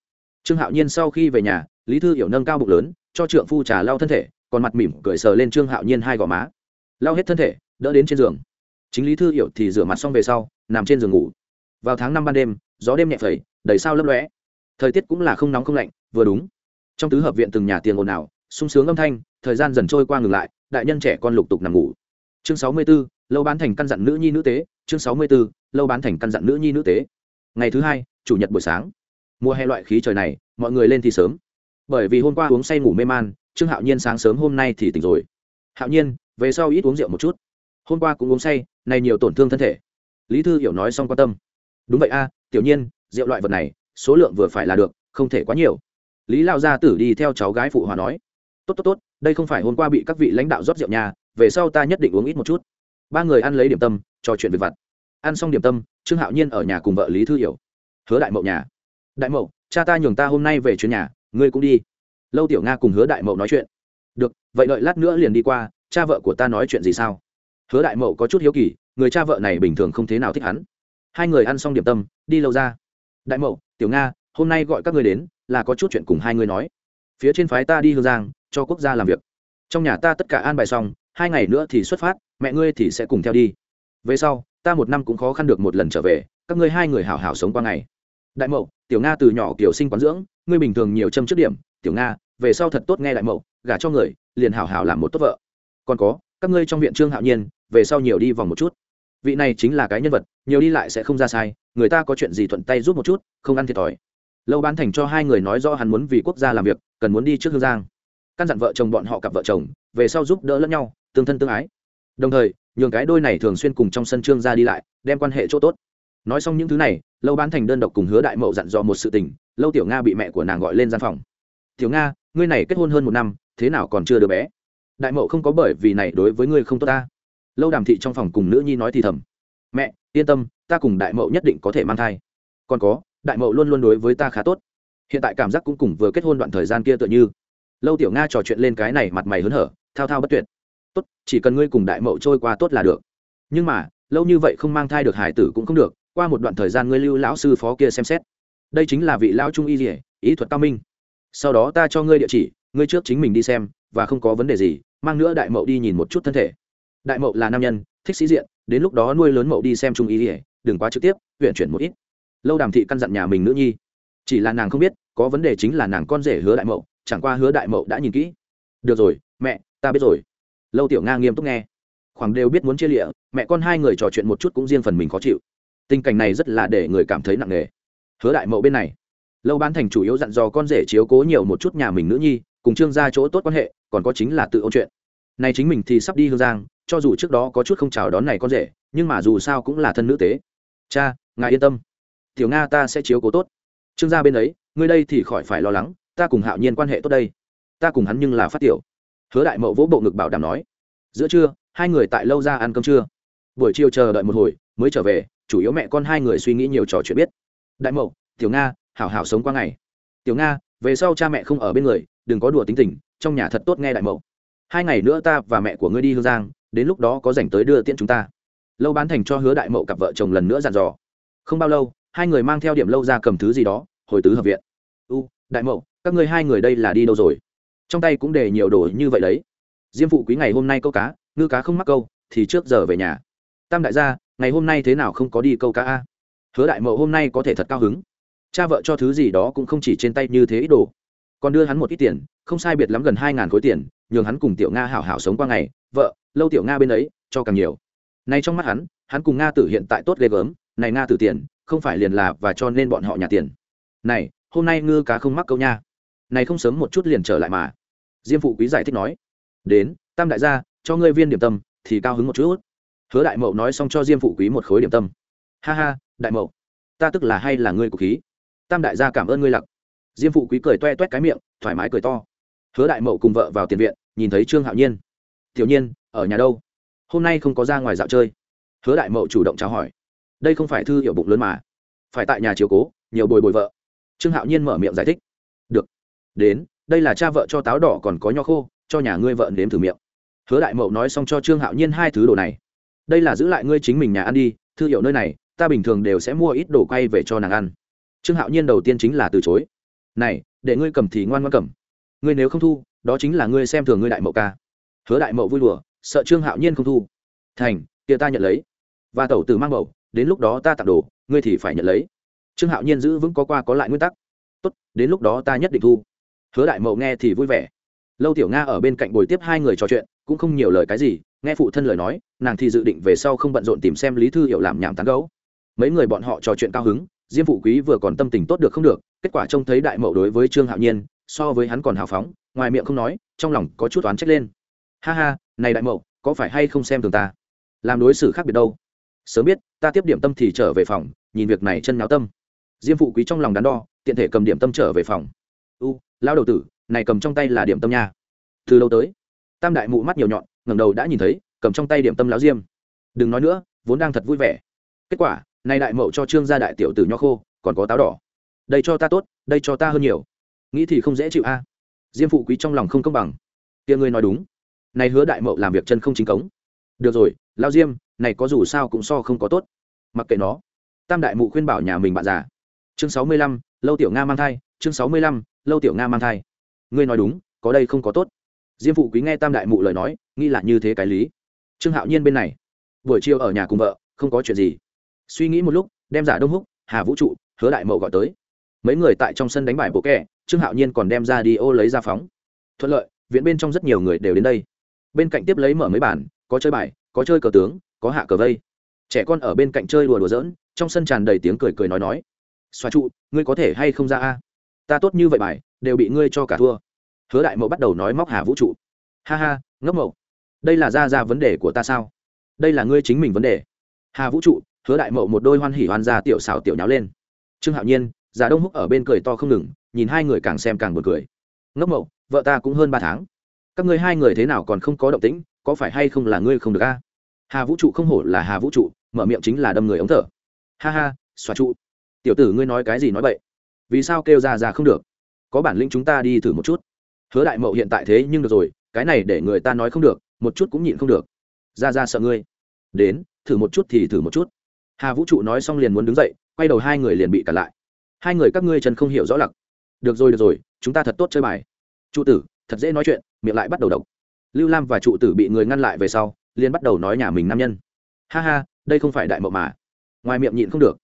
Speaker 1: Trương hạo nhiên sau khi về nhà, lý thư hiểu nâng cao bụng lớn, cho trượng phu trà lau thân thể, còn mặt mỉm cười sờ lên trương hạo nhiên hai gò má. Lau hết thân thể, đỡ đến trên giường. Chính lý thư hiểu thì rửa mặt xong về sau, nằm trên giường ngủ. Vào tháng năm ban đêm, gió đêm nhẹ phẩy, đầy sao lấp lóe. Thời tiết cũng là không nóng không lạnh, vừa đúng. Trong tứ hợp viện từng nhà tiền ồn ào, sung sướng âm thanh, thời gian dần trôi qua ngừng lại đại nhân trẻ con lục tục nằm ngủ. Chương sáu mươi 64, lâu bán thành căn dặn nữ nhi nữ tế. Chương sáu mươi 64, lâu bán thành căn dặn nữ nhi nữ tế. Ngày thứ hai chủ nhật buổi sáng. Mùa hè loại khí trời này mọi người lên thì sớm. Bởi vì hôm qua uống say ngủ mê man trương hạo nhiên sáng sớm hôm nay thì tỉnh rồi. Hạo nhiên về sau ít uống rượu một chút. Hôm qua cũng uống say này nhiều tổn thương thân thể. Lý thư hiểu nói xong quan tâm. Đúng vậy a tiểu nhiên rượu loại vật này số lượng vừa phải là được không thể quá nhiều. Lý lao gia tử đi theo cháu gái phụ hòa nói. Tốt tốt tốt đây không phải hôm qua bị các vị lãnh đạo rót rượu nhà, về sau ta nhất định uống ít một chút. Ba người ăn lấy điểm tâm, trò chuyện về vặt. Ăn xong điểm tâm, trương hạo nhiên ở nhà cùng vợ lý thư hiểu. Hứa đại mậu nhà. Đại mậu, cha ta nhường ta hôm nay về chuyến nhà, ngươi cũng đi. Lâu tiểu nga cùng hứa đại mậu nói chuyện. Được, vậy đợi lát nữa liền đi qua, cha vợ của ta nói chuyện gì sao? Hứa đại mậu có chút hiếu kỳ, người cha vợ này bình thường không thế nào thích hắn. Hai người ăn xong điểm tâm, đi lâu ra. Đại mậu, tiểu nga, hôm nay gọi các người đến, là có chút chuyện cùng hai người nói. Phía trên phái ta đi hương giang cho quốc gia làm việc. Trong nhà ta tất cả an bài xong, hai ngày nữa thì xuất phát, mẹ ngươi thì sẽ cùng theo đi. Về sau, ta một năm cũng khó khăn được một lần trở về, các ngươi hai người hảo hảo sống qua ngày. Đại mậu, tiểu nga từ nhỏ kiểu sinh quán dưỡng, ngươi bình thường nhiều châm trước điểm, tiểu nga, về sau thật tốt nghe đại mậu, gả cho người, liền hảo hảo làm một tốt vợ. Còn có, các ngươi trong viện trương hạo nhiên, về sau nhiều đi vòng một chút. Vị này chính là cái nhân vật, nhiều đi lại sẽ không ra sai, người ta có chuyện gì thuận tay giúp một chút, không ăn thiệt thòi. Lâu bán thành cho hai người nói rõ hắn muốn vì quốc gia làm việc, cần muốn đi trước hương giang căn dặn vợ chồng bọn họ cặp vợ chồng, về sau giúp đỡ lẫn nhau, tương thân tương ái. Đồng thời, nhường cái đôi này thường xuyên cùng trong sân trương ra đi lại, đem quan hệ chỗ tốt. Nói xong những thứ này, lâu bán thành đơn độc cùng hứa đại mậu dặn dò một sự tình, lâu tiểu nga bị mẹ của nàng gọi lên gian phòng. Tiểu nga, ngươi này kết hôn hơn một năm, thế nào còn chưa đứa bé? Đại mậu không có bởi vì này đối với ngươi không tốt ta. Lâu đàm thị trong phòng cùng nữ nhi nói thì thầm. Mẹ, yên tâm, ta cùng đại mậu nhất định có thể mang thai. Còn có, đại mậu luôn luôn đối với ta khá tốt. Hiện tại cảm giác cũng cùng vừa kết hôn đoạn thời gian kia tựa như lâu tiểu nga trò chuyện lên cái này mặt mày hớn hở, thao thao bất tuyệt. Tốt, chỉ cần ngươi cùng đại mậu trôi qua tốt là được. Nhưng mà, lâu như vậy không mang thai được hải tử cũng không được, qua một đoạn thời gian ngươi lưu lão sư phó kia xem xét. Đây chính là vị lão trung y dỉa ý thuật cao minh. Sau đó ta cho ngươi địa chỉ, ngươi trước chính mình đi xem, và không có vấn đề gì, mang nữa đại mậu đi nhìn một chút thân thể. Đại mậu là nam nhân, thích sĩ diện, đến lúc đó nuôi lớn mậu đi xem trung y dỉa đừng quá trực tiếp huyện chuyển một ít. Lâu đàm thị căn dặn nhà mình nữ nhi. Chỉ là nàng không biết, có vấn đề chính là nàng con rể hứa đại mậu chẳng qua hứa đại mậu đã nhìn kỹ. Được rồi, mẹ, ta biết rồi. Lâu tiểu nga nghiêm túc nghe. Khoảng đều biết muốn chia lịa, mẹ con hai người trò chuyện một chút cũng riêng phần mình khó chịu. Tình cảnh này rất là để người cảm thấy nặng nề. Hứa đại mậu bên này. Lâu bán thành chủ yếu dặn dò con rể chiếu cố nhiều một chút nhà mình nữ nhi, cùng trương gia chỗ tốt quan hệ, còn có chính là tự ôn chuyện. Này chính mình thì sắp đi hương giang, cho dù trước đó có chút không chào đón này con rể, nhưng mà dù sao cũng là thân nữ tế. Cha, ngài yên tâm. Tiểu nga ta sẽ chiếu cố tốt. Trương gia bên ấy, ngươi đây thì khỏi phải lo lắng ta cùng hạo nhiên quan hệ tốt đây. Ta cùng hắn nhưng là phát tiểu. Hứa đại mậu vỗ bộ ngực bảo đảm nói. Giữa trưa, hai người tại lâu ra ăn cơm trưa. Buổi chiều chờ đợi một hồi, mới trở về, chủ yếu mẹ con hai người suy nghĩ nhiều trò chuyện biết. Đại mậu, tiểu nga, hảo hảo sống qua ngày. Tiểu nga, về sau cha mẹ không ở bên người, đừng có đùa tính tình, trong nhà thật tốt nghe đại mậu. Hai ngày nữa ta và mẹ của ngươi đi hương giang, đến lúc đó có dành tới đưa tiễn chúng ta. Lâu bán thành cho hứa đại mậu cặp vợ chồng lần nữa dặn dò. Không bao lâu, hai người mang theo điểm lâu ra cầm thứ gì đó, hồi tứ hợp viện. U, đại mậu các ngươi hai người đây là đi đâu rồi? Trong tay cũng để nhiều đồ như vậy đấy. Diêm phụ quý ngày hôm nay câu cá, ngư cá không mắc câu, thì trước giờ về nhà. Tam đại gia, ngày hôm nay thế nào không có đi câu cá a? Hứa đại mậu hôm nay có thể thật cao hứng. Cha vợ cho thứ gì đó cũng không chỉ trên tay như thế ít đồ. Còn đưa hắn một ít tiền, không sai biệt lắm gần hai ngàn khối tiền, nhường hắn cùng tiểu nga hảo hảo sống qua ngày. Vợ, lâu tiểu nga bên ấy, cho càng nhiều. Nay trong mắt hắn hắn cùng nga tử hiện tại tốt ghê gớm, này nga tử tiền, không phải liền là và cho nên bọn họ nhà tiền. Này, hôm nay ngư cá không mắc câu nha này không sớm một chút liền trở lại mà. Diêm phụ quý giải thích nói, đến, tam đại gia, cho ngươi viên điểm tâm, thì cao hứng một chút. Hứa đại mậu nói xong cho diêm phụ quý một khối điểm tâm. Ha ha, đại mậu, ta tức là hay là ngươi của khí? Tam đại gia cảm ơn ngươi lặc. Diêm phụ quý cười toe toét cái miệng, thoải mái cười to. Hứa đại mậu cùng vợ vào tiền viện, nhìn thấy trương hạo nhiên. Tiểu nhiên, ở nhà đâu? Hôm nay không có ra ngoài dạo chơi. Hứa đại mậu chủ động chào hỏi. Đây không phải thư hiệu bụng lớn mà, phải tại nhà chiếu cố, nhiều bồi bồi vợ. Trương hạo nhiên mở miệng giải thích đến, đây là cha vợ cho táo đỏ còn có nho khô, cho nhà ngươi vợ nếm thử miệng. Hứa đại mậu nói xong cho trương hạo nhiên hai thứ đồ này. Đây là giữ lại ngươi chính mình nhà ăn đi, thư hiệu nơi này, ta bình thường đều sẽ mua ít đồ quay về cho nàng ăn. Trương hạo nhiên đầu tiên chính là từ chối. Này, để ngươi cầm thì ngoan ngoan cầm. Ngươi nếu không thu, đó chính là ngươi xem thường ngươi đại mậu ca. Hứa đại mậu vui đùa, sợ trương hạo nhiên không thu. Thành, kia ta nhận lấy. Và tẩu từ mang bầu, đến lúc đó ta tặng đồ, ngươi thì phải nhận lấy. Trương hạo nhiên giữ vững có qua có lại nguyên tắc. Tốt, đến lúc đó ta nhất định thu hứa đại mậu nghe thì vui vẻ. Lâu tiểu nga ở bên cạnh bồi tiếp hai người trò chuyện, cũng không nhiều lời cái gì, nghe phụ thân lời nói, nàng thì dự định về sau không bận rộn tìm xem lý thư hiểu làm nhảm tán gấu. Mấy người bọn họ trò chuyện cao hứng, diêm phụ quý vừa còn tâm tình tốt được không được, kết quả trông thấy đại mậu đối với trương hạo nhiên, so với hắn còn hào phóng, ngoài miệng không nói, trong lòng có chút oán trách lên. Ha ha, này đại mậu, có phải hay không xem thường ta? Làm đối xử khác biệt đâu. Sớm biết, ta tiếp điểm tâm thì trở về phòng, nhìn việc này chân náo tâm. Diêm phụ quý trong lòng đắn đo, tiện thể cầm điểm tâm trở về phòng. U lao đầu tử, này cầm trong tay là điểm tâm nha. Từ lâu tới, tam đại mụ mắt nhiều nhọn, ngẩng đầu đã nhìn thấy, cầm trong tay điểm tâm láo diêm. Đừng nói nữa, vốn đang thật vui vẻ. Kết quả, này đại mậu cho trương gia đại tiểu tử nho khô, còn có táo đỏ. Đây cho ta tốt, đây cho ta hơn nhiều. Nghĩ thì không dễ chịu a. Diêm phụ quý trong lòng không công bằng. Tia ngươi nói đúng. Này hứa đại mậu làm việc chân không chính cống. Được rồi lao diêm, này có dù sao cũng so không có tốt. Mặc kệ nó. Tam đại mụ khuyên bảo nhà mình bạn già. Chương sáu mươi lăm, lâu tiểu nga mang thai, chương sáu mươi lăm lâu tiểu nga mang thai. Ngươi nói đúng, có đây không có tốt. Diêm phụ quý nghe tam đại mụ lời nói, nghĩ là như thế cái lý. Trương hạo nhiên bên này. Buổi chiều ở nhà cùng vợ, không có chuyện gì. Suy nghĩ một lúc, đem giả đông húc, hà vũ trụ, hứa đại mậu gọi tới. Mấy người tại trong sân đánh bài bộ kẻ, trương hạo nhiên còn đem ra đi ô lấy ra phóng. Thuận lợi, viện bên trong rất nhiều người đều đến đây. Bên cạnh tiếp lấy mở mấy bàn, có chơi bài, có chơi cờ tướng, có hạ cờ vây. Trẻ con ở bên cạnh chơi đùa đùa giỡn, trong sân tràn đầy tiếng cười cười nói nói. Xoa trụ, ngươi có thể hay không ra a? Ta tốt như vậy bài, đều bị ngươi cho cả thua. Hứa đại mậu bắt đầu nói móc hà vũ trụ. Ha ha, ngốc mậu. Đây là ra ra vấn đề của ta sao? Đây là ngươi chính mình vấn đề. Hà vũ trụ, hứa đại mậu một đôi hoan hỉ hoan ra tiểu xào tiểu nháo lên. Trương hạo nhiên, già đông húc ở bên cười to không ngừng, nhìn hai người càng xem càng buồn cười. Ngốc mậu, vợ ta cũng hơn ba tháng. Các ngươi hai người thế nào còn không có động tĩnh, có phải hay không là ngươi không được a? Hà vũ trụ không hổ là hà vũ trụ, mở miệng chính là đâm người ống thở. Ha ha xóa trụ. Tiểu tử ngươi nói cái gì nói vậy vì sao kêu ra ra không được? Có bản lĩnh chúng ta đi thử một chút. Hứa đại mậu hiện tại thế nhưng được rồi, cái này để người ta nói không được, một chút cũng nhịn không được. Ra ra sợ ngươi. Đến, thử một chút thì thử một chút. Hà vũ trụ nói xong liền muốn đứng dậy, quay đầu hai người liền bị cản lại. Hai người các ngươi chân không hiểu rõ lặc. Được rồi được rồi, chúng ta thật tốt chơi bài. Trụ tử, thật dễ nói chuyện, miệng lại bắt đầu độc. Lưu lam và trụ tử bị người ngăn lại về sau, liền bắt đầu nói nhà mình nam nhân. Ha ha, đây không phải đại mậu mà. Ngoài miệng nhịn không được.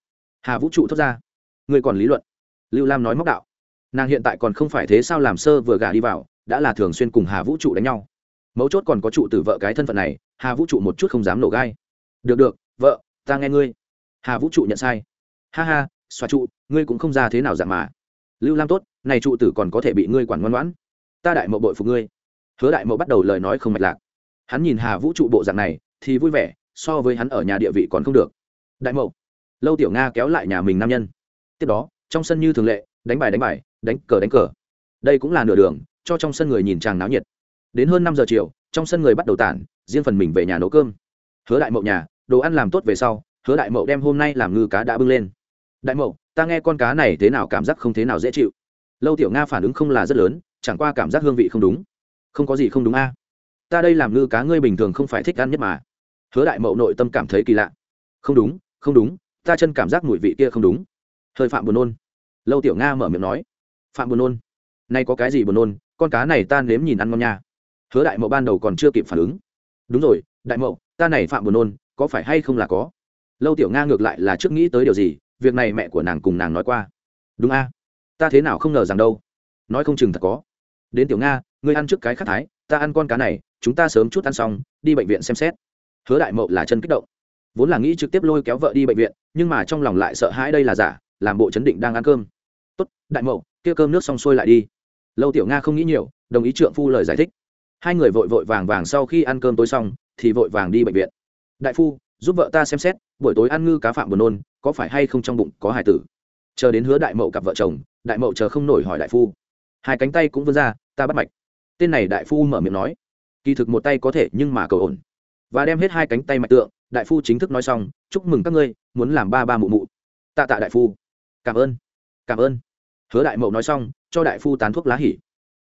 Speaker 1: Hà vũ trụ thốt ra. Ngươi còn lý luận lưu lam nói móc đạo. Nàng hiện tại còn không phải thế sao làm sơ vừa gả đi vào, đã là thường xuyên cùng hà vũ trụ đánh nhau. Mấu chốt còn có trụ tử vợ cái thân phận này, hà vũ trụ một chút không dám nổ gai. Được được, vợ, ta nghe ngươi. Hà vũ trụ nhận sai. Ha ha xoa trụ, ngươi cũng không ra thế nào dạng mà. Lưu lam tốt, này trụ tử còn có thể bị ngươi quản ngoan ngoãn. Ta đại mậu bội phục ngươi. Hứa đại mậu bắt đầu lời nói không mạch lạc. Hắn nhìn hà vũ trụ bộ dạng này, thì vui vẻ, so với hắn ở nhà địa vị còn không được. Đại mậu, lâu tiểu nga kéo lại nhà mình nam nhân. Tiếp đó trong sân như thường lệ, đánh bài đánh bài, đánh cờ đánh cờ. Đây cũng là nửa đường, cho trong sân người nhìn chàng náo nhiệt. Đến hơn năm giờ chiều, trong sân người bắt đầu tản, riêng phần mình về nhà nấu cơm. Hứa đại mậu nhà, đồ ăn làm tốt về sau, hứa đại mậu đem hôm nay làm ngư cá đã bưng lên. Đại mậu, ta nghe con cá này thế nào cảm giác không thế nào dễ chịu. Lâu tiểu nga phản ứng không là rất lớn, chẳng qua cảm giác hương vị không đúng. Không có gì không đúng a. Ta đây làm ngư cá ngươi bình thường không phải thích ăn nhất mà. Hứa đại mậu nội tâm cảm thấy kỳ lạ. Không đúng không đúng, ta chân cảm giác mùi vị kia không đúng. Hơi phạm buồn nôn lâu tiểu nga mở miệng nói, phạm buồn nôn, nay có cái gì buồn nôn? Con cá này ta nếm nhìn ăn ngon nha. Hứa đại mậu ban đầu còn chưa kịp phản ứng. Đúng rồi, đại mậu, ta này phạm buồn nôn, có phải hay không là có? Lâu tiểu nga ngược lại là trước nghĩ tới điều gì, việc này mẹ của nàng cùng nàng nói qua. Đúng a, ta thế nào không ngờ rằng đâu. Nói không chừng thật có. Đến tiểu nga, ngươi ăn trước cái khắc thái, ta ăn con cá này, chúng ta sớm chút ăn xong, đi bệnh viện xem xét. Hứa đại mậu là chân kích động. Vốn là nghĩ trực tiếp lôi kéo vợ đi bệnh viện, nhưng mà trong lòng lại sợ hãi đây là giả làm bộ chấn định đang ăn cơm. Tốt, đại mậu, kia cơm nước xong xuôi lại đi. Lâu tiểu nga không nghĩ nhiều, đồng ý trượng phu lời giải thích. Hai người vội vội vàng vàng sau khi ăn cơm tối xong, thì vội vàng đi bệnh viện. Đại phu, giúp vợ ta xem xét, buổi tối ăn ngư cá phạm buồn nôn, có phải hay không trong bụng có hải tử? Chờ đến hứa đại mậu cặp vợ chồng, đại mậu chờ không nổi hỏi đại phu. Hai cánh tay cũng vươn ra, ta bắt mạch. Tên này đại phu mở miệng nói. Kỳ thực một tay có thể nhưng mà cầu ổn. Và đem hết hai cánh tay mạch tượng, đại phu chính thức nói xong, chúc mừng các ngươi, muốn làm ba ba mụ mụ. Tạ tạ đại phu cảm ơn. Cảm ơn. Hứa đại mậu nói xong, cho đại phu tán thuốc lá hỉ.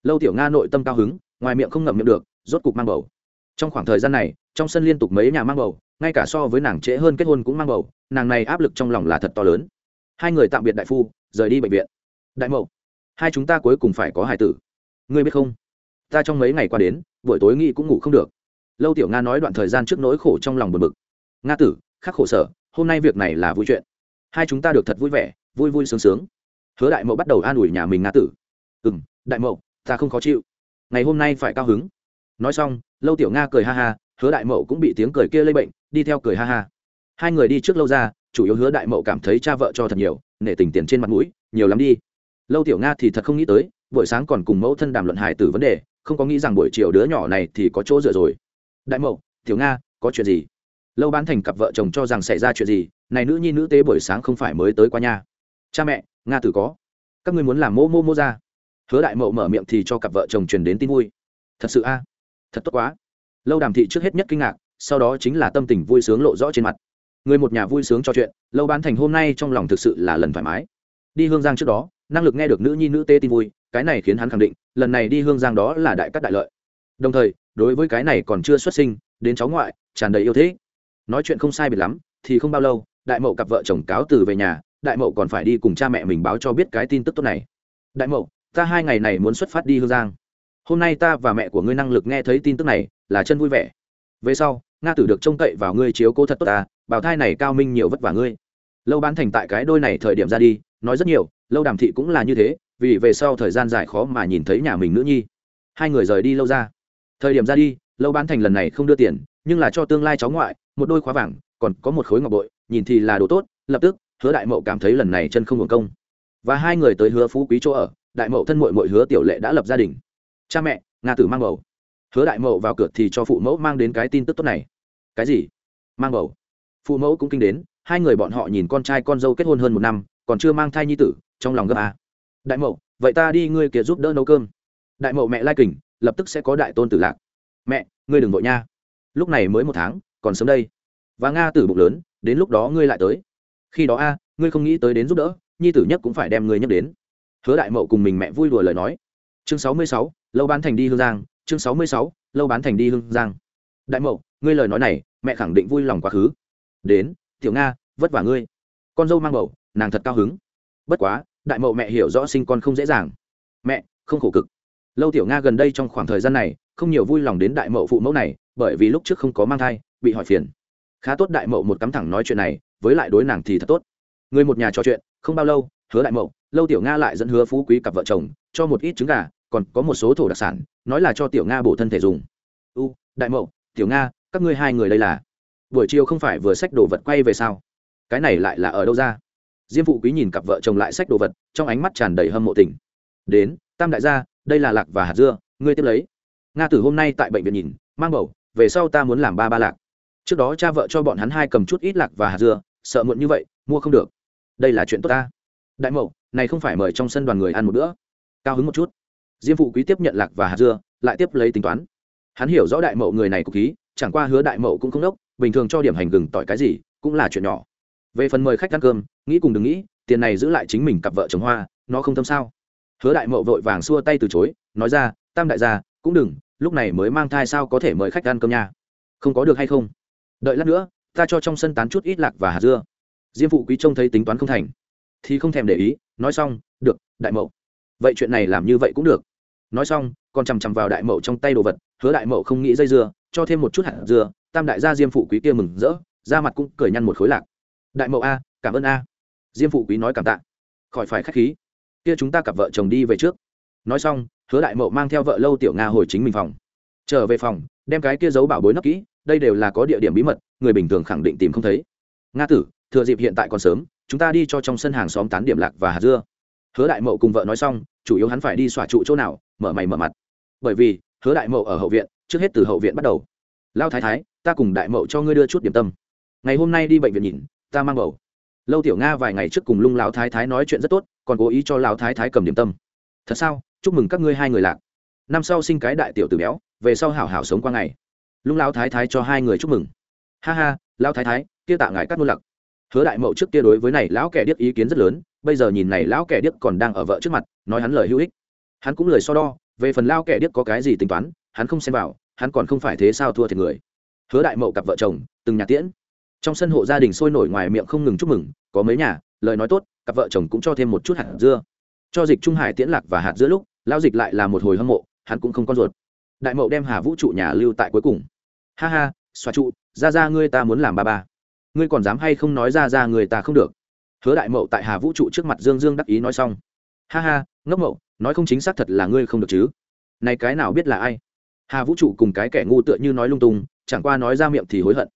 Speaker 1: Lâu tiểu nga nội tâm cao hứng, ngoài miệng không ngậm miệng được, rốt cục mang bầu. Trong khoảng thời gian này, trong sân liên tục mấy nhà mang bầu, ngay cả so với nàng trễ hơn kết hôn cũng mang bầu, nàng này áp lực trong lòng là thật to lớn. Hai người tạm biệt đại phu, rời đi bệnh viện. Đại mậu, hai chúng ta cuối cùng phải có hài tử. Ngươi biết không? Ta trong mấy ngày qua đến, buổi tối nghĩ cũng ngủ không được. Lâu tiểu nga nói đoạn thời gian trước nỗi khổ trong lòng buồn bực. Nga tử, khắc khổ sở, hôm nay việc này là vui chuyện. Hai chúng ta được thật vui vẻ vui vui sướng sướng. Hứa đại mậu bắt đầu an ủi nhà mình nga tử. Ừ m đại mậu, ta không khó chịu. Ngày hôm nay phải cao hứng. Nói xong, lâu tiểu nga cười ha ha, hứa đại mậu cũng bị tiếng cười kia lây bệnh, đi theo cười ha ha. Hai người đi trước lâu ra, chủ yếu hứa đại mậu cảm thấy cha vợ cho thật nhiều, nể tình tiền trên mặt mũi, nhiều lắm đi. Lâu tiểu nga thì thật không nghĩ tới, buổi sáng còn cùng mẫu thân đàm luận hài tử vấn đề, không có nghĩ rằng buổi chiều đứa nhỏ này thì có chỗ dựa rồi. Đại mậu, tiểu nga, có chuyện gì? Lâu bán thành cặp vợ chồng cho rằng xảy ra chuyện gì, này nữ nhi nữ tế buổi sáng không phải mới tới qua nhà cha mẹ, nga tử có. Các ngươi muốn làm mô mô mô ra. Hứa đại mậu mở miệng thì cho cặp vợ chồng truyền đến tin vui. Thật sự a? Thật tốt quá. Lâu đàm thị trước hết nhất kinh ngạc, sau đó chính là tâm tình vui sướng lộ rõ trên mặt. Người một nhà vui sướng cho chuyện, lâu bán thành hôm nay trong lòng thực sự là lần thoải mái. Đi hương giang trước đó, năng lực nghe được nữ nhi nữ tê tin vui, cái này khiến hắn khẳng định, lần này đi hương giang đó là đại cắt đại lợi. Đồng thời, đối với cái này còn chưa xuất sinh, đến cháu ngoại, tràn đầy yêu thế nói chuyện không sai biệt lắm, thì không bao lâu, đại mậu cặp vợ chồng cáo từ về nhà đại mậu còn phải đi cùng cha mẹ mình báo cho biết cái tin tức tốt này. Đại mậu, ta hai ngày này muốn xuất phát đi hương giang. Hôm nay ta và mẹ của ngươi năng lực nghe thấy tin tức này, là chân vui vẻ. Về sau, nga tử được trông cậy vào ngươi chiếu cố thật tốt ta bảo thai này cao minh nhiều vất vả ngươi. Lâu bán thành tại cái đôi này thời điểm ra đi, nói rất nhiều, lâu đàm thị cũng là như thế, vì về sau thời gian dài khó mà nhìn thấy nhà mình nữ nhi. Hai người rời đi lâu ra. Thời điểm ra đi, lâu bán thành lần này không đưa tiền, nhưng là cho tương lai cháu ngoại, một đôi khóa vàng, còn có một khối ngọc bội, nhìn thì là đồ tốt, lập tức hứa đại mậu cảm thấy lần này chân không hưởng công. Và hai người tới hứa phú quý chỗ ở, đại mậu thân mội mội hứa tiểu lệ đã lập gia đình. Cha mẹ nga tử mang bầu. Hứa đại mậu vào cửa thì cho phụ mẫu mang đến cái tin tức tốt này. Cái gì? Mang bầu. Phụ mẫu cũng kinh đến, hai người bọn họ nhìn con trai con dâu kết hôn hơn một năm, còn chưa mang thai nhi tử, trong lòng gấp à. đại mậu, vậy ta đi ngươi kia giúp đỡ nấu cơm. Đại mậu mẹ lai kình, lập tức sẽ có đại tôn tử lạc. Mẹ, ngươi đừng vội nha. Lúc này mới một tháng, còn sớm đây. Và nga tử bụng lớn, đến lúc đó ngươi lại tới khi đó a, ngươi không nghĩ tới đến giúp đỡ, nhi tử nhất cũng phải đem ngươi nhắc đến. Hứa đại mậu cùng mình mẹ vui đùa lời nói. Chương sáu mươi sáu, lâu bán thành đi hương giang, chương sáu mươi sáu, lâu bán thành đi hương giang. Đại mậu, ngươi lời nói này, mẹ khẳng định vui lòng quá khứ. Đến, tiểu nga, vất vả ngươi. Con dâu mang bầu, nàng thật cao hứng. Bất quá, đại mậu mẹ hiểu rõ sinh con không dễ dàng. Mẹ, không khổ cực. Lâu tiểu nga gần đây trong khoảng thời gian này, không nhiều vui lòng đến đại mậu phụ mẫu này, bởi vì lúc trước không có mang thai, bị hỏi phiền. Khá tốt đại mậu một cắm thẳng nói chuyện này với lại đối nàng thì thật tốt. Người một nhà trò chuyện, không bao lâu, hứa đại mậu, lâu tiểu nga lại dẫn hứa phú quý cặp vợ chồng, cho một ít trứng gà, còn có một số thổ đặc sản, nói là cho tiểu nga bổ thân thể dùng. U, đại mậu, tiểu nga, các ngươi hai người đây là? Buổi chiều không phải vừa xách đồ vật quay về sao? Cái này lại là ở đâu ra? Diêm phụ quý nhìn cặp vợ chồng lại xách đồ vật, trong ánh mắt tràn đầy hâm mộ tình. Đến, tam đại gia, đây là lạc và hạt dưa, ngươi tiếp lấy. Nga tử hôm nay tại bệnh viện nhìn, mang bầu, về sau ta muốn làm ba ba lạc trước đó cha vợ cho bọn hắn hai cầm chút ít lạc và hạt dưa, sợ muộn như vậy, mua không được. Đây là chuyện tốt ta. Đại mậu, này không phải mời trong sân đoàn người ăn một bữa. Cao hứng một chút. Diêm phụ quý tiếp nhận lạc và hạt dưa, lại tiếp lấy tính toán. Hắn hiểu rõ đại mậu người này cục khí, chẳng qua hứa đại mậu cũng không đốc, bình thường cho điểm hành gừng tỏi cái gì, cũng là chuyện nhỏ. Về phần mời khách ăn cơm, nghĩ cùng đừng nghĩ, tiền này giữ lại chính mình cặp vợ chồng hoa, nó không tâm sao? Hứa đại mậu vội vàng xua tay từ chối, nói ra, tam đại gia, cũng đừng, lúc này mới mang thai sao có thể mời khách ăn cơm nha? Không có được hay không? Đợi lát nữa, ta cho trong sân tán chút ít lạc và hạt dưa. Diêm phụ quý trông thấy tính toán không thành, thì không thèm để ý, nói xong, được, đại mậu. Vậy chuyện này làm như vậy cũng được. Nói xong, còn chằm chằm vào đại mậu trong tay đồ vật, hứa đại mậu không nghĩ dây dưa, cho thêm một chút hạt dưa, tam đại gia diêm phụ quý kia mừng rỡ ra mặt cũng cười nhăn một khối lạc. Đại mậu a, cảm ơn a. Diêm phụ quý nói cảm tạ. Khỏi phải k h á c h khí, kia chúng ta cặp vợ chồng đi về trước. Nói xong, hứa đại mậu mang theo vợ lâu tiểu nga hồi chính mình phòng. Trở về phòng, đem cái kia giấu bảo bối nấp kỹ đây đều là có địa điểm bí mật, người bình thường khẳng định tìm không thấy. Nga tử, thừa dịp hiện tại còn sớm, chúng ta đi cho trong sân hàng xóm tán điểm lạc và hạt dưa. Hứa đại mậu cùng vợ nói xong, chủ yếu hắn phải đi xòa trụ chỗ nào, mở mày mở mặt. Bởi vì, hứa đại mậu ở hậu viện, trước hết từ hậu viện bắt đầu. Lao thái thái, ta cùng đại mậu cho ngươi đưa chút điểm tâm. Ngày hôm nay đi bệnh viện nhìn, ta mang bầu. Lâu tiểu nga vài ngày trước cùng lung lão thái thái nói chuyện rất tốt, còn cố ý cho lão thái thái cầm điểm tâm. Thật sao? Chúc mừng các ngươi hai người lạc. Năm sau sinh cái đại tiểu tử béo, về sau hảo hảo sống qua ngày lung lão thái thái cho hai người chúc mừng. Ha ha lão thái thái, kia tạ ngài cắt muôn lặc. Hứa đại mậu trước kia đối với này lão kẻ điếc ý kiến rất lớn, bây giờ nhìn này lão kẻ điếc còn đang ở vợ trước mặt, nói hắn lời hữu ích. Hắn cũng lời so đo, về phần lao kẻ điếc có cái gì tính toán, hắn không xem vào, hắn còn không phải thế sao thua thiệt người. Hứa đại mậu cặp vợ chồng, từng nhà tiễn. Trong sân hộ gia đình sôi nổi ngoài miệng không ngừng chúc mừng, có mấy nhà, lời nói tốt, cặp vợ chồng cũng cho thêm một chút hạt dưa. Cho dịch trung hải tiễn lạc và hạt dưa lúc lao dịch lại là một hồi hâm mộ, hắn cũng không con ruột. Đại mậu đem hà vũ trụ nhà lưu tại cuối cùng ha ha xoa trụ, ra ra ngươi ta muốn làm ba ba. Ngươi còn dám hay không nói ra ra người ta không được. Hứa đại mậu tại hà vũ trụ trước mặt dương dương đắc ý nói xong. Ha ha, ngốc mậu, nói không chính xác thật là ngươi không được chứ. Này cái nào biết là ai? Hà vũ trụ cùng cái kẻ ngu tựa như nói lung tung, chẳng qua nói ra miệng thì hối hận.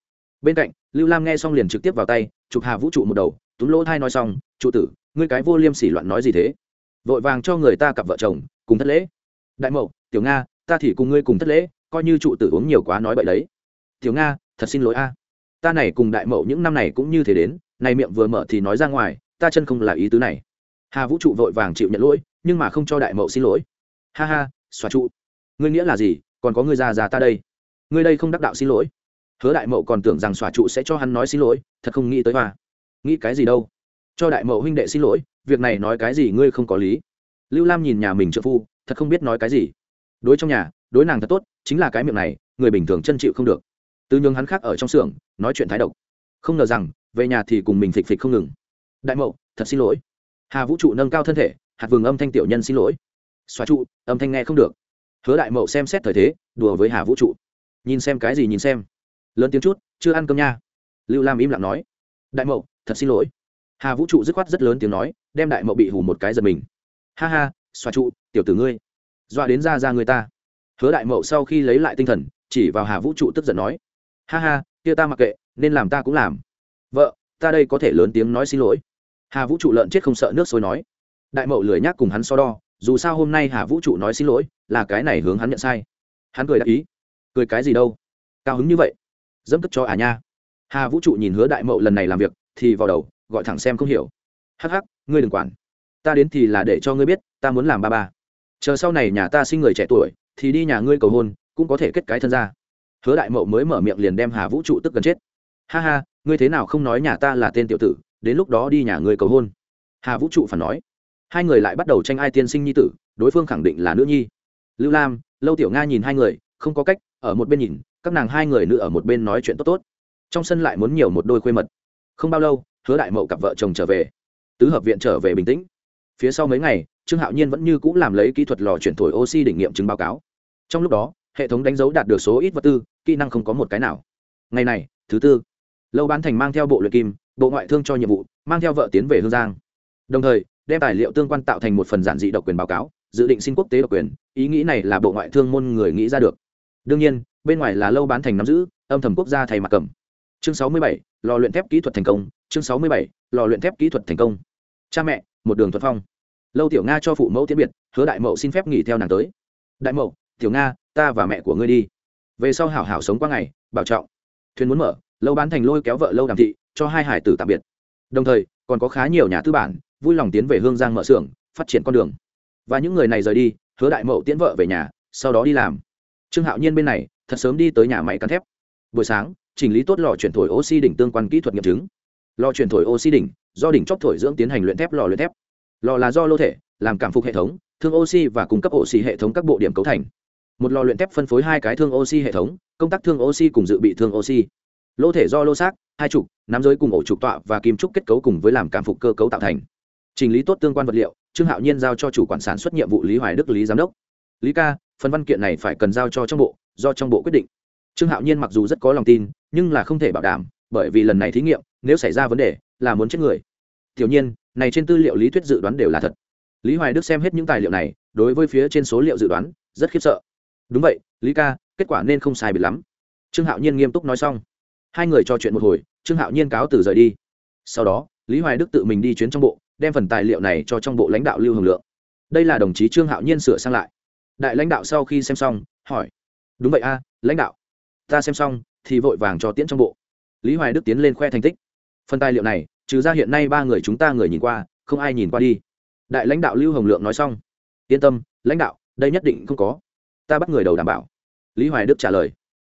Speaker 1: Bên cạnh, lưu lam nghe xong liền trực tiếp vào tay, chụp hà vũ trụ một đầu, túm lỗ thai nói xong, trụ tử, ngươi cái vô liêm sỉ loạn nói gì thế? Vội vàng cho người ta cặp vợ chồng, cùng thất lễ. Đại mậu, tiểu nga, ta thì cùng ngươi cùng thất lễ coi như trụ tử uống nhiều quá nói bậy đấy. Tiểu nga, thật xin lỗi a. Ta này cùng đại mậu những năm này cũng như thế đến này miệng vừa mở thì nói ra ngoài, ta chân không là ý tứ này. Hà vũ trụ vội vàng chịu nhận lỗi, nhưng mà không cho đại mậu xin lỗi. Ha ha xóa trụ. Ngươi nghĩa là gì? Còn có ngươi già già ta đây. Ngươi đây không đắc đạo xin lỗi. Hứa đại mậu còn tưởng rằng xóa trụ sẽ cho hắn nói xin lỗi, thật không nghĩ tới mà. Nghĩ cái gì đâu? Cho đại mậu huynh đệ xin lỗi, việc này nói cái gì ngươi không có lý. Lưu lam nhìn nhà mình trợ phu, thật không biết nói cái gì. Đối trong nhà đối nàng thật tốt, chính là cái miệng này, người bình thường chân chịu không được. Từ nhường hắn khác ở trong xưởng, nói chuyện thái độc. Không ngờ rằng, về nhà thì cùng mình phịch phịch không ngừng. Đại mậu, thật xin lỗi. Hà vũ trụ nâng cao thân thể, hạt vừng âm thanh tiểu nhân xin lỗi. Xóa trụ, âm thanh nghe không được. Hứa đại mậu xem xét thời thế, đùa với hà vũ trụ. Nhìn xem cái gì nhìn xem. Lớn tiếng chút, chưa ăn cơm nha. Lưu lam im lặng nói. Đại mậu, thật xin lỗi. Hà vũ trụ dứt khoát rất lớn tiếng nói, đem đại mậu bị hù một cái giật mình. Ha ha, xóa trụ, tiểu tử ngươi. Dọa đến ra ra người ta hứa đại mậu sau khi lấy lại tinh thần, chỉ vào hà vũ trụ tức giận nói, ha ha, kia ta mặc kệ, nên làm ta cũng làm. Vợ, ta đây có thể lớn tiếng nói xin lỗi. Hà vũ trụ lợn chết không sợ nước sôi nói. Đại mậu lười nhác cùng hắn so đo, dù sao hôm nay hà vũ trụ nói xin lỗi, là cái này hướng hắn nhận sai. Hắn cười đáp ý. Cười cái gì đâu? Cao hứng như vậy. Dẫm cất cho à nha. Hà vũ trụ nhìn hứa đại mậu lần này làm việc, thì vào đầu, gọi thẳng xem không hiểu. Hắc hắc, ngươi đừng quản. Ta đến thì là để cho ngươi biết, ta muốn làm ba ba. Chờ sau này nhà ta sinh người trẻ tuổi thì đi nhà ngươi cầu hôn, cũng có thể kết cái thân ra. Hứa đại mậu mới mở miệng liền đem hà vũ trụ tức gần chết. Ha ha, ngươi thế nào không nói nhà ta là tên tiểu tử, đến lúc đó đi nhà ngươi cầu hôn. Hà vũ trụ phản nói. Hai người lại bắt đầu tranh ai tiên sinh nhi tử, đối phương khẳng định là nữ nhi. Lưu lam, lâu tiểu nga nhìn hai người, không có cách, ở một bên nhìn, các nàng hai người nữ ở một bên nói chuyện tốt tốt. Trong sân lại muốn nhiều một đôi khuê mật. Không bao lâu, hứa đại mậu cặp vợ chồng trở về. Tứ hợp viện trở về bình tĩnh. Phía sau mấy ngày, trương hạo nhiên vẫn như c ũ làm lấy kỹ thuật lò chuyển thổi oxy đỉnh nghiệm chứng báo cáo trong lúc đó, hệ thống đánh dấu đạt được số ít vật tư, kỹ năng không có một cái nào. Ngày này, thứ tư, lâu bán thành mang theo bộ luyện kim, bộ ngoại thương cho nhiệm vụ, mang theo vợ tiến về hương giang. Đồng thời, đem tài liệu tương quan tạo thành một phần giản dị độc quyền báo cáo, dự định xin quốc tế độc quyền, ý nghĩ này là bộ ngoại thương môn người nghĩ ra được. Đương nhiên, bên ngoài là lâu bán thành nắm giữ, âm thầm quốc gia thầy mặc cầm. Chương sáu mươi bảy, lò luyện thép kỹ thuật thành công, chương sáu mươi bảy, lò luyện thép kỹ thuật thành công. Cha mẹ, một đường thuật phong. Lâu tiểu nga cho phụ mẫu tiễn biệt, hứa đại mậu xin phép nghỉ theo nàng tới. Đại mậu tiểu nga, ta và mẹ của ngươi đi. Về sau hảo hảo sống qua ngày, bảo trọng. Thuyền muốn mở, lâu bán thành lôi kéo vợ lâu đàm thị, cho hai hải tử tạm biệt. Đồng thời, còn có khá nhiều nhà tư bản, vui lòng tiến về hương giang mở xưởng, phát triển con đường. Và những người này rời đi, hứa đại mậu tiễn vợ về nhà, sau đó đi làm. Trương hạo nhiên bên này, thật sớm đi tới nhà máy cắn thép. Buổi sáng, chỉnh lý tốt lò chuyển thổi oxy đỉnh tương quan kỹ thuật nghiệm chứng. Lò chuyển thổi oxy đỉnh, do đỉnh chóp thổi dưỡng tiến hành luyện thép lò luyện thép. Lò là do lô thể, làm cảm phục hệ thống, thương oxy và cung cấp oxy hệ thống các bộ điểm cấu thành một lò luyện thép phân phối hai cái thương oxy hệ thống, công tác thương oxy cùng dự bị thương oxy. Lô thể do lô xác, hai trục, nắm giới cùng ổ trục tọa và kim trúc kết cấu cùng với làm cảm phục cơ cấu tạo thành. Trình lý tốt tương quan vật liệu, trương hạo nhiên giao cho chủ quản sản xuất nhiệm vụ lý hoài đức, lý giám đốc. Lý ca, phần văn kiện này phải cần giao cho trong bộ, do trong bộ quyết định. Trương hạo nhiên mặc dù rất có lòng tin, nhưng là không thể bảo đảm, bởi vì lần này thí nghiệm, nếu xảy ra vấn đề, là muốn chết người. Tiểu nhiên, này trên tư liệu lý thuyết dự đoán đều là thật. Lý hoài đức xem hết những tài liệu này, đối với phía trên số liệu dự đoán, rất khiếp sợ đúng vậy, lý ca, kết quả nên không sai biệt lắm. Trương hạo nhiên nghiêm túc nói xong. Hai người trò chuyện một hồi, trương hạo nhiên cáo từ rời đi. Sau đó, lý hoài đức tự mình đi chuyến trong bộ, đem phần tài liệu này cho trong bộ lãnh đạo lưu hồng lượng. Đây là đồng chí trương hạo nhiên sửa sang lại. Đại lãnh đạo sau khi xem xong, hỏi, đúng vậy a, lãnh đạo, ta xem xong thì vội vàng cho tiễn trong bộ. Lý hoài đức tiến lên khoe thành tích. Phần tài liệu này, trừ ra hiện nay ba người chúng ta người nhìn qua, không ai nhìn qua đi. Đại lãnh đạo lưu hồng lượng nói xong, yên tâm, lãnh đạo, đây nhất định không có ta bắt người đầu đảm bảo. Lý hoài đức trả lời.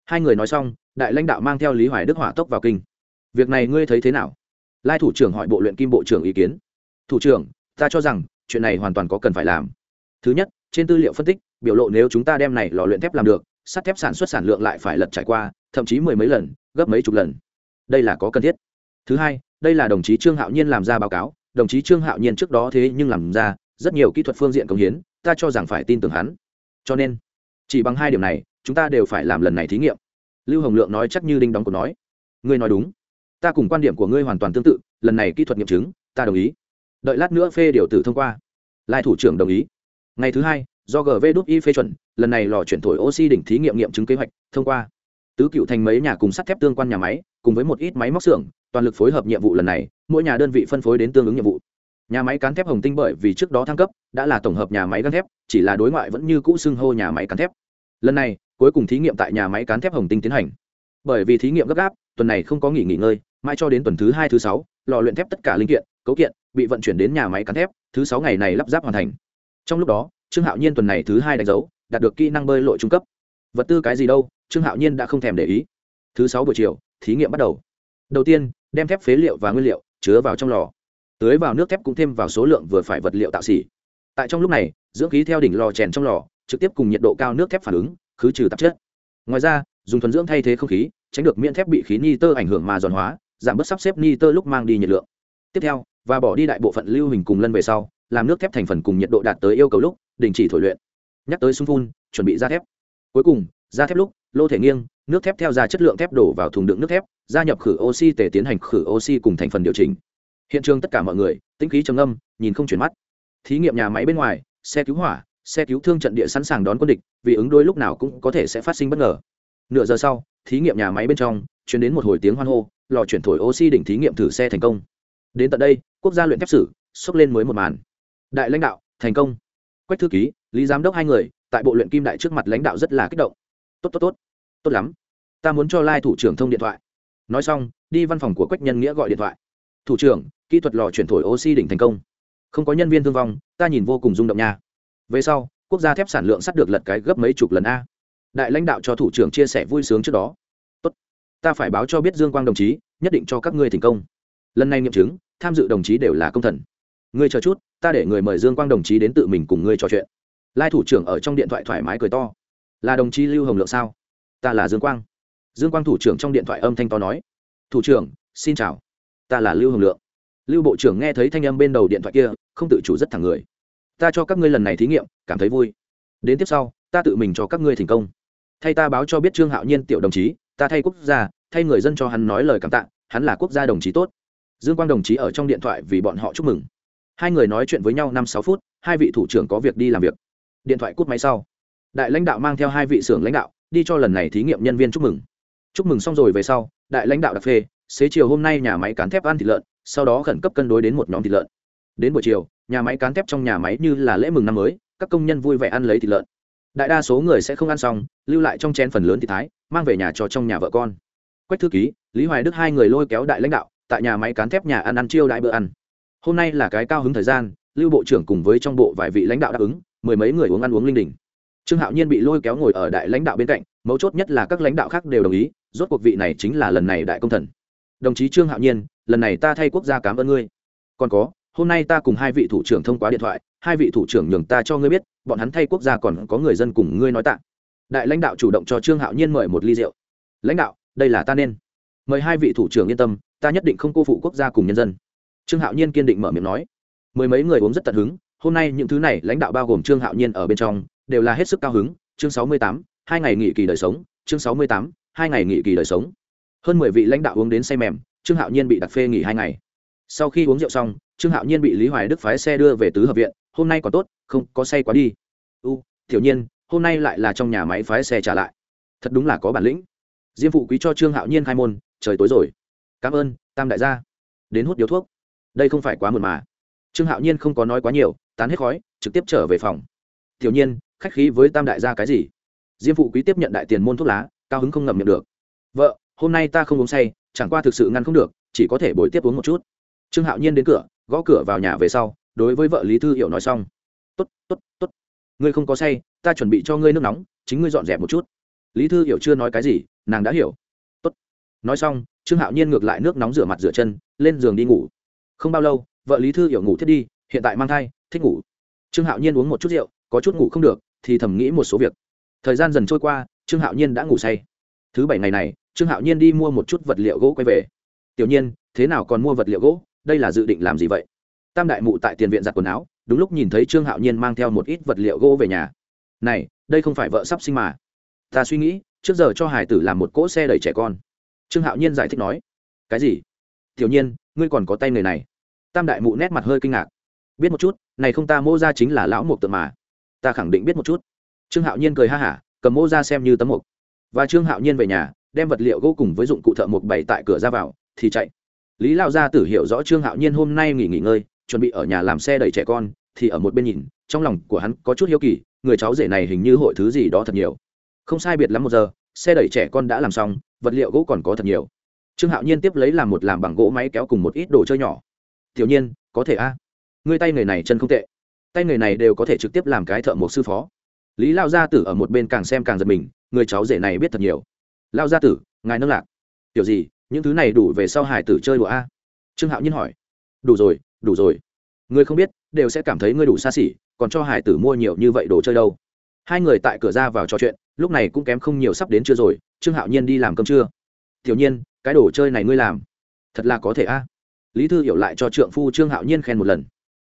Speaker 1: Hai người nói xong, đại lãnh đạo mang theo lý hoài đức hỏa tốc vào kinh. Việc này ngươi thấy thế nào? Lai thủ trưởng hỏi bộ luyện kim bộ trưởng ý kiến. Thủ trưởng, ta cho rằng, chuyện này hoàn toàn có cần phải làm. Thứ nhất, trên tư liệu phân tích, biểu lộ nếu chúng ta đem này lò luyện thép làm được, sắt thép sản xuất sản lượng lại phải lật trải qua, thậm chí mười mấy lần, gấp mấy chục lần. Đây là có cần thiết. Thứ hai, đây là đồng chí trương hạo nhiên làm ra báo cáo, đồng chí trương hạo nhiên trước đó thế nhưng làm ra rất nhiều kỹ thuật phương diện công hiến, ta cho rằng phải tin tưởng hắn. Cho nên chỉ bằng hai điểm này, chúng ta đều phải làm lần này thí nghiệm. Lưu hồng lượng nói chắc như đinh đóng cột nói. Ngươi nói đúng. Ta cùng quan điểm của ngươi hoàn toàn tương tự, lần này kỹ thuật nghiệm chứng, ta đồng ý. Đợi lát nữa phê điều tử thông qua. Lai thủ trưởng đồng ý. Ngày thứ hai, do gv đúc y phê chuẩn, lần này lò chuyển thổi oxy đỉnh thí nghiệm nghiệm chứng kế hoạch, thông qua. Tứ cựu thành mấy nhà cùng sắt thép tương quan nhà máy, cùng với một ít máy móc xưởng, toàn lực phối hợp nhiệm vụ lần này, mỗi nhà đơn vị phân phối đến tương ứng nhiệm vụ. Nhà máy cán thép hồng tinh bởi vì trước đó thăng cấp, đã là tổng hợp nhà máy cán thép, chỉ là đối ngoại vẫn như cũ xưng hô nhà máy cán thép lần này, cuối cùng thí nghiệm tại nhà máy cán thép hồng tinh tiến hành. Bởi vì thí nghiệm gấp gáp, tuần này không có nghỉ nghỉ ngơi, mãi cho đến tuần thứ hai, thứ sáu, lò luyện thép tất cả linh kiện, cấu kiện bị vận chuyển đến nhà máy cán thép, thứ sáu ngày này lắp ráp hoàn thành. Trong lúc đó, trương hạo nhiên tuần này thứ hai đánh dấu, đạt được kỹ năng bơi lội trung cấp. Vật tư cái gì đâu, trương hạo nhiên đã không thèm để ý. Thứ sáu buổi chiều, thí nghiệm bắt đầu. Đầu tiên, đem thép phế liệu và nguyên liệu chứa vào trong lò. Tưới vào nước thép cũng thêm vào số lượng vừa phải vật liệu tạo xỉ. Tại trong lúc này, dưỡng khí theo đỉnh lò chèn trong lò trực tiếp cùng nhiệt độ cao nước thép phản ứng, khứ trừ tạp chất. Ngoài ra, dùng thuần dưỡng thay thế không khí, tránh được miễn thép bị khí ni tơ ảnh hưởng mà giòn hóa, giảm bớt sắp xếp ni tơ lúc mang đi nhiệt lượng. Tiếp theo, và bỏ đi đại bộ phận lưu hình cùng lân về sau, làm nước thép thành phần cùng nhiệt độ đạt tới yêu cầu lúc, đình chỉ thổi luyện. Nhắc tới sung phun, chuẩn bị ra thép. Cuối cùng ra thép lúc, lô thể nghiêng, nước thép theo ra chất lượng thép đổ vào thùng đựng nước thép, gia nhập khử oxy để tiến hành khử oxy cùng thành phần điều chỉnh. Hiện trường tất cả mọi người, tĩnh khí trầm âm nhìn không chuyển mắt. Thí nghiệm nhà máy bên ngoài, xe cứu hỏa xe cứu thương trận địa sẵn sàng đón quân địch, vì ứng đôi lúc nào cũng có thể sẽ phát sinh bất ngờ. Nửa giờ sau, thí nghiệm nhà máy bên trong, chuyển đến một hồi tiếng hoan hô, lò chuyển thổi oxy đỉnh thí nghiệm thử xe thành công. Đến tận đây, quốc gia luyện thép sử, xốc lên mới một màn. Đại lãnh đạo, thành công. Quách thư ký, lý giám đốc hai người, tại bộ luyện kim đại trước mặt lãnh đạo rất là kích động. Tốt tốt tốt. Tốt lắm. Ta muốn cho lai thủ trưởng thông điện thoại. Nói xong, đi văn phòng của quách nhân nghĩa gọi điện thoại. Thủ trưởng, kỹ thuật lò chuyển thổi oxy đỉnh thành công. Không có nhân viên thương vong, ta nhìn vô cùng rung động nha về sau, quốc gia thép sản lượng sắt được lật cái gấp mấy chục lần a. Đại lãnh đạo cho thủ trưởng chia sẻ vui sướng trước đó. Tốt. Ta phải báo cho biết dương quang đồng chí, nhất định cho các ngươi thành công. Lần này nghiệm chứng, tham dự đồng chí đều là công thần. Ngươi chờ chút, ta để người mời dương quang đồng chí đến tự mình cùng ngươi trò chuyện. Lai thủ trưởng ở trong điện thoại thoải mái cười to. Là đồng chí lưu hồng lượng sao? Ta là dương quang. Dương quang thủ trưởng trong điện thoại âm thanh to nói. Thủ trưởng, xin chào. Ta là lưu hồng lượng. Lưu bộ trưởng nghe thấy thanh âm bên đầu điện thoại kia, không tự chủ rất thẳng người ta cho các ngươi lần này thí nghiệm, cảm thấy vui. Đến tiếp sau, ta tự mình cho các ngươi thành công. Thay ta báo cho biết trương hạo nhiên tiểu đồng chí, ta thay quốc gia, thay người dân cho hắn nói lời cảm tạ, hắn là quốc gia đồng chí tốt. Dương quang đồng chí ở trong điện thoại vì bọn họ chúc mừng. Hai người nói chuyện với nhau năm sáu phút, hai vị thủ trưởng có việc đi làm việc. Điện thoại cút máy sau. Đại lãnh đạo mang theo hai vị xưởng lãnh đạo, đi cho lần này thí nghiệm nhân viên chúc mừng. Chúc mừng xong rồi về sau, đại lãnh đạo đặc phê, xế chiều hôm nay nhà máy cán thép ăn thịt lợn, sau đó khẩn cấp cân đối đến một nhóm thịt lợn đến buổi chiều, nhà máy cán thép trong nhà máy như là lễ mừng năm mới, các công nhân vui vẻ ăn lấy thịt lợn. Đại đa số người sẽ không ăn xong, lưu lại trong chén phần lớn thịt thái, mang về nhà cho trong nhà vợ con. Quách thư ký, lý hoài đức hai người lôi kéo đại lãnh đạo, tại nhà máy cán thép nhà ăn ăn chiêu đại bữa ăn. Hôm nay là cái cao hứng thời gian, lưu bộ trưởng cùng với trong bộ vài vị lãnh đạo đáp ứng, mười mấy người uống ăn uống linh đình. Trương hạo nhiên bị lôi kéo ngồi ở đại lãnh đạo bên cạnh, mấu chốt nhất là các lãnh đạo khác đều đồng ý, rốt cuộc vị này chính là lần này đại công thần. Đồng chí trương hạo nhiên, lần này ta thay quốc gia cảm ơn ngươi. Còn có hôm nay ta cùng hai vị thủ trưởng thông qua điện thoại, hai vị thủ trưởng nhường ta cho ngươi biết, bọn hắn thay quốc gia còn có người dân cùng ngươi nói tạ. Đại lãnh đạo chủ động cho trương hạo nhiên mời một ly rượu. Lãnh đạo, đây là ta nên. Mời hai vị thủ trưởng yên tâm, ta nhất định không cô phụ quốc gia cùng nhân dân. Trương hạo nhiên kiên định mở miệng nói. Mười mấy người uống rất tận hứng, hôm nay những thứ này lãnh đạo bao gồm trương hạo nhiên ở bên trong, đều là hết sức cao hứng, chương sáu mươi tám, hai ngày nghỉ kỳ đời sống, chương sáu mươi tám, hai ngày nghỉ kỳ đời sống. Hơn mười vị lãnh đạo uống đến say mềm, trương hạo nhiên bị đặt phê nghỉ hai ngày. Sau khi uống rượu xong trương hạo nhiên bị lý hoài đức phái xe đưa về tứ hợp viện, hôm nay còn tốt, không, có say quá đi. U, tiểu nhiên, hôm nay lại là trong nhà máy phái xe trả lại. Thật đúng là có bản lĩnh. Diêm phụ quý cho trương hạo nhiên khai môn, trời tối rồi. Cảm ơn, tam đại gia. Đến hút điếu thuốc. Đây không phải quá mượt mà. Trương hạo nhiên không có nói quá nhiều, tán hết khói, trực tiếp trở về phòng. Tiểu nhiên, khách khí với tam đại gia cái gì? Diêm phụ quý tiếp nhận đại tiền môn thuốc lá, cao hứng không ngậm miệng được. Vợ, hôm nay ta không uống say, chẳng qua thực sự ngăn không được, chỉ có thể bồi tiếp uống một chút. Trương hạo nhiên đến cửa gõ cửa vào nhà về sau, đối với vợ lý thư hiểu nói xong. T ố t t ố t t ố t ngươi không có say, ta chuẩn bị cho ngươi nước nóng, chính ngươi dọn dẹp một chút. Lý thư hiểu chưa nói cái gì, nàng đã hiểu. Tốt. nói xong, trương hạo nhiên ngược lại nước nóng rửa mặt rửa chân, lên giường đi ngủ. Không bao lâu, vợ lý thư hiểu ngủ thiết đi, hiện tại mang thai, thích ngủ. Trương hạo nhiên uống một chút rượu, có chút ngủ không được, thì thầm nghĩ một số việc. Thời gian dần trôi qua, trương hạo nhiên đã ngủ say. Thứ bảy ngày này, trương hạo nhiên đi mua một chút vật liệu gỗ quay về. Tiểu nhiên, thế nào còn mua vật liệu gỗ? Đây là dự định làm gì vậy? Tam đại mụ tại tiền viện giặt quần áo, đúng lúc nhìn thấy trương hạo nhiên mang theo một ít vật liệu gỗ về nhà. Này, đây không phải vợ sắp sinh mà. Ta suy nghĩ, trước giờ cho hải tử làm một cỗ xe đẩy trẻ con. Trương hạo nhiên giải thích nói. Cái gì? Tiểu nhiên, ngươi còn có tay người này. Tam đại mụ nét mặt hơi kinh ngạc. Biết một chút, này không ta mô ra chính là lão mục tượng mà. Ta khẳng định biết một chút. Trương hạo nhiên cười ha hả, cầm mô ra xem như tấm mục và trương hạo nhiên về nhà, đem vật liệu gỗ cùng với dụng cụ thợ mộc bày tại cửa ra vào, thì chạy lý lao gia tử hiểu rõ trương hạo nhiên hôm nay nghỉ nghỉ ngơi, chuẩn bị ở nhà làm xe đẩy trẻ con, thì ở một bên nhìn, trong lòng của hắn có chút hiếu kỳ, người cháu rể này hình như hội thứ gì đó thật nhiều. Không sai biệt lắm một giờ, xe đẩy trẻ con đã làm xong, vật liệu gỗ còn có thật nhiều. Trương hạo nhiên tiếp lấy làm một làm bằng gỗ máy kéo cùng một ít đồ chơi nhỏ. Tiểu nhiên, có thể a? À? ngươi tay người này chân không tệ. Tay người này đều có thể trực tiếp làm cái thợ một sư phó. Lý lao gia tử ở một bên càng xem càng giật mình, người cháu rể này biết thật nhiều. Lao gia tử, ngài nâng lạc. Tiểu gì? Những thứ này đủ về sau hải tử chơi đùa a? Trương hạo nhiên hỏi. Đủ rồi đủ rồi. Người không biết, đều sẽ cảm thấy ngươi đủ xa xỉ, còn cho hải tử mua nhiều như vậy đồ chơi đâu. Hai người tại cửa ra vào trò chuyện, lúc này cũng kém không nhiều sắp đến chưa rồi, trương hạo nhiên đi làm cơm trưa. Tiểu nhiên, cái đồ chơi này ngươi làm, thật là có thể a? Lý thư hiểu lại cho trượng phu trương hạo nhiên khen một lần.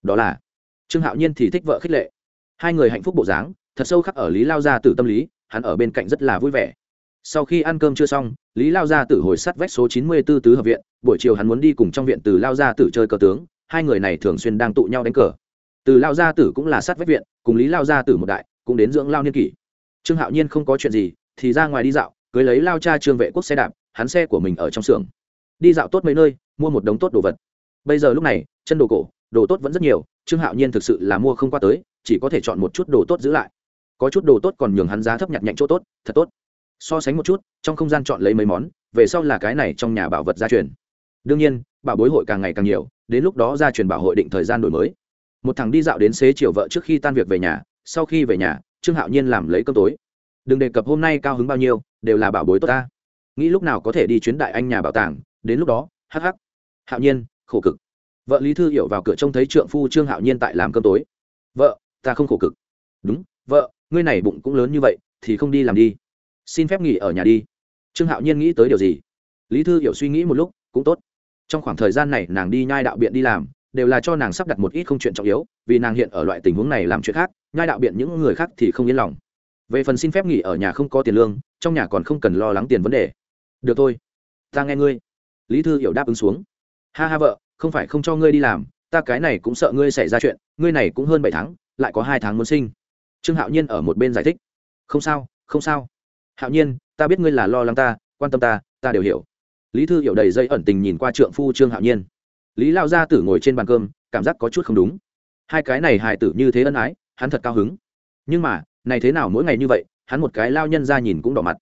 Speaker 1: Đó là. Trương hạo nhiên thì thích vợ khích lệ. Hai người hạnh phúc bộ dáng, thật sâu khắc ở lý lao gia tử tâm lý, hắn ở bên cạnh rất là vui vẻ sau khi ăn cơm chưa xong, lý lao gia tử hồi sắt vách số chín mươi b ố tứ hợp viện, buổi chiều hắn muốn đi cùng trong viện từ lao gia tử chơi cờ tướng, hai người này thường xuyên đang tụ nhau đánh cờ. Từ lao gia tử cũng là sát vách viện, cùng lý lao gia tử một đại, cũng đến dưỡng lao niên kỷ. Trương hạo nhiên không có chuyện gì, thì ra ngoài đi dạo, cưới lấy lao cha trương vệ quốc xe đạp, hắn xe của mình ở trong xưởng. Đi dạo tốt mấy nơi, mua một đống tốt đồ vật. Bây giờ lúc này, chân đồ cổ, đồ tốt vẫn rất nhiều, trương hạo nhiên thực sự là mua không qua tới, chỉ có thể chọn một chút đồ tốt giữ lại. Có chút đồ tốt còn nhường hắn giá thấp nhặt nhạnh chỗ tốt, thật tốt so sánh một chút, trong không gian chọn lấy mấy món, về sau là cái này trong nhà bảo vật gia truyền. Đương nhiên, bảo bối hội càng ngày càng nhiều, đến lúc đó gia truyền bảo hội định thời gian đổi mới. Một thằng đi dạo đến xế chiều vợ trước khi tan việc về nhà, sau khi về nhà, trương hạo nhiên làm lấy cơm tối. Đừng đề cập hôm nay cao hứng bao nhiêu, đều là bảo bối tốt ta. Nghĩ lúc nào có thể đi chuyến đại anh nhà bảo tàng, đến lúc đó, hắc hắc. Hạo nhiên, khổ cực. Vợ lý thư hiểu vào cửa trông thấy trượng phu trương hạo nhiên tại làm cơm tối. Vợ, ta không khổ cực. Đúng, vợ, ngươi này bụng cũng lớn như vậy, thì không đi làm đi xin phép nghỉ ở nhà đi. Trương hạo nhiên nghĩ tới điều gì? Lý thư hiểu suy nghĩ một lúc, cũng tốt. Trong khoảng thời gian này, nàng đi nhai đạo biện đi làm, đều là cho nàng sắp đặt một ít không chuyện trọng yếu, vì nàng hiện ở loại tình huống này làm chuyện khác, nhai đạo biện những người khác thì không yên lòng. Về phần xin phép nghỉ ở nhà không có tiền lương, trong nhà còn không cần lo lắng tiền vấn đề. Được thôi, ta nghe ngươi. Lý thư hiểu đáp ứng xuống. Ha ha vợ, không phải không cho ngươi đi làm, ta cái này cũng sợ ngươi xảy ra chuyện, ngươi này cũng hơn bảy tháng, lại có hai tháng muốn sinh. Trương hạo nhiên ở một bên giải thích. Không sao không sao hạo nhiên, ta biết ngươi là lo lắng ta, quan tâm ta ta đều hiểu. Lý thư hiểu đầy dây ẩn tình nhìn qua trượng phu trương hạo nhiên. Lý lao gia tử ngồi trên bàn cơm, cảm giác có chút không đúng. Hai cái này hài tử như thế ân ái, hắn thật cao hứng. Nhưng mà, này thế nào mỗi ngày như vậy, hắn một cái lao nhân ra nhìn cũng đỏ mặt.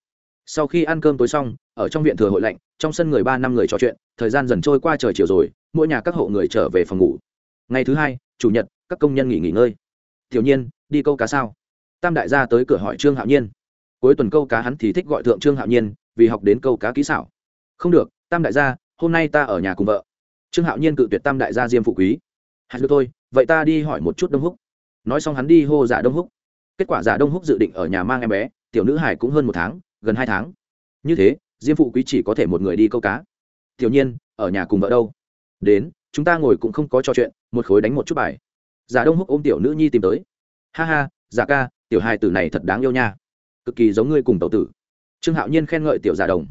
Speaker 1: Sau khi ăn cơm tối xong, ở trong viện thừa hội lạnh, trong sân người ba năm người trò chuyện, thời gian dần trôi qua trời chiều rồi, mỗi nhà các hộ người trở về phòng ngủ. Ngày thứ hai, chủ nhật, các công nhân nghỉ nghỉ ngơi. Tiểu nhiên, đi câu cá sao? Tam đại gia tới cửa hỏi trương hạo nhiên cuối tuần câu cá hắn thì thích gọi thượng trương hạo nhiên, vì học đến câu cá kỹ xảo. Không được, tam đại gia, hôm nay ta ở nhà cùng vợ. Trương hạo nhiên cự tuyệt tam đại gia diêm phụ quý. Hạt được thôi, vậy ta đi hỏi một chút đông húc. Nói xong hắn đi hô giả đông húc. Kết quả giả đông húc dự định ở nhà mang em bé, tiểu nữ hải cũng hơn một tháng, gần hai tháng. Như thế, diêm phụ quý chỉ có thể một người đi câu cá. Tiểu nhiên, ở nhà cùng vợ đâu? Đến, chúng ta ngồi cũng không có trò chuyện, một khối đánh một chút bài. Giả đông húc ôm tiểu nữ nhi tìm tới. Ha ha, giả ca, tiểu hài tử này thật đáng yêu nha cực kỳ giống ngươi cùng tàu tử. Trương hạo nhiên khen ngợi tiểu giả đồng.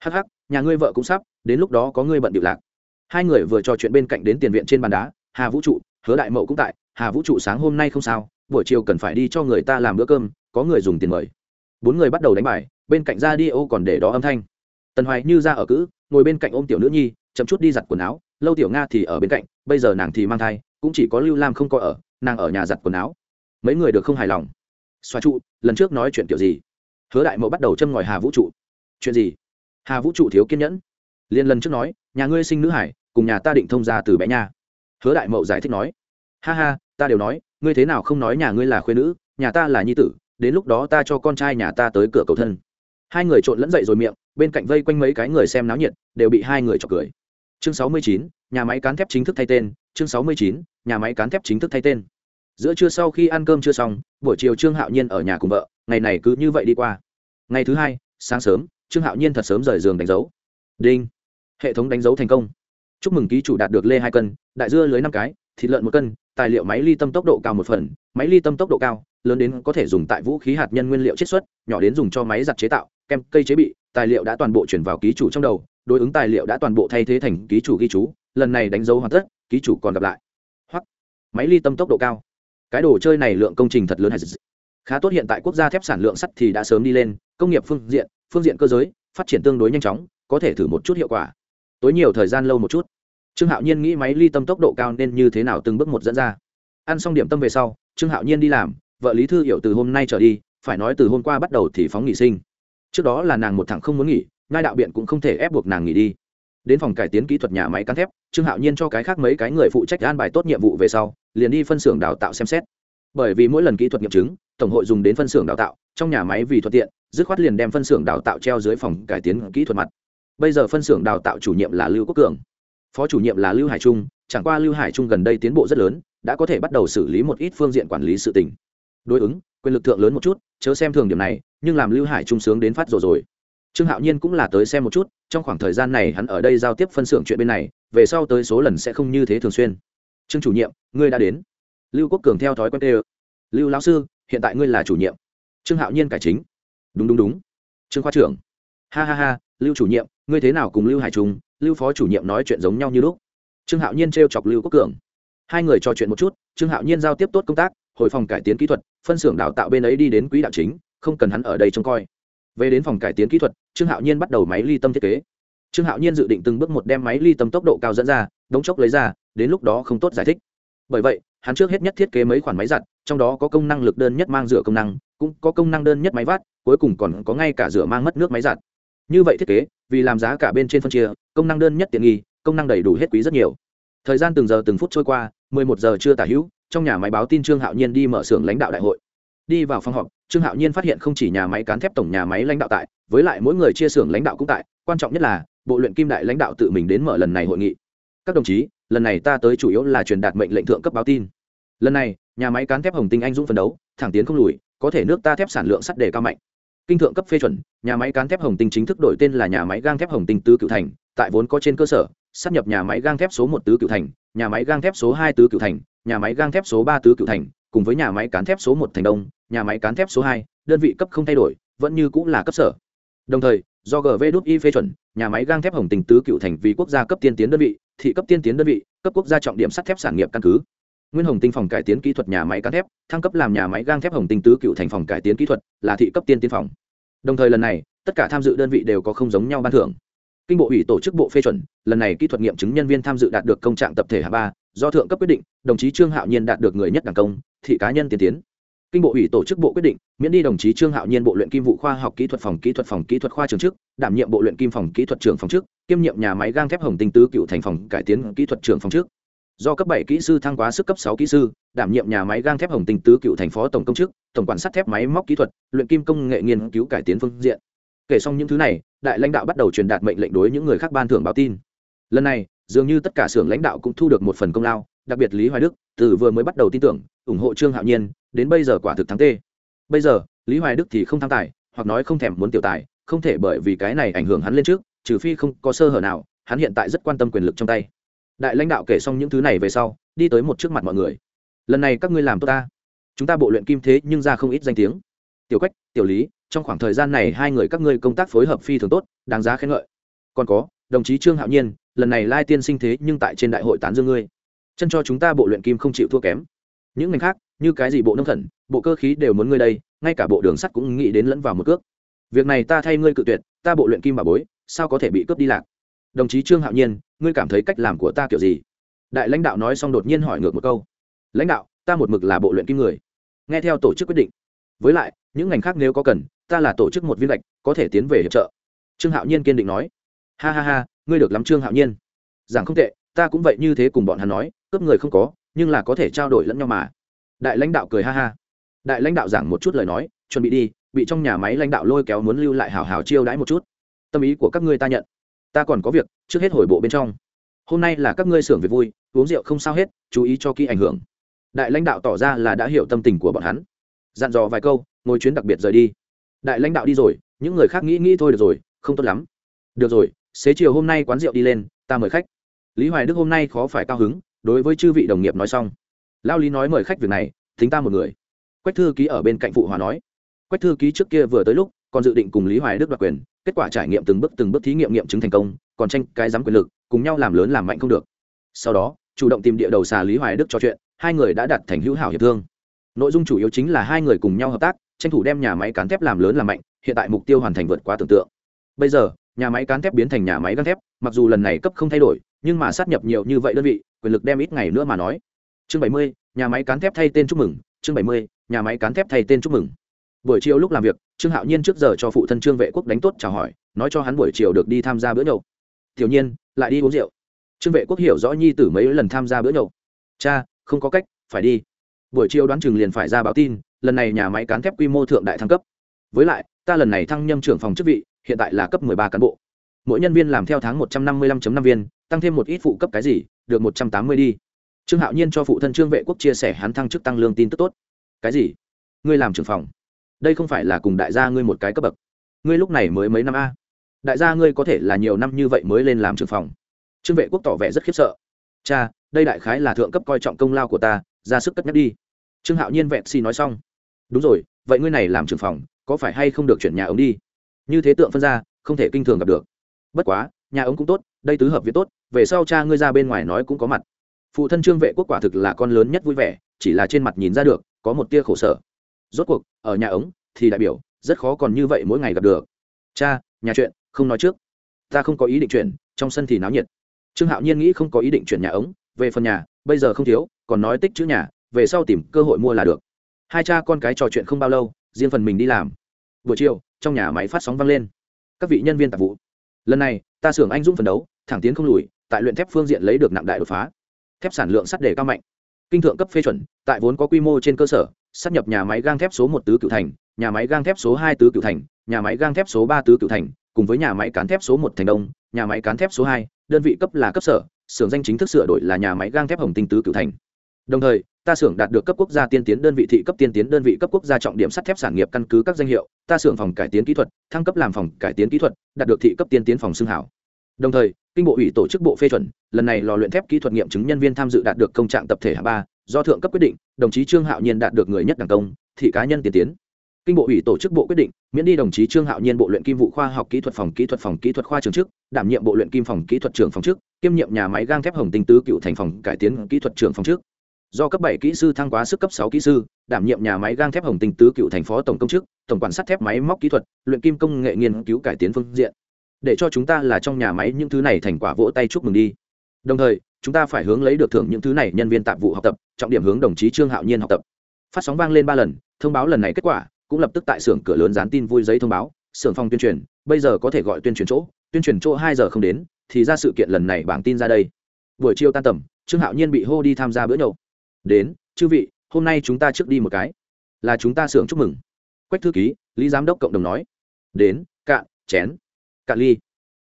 Speaker 1: Hắc hắc, nhà ngươi vợ cũng sắp, đến lúc đó có ngươi bận điệu lạc. Hai người vừa trò chuyện bên cạnh đến tiền viện trên bàn đá, hà vũ trụ, hứa đại mậu cũng tại, hà vũ trụ sáng hôm nay không sao, buổi chiều cần phải đi cho người ta làm bữa cơm, có người dùng tiền mời. Bốn người bắt đầu đánh bài, bên cạnh ra đi ô còn để đó âm thanh. Tần hoài như ra ở cữ, ngồi bên cạnh ôm tiểu nữ nhi, chậm chút đi giặt quần áo, lâu tiểu nga thì ở bên cạnh, bây giờ nàng thì mang thai, cũng chỉ có lưu lam không có ở, nàng ở nhà giặt quần áo. Mấy người được không hài lòng? Xoa trụ, lần trước nói chuyện kiểu gì? Hứa đại mậu bắt đầu châm ngòi hà vũ trụ. Chuyện gì? Hà vũ trụ thiếu kiên nhẫn. Liên lần trước nói, nhà ngươi sinh nữ hải, cùng nhà ta định thông ra từ bé nha. Hứa đại mậu giải thích nói, ha ha, ta đều nói, ngươi thế nào không nói nhà ngươi là khuyên nữ, nhà ta là nhi tử, đến lúc đó ta cho con trai nhà ta tới cửa cầu thân. Hai người trộn lẫn dậy rồi miệng, bên cạnh vây quanh mấy cái người xem náo nhiệt, đều bị hai người chọc cười. Chương sáu mươi chín, nhà máy cán thép chính thức thay tên, chương sáu mươi chín, nhà máy cán thép chính thức thay tên giữa trưa sau khi ăn cơm chưa xong, buổi chiều trương hạo nhiên ở nhà cùng vợ, ngày này cứ như vậy đi qua. Ngày thứ hai, sáng sớm, trương hạo nhiên thật sớm rời giường đánh dấu. Đinh! Hệ thống đánh dấu thành công. Chúc mừng ký chủ đạt được lê hai cân, đại dưa lưới năm cái, thịt lợn một cân, tài liệu máy ly tâm tốc độ cao một phần, máy ly tâm tốc độ cao, lớn đến có thể dùng tại vũ khí hạt nhân nguyên liệu chiết xuất, nhỏ đến dùng cho máy giặt chế tạo, kem, cây chế bị, tài liệu đã toàn bộ chuyển vào ký chủ trong đầu, đối ứng tài liệu đã toàn bộ thay thế thành ký chủ ghi chú, lần này đánh dấu hoàn tất, ký chủ còn gặp lại. Hoặc máy ly tâm tốc độ cao cái đồ chơi này lượng công trình thật lớn hay khá tốt hiện tại quốc gia thép sản lượng sắt thì đã sớm đi lên, công nghiệp phương diện phương diện cơ giới, phát triển tương đối nhanh chóng, có thể thử một chút hiệu quả. Tối nhiều thời gian lâu một chút. Trương hạo nhiên nghĩ máy ly tâm tốc độ cao nên như thế nào từng bước một dẫn ra. Ăn xong điểm tâm về sau, trương hạo nhiên đi làm, vợ lý thư hiểu từ hôm nay trở đi, phải nói từ hôm qua bắt đầu thì phóng nghỉ sinh. Trước đó là nàng một thằng không muốn nghỉ ngai đạo biện cũng không thể ép buộc nàng nghỉ đi đến phòng cải tiến kỹ thuật nhà máy cán thép, trương hạo nhiên cho cái khác mấy cái người phụ trách an bài tốt nhiệm vụ về sau, liền đi phân xưởng đào tạo xem xét. Bởi vì mỗi lần kỹ thuật nghiệm chứng, tổng hội dùng đến phân xưởng đào tạo, trong nhà máy vì thuận tiện, dứt khoát liền đem phân xưởng đào tạo treo dưới phòng cải tiến kỹ thuật mặt. Bây giờ phân xưởng đào tạo chủ nhiệm là lưu quốc cường. Phó chủ nhiệm là lưu hải trung, chẳng qua lưu hải trung gần đây tiến bộ rất lớn, đã có thể bắt đầu xử lý một ít phương diện quản lý sự tình. Đối ứng, quyền lực thượng lớn một chút, chớ xem thường điểm này, nhưng làm lưu hải trung sướng đến phát rồi rồi trương hạo nhiên cũng là tới xem một chút, trong khoảng thời gian này hắn ở đây giao tiếp phân xưởng chuyện bên này, về sau tới số lần sẽ không như thế thường xuyên. Trương chủ nhiệm, ngươi đã đến. Lưu quốc cường theo thói quen tê lưu lão sư, hiện tại ngươi là chủ nhiệm. Trương hạo nhiên cải chính. Đúng đúng đúng. Trương khoa trưởng. Ha ha ha, lưu chủ nhiệm, ngươi thế nào cùng lưu hải trung, lưu phó chủ nhiệm nói chuyện giống nhau như lúc? Trương hạo nhiên t chọc lưu quốc cường. Hai người trò chuyện một chút, trương hạo nhiên giao tiếp tốt công tác, hồi phòng cải tiến kỹ thuật, phân xưởng đào tạo bên ấy đi đến quỹ đạo chính, không cần hắn ở đây trông coi về đến phòng cải tiến kỹ thuật, trương hạo nhiên bắt đầu máy ly tâm thiết kế. Trương hạo nhiên dự định từng bước một đem máy ly tâm tốc độ cao dẫn ra, đống chốc lấy ra, đến lúc đó không tốt giải thích. Bởi vậy, hắn trước hết nhất thiết kế mấy khoản máy giặt, trong đó có công năng lực đơn nhất mang rửa công năng, cũng có công năng đơn nhất máy vát cuối cùng còn có ngay cả rửa mang mất nước máy giặt. Như vậy thiết kế, vì làm giá cả bên trên phân chia, công năng đơn nhất tiện nghi, công năng đầy đủ hết quý rất nhiều. Thời gian từng giờ từng phút trôi qua, mười một giờ chưa tả hữu, trong nhà máy báo tin trương hạo nhiên đi mở xưởng lãnh đạo đại hội. Đi vào phòng họp trương hạo nhiên phát hiện không chỉ nhà máy cán thép tổng nhà máy lãnh đạo tại, với lại mỗi người chia xưởng lãnh đạo cũng tại, quan trọng nhất là, bộ luyện kim đại lãnh đạo tự mình đến mở lần này hội nghị. Các đồng chí, lần này ta tới chủ yếu là truyền đạt mệnh lệnh thượng cấp báo tin. Lần này, nhà máy cán thép hồng tinh anh dũng phấn đấu, thẳng tiến không lùi, có thể nước ta thép sản lượng sắt đề cao mạnh. Kinh thượng cấp phê chuẩn, nhà máy cán thép hồng tinh chính thức đổi tên là nhà máy gang thép hồng tinh tứ cựu thành, tại vốn có trên cơ sở sắp nhập nhà máy gang thép số một tứ cựu thành, nhà máy gang thép số hai tứ cựu thành, nhà máy gang thép số ba tứ cựu thành cùng với nhà máy cán thép số một thành đông, nhà máy cán thép số hai, đơn vị cấp không thay đổi, vẫn như cũng là cấp sở. Đồng thời, do gv đút y phê chuẩn, nhà máy gang thép hồng tình tứ cựu thành vì quốc gia cấp tiên tiến đơn vị, thị cấp tiên tiến đơn vị, cấp quốc gia trọng điểm sắt thép sản nghiệp căn cứ. Nguyên hồng tinh phòng cải tiến kỹ thuật nhà máy cán thép, thăng cấp làm nhà máy gang thép hồng tinh tứ cựu thành phòng cải tiến kỹ thuật, là thị cấp tiên tiến phòng. Đồng thời lần này, tất cả tham dự đơn vị đều có không giống nhau ban thưởng. Kinh bộ ủy tổ chức bộ phê chuẩn, lần này kỹ thuật nghiệm chứng nhân viên tham dự đạt được công trạng tập thể hạ ba do thượng cấp quyết định, đồng chí trương hạo nhiên đạt được người nhất đảng công, thị cá nhân tiên tiến. Kinh bộ ủy tổ chức bộ quyết định, miễn đi đồng chí trương hạo nhiên bộ luyện kim vụ khoa học kỹ thuật phòng kỹ thuật phòng kỹ thuật khoa trường chức, đảm nhiệm bộ luyện kim phòng kỹ thuật trưởng phòng chức, kiêm nhiệm nhà máy gang thép hồng tinh tứ cựu thành phòng cải tiến kỹ thuật trưởng phòng chức. Do cấp bảy kỹ sư thăng quá sức cấp sáu kỹ sư, đảm nhiệm nhà máy gang thép hồng tinh tứ cựu thành phó tổng công chức, tổng quản sắt thép máy móc kỹ thuật, luyện kim công nghệ nghiên cứu cải tiến phương diện. Kể xong những thứ này, đại lãnh đạo bắt đầu truyền đạt mệnh lệnh đối những người khác ban thưởng báo tin. Lần này dường như tất cả xưởng lãnh đạo cũng thu được một phần công lao, đặc biệt lý hoài đức, từ vừa mới bắt đầu tin tưởng, ủng hộ trương hạo nhiên, đến bây giờ quả thực thắng tê. Bây giờ, lý hoài đức thì không tham tài, hoặc nói không thèm muốn tiểu tài, không thể bởi vì cái này ảnh hưởng hắn lên trước, trừ phi không có sơ hở nào, hắn hiện tại rất quan tâm quyền lực trong tay. Đại lãnh đạo kể xong những thứ này về sau, đi tới một trước mặt mọi người. Lần này các ngươi làm tốt ta. Chúng ta bộ luyện kim thế nhưng ra không ít danh tiếng. Tiểu quách, tiểu lý, trong khoảng thời gian này hai người các ngươi công tác phối hợp phi thường tốt, đáng giá khen ngợi. Còn có, đồng chí trương hạo nhiên lần này lai tiên sinh thế nhưng tại trên đại hội tán dương ngươi. Chân cho chúng ta bộ luyện kim không chịu thua kém. Những ngành khác, như cái gì bộ nông thần, bộ cơ khí đều muốn ngươi đây, ngay cả bộ đường sắt cũng nghĩ đến lẫn vào một cước. Việc này ta thay ngươi cự tuyệt, ta bộ luyện kim bà bối, sao có thể bị cướp đi lạc? Đồng chí trương hạo nhiên, ngươi cảm thấy cách làm của ta kiểu gì? Đại lãnh đạo nói xong đột nhiên hỏi ngược một câu. Lãnh đạo, ta một mực là bộ luyện kim người. Nghe theo tổ chức quyết định. Với lại, những ngành khác nếu có cần, ta là tổ chức một viên lệch có thể tiến về hiệp trợ. Trương hạo nhiên kiên định nói. Ha ha ha ngươi được lắm trương hạo nhiên. Giảng không tệ, ta cũng vậy như thế cùng bọn hắn nói, cướp người không có, nhưng là có thể trao đổi lẫn nhau mà. Đại lãnh đạo cười ha ha. Đại lãnh đạo giảng một chút lời nói, chuẩn bị đi, bị trong nhà máy lãnh đạo lôi kéo muốn lưu lại hào hào chiêu đãi một chút. Tâm ý của các ngươi ta nhận. Ta còn có việc, trước hết hồi bộ bên trong. Hôm nay là các ngươi xưởng việc vui, uống rượu không sao hết, chú ý cho kỹ ảnh hưởng. Đại lãnh đạo tỏ ra là đã hiểu tâm tình của bọn hắn. Dặn dò vài câu, ngồi chuyến đặc biệt rời đi. Đại lãnh đạo đi rồi, những người khác nghĩ nghĩ thôi được rồi, không tốt lắm. Được rồi xế chiều hôm nay quán rượu đi lên, ta mời khách. Lý hoài đức hôm nay khó phải cao hứng, đối với chư vị đồng nghiệp nói xong. Lao lý nói mời khách việc này, thính ta một người. Quách thư ký ở bên cạnh phụ hòa nói. Quách thư ký trước kia vừa tới lúc, còn dự định cùng lý hoài đức đoạt quyền, kết quả trải nghiệm từng bước từng bước thí nghiệm nghiệm chứng thành công, còn tranh cái dám quyền lực, cùng nhau làm lớn làm mạnh không được. Sau đó, chủ động tìm địa đầu xà lý hoài đức trò chuyện, hai người đã đặt thành hữu hảo hiệp thương. Nội dung chủ yếu chính là hai người cùng nhau hợp tác, tranh thủ đem nhà máy cán thép làm lớn làm mạnh, hiện tại mục tiêu hoàn thành vượt quá tưởng tượng. Bây giờ nhà máy cán thép biến thành nhà máy găng thép, mặc dù lần này cấp không thay đổi, nhưng mà sát nhập nhiều như vậy đơn vị, quyền lực đem ít ngày nữa mà nói. Chương bảy mươi, nhà máy cán thép thay tên chúc mừng, chương bảy mươi, nhà máy cán thép thay tên chúc mừng. Buổi chiều lúc làm việc, trương hạo nhiên trước giờ cho phụ thân trương vệ quốc đánh tốt chào hỏi, nói cho hắn buổi chiều được đi tham gia bữa nhậu. Tiểu nhiên, lại đi uống rượu. Trương vệ quốc hiểu rõ nhi tử mấy lần tham gia bữa nhậu. Cha, không có cách, phải đi. Buổi chiều đoán chừng liền phải ra báo tin, lần này nhà máy cán thép quy mô thượng đại thăng cấp. Với lại, ta lần này thăng nhâm trưởng phòng chức vị hiện tại là cấp ba cán bộ. Mỗi nhân viên làm theo tháng một trăm năm mươi 155 năm viên, tăng thêm một ít phụ cấp cái gì, được một trăm tám mươi đi. Trương hạo nhiên cho phụ thân trương vệ quốc chia sẻ hắn thăng chức tăng lương tin tức tốt. Cái gì? Ngươi làm trưởng phòng. Đây không phải là cùng đại gia ngươi một cái cấp bậc. Ngươi lúc này mới mấy năm a? Đại gia ngươi có thể là nhiều năm như vậy mới lên làm trưởng phòng. Trương vệ quốc tỏ vẻ rất khiếp sợ. Cha, đây đại khái là thượng cấp coi trọng công lao của ta, ra sức cất nhắc đi. Trương hạo nhiên vẹn xì nói xong. Đúng rồi, vậy ngươi này làm trưởng phòng, có phải hay không được chuyển nhà ống đi? Như thế tượng phân ra, không thể kinh thường gặp được. Bất quá, nhà ống cũng tốt, đây tứ hợp viện tốt, về sau cha ngươi ra bên ngoài nói cũng có mặt. Phụ thân trương vệ quốc quả thực là con lớn nhất vui vẻ, chỉ là trên mặt nhìn ra được, có một tia khổ sở. Rốt cuộc, ở nhà ống thì đại biểu, rất khó còn như vậy mỗi ngày gặp được. Cha, nhà chuyện, không nói trước. Ta không có ý định chuyển, trong sân thì náo nhiệt. Trương hạo nhiên nghĩ không có ý định chuyển nhà ống về phần nhà, bây giờ không thiếu, còn nói tích chữ nhà, về sau tìm cơ hội mua là được. Hai cha con cái trò chuyện không bao lâu, riêng phần mình đi làm buổi chiều, trong nhà máy phát sóng vang lên. Các vị nhân viên tạp vụ, lần này, ta xưởng anh dũng phấn đấu, thẳng tiến không lùi, tại luyện thép phương diện lấy được nặng đại đột phá. Thép sản lượng sắt đề cao mạnh. Kinh thượng cấp phê chuẩn, tại vốn có quy mô trên cơ sở sắp nhập nhà máy gang thép số một tứ cựu thành, nhà máy gang thép số hai tứ cựu thành, nhà máy gang thép số ba tứ cựu thành, cùng với nhà máy cán thép số một thành đông, nhà máy cán thép số hai, đơn vị cấp là cấp sở, xưởng danh chính thức sửa đổi là nhà máy gang thép hồng tinh tứ cựu thành. Đồng thời, ta xưởng đạt được cấp quốc gia tiên tiến đơn vị thị cấp tiên tiến đơn vị cấp quốc gia trọng điểm sắt thép sản nghiệp căn cứ các danh hiệu ta xưởng phòng cải tiến kỹ thuật, thăng cấp làm phòng cải tiến kỹ thuật, đạt được thị cấp tiên tiến phòng xương hảo. Đồng thời, kinh bộ ủy tổ chức bộ phê chuẩn, lần này lò luyện thép kỹ thuật nghiệm chứng nhân viên tham dự đạt được công trạng tập thể hạng ba, do thượng cấp quyết định, đồng chí trương hạo nhiên đạt được người nhất đảng công, thị cá nhân tiên tiến. Kinh bộ ủy tổ chức bộ quyết định, miễn đi đồng chí trương hạo nhiên bộ luyện kim vụ khoa học kỹ thuật phòng kỹ thuật phòng kỹ thuật khoa trường chức, đảm nhiệm bộ luyện kim phòng kỹ thuật trưởng phòng chức, kiêm nhiệm nhà máy gang thép hồng tinh tứ cựu thành phòng cải tiến kỹ thuật trưởng phòng chức do cấp bảy kỹ sư thăng quá sức cấp sáu kỹ sư, đảm nhiệm nhà máy gang thép hồng tinh tứ cựu thành phó tổng công chức, tổng quản sắt thép máy móc kỹ thuật, luyện kim công nghệ nghiên cứu cải tiến phương diện. Để cho chúng ta là trong nhà máy những thứ này thành quả vỗ tay chúc mừng đi. Đồng thời, chúng ta phải hướng lấy được thưởng những thứ này nhân viên tạp vụ học tập, trọng điểm hướng đồng chí trương hạo nhiên học tập. Phát sóng vang lên ba lần, thông báo lần này kết quả, cũng lập tức tại xưởng cửa lớn dán tin vui giấy thông báo, xưởng phòng tuyên truyền, bây giờ có thể gọi tuyên truyền chỗ, tuyên truyền chỗ hai giờ không đến, thì ra sự kiện lần này bảng tin ra đây. Buổi chiều tan tầm, trương hạo nhiên bị hô đi tham gia bữa nhậu đến, chư vị, hôm nay chúng ta trước đi một cái. Là chúng ta sưởng chúc mừng. Quách thư ký, lý giám đốc cộng đồng nói. Đến, cạn, chén, cạn ly.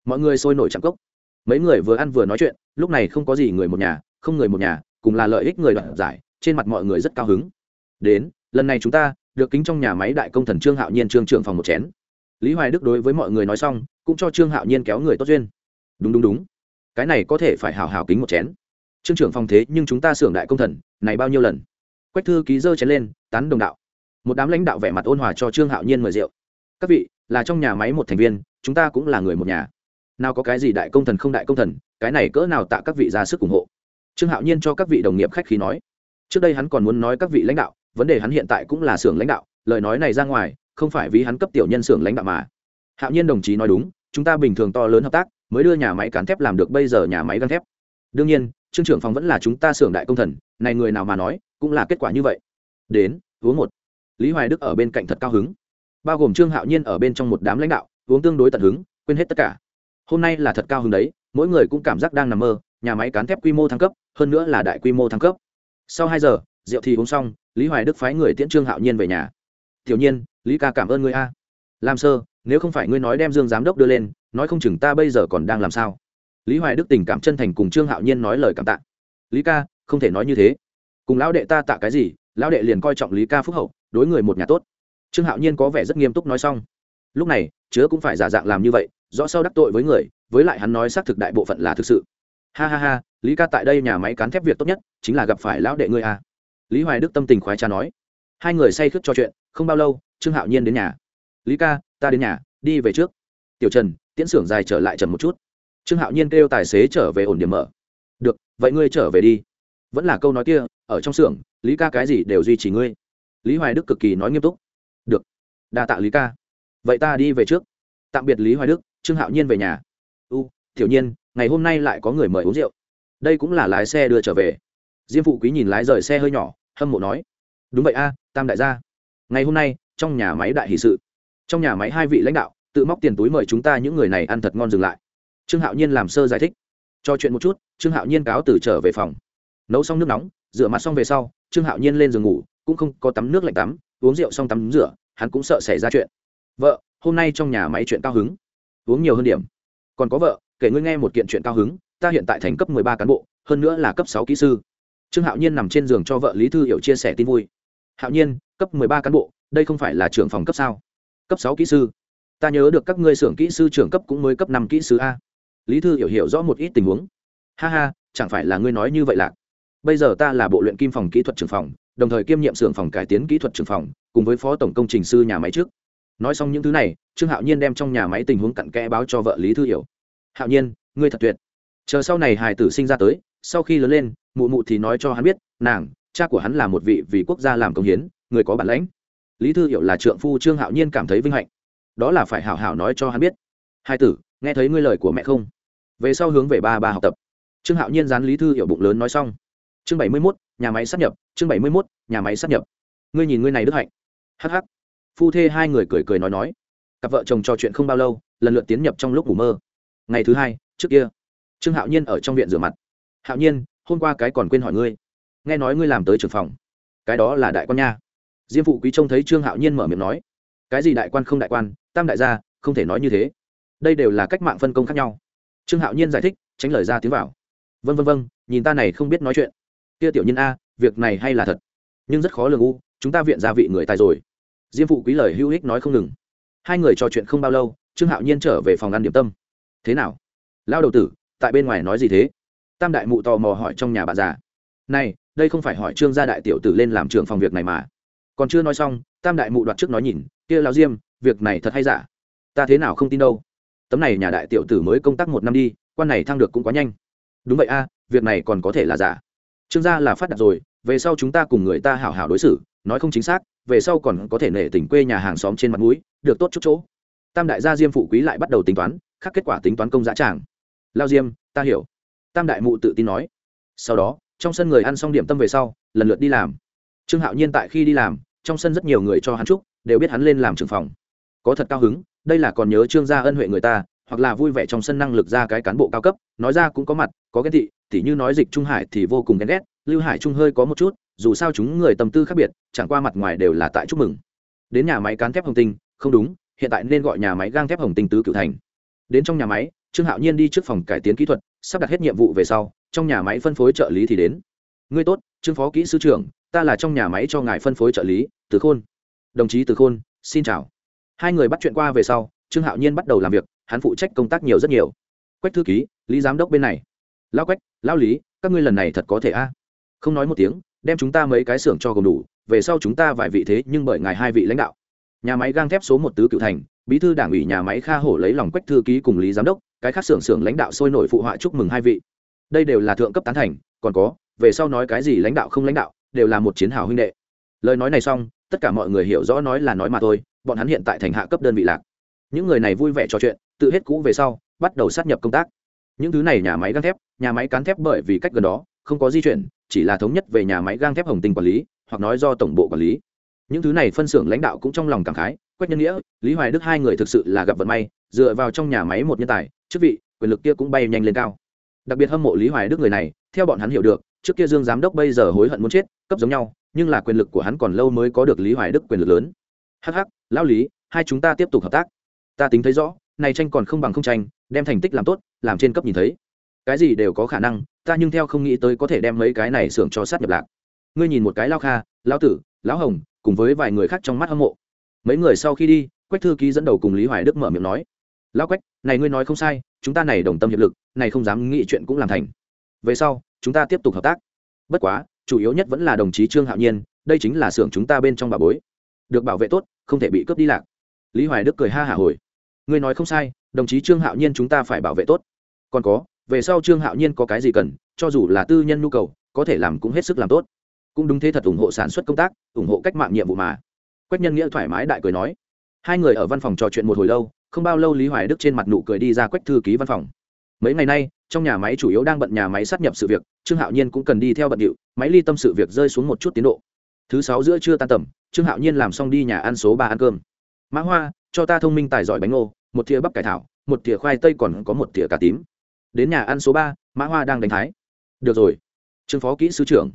Speaker 1: Mọi người sôi nổi chạm cốc. Mấy người vừa ăn vừa nói chuyện, lúc này không có gì người một nhà, không người một nhà, cùng là lợi ích người đoạn giải, trên mặt mọi người rất cao hứng. Đến, lần này chúng ta được kính trong nhà máy đại công thần trương hạo nhiên trương trưởng phòng một chén. Lý hoài đức đối với mọi người nói xong, cũng cho trương hạo nhiên kéo người tốt duyên. Đúng đúng đúng. Cái này có thể phải hào hào kính một chén trương trưởng phòng thế nhưng chúng ta xưởng đại công thần, này bao nhiêu lần? Quách thư ký dơ chén lên, tán đồng đạo. Một đám lãnh đạo vẻ mặt ôn hòa cho trương hạo nhiên mời rượu. Các vị, là trong nhà máy một thành viên, chúng ta cũng là người một nhà. Nào có cái gì đại công thần không đại công thần, cái này cỡ nào tạ các vị ra sức ủng hộ? Trương hạo nhiên cho các vị đồng nghiệp khách khí nói. Trước đây hắn còn muốn nói các vị lãnh đạo, vấn đề hắn hiện tại cũng là xưởng lãnh đạo, lời nói này ra ngoài, không phải vì hắn cấp tiểu nhân xưởng lãnh đạo mà. Hạo nhiên đồng chí nói đúng, chúng ta bình thường to lớn hợp tác, mới đưa nhà máy cán thép làm được bây giờ nhà máy găng thép. Đương nhiên trương trưởng phòng vẫn là chúng ta xưởng đại công thần, này người nào mà nói, cũng là kết quả như vậy. Đến, uống một. Lý hoài đức ở bên cạnh thật cao hứng. Bao gồm trương hạo nhiên ở bên trong một đám lãnh đạo, uống tương đối tận hứng, quên hết tất cả. Hôm nay là thật cao hứng đấy, mỗi người cũng cảm giác đang nằm mơ, nhà máy cán thép quy mô thăng cấp, hơn nữa là đại quy mô thăng cấp. Sau hai giờ, rượu thì uống xong, lý hoài đức phái người tiễn trương hạo nhiên về nhà. Tiểu nhiên, lý ca cảm ơn ngươi a. Làm sơ, nếu không phải ngươi nói đem dương giám đốc đưa lên, nói không chừng ta bây giờ còn đang làm sao lý hoài đức tình cảm chân thành cùng trương hạo nhiên nói lời cảm tạ. Lý ca, không thể nói như thế. Cùng lão đệ ta tạ cái gì, lão đệ liền coi trọng lý ca phúc hậu, đối người một nhà tốt. Trương hạo nhiên có vẻ rất nghiêm túc nói xong. Lúc này, chứa cũng phải giả dạng làm như vậy, rõ sau đắc tội với người, với lại hắn nói xác thực đại bộ phận là thực sự. Ha ha ha, lý ca tại đây nhà máy cán thép việc tốt nhất, chính là gặp phải lão đệ ngươi à. lý hoài đức tâm tình khoái cha nói. Hai người say khướt trò chuyện, không bao lâu, trương hạo nhiên đến nhà. Lý ca, ta đến nhà, đi về trước. Tiểu trần, tiễn xưởng dài trở lại trần một chút trương hạo nhiên kêu tài xế trở về ổn điểm mở. Được, vậy ngươi trở về đi. Vẫn là câu nói kia, ở trong xưởng, lý ca cái gì đều duy trì ngươi. Lý hoài đức cực kỳ nói nghiêm túc. Được, đa tạ lý ca. Vậy ta đi về trước. Tạm biệt lý hoài đức, trương hạo nhiên về nhà. U thiểu nhiên, ngày hôm nay lại có người mời uống rượu. Đây cũng là lái xe đưa trở về. Diêm phụ quý nhìn lái rời xe hơi nhỏ, hâm mộ nói. Đúng vậy a, tam đại gia. Ngày hôm nay, trong nhà máy đại hỷ sự. Trong nhà máy hai vị lãnh đạo, tự móc tiền túi mời chúng ta những người này ăn thật ngon dừng lại trương hạo nhiên làm sơ giải thích. Cho chuyện một chút, trương hạo nhiên cáo từ trở về phòng. Nấu xong nước nóng, rửa mặt xong về sau, trương hạo nhiên lên giường ngủ, cũng không có tắm nước lạnh tắm, uống rượu xong tắm rửa, hắn cũng sợ xảy ra chuyện. Vợ, hôm nay trong nhà máy chuyện cao hứng. Uống nhiều hơn điểm. Còn có vợ, kể ngươi nghe một kiện chuyện cao hứng, ta hiện tại thành cấp mười ba cán bộ, hơn nữa là cấp sáu kỹ sư. Trương hạo nhiên nằm trên giường cho vợ lý thư hiểu chia sẻ tin vui. Hạo nhiên, cấp mười ba cán bộ, đây không phải là trưởng phòng cấp sao? Cấp sáu kỹ sư. Ta nhớ được các ngươi xưởng kỹ sư trưởng cấp cũng mới cấp năm kỹ sư a lý thư hiểu hiểu rõ một ít tình huống. Ha ha, chẳng phải là ngươi nói như vậy lạc. Bây giờ ta là bộ luyện kim phòng kỹ thuật trưởng phòng, đồng thời kiêm nhiệm xưởng phòng cải tiến kỹ thuật trưởng phòng, cùng với phó tổng công trình sư nhà máy trước. Nói xong những thứ này, trương hạo nhiên đem trong nhà máy tình huống cặn kẽ báo cho vợ lý thư hiểu. Hạo nhiên, ngươi thật tuyệt. Chờ sau này hài tử sinh ra tới, sau khi lớn lên, mụ mụ thì nói cho hắn biết, nàng, cha của hắn là một vị vì quốc gia làm công hiến, người có bản lãnh. Lý thư hiểu là trượng phu trương hạo nhiên cảm thấy vinh hạnh. Đó là phải hảo hảo nói cho hắn biết. Hai tử nghe thấy ngươi lời của mẹ không? Về sau hướng về ba ba học tập. Trương hạo nhiên dán lý thư hiểu bụng lớn nói xong. Chương bảy mươi mốt, nhà máy sắp nhập, chương bảy mươi mốt, nhà máy sắp nhập. Ngươi nhìn ngươi này đức hạnh. Hh phu thê hai người cười cười nói nói. Cặp vợ chồng trò chuyện không bao lâu, lần lượt tiến nhập trong lúc ngủ mơ. Ngày thứ hai, trước kia, trương hạo nhiên ở trong viện rửa mặt. Hạo nhiên, hôm qua cái còn quên hỏi ngươi. Nghe nói ngươi làm tới trường phòng. Cái đó là đại quan nha. Diêm phụ quý trông thấy trương hạo nhiên mở miệng nói. Cái gì đại quan không đại quan, tam đại gia, không thể nói như thế đây đều là cách mạng phân công khác nhau. Trương hạo nhiên giải thích, tránh lời ra tiếng vào. Vân vân vân nhìn ta này không biết nói chuyện. Kia tiểu nhân a, việc này hay là thật? Nhưng rất khó lường u, chúng ta viện gia vị người tài rồi. Diêm phụ quý lời hữu ích nói không ngừng. Hai người trò chuyện không bao lâu, trương hạo nhiên trở về phòng ăn điểm tâm. Thế nào? Lao đầu tử, tại bên ngoài nói gì thế? Tam đại mụ tò mò hỏi trong nhà bà già. Này, đây không phải hỏi trương gia đại tiểu tử lên làm trưởng phòng việc này mà. Còn chưa nói xong, tam đại mụ đoạt trước nói nhìn, kia lao diêm, việc này thật hay giả? Ta thế nào không tin đâu? Tấm này nhà đại tiểu tử mới công tác một năm đi, quan này thăng được cũng quá nhanh. Đúng vậy a, việc này còn có thể là giả. Trương gia là phát đạt rồi, về sau chúng ta cùng người ta hảo hảo đối xử, nói không chính xác, về sau còn có thể nể tình quê nhà hàng xóm trên mặt mũi, được tốt chút chỗ. Tam đại gia diêm phụ quý lại bắt đầu tính toán, khác kết quả tính toán công giá tràng. Lao diêm, ta hiểu. Tam đại mụ tự tin nói. Sau đó, trong sân người ăn xong điểm tâm về sau, lần lượt đi làm. Trương hạo nhiên tại khi đi làm, trong sân rất nhiều người cho hắn chúc, đều biết hắn lên làm trưởng phòng. Có thật cao hứng đây là còn nhớ trương gia ân huệ người ta, hoặc là vui vẻ trong sân năng lực ra cái cán bộ cao cấp, nói ra cũng có mặt, có ghen thị thì như nói dịch trung hải thì vô cùng ghen ghét, lưu hải trung hơi có một chút, dù sao chúng người tâm tư khác biệt, chẳng qua mặt ngoài đều là tại chúc mừng. Đến nhà máy cán thép hồng tinh, không đúng, hiện tại nên gọi nhà máy gang thép hồng tinh tứ cựu thành. Đến trong nhà máy, trương hạo nhiên đi trước phòng cải tiến kỹ thuật, sắp đặt hết nhiệm vụ về sau, trong nhà máy phân phối trợ lý thì đến. Ngươi tốt, trương phó kỹ sư trưởng, ta là trong nhà máy cho ngài phân phối trợ lý, từ khôn. Đồng chí từ khôn, xin chào hai người bắt chuyện qua về sau, trương hạo nhiên bắt đầu làm việc, hắn phụ trách công tác nhiều rất nhiều. Quách thư ký, lý giám đốc bên này. Lao quách lao lý, các ngươi lần này thật có thể a. À? Không nói một tiếng, đem chúng ta mấy cái xưởng cho gồm đủ, về sau chúng ta vài vị thế nhưng bởi ngài hai vị lãnh đạo. Nhà máy gang thép số một tứ cựu thành, bí thư đảng ủy nhà máy kha hổ lấy lòng quách thư ký cùng lý giám đốc, cái khác xưởng xưởng lãnh đạo sôi nổi phụ họa chúc mừng hai vị. Đây đều là thượng cấp tán thành, còn có, về sau nói cái gì lãnh đạo không lãnh đạo, đều là một chiến hào huynh đệ. Lời nói này xong, tất cả mọi người hiểu rõ nói là nói mà thôi bọn hắn hiện tại thành hạ cấp đơn vị lạc. Những người này vui vẻ trò chuyện, tự hết cũ về sau, bắt đầu sát nhập công tác. Những thứ này nhà máy gang thép, nhà máy cán thép bởi vì cách gần đó, không có di chuyển, chỉ là thống nhất về nhà máy gang thép hồng tinh quản lý, hoặc nói do tổng bộ quản lý. Những thứ này phân xưởng lãnh đạo cũng trong lòng cảm khái, quách nhân nghĩa, lý hoài đức hai người thực sự là gặp vận may, dựa vào trong nhà máy một nhân tài, chức vị, quyền lực kia cũng bay nhanh lên cao. Đặc biệt hâm mộ lý hoài đức người này, theo bọn hắn hiểu được, trước kia dương giám đốc bây giờ hối hận muốn chết, cấp giống nhau, nhưng là quyền lực của hắn còn lâu mới có được lý hoài đức quyền lực lớn. Hh lão lý, hai chúng ta tiếp tục hợp tác. Ta tính thấy rõ, này tranh còn không bằng không tranh, đem thành tích làm tốt, làm trên cấp nhìn thấy. Cái gì đều có khả năng, ta nhưng theo không nghĩ tới có thể đem mấy cái này xưởng cho sát nhập lạc. Ngươi nhìn một cái lao kha, lão tử, lão hồng, cùng với vài người khác trong mắt hâm mộ. Mấy người sau khi đi, quách thư ký dẫn đầu cùng lý hoài đức mở miệng nói, lão quách, này ngươi nói không sai, chúng ta này đồng tâm hiệp lực, này không dám nghĩ chuyện cũng làm thành. Về sau, chúng ta tiếp tục hợp tác. Bất quá, chủ yếu nhất vẫn là đồng chí trương hạo nhiên, đây chính là xưởng chúng ta bên trong bà bối. Được bảo vệ tốt không thể bị cướp đi lạc. Lý hoài đức cười ha hả hồi. Ngươi nói không sai, đồng chí trương hạo nhiên chúng ta phải bảo vệ tốt. Còn có, về sau trương hạo nhiên có cái gì cần, cho dù là tư nhân nhu cầu, có thể làm cũng hết sức làm tốt. Cũng đúng thế thật ủng hộ sản xuất công tác, ủng hộ cách mạng nhiệm vụ mà. Quách nhân nghĩa thoải mái đại cười nói. Hai người ở văn phòng trò chuyện một hồi lâu, không bao lâu lý hoài đức trên mặt nụ cười đi ra quách thư ký văn phòng. Mấy ngày nay, trong nhà máy chủ yếu đang bận nhà máy sát nhập sự việc, trương hạo nhiên cũng cần đi theo bận điệu, máy ly tâm sự việc rơi xuống một chút tiến độ. Thứ sáu giữa trưa tan tầm trương hạo nhiên làm xong đi nhà ăn số ba ăn cơm. Mã hoa, cho ta thông minh tài giỏi bánh ngô, một thìa bắp cải thảo, một thìa khoai tây còn có một thìa cà tím. Đến nhà ăn số ba, mã hoa đang đánh thái. Được rồi. Trương phó kỹ sư trưởng.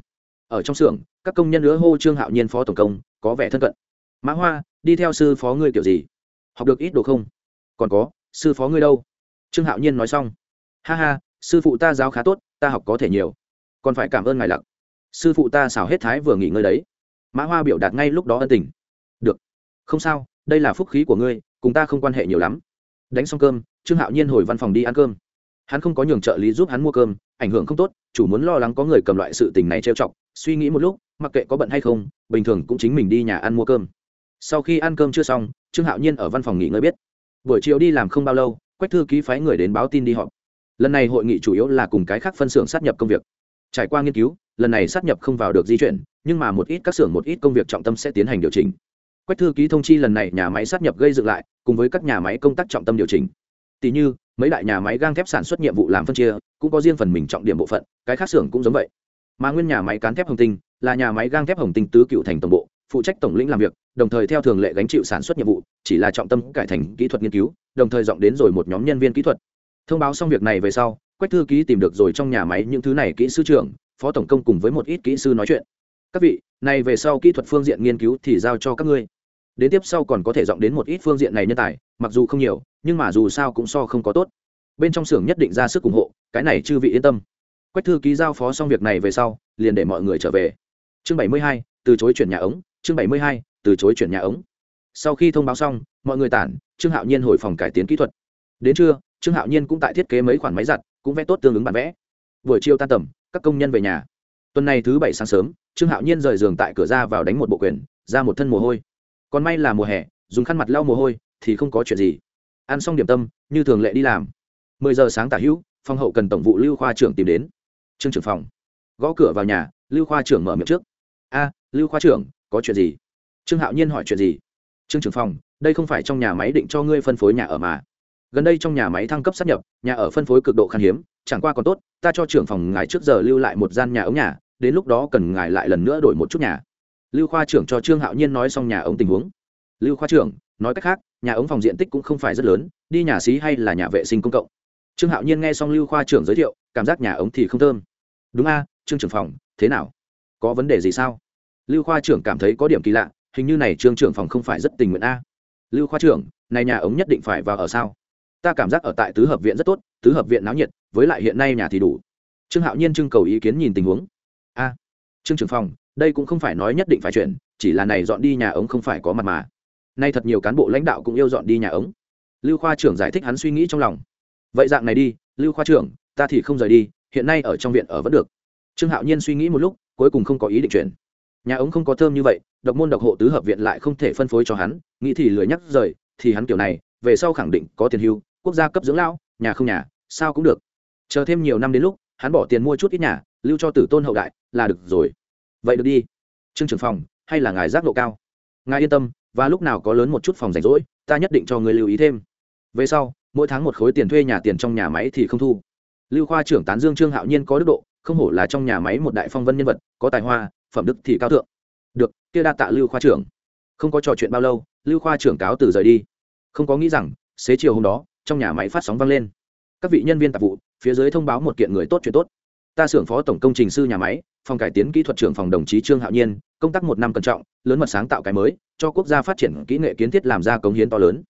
Speaker 1: Ở trong xưởng, các công nhân nữa hô trương hạo nhiên phó tổng công, có vẻ thân cận. Mã hoa, đi theo sư phó ngươi kiểu gì? Học được ít đồ không? Còn có, sư phó ngươi đâu? Trương hạo nhiên nói xong. Ha ha, sư phụ ta giáo khá tốt, ta học có thể nhiều. Còn phải cảm ơn ngài lặc sư phụ ta xào hết thái vừa nghỉ ngơi đấy mã hoa biểu đạt ngay lúc đó ân tình. Được. Không sao, đây là phúc khí của ngươi, cùng ta không quan hệ nhiều lắm. Đánh xong cơm, trương hạo nhiên hồi văn phòng đi ăn cơm. Hắn không có nhường trợ lý giúp hắn mua cơm, ảnh hưởng không tốt, chủ muốn lo lắng có người cầm loại sự tình này trêu chọc, suy nghĩ một lúc, mặc kệ có bận hay không, bình thường cũng chính mình đi nhà ăn mua cơm. Sau khi ăn cơm chưa xong, trương hạo nhiên ở văn phòng nghỉ ngơi biết. Buổi chiều đi làm không bao lâu, quách thư ký phái người đến báo tin đi họp. Lần này hội nghị chủ yếu là cùng cái khác phân xưởng sát nhập công việc. Trải qua nghiên cứu lần này sát nhập không vào được di chuyển, nhưng mà một ít các xưởng, một ít công việc trọng tâm sẽ tiến hành điều chỉnh. Quách thư ký thông chi lần này nhà máy sát nhập gây dựng lại, cùng với các nhà máy công tác trọng tâm điều chỉnh. Tỷ như, mấy đại nhà máy gang thép sản xuất nhiệm vụ làm phân chia, cũng có riêng phần mình trọng điểm bộ phận, cái khác xưởng cũng giống vậy. Mà nguyên nhà máy cán thép hồng tinh, là nhà máy gang thép hồng tinh tứ cựu thành tổng bộ, phụ trách tổng lĩnh làm việc, đồng thời theo thường lệ gánh chịu sản xuất nhiệm vụ, chỉ là trọng tâm cải thành kỹ thuật nghiên cứu, đồng thời dọn đến rồi một nhóm nhân viên kỹ thuật. Thông báo xong việc này về sau, quách thư ký tìm được rồi trong nhà máy những thứ này kỹ sư trưởng phó tổng công cùng với một ít kỹ sư nói chuyện. Các vị, này về sau kỹ thuật phương diện nghiên cứu thì giao cho các ngươi. Đến tiếp sau còn có thể dọn đến một ít phương diện này nhân tài, mặc dù không nhiều, nhưng mà dù sao cũng so không có tốt. Bên trong xưởng nhất định ra sức ủng hộ, cái này chư vị yên tâm. Quách thư ký giao phó xong việc này về sau, liền để mọi người trở về. Chương bảy mươi hai, từ chối chuyển nhà ống, chương bảy mươi hai, từ chối chuyển nhà ống. Sau khi thông báo xong, mọi người tản, trương hạo nhiên hồi phòng cải tiến kỹ thuật. Đến trưa, trương hạo nhiên cũng tại thiết kế mấy khoản máy giặt, cũng vẽ tốt tương ứng bản vẽ. Buổi chiều tan tầm các công nhân về nhà. Tuần này thứ bảy sáng sớm, trương hạo nhiên rời giường tại cửa ra vào đánh một bộ quyền, ra một thân mồ hôi. Còn may là mùa hè, dùng khăn mặt lau mồ hôi, thì không có chuyện gì. Ăn xong điểm tâm, như thường lệ đi làm. Mười giờ sáng tả hữu, phòng hậu cần tổng vụ lưu khoa trưởng tìm đến. Trương trưởng phòng. Gõ cửa vào nhà, lưu khoa trưởng mở miệng trước. A, lưu khoa trưởng, có chuyện gì? Trương hạo nhiên hỏi chuyện gì. Trương trưởng phòng, đây không phải trong nhà máy định cho ngươi phân phối nhà ở mà gần đây trong nhà máy thăng cấp sắp nhập, nhà ở phân phối cực độ khan hiếm, chẳng qua còn tốt, ta cho trưởng phòng ngài trước giờ lưu lại một gian nhà ống nhà, đến lúc đó cần ngài lại lần nữa đổi một chút nhà. Lưu khoa trưởng cho trương hạo nhiên nói xong nhà ống tình huống. Lưu khoa trưởng, nói cách khác, nhà ống phòng diện tích cũng không phải rất lớn, đi nhà xí hay là nhà vệ sinh công cộng. Trương hạo nhiên nghe xong lưu khoa trưởng giới thiệu, cảm giác nhà ống thì không thơm. Đúng a, trương trưởng phòng, thế nào? Có vấn đề gì sao? Lưu khoa trưởng cảm thấy có điểm kỳ lạ, hình như này trương trưởng phòng không phải rất tình nguyện a. Lưu khoa trưởng, này nhà ống nhất định phải vào ở sao? Ta cảm giác ở tại tứ hợp viện rất tốt, tứ hợp viện náo nhiệt, với lại hiện nay nhà thì đủ. Trương hạo nhiên trưng cầu ý kiến nhìn tình huống. A, trương trưởng phòng, đây cũng không phải nói nhất định phải chuyển, chỉ là này dọn đi nhà ống không phải có mặt mà. Nay thật nhiều cán bộ lãnh đạo cũng yêu dọn đi nhà ống. Lưu khoa trưởng giải thích hắn suy nghĩ trong lòng. Vậy dạng này đi, lưu khoa trưởng, ta thì không rời đi, hiện nay ở trong viện ở vẫn được. Trương hạo nhiên suy nghĩ một lúc, cuối cùng không có ý định chuyển. Nhà ống không có thơm như vậy, độc môn độc hộ tứ hợp viện lại không thể phân phối cho hắn, nghĩ thì lười nhắc rời, thì hắn kiểu này, về sau khẳng định có tiền hưu quốc gia cấp dưỡng lão, nhà không nhà, sao cũng được. Chờ thêm nhiều năm đến lúc, hắn bỏ tiền mua chút ít nhà, lưu cho tử tôn hậu đại, là được rồi. Vậy được đi. Trương trưởng phòng, hay là ngài giác độ cao? Ngài yên tâm, và lúc nào có lớn một chút phòng rảnh rỗi, ta nhất định cho người lưu ý thêm. Về sau, mỗi tháng một khối tiền thuê nhà tiền trong nhà máy thì không thu. Lưu khoa trưởng tán dương trương hạo nhiên có đức độ, không hổ là trong nhà máy một đại phong vân nhân vật, có tài hoa, phẩm đức thì cao thượng. Được, kia đa tạ lưu khoa trưởng. Không có trò chuyện bao lâu, lưu khoa trưởng cáo từ rời đi. Không có nghĩ rằng, xế chiều hôm đó trong nhà máy phát sóng vang lên. Các vị nhân viên tạp vụ, phía dưới thông báo một kiện người tốt chuyện tốt. Ta xưởng phó tổng công trình sư nhà máy, phòng cải tiến kỹ thuật trưởng phòng đồng chí trương hạo nhiên, công tác một năm cẩn trọng, lớn mật sáng tạo cái mới, cho quốc gia phát triển kỹ nghệ kiến thiết làm ra cống hiến to lớn.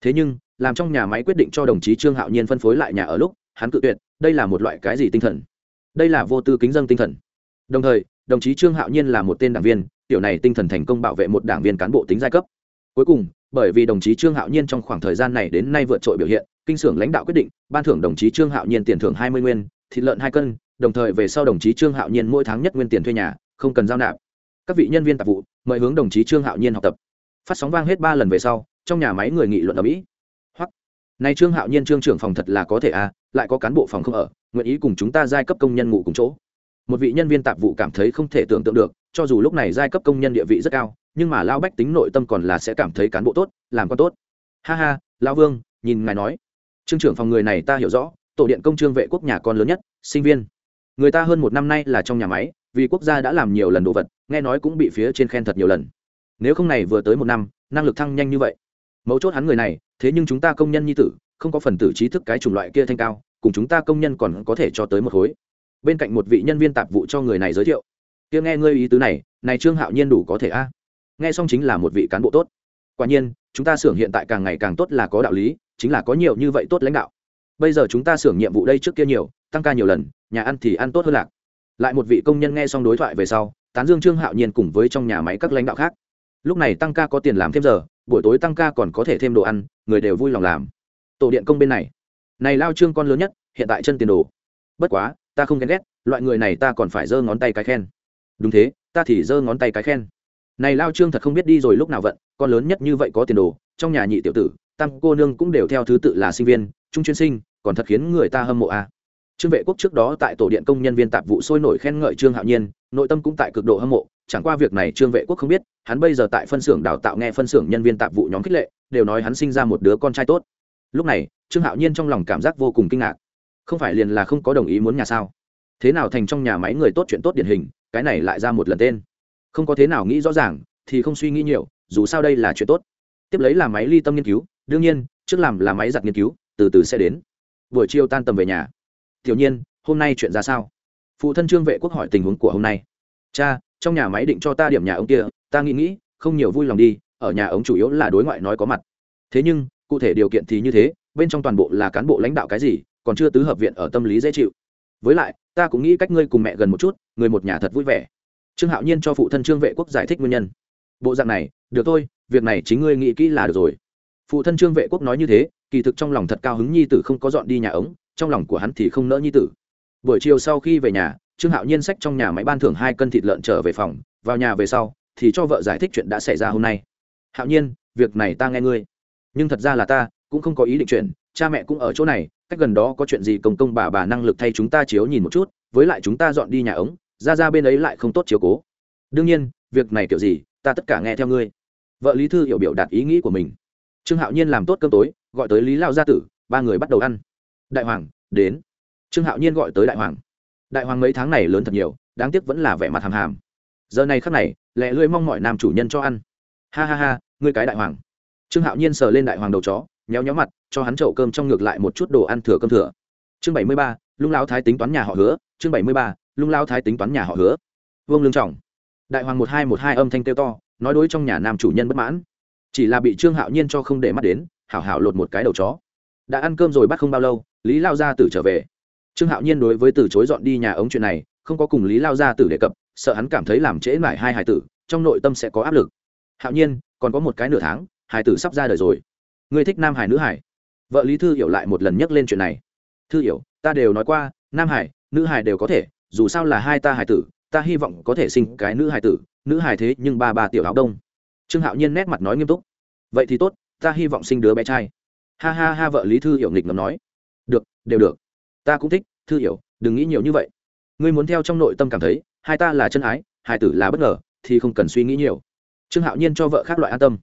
Speaker 1: Thế nhưng, làm trong nhà máy quyết định cho đồng chí trương hạo nhiên phân phối lại nhà ở lúc, hắn cự tuyệt, đây là một loại cái gì tinh thần? Đây là vô tư kính dân tinh thần. Đồng thời, đồng chí trương hạo nhiên là một tên đảng viên, tiểu này tinh thần thành công bảo vệ một đảng viên cán bộ tính giai cấp. Cuối cùng bởi vì đồng chí trương hạo nhiên trong khoảng thời gian này đến nay vượt trội biểu hiện, kinh xưởng lãnh đạo quyết định, ban thưởng đồng chí trương hạo nhiên tiền thưởng hai mươi nguyên, thịt lợn hai cân, đồng thời về sau đồng chí trương hạo nhiên mỗi tháng nhất nguyên tiền thuê nhà, không cần giao nạp. Các vị nhân viên tạp vụ, mời hướng đồng chí trương hạo nhiên học tập. Phát sóng vang hết ba lần về sau, trong nhà máy người nghị luận ở mỹ. Hoặc nay trương hạo nhiên trương trưởng phòng thật là có thể à lại có cán bộ phòng không ở, nguyện ý cùng chúng ta giai cấp công nhân ngủ cùng chỗ. Một vị nhân viên tạp vụ cảm thấy không thể tưởng tượng được, cho dù lúc này giai cấp công nhân địa vị rất cao nhưng mà Lão bách tính nội tâm còn là sẽ cảm thấy cán bộ tốt, làm con tốt. Ha ha, Lão vương, nhìn ngài nói. Trương trưởng phòng người này ta hiểu rõ, tổ điện công trương vệ quốc nhà con lớn nhất, sinh viên. Người ta hơn một năm nay là trong nhà máy, vì quốc gia đã làm nhiều lần đồ vật, nghe nói cũng bị phía trên khen thật nhiều lần. Nếu không này vừa tới một năm, năng lực thăng nhanh như vậy. Mấu chốt hắn người này, thế nhưng chúng ta công nhân nhi tử, không có phần tử trí thức cái chủng loại kia thanh cao, cùng chúng ta công nhân còn có thể cho tới một khối. Bên cạnh một vị nhân viên tạp vụ cho người này giới thiệu. Kia nghe ngươi ý tứ này này trương hạo nhiên đủ có thể a nghe xong chính là một vị cán bộ tốt. Quả nhiên, chúng ta xưởng hiện tại càng ngày càng tốt là có đạo lý, chính là có nhiều như vậy tốt lãnh đạo. Bây giờ chúng ta xưởng nhiệm vụ đây trước kia nhiều, tăng ca nhiều lần, nhà ăn thì ăn tốt hơn lạc. Lại một vị công nhân nghe xong đối thoại về sau, tán dương trương hạo nhiên cùng với trong nhà máy các lãnh đạo khác. Lúc này tăng ca có tiền làm thêm giờ, buổi tối tăng ca còn có thể thêm đồ ăn, người đều vui lòng làm. Tổ điện công bên này. Này lao trương con lớn nhất, hiện tại chân tiền đồ. Bất quá, ta không ghen ghét, loại người này ta còn phải giơ ngón tay cái khen. Đúng thế, ta thì giơ ngón tay cái khen này lao trương thật không biết đi rồi lúc nào vận, con lớn nhất như vậy có tiền đồ, trong nhà nhị tiểu tử tăng cô nương cũng đều theo thứ tự là sinh viên, trung chuyên sinh, còn thật khiến người ta hâm mộ a. À. trương vệ quốc trước đó tại tổ điện công nhân viên tạp vụ sôi nổi khen ngợi trương hạo nhiên, nội tâm cũng tại cực độ hâm mộ, chẳng qua việc này trương vệ quốc không biết, hắn bây giờ tại phân xưởng đào tạo nghe phân xưởng nhân viên tạp vụ nhóm khích lệ, đều nói hắn sinh ra một đứa con trai tốt. Lúc này, trương hạo nhiên trong lòng cảm giác vô cùng kinh ngạc. Không phải liền là không có đồng ý muốn nhà sao? Thế nào thành trong nhà máy người tốt chuyện tốt điển hình, cái này lại ra một lần tên không có thế nào nghĩ rõ ràng, thì không suy nghĩ nhiều, dù sao đây là chuyện tốt. Tiếp lấy là máy ly tâm nghiên cứu, đương nhiên, trước làm là máy giặt nghiên cứu, từ từ sẽ đến. Buổi chiều tan tầm về nhà. Tiểu nhiên, hôm nay chuyện ra sao? Phụ thân trương vệ quốc hỏi tình huống của hôm nay. Cha, trong nhà máy định cho ta điểm nhà ông kia, ta nghĩ nghĩ, không nhiều vui lòng đi, ở nhà ống chủ yếu là đối ngoại nói có mặt. Thế nhưng, cụ thể điều kiện thì như thế, bên trong toàn bộ là cán bộ lãnh đạo cái gì, còn chưa tứ hợp viện ở tâm lý dễ chịu. Với lại, ta cũng nghĩ cách ngươi cùng mẹ gần một chút, người một nhà thật vui vẻ trương hạo nhiên cho phụ thân trương vệ quốc giải thích nguyên nhân. Bộ dạng này, được thôi, việc này chính ngươi nghĩ kỹ là được rồi. Phụ thân trương vệ quốc nói như thế, kỳ thực trong lòng thật cao hứng nhi tử không có dọn đi nhà ống, trong lòng của hắn thì không nỡ nhi tử. Buổi chiều sau khi về nhà, trương hạo nhiên sách trong nhà máy ban thưởng hai cân thịt lợn trở về phòng, vào nhà về sau, thì cho vợ giải thích chuyện đã xảy ra hôm nay. Hạo nhiên, việc này ta nghe ngươi. Nhưng thật ra là ta, cũng không có ý định chuyện, cha mẹ cũng ở chỗ này, cách gần đó có chuyện gì công công bà bà năng lực thay chúng ta chiếu nhìn một chút, với lại chúng ta dọn đi nhà ống ra ra bên ấy lại không tốt chiếu cố. Đương nhiên, việc này kiểu gì, ta tất cả nghe theo ngươi. Vợ lý thư hiểu biểu đạt ý nghĩ của mình. Trương hạo nhiên làm tốt cơm tối, gọi tới lý lao gia tử, ba người bắt đầu ăn. Đại hoàng, đến. Trương hạo nhiên gọi tới đại hoàng. Đại hoàng mấy tháng này lớn thật nhiều, đáng tiếc vẫn là vẻ mặt hàm hàm. Giờ này khắc này, lẹ lưỡi mong mọi nam chủ nhân cho ăn. Ha ha ha, ngươi cái đại hoàng. Trương hạo nhiên sờ lên đại hoàng đầu chó, nhéo nhéo mặt, cho hắn chậu cơm trong ngược lại một chút đồ ăn thừa cơm thừa. Chương bảy mươi ba, lung lão thái tính toán nhà họ hứa. Chương bảy mươi ba lung lao thái tính toán nhà họ hứa. Vương lương trọng. Đại hoàng một hai một hai âm thanh kêu to, nói đối trong nhà nam chủ nhân bất mãn. Chỉ là bị trương hạo nhiên cho không để mắt đến, hảo hảo lột một cái đầu chó. Đã ăn cơm rồi bắt không bao lâu, lý lao gia tử trở về. Trương hạo nhiên đối với từ chối dọn đi nhà ống chuyện này, không có cùng lý lao gia tử đề cập, sợ hắn cảm thấy làm trễ mải hai hải tử, trong nội tâm sẽ có áp lực. Hạo nhiên, còn có một cái nửa tháng hải tử sắp ra đời rồi. Ngươi thích nam hải nữ hải. Vợ lý thư hiểu lại một lần nhắc lên chuyện này. Thư hiểu, ta đều nói qua, nam hải, nữ hải đều có thể dù sao là hai ta hài tử, ta hy vọng có thể sinh cái nữ hài tử, nữ hài thế nhưng ba ba tiểu áo đông. Trương hạo nhiên nét mặt nói nghiêm túc. Vậy thì tốt, ta hy vọng sinh đứa bé trai. Ha ha ha, vợ lý thư hiểu nghịch ngầm nói. Được, đều được. Ta cũng thích, thư hiểu, đừng nghĩ nhiều như vậy. Ngươi muốn theo trong nội tâm cảm thấy, hai ta là chân ái hai tử là bất ngờ, thì không cần suy nghĩ nhiều. Trương hạo nhiên cho vợ khác loại an tâm.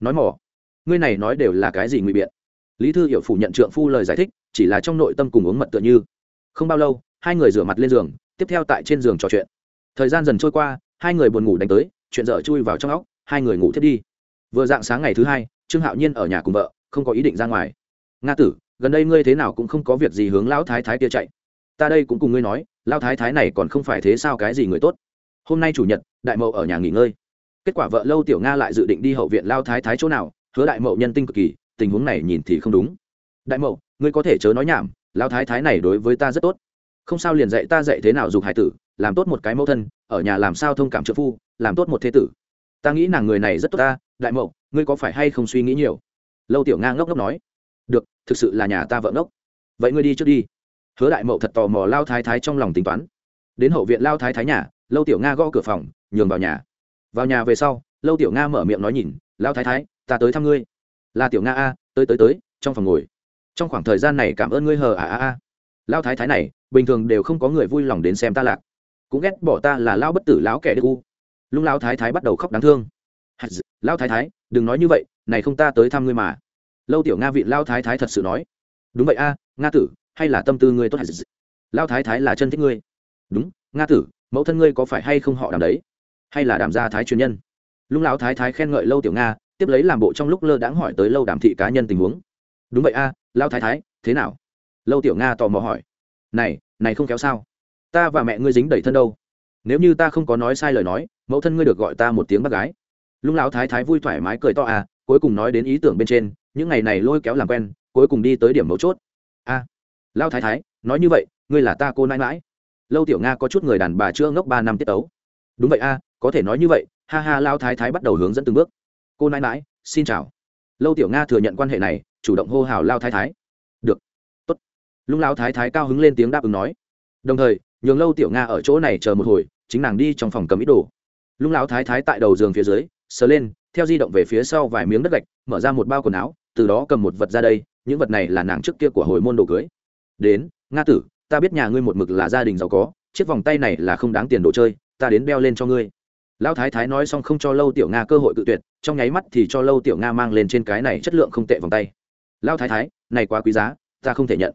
Speaker 1: Nói mỏ. Ngươi này nói đều là cái gì ngụy biện? Lý thư hiểu phủ nhận trượng phu lời giải thích, chỉ là trong nội tâm cùng uống mật tựa như. Không bao lâu, hai người rửa mặt lên giường tiếp theo tại trên giường trò chuyện. Thời gian dần trôi qua, hai người buồn ngủ đánh tới, chuyện dở chui vào trong óc, hai người ngủ thiết đi. Vừa dạng sáng ngày thứ hai, trương hạo nhiên ở nhà cùng vợ, không có ý định ra ngoài. Nga tử, gần đây ngươi thế nào cũng không có việc gì hướng lão thái thái kia chạy. Ta đây cũng cùng ngươi nói, lão thái thái này còn không phải thế sao cái gì người tốt. Hôm nay chủ nhật, đại mậu ở nhà nghỉ ngơi. Kết quả vợ lâu tiểu nga lại dự định đi hậu viện lao thái thái chỗ nào, hứa đại mậu nhân tinh cực kỳ, tình huống này nhìn thì không đúng. Đại mậu, ngươi có thể chớ nói nhảm lao thái thái này đối với ta rất tốt không sao liền dạy ta dạy thế nào dục hải tử, làm tốt một cái mẫu thân, ở nhà làm sao thông cảm trợ phu, làm tốt một thế tử. Ta nghĩ nàng người này rất tốt ta, đại mậu, ngươi có phải hay không suy nghĩ nhiều? Lâu tiểu nga ngốc ngốc nói. Được, thực sự là nhà ta vợ ngốc. Vậy ngươi đi trước đi. Hứa đại mậu thật tò mò lao thái thái trong lòng tính toán. Đến hậu viện lao thái thái nhà, lâu tiểu nga gõ cửa phòng, nhường vào nhà. Vào nhà về sau, lâu tiểu nga mở miệng nói nhìn, lao thái thái, ta tới thăm ngươi. Là tiểu nga a, tới tới tới, trong phòng ngồi. Trong khoảng thời gian này cảm ơn ngươi hờ à à à. Lao thái thái này bình thường đều không có người vui lòng đến xem ta lạc. Cũng ghét bỏ ta là lao bất tử lão kẻ đê u. Lung lao thái thái bắt đầu khóc đáng thương. Lao thái thái, đừng nói như vậy, này không ta tới thăm ngươi mà. Lâu tiểu nga vị lao thái thái thật sự nói. Đúng vậy a, nga tử, hay là tâm tư ngươi tốt lao thái thái là chân thích ngươi. Đúng, nga tử, mẫu thân ngươi có phải hay không họ đàm đấy? Hay là đàm gia thái truyền nhân? Lung lão thái thái khen ngợi lâu tiểu nga, tiếp lấy làm bộ trong lúc lơ đãng hỏi tới lâu đàm thị cá nhân tình huống. Đúng vậy a lao thái thái, thế nào? Lâu tiểu nga tò mò hỏi. Này này không kéo sao? Ta và mẹ ngươi dính đẩy thân đâu. Nếu như ta không có nói sai lời nói mẫu thân ngươi được gọi ta một tiếng bác gái. Lung lão thái thái vui thoải mái cười to à cuối cùng nói đến ý tưởng bên trên những ngày này lôi kéo làm quen cuối cùng đi tới điểm mấu chốt. A à, lao thái thái nói như vậy ngươi là ta cô nãi mãi lâu tiểu nga có chút người đàn bà chưa ngốc ba năm tiết tấu. Đúng vậy a có thể nói như vậy ha ha lao thái thái bắt đầu hướng dẫn từng bước. Cô nãi mãi xin chào. Lâu tiểu nga thừa nhận quan hệ này chủ động hô hào lao thái thái lung lao thái thái cao hứng lên tiếng đáp ứng nói. Đồng thời, nhường lâu tiểu nga ở chỗ này chờ một hồi, chính nàng đi trong phòng cầm ít đồ. Lung lao thái thái tại đầu giường phía dưới, sờ lên, theo di động về phía sau vài miếng đất gạch, mở ra một bao quần áo, từ đó cầm một vật ra đây, những vật này là nàng trước kia của hồi môn đồ cưới. Đến, nga tử, ta biết nhà ngươi một mực là gia đình giàu có, chiếc vòng tay này là không đáng tiền đồ chơi, ta đến đeo lên cho ngươi. Lão thái thái nói xong không cho lâu tiểu nga cơ hội cự tuyệt, trong nháy mắt thì cho lâu tiểu nga mang lên trên cái này chất lượng không tệ vòng tay. Lão thái thái, này quá quý giá, ta không thể nhận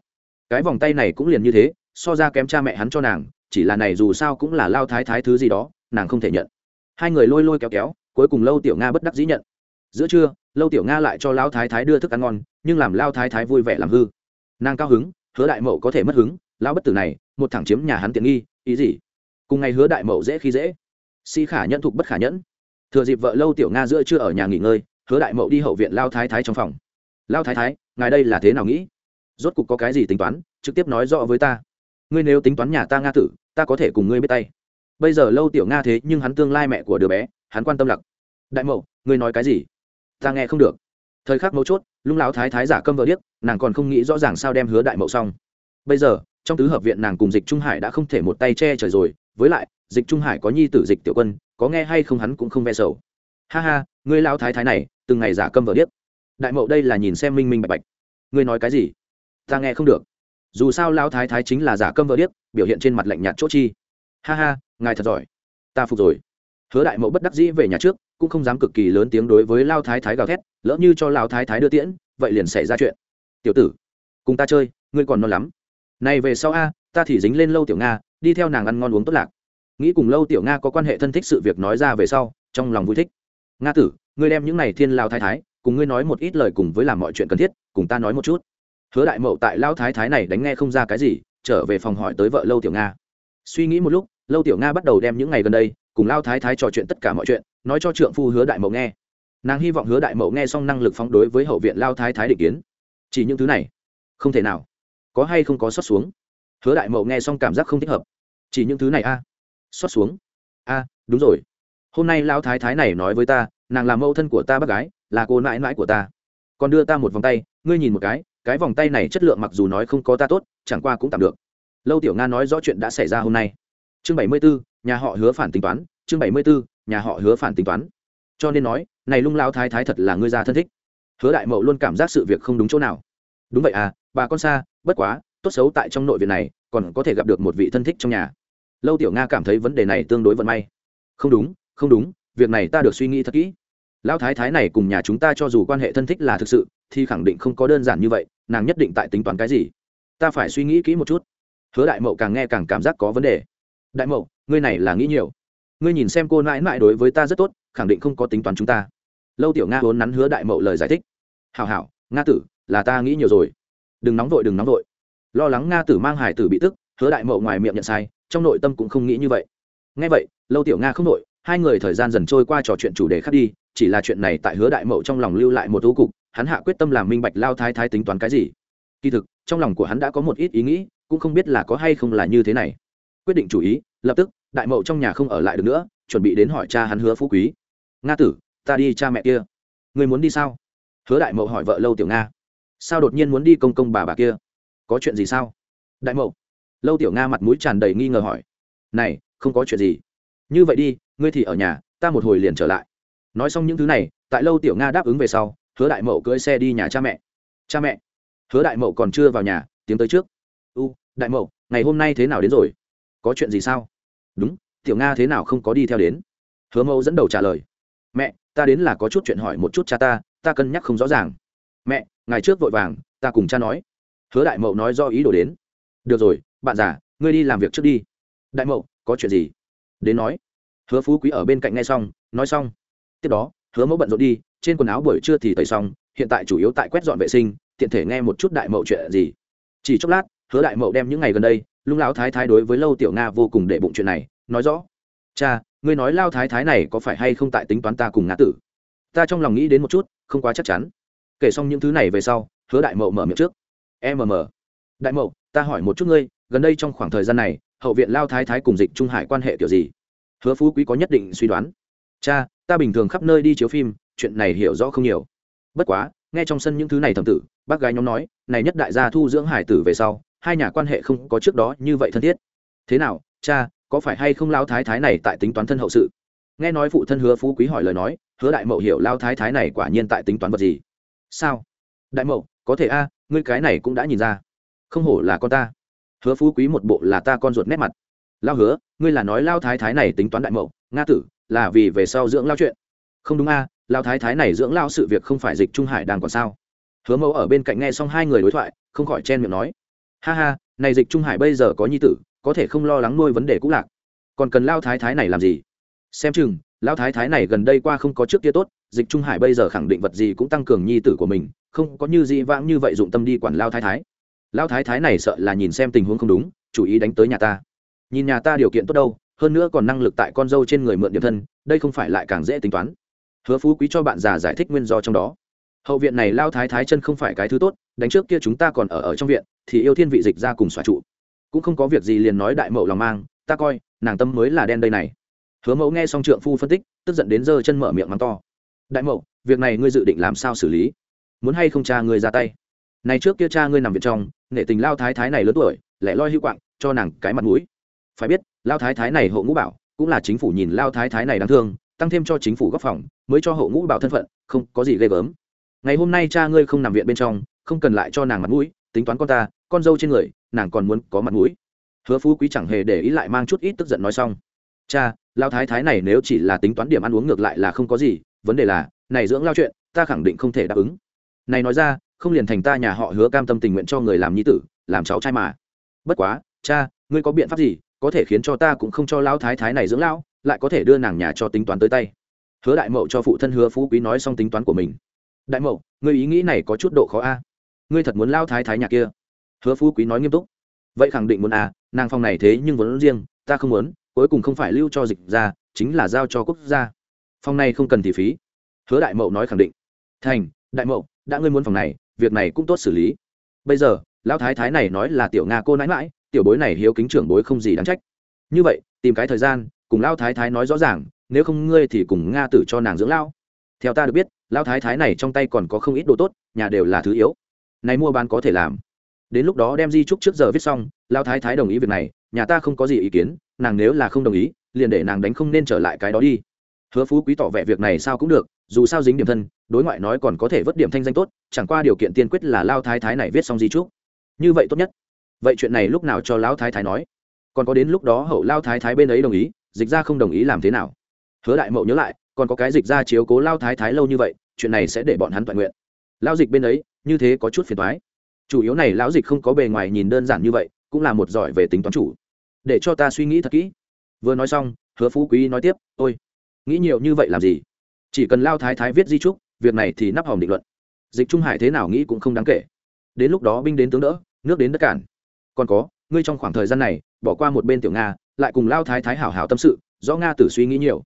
Speaker 1: cái vòng tay này cũng liền như thế, so ra kém cha mẹ hắn cho nàng, chỉ là này dù sao cũng là lao thái thái thứ gì đó, nàng không thể nhận. Hai người lôi lôi kéo kéo, cuối cùng lâu tiểu nga bất đắc dĩ nhận. Giữa trưa, lâu tiểu nga lại cho lao thái thái đưa thức ăn ngon, nhưng làm lao thái thái vui vẻ làm hư. Nàng cao hứng, hứa đại mậu có thể mất hứng lao bất tử này, một thẳng chiếm nhà hắn tiện nghi, ý gì? Cùng ngày hứa đại mậu dễ khi dễ. Si khả nhẫn thục bất khả nhẫn. Thừa dịp vợ lâu tiểu nga giữa chưa ở nhà nghỉ ngơi, hứa đại mậu đi hậu viện lao thái thái trong phòng. Lao thái thái, ngài đây là thế nào nghĩ? Rốt cục có cái gì tính toán, trực tiếp nói rõ với ta. Ngươi nếu tính toán nhà ta nga tử, ta có thể cùng ngươi biết tay. Bây giờ lâu tiểu nga thế nhưng hắn tương lai mẹ của đứa bé, hắn quan tâm lặc. Đại mậu, ngươi nói cái gì? Ta nghe không được. Thời khắc mấu chốt, lung lão thái thái giả câm vợ điếc, nàng còn không nghĩ rõ ràng sao đem hứa đại mậu xong. Bây giờ, trong tứ hợp viện nàng cùng dịch trung hải đã không thể một tay che trời rồi, với lại, dịch trung hải có nhi tử dịch tiểu quân, có nghe hay không hắn cũng không ve sầu. Ha ha, ngươi lao thái thái này, từng ngày giả câm vợ điếc. Đại mậu đây là nhìn xem minh minh bạch bạch. Ngươi nói cái gì? Ta nghe không được. Dù sao lao thái thái chính là giả câm vợ điếc, biểu hiện trên mặt lạnh nhạt chốt chi. Ha ha, ngài thật giỏi. Ta phục rồi. Hứa đại mậu bất đắc dĩ về nhà trước, cũng không dám cực kỳ lớn tiếng đối với lao thái thái gào thét, lỡ như cho lao thái thái đưa tiễn, vậy liền xảy ra chuyện. Tiểu tử, cùng ta chơi, ngươi còn non lắm. Này về sau a, ta thì dính lên lâu tiểu nga, đi theo nàng ăn ngon uống tốt lạc. Nghĩ cùng lâu tiểu nga có quan hệ thân thích sự việc nói ra về sau, trong lòng vui thích. Nga tử, ngươi đem những này thiên lao thái thái, cùng ngươi nói một ít lời cùng với làm mọi chuyện cần thiết, cùng ta nói một chút hứa đại mậu tại lao thái thái này đánh nghe không ra cái gì, trở về phòng hỏi tới vợ lâu tiểu nga. Suy nghĩ một lúc, lâu tiểu nga bắt đầu đem những ngày gần đây, cùng lao thái thái trò chuyện tất cả mọi chuyện, nói cho trượng phu hứa đại mậu nghe. Nàng hy vọng hứa đại mậu nghe xong năng lực phóng đối với hậu viện lao thái thái định kiến. Chỉ những thứ này, không thể nào. Có hay không có xót xuống? Hứa đại mậu nghe xong cảm giác không thích hợp. Chỉ những thứ này a. À? xót xuống. A, đúng rồi. Hôm nay lao thái thái này nói với ta, nàng là mẫu thân của ta bác gái, là cô nãi nãi của ta. Còn đưa ta một vòng tay, ngươi nhìn một cái cái vòng tay này chất lượng mặc dù nói không có ta tốt, chẳng qua cũng tạm được. Lâu tiểu nga nói rõ chuyện đã xảy ra hôm nay. Chương bảy mươi b ố nhà họ hứa phản tính toán, chương bảy mươi b ố nhà họ hứa phản tính toán. Cho nên nói, này lung lao thái thái thật là ngươi gia thân thích. Hứa đại mậu luôn cảm giác sự việc không đúng chỗ nào. Đúng vậy à bà con xa, bất quá, tốt xấu tại trong nội viện này, còn có thể gặp được một vị thân thích trong nhà. Lâu tiểu nga cảm thấy vấn đề này tương đối vận may. Không đúng không đúng, việc này ta được suy nghĩ thật kỹ. Lão thái thái này cùng nhà chúng ta cho dù quan hệ thân thích là thực sự thì khẳng định không có đơn giản như vậy, nàng nhất định tại tính toán cái gì? Ta phải suy nghĩ kỹ một chút. Hứa đại mậu càng nghe càng cảm giác có vấn đề. Đại mậu, ngươi này là nghĩ nhiều. Ngươi nhìn xem cô nãi nãi đối với ta rất tốt, khẳng định không có tính toán chúng ta. Lâu tiểu nga vốn nắn hứa đại mậu lời giải thích. Hào hảo, nga tử, là ta nghĩ nhiều rồi. Đừng nóng vội, đừng nóng vội. Lo lắng nga tử mang hải tử bị tức, hứa đại mậu ngoài miệng nhận sai, trong nội tâm cũng không nghĩ như vậy. Ngay vậy, lâu tiểu nga không nội hai người thời gian dần trôi qua trò chuyện chủ đề khác đi, chỉ là chuyện này tại hứa đại mậu trong lòng lưu lại một thú cục hắn hạ quyết tâm làm minh bạch lao thái thái tính toán cái gì. Kỳ thực, trong lòng của hắn đã có một ít ý nghĩ, cũng không biết là có hay không là như thế này. Quyết định chủ ý, lập tức, đại mậu trong nhà không ở lại được nữa, chuẩn bị đến hỏi cha hắn hứa phú quý. Nga tử, ta đi cha mẹ kia. Người muốn đi sao? Hứa đại mậu hỏi vợ lâu tiểu nga. Sao đột nhiên muốn đi công công bà bà kia? Có chuyện gì sao? Đại mậu. Lâu tiểu nga mặt mũi tràn đầy nghi ngờ hỏi. Này, không có chuyện gì. Như vậy đi, ngươi thì ở nhà, ta một hồi liền trở lại. Nói xong những thứ này, tại lâu tiểu nga đáp ứng về sau hứa đại mậu cưỡi xe đi nhà cha mẹ. Cha mẹ. Hứa đại mậu còn chưa vào nhà, tiếng tới trước. U, đại mậu, ngày hôm nay thế nào đến rồi? Có chuyện gì sao? Đúng, tiểu nga thế nào không có đi theo đến? Hứa mẫu dẫn đầu trả lời. Mẹ, ta đến là có chút chuyện hỏi một chút cha ta ta cân nhắc không rõ ràng. Mẹ, ngày trước vội vàng, ta cùng cha nói. Hứa đại mậu nói do ý đồ đến. Được rồi, bạn già, ngươi đi làm việc trước đi. Đại mậu, có chuyện gì? Đến nói. Hứa phú quý ở bên cạnh ngay xong, nói xong. Tiếp đó hứa mẫu bận rộn đi, trên quần áo buổi trưa thì tẩy xong, hiện tại chủ yếu tại quét dọn vệ sinh, tiện thể nghe một chút đại mậu chuyện gì. Chỉ chốc lát, hứa đại mậu đem những ngày gần đây, lung lão thái thái đối với lâu tiểu nga vô cùng để bụng chuyện này, nói rõ. Cha, ngươi nói lao thái thái này có phải hay không tại tính toán ta cùng ngã tử? Ta trong lòng nghĩ đến một chút, không quá chắc chắn. Kể xong những thứ này về sau, hứa đại mậu mở miệng trước. Mm đại mậu, ta hỏi một chút ngươi, gần đây trong khoảng thời gian này, hậu viện lao thái thái cùng dịch trung hải quan hệ kiểu gì? Hứa phú quý có nhất định suy đoán cha, ta bình thường khắp nơi đi chiếu phim, chuyện này hiểu rõ không nhiều. Bất quá, nghe trong sân những thứ này thầm tử, bác gái nhóm nói, này nhất đại gia thu dưỡng hải tử về sau, hai nhà quan hệ không có trước đó như vậy thân thiết. Thế nào, cha, có phải hay không lao thái thái này tại tính toán thân hậu sự? Nghe nói phụ thân hứa phú quý hỏi lời nói, hứa đại mậu hiểu lao thái thái này quả nhiên tại tính toán vật gì. Sao? Đại mậu, có thể a, ngươi cái này cũng đã nhìn ra. Không hổ là con ta. Hứa phú quý một bộ là ta con ruột nét mặt. Lao hứa, ngươi là nói lao thái thái này tính toán đại mậu, nga tử là vì về sau dưỡng lao chuyện. Không đúng a lao thái thái này dưỡng lao sự việc không phải dịch trung hải đang còn sao? Hứa mẫu ở bên cạnh nghe xong hai người đối thoại, không khỏi chen miệng nói. Ha ha, này dịch trung hải bây giờ có nhi tử, có thể không lo lắng nuôi vấn đề cũ lạc. Còn cần lao thái thái này làm gì? Xem chừng lao thái thái này gần đây qua không có trước kia tốt, dịch trung hải bây giờ khẳng định vật gì cũng tăng cường nhi tử của mình, không có như dị vãng như vậy dụng tâm đi quản lao thái thái. Lao thái thái này sợ là nhìn xem tình huống không đúng, chủ ý đánh tới nhà ta. Nhìn nhà ta điều kiện tốt đâu hơn nữa còn năng lực tại con dâu trên người mượn điểm thân, đây không phải lại càng dễ tính toán. Hứa phú quý cho bạn già giải thích nguyên do trong đó. Hậu viện này lao thái thái chân không phải cái thứ tốt, đánh trước kia chúng ta còn ở ở trong viện, thì yêu thiên vị dịch ra cùng xóa trụ. Cũng không có việc gì liền nói đại mậu lòng mang, ta coi, nàng tâm mới là đen đây này. Hứa mẫu nghe xong trượng phu phân tích, tức giận đến giơ chân mở miệng mắng to. Đại mậu, việc này ngươi dự định làm sao xử lý? Muốn hay không cha ngươi ra tay? Này trước kia cha ngươi nằm viện trong nghệ tình lao thái thái này lớn tuổi lại loi hữu quạng, cho nàng cái mặt mũi. Phải biết lao thái thái này hộ ngũ bảo, cũng là chính phủ nhìn lao thái thái này đáng thương, tăng thêm cho chính phủ góp phòng, mới cho hộ ngũ bảo thân phận, không có gì ghê gớm. Ngày hôm nay cha ngươi không nằm viện bên trong, không cần lại cho nàng mặt mũi, tính toán con ta, con dâu trên người, nàng còn muốn có mặt mũi. Hứa phú quý chẳng hề để ý lại mang chút ít tức giận nói xong. Cha, lao thái thái này nếu chỉ là tính toán điểm ăn uống ngược lại là không có gì, vấn đề là, này dưỡng lao chuyện, ta khẳng định không thể đáp ứng. Này nói ra, không liền thành ta nhà họ hứa cam tâm tình nguyện cho người làm nhi tử, làm cháu trai mà. Bất quá, cha, ngươi có biện pháp gì? Có thể khiến cho ta cũng không cho lão thái thái này dưỡng lão, lại có thể đưa nàng nhà cho tính toán tới tay. Hứa đại mậu cho phụ thân hứa phú quý nói xong tính toán của mình. Đại mậu, ngươi ý nghĩ này có chút độ khó a. Ngươi thật muốn lao thái thái nhà kia? Hứa phú quý nói nghiêm túc. Vậy khẳng định muốn à nàng phòng này thế nhưng vốn riêng, ta không muốn, cuối cùng không phải lưu cho dịch ra chính là giao cho quốc gia. Phòng này không cần thì phí. Hứa đại mậu nói khẳng định. Thành, đại mậu, đã ngươi muốn phòng này, việc này cũng tốt xử lý. Bây giờ, lão thái thái này nói là tiểu nga cô nãi mãi tiểu bối này hiếu kính trưởng bối không gì đáng trách. Như vậy, tìm cái thời gian, cùng lão thái thái nói rõ ràng, nếu không ngươi thì cùng nga tử cho nàng dưỡng lão. Theo ta được biết, lão thái thái này trong tay còn có không ít đồ tốt, nhà đều là thứ yếu. Này mua bán có thể làm. Đến lúc đó đem di trúc trước giờ viết xong, lão thái thái đồng ý việc này, nhà ta không có gì ý kiến, nàng nếu là không đồng ý, liền để nàng đánh không nên trở lại cái đó đi. Hứa phú quý tỏ vẻ việc này sao cũng được, dù sao dính điểm thân, đối ngoại nói còn có thể vớt điểm thanh danh tốt, chẳng qua điều kiện tiên quyết là lao thái thái này viết xong di trúc như vậy tốt nhất vậy chuyện này lúc nào cho lão thái thái nói? Còn có đến lúc đó hậu lao thái thái bên ấy đồng ý, dịch ra không đồng ý làm thế nào? Hứa đại mậu nhớ lại, còn có cái dịch ra chiếu cố lao thái thái lâu như vậy, chuyện này sẽ để bọn hắn toàn nguyện. Lao dịch bên ấy, như thế có chút phiền thoái chủ yếu này lão dịch không có bề ngoài nhìn đơn giản như vậy, cũng là một giỏi về tính toán chủ. Để cho ta suy nghĩ thật kỹ. Vừa nói xong, hứa phú quý nói tiếp, ôi, nghĩ nhiều như vậy làm gì? Chỉ cần lao thái thái viết di trúc, việc này thì nắp hòm định luận. Dịch trung hải thế nào nghĩ cũng không đáng kể. Đến lúc đó binh đến tướng đỡ, nước đến đất cản còn có, ngươi trong khoảng thời gian này, bỏ qua một bên tiểu nga, lại cùng lao thái thái hảo hảo tâm sự do nga tử suy nghĩ nhiều.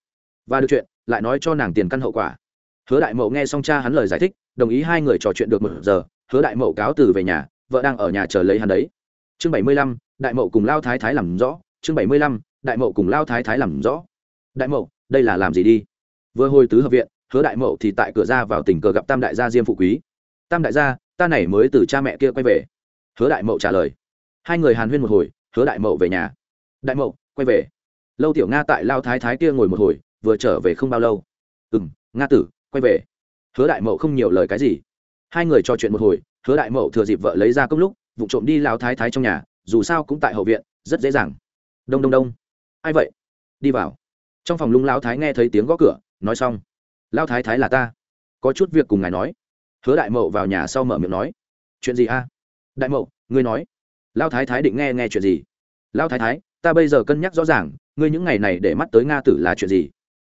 Speaker 1: Và được chuyện, lại nói cho nàng tiền căn hậu quả. Hứa đại mậu nghe xong cha hắn lời giải thích, đồng ý hai người trò chuyện được một giờ, hứa đại mậu cáo từ về nhà, vợ đang ở nhà chờ lấy hắn đấy. Chương bảy mươi lăm, đại mậu cùng lao thái thái làm rõ. Chương bảy mươi lăm, đại mậu cùng lao thái thái làm rõ. Đại mậu, đây là làm gì đi? Vừa hồi tứ hợp viện, hứa đại mậu thì tại cửa ra vào tình cờ gặp tam đại gia diêm phụ quý. Tam đại gia, ta này mới từ cha mẹ kia quay về. Hứa đại mậu trả lời hai người hàn huyên một hồi, hứa đại mậu về nhà. Đại mậu, quay về. Lâu tiểu nga tại lao thái thái kia ngồi một hồi, vừa trở về không bao lâu. Ừ m nga tử, quay về. Hứa đại mậu không nhiều lời cái gì. Hai người trò chuyện một hồi, hứa đại mậu thừa dịp vợ lấy ra công lúc, vụ trộm đi lao thái thái trong nhà, dù sao cũng tại hậu viện, rất dễ dàng. Đông đông đông. Ai vậy? Đi vào. Trong phòng lung lao thái nghe thấy tiếng gõ cửa, nói xong. Lao thái thái là ta. Có chút việc cùng ngài nói. Hứa đại mậu vào nhà sau mở miệng nói. Chuyện gì a? Đại mậu, ngươi nói lao thái thái định nghe nghe chuyện gì? Lao thái thái, ta bây giờ cân nhắc rõ ràng, ngươi những ngày này để mắt tới nga tử là chuyện gì?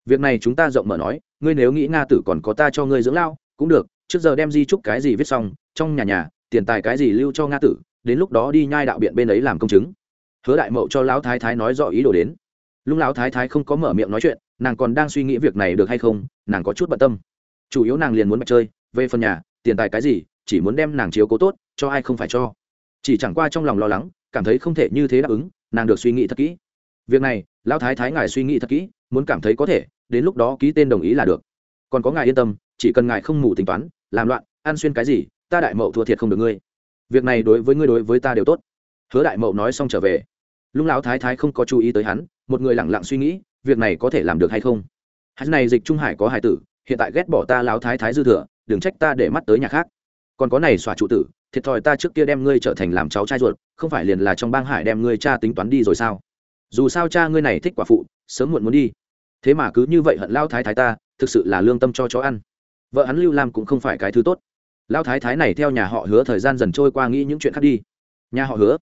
Speaker 1: Việc này chúng ta rộng mở nói, ngươi nếu nghĩ nga tử còn có ta cho ngươi dưỡng lao, cũng được, trước giờ đem di chúc cái gì viết xong, trong nhà nhà, tiền tài cái gì lưu cho nga tử, đến lúc đó đi nhai đạo biện bên ấy làm công chứng. Hứa đại mậu cho lão thái thái nói rõ ý đồ đến. Lúc lão thái thái không có mở miệng nói chuyện, nàng còn đang suy nghĩ việc này được hay không, nàng có chút bận tâm. Chủ yếu nàng liền muốn mặt chơi, về phần nhà, tiền tài cái gì, chỉ muốn đem nàng chiếu cố tốt, cho ai không phải cho chỉ chẳng qua trong lòng lo lắng, cảm thấy không thể như thế đáp ứng, nàng được suy nghĩ thật kỹ. Việc này, lão thái thái ngài suy nghĩ thật kỹ, muốn cảm thấy có thể, đến lúc đó ký tên đồng ý là được. Còn có ngài yên tâm, chỉ cần ngài không mù tính toán, làm loạn, ăn xuyên cái gì, ta đại mậu thua thiệt không được ngươi. Việc này đối với ngươi đối với ta đều tốt. Hứa đại mậu nói xong trở về. Lúc lão thái thái không có chú ý tới hắn, một người lẳng lặng suy nghĩ, việc này có thể làm được hay không? Hắn này dịch trung hải có hải tử, hiện tại ghét bỏ ta lão thái thái dư thừa, đừng trách ta để mắt tới nhà khác. Còn có này xòa trụ tử thiệt thòi ta trước kia đem ngươi trở thành làm cháu trai ruột, không phải liền là trong bang hải đem ngươi cha tính toán đi rồi sao? Dù sao cha ngươi này thích quả phụ, sớm muộn muốn đi. Thế mà cứ như vậy hận lao thái thái ta, thực sự là lương tâm cho chó ăn. Vợ hắn lưu lam cũng không phải cái thứ tốt. Lao thái thái này theo nhà họ hứa thời gian dần trôi qua nghĩ những chuyện khác đi. Nhà họ hứa,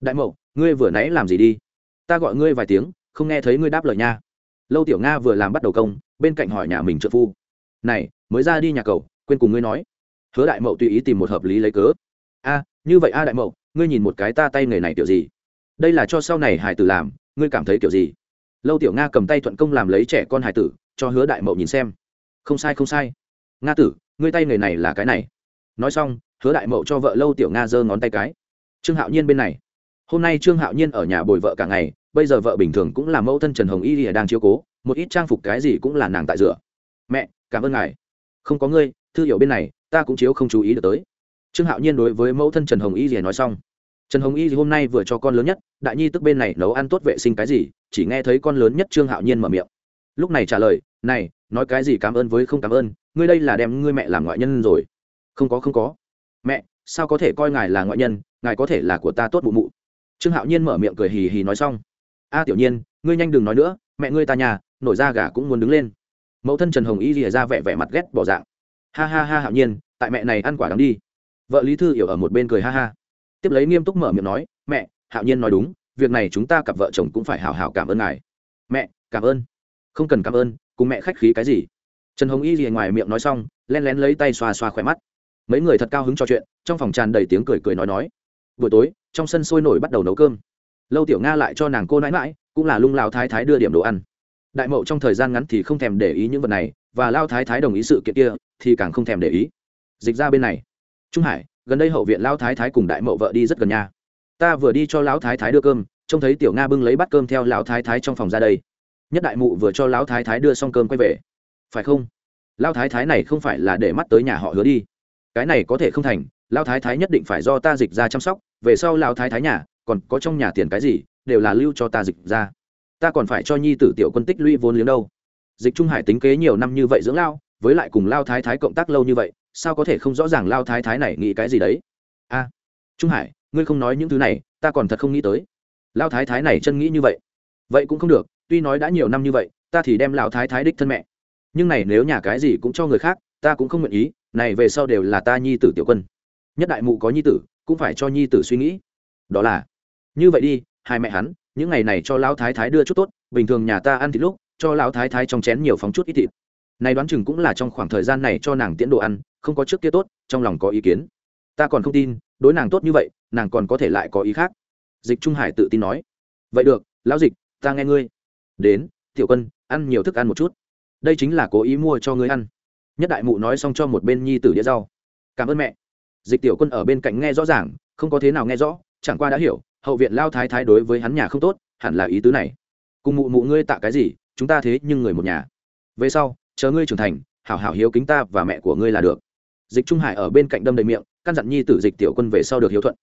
Speaker 1: đại mậu, ngươi vừa nãy làm gì đi? Ta gọi ngươi vài tiếng, không nghe thấy ngươi đáp lời nha. Lâu tiểu nga vừa làm bắt đầu công, bên cạnh hỏi nhà mình trợ phu. Này, mới ra đi nhà cầu quên cùng ngươi nói. Hứa đại mậu tùy ý tìm một hợp lý lấy cớ a, như vậy a đại mậu, ngươi nhìn một cái ta tay nghề này kiểu gì? Đây là cho sau này hải tử làm, ngươi cảm thấy kiểu gì? Lâu tiểu nga cầm tay thuận công làm lấy trẻ con hải tử, cho hứa đại mậu nhìn xem. Không sai không sai. Nga tử, ngươi tay nghề này là cái này. Nói xong, hứa đại mậu cho vợ lâu tiểu nga giơ ngón tay cái. Trương hạo nhiên bên này. Hôm nay trương hạo nhiên ở nhà bồi vợ cả ngày, bây giờ vợ bình thường cũng là mẫu thân trần hồng y thì đang chiếu cố, một ít trang phục cái gì cũng là nàng tại rửa. Mẹ, cảm ơn ngài. Không có ngươi, thư hiểu bên này, ta cũng chiếu không chú ý được tới trương hạo nhiên đối với mẫu thân trần hồng y gì nói xong. Trần hồng y thì hôm nay vừa cho con lớn nhất, đại nhi tức bên này nấu ăn tốt vệ sinh cái gì, chỉ nghe thấy con lớn nhất trương hạo nhiên mở miệng. Lúc này trả lời, này, nói cái gì cảm ơn với không cảm ơn, ngươi đây là đem ngươi mẹ làm ngoại nhân rồi. Không có không có. Mẹ, sao có thể coi ngài là ngoại nhân, ngài có thể là của ta tốt bụ mụ. Trương hạo nhiên mở miệng cười hì hì nói xong. A, tiểu nhiên, ngươi nhanh đừng nói nữa, mẹ ngươi ta nhà, nổi da gà cũng muốn đứng lên. Mẫu thân trần hồng y rìa ra vẻ vẻ mặt ghét bỏ dạng. Ha ha ha hạo nhiên, tại mẹ này ăn quả đắng đi vợ lý thư hiểu ở một bên cười ha ha. Tiếp lấy nghiêm túc mở miệng nói, mẹ, hạo nhiên nói đúng, việc này chúng ta cặp vợ chồng cũng phải hào hào cảm ơn ngài. Mẹ, cảm ơn. Không cần cảm ơn, cùng mẹ khách khí cái gì? Trần hồng y gì ngoài miệng nói xong len lén lấy tay xoa xoa khỏe mắt. Mấy người thật cao hứng trò chuyện, trong phòng tràn đầy tiếng cười cười nói nói. Buổi tối, trong sân sôi nổi bắt đầu nấu cơm. Lâu tiểu nga lại cho nàng cô nãi mãi cũng là lung lao thái thái đưa điểm đồ ăn. Đại mậu trong thời gian ngắn thì không thèm để ý những vật này, và lao thái thái đồng ý sự kiện kia, thì càng không thèm để ý. Dịch ra bên này trung hải gần đây hậu viện lao thái thái cùng đại mậu vợ đi rất gần nhà ta vừa đi cho lão thái thái đưa cơm trông thấy tiểu nga bưng lấy bát cơm theo lão thái thái trong phòng ra đây nhất đại mụ vừa cho lão thái thái đưa xong cơm quay về phải không lão thái thái này không phải là để mắt tới nhà họ hứa đi cái này có thể không thành lão thái thái nhất định phải do ta dịch ra chăm sóc về sau lão thái thái nhà còn có trong nhà tiền cái gì đều là lưu cho ta dịch ra ta còn phải cho nhi tử tiểu quân tích lũy vốn liếng đâu dịch trung hải tính kế nhiều năm như vậy dưỡng lao với lại cùng lao thái thái cộng tác lâu như vậy sao có thể không rõ ràng lao thái thái này nghĩ cái gì đấy? A, trung hải, ngươi không nói những thứ này, ta còn thật không nghĩ tới. Lao thái thái này chân nghĩ như vậy. Vậy cũng không được, tuy nói đã nhiều năm như vậy, ta thì đem lao thái thái đích thân mẹ. Nhưng này nếu nhà cái gì cũng cho người khác, ta cũng không nguyện ý, này về sau đều là ta nhi tử tiểu quân. Nhất đại mụ có nhi tử, cũng phải cho nhi tử suy nghĩ. Đó là, như vậy đi, hai mẹ hắn, những ngày này cho lão thái thái đưa chút tốt, bình thường nhà ta ăn thịt lúc, cho lão thái thái trong chén nhiều phóng chút ít thịt. Này đoán chừng cũng là trong khoảng thời gian này cho nàng tiễn đồ ăn không có trước kia tốt, trong lòng có ý kiến. Ta còn không tin, đối nàng tốt như vậy, nàng còn có thể lại có ý khác. Dịch trung hải tự tin nói. Vậy được, lão dịch, ta nghe ngươi. Đến, tiểu quân, ăn nhiều thức ăn một chút. Đây chính là cố ý mua cho ngươi ăn. Nhất đại mụ nói xong cho một bên nhi tử đĩa rau. Cảm ơn mẹ. Dịch tiểu quân ở bên cạnh nghe rõ ràng, không có thế nào nghe rõ, chẳng qua đã hiểu, hậu viện lao thái thái đối với hắn nhà không tốt, hẳn là ý tứ này. Cùng mụ mụ ngươi tạ cái gì, chúng ta thế nhưng người một nhà. Về sau, chờ ngươi trưởng thành, hảo hảo hiếu kính ta và mẹ của ngươi là được dịch trung hải ở bên cạnh đâm đầy miệng, căn dặn nhi tử dịch tiểu quân về sau được hiếu thuận.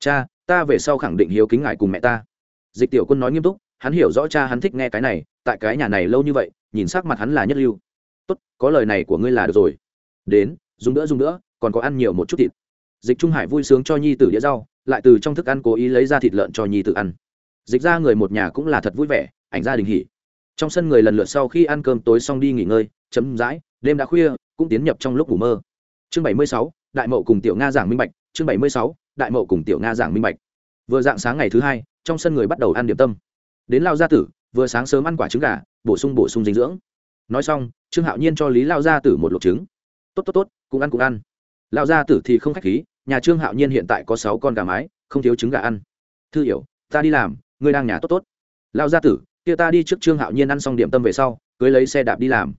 Speaker 1: Cha, ta về sau khẳng định hiếu kính ngài cùng mẹ ta. Dịch tiểu quân nói nghiêm túc, hắn hiểu rõ cha hắn thích nghe cái này, tại cái nhà này lâu như vậy, nhìn sắc mặt hắn là nhất lưu. Tốt, có lời này của ngươi là được rồi. Đến, dùng nữa dùng nữa còn có ăn nhiều một chút thịt. Dịch trung hải vui sướng cho nhi tử đĩa rau, lại từ trong thức ăn cố ý lấy ra thịt lợn cho nhi tử ăn. Dịch ra người một nhà cũng là thật vui vẻ, ảnh gia đình hỉ. Trong sân người lần lượt sau khi ăn cơm tối xong đi nghỉ ngơi, chấm dãi, đêm đã khuya, cũng tiến nhập trong lúc ngủ mơ chương bảy mươi sáu, đại mậu cùng tiểu nga giảng minh bạch. Chương bảy mươi sáu, đại mậu cùng tiểu nga giảng minh bạch. Vừa dạng sáng ngày thứ hai, trong sân người bắt đầu ăn điểm tâm. Đến lao gia tử, vừa sáng sớm ăn quả trứng gà, bổ sung bổ sung dinh dưỡng. Nói xong, trương hạo nhiên cho lý lao gia tử một lột trứng. Tốt tốt tốt cũng ăn cũng ăn. Lao gia tử thì không khách khí, nhà trương hạo nhiên hiện tại có sáu con gà mái, không thiếu trứng gà ăn. Thư hiểu, ta đi làm, ngươi đang nhà tốt tốt. Lao gia tử, kia ta đi trước trương hạo nhiên ăn xong điểm tâm về sau, cưới lấy xe đạp đi làm.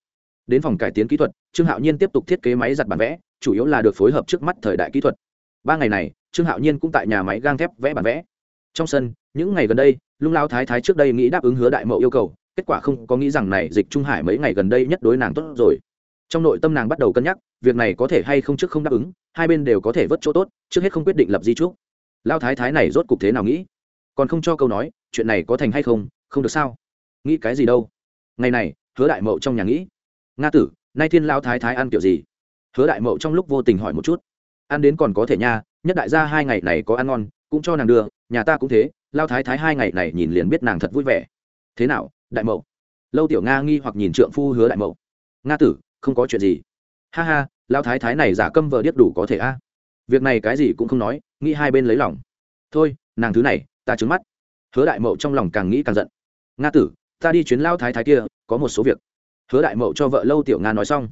Speaker 1: Đến phòng cải tiến kỹ thuật, trương hạo nhiên tiếp tục thiết kế máy giặt bản vẽ chủ yếu là được phối hợp trước mắt thời đại kỹ thuật. Ba ngày này, trương hạo nhiên cũng tại nhà máy gang thép vẽ bản vẽ. Trong sân, những ngày gần đây, lung lao thái thái trước đây nghĩ đáp ứng hứa đại mậu yêu cầu, kết quả không có nghĩ rằng này dịch trung hải mấy ngày gần đây nhất đối nàng tốt rồi. Trong nội tâm nàng bắt đầu cân nhắc, việc này có thể hay không trước không đáp ứng, hai bên đều có thể vớt chỗ tốt, trước hết không quyết định lập di trúc. Lao thái thái này rốt cục thế nào nghĩ? Còn không cho câu nói, chuyện này có thành hay không không được sao? Nghĩ cái gì đâu? Ngày này, hứa đại mậu trong nhà nghĩ. Nga tử, nay thiên lao thái thái ăn kiểu gì? Hứa đại mậu trong lúc vô tình hỏi một chút. Ăn đến còn có thể nha, nhất đại gia hai ngày này có ăn ngon, cũng cho nàng đưa, nhà ta cũng thế, lao thái thái hai ngày này nhìn liền biết nàng thật vui vẻ. Thế nào, đại mậu? Lâu tiểu nga nghi hoặc nhìn trượng phu hứa đại mậu. Nga tử, không có chuyện gì. Ha ha, lao thái thái này giả câm vợ điếc đủ có thể a. Việc này cái gì cũng không nói, nghĩ hai bên lấy lòng. Thôi, nàng thứ này, ta trứng mắt. Hứa đại mậu trong lòng càng nghĩ càng giận. Nga tử, ta đi chuyến lao thái thái kia, có một số việc. Hứa đại mậu cho vợ lâu tiểu nga nói xong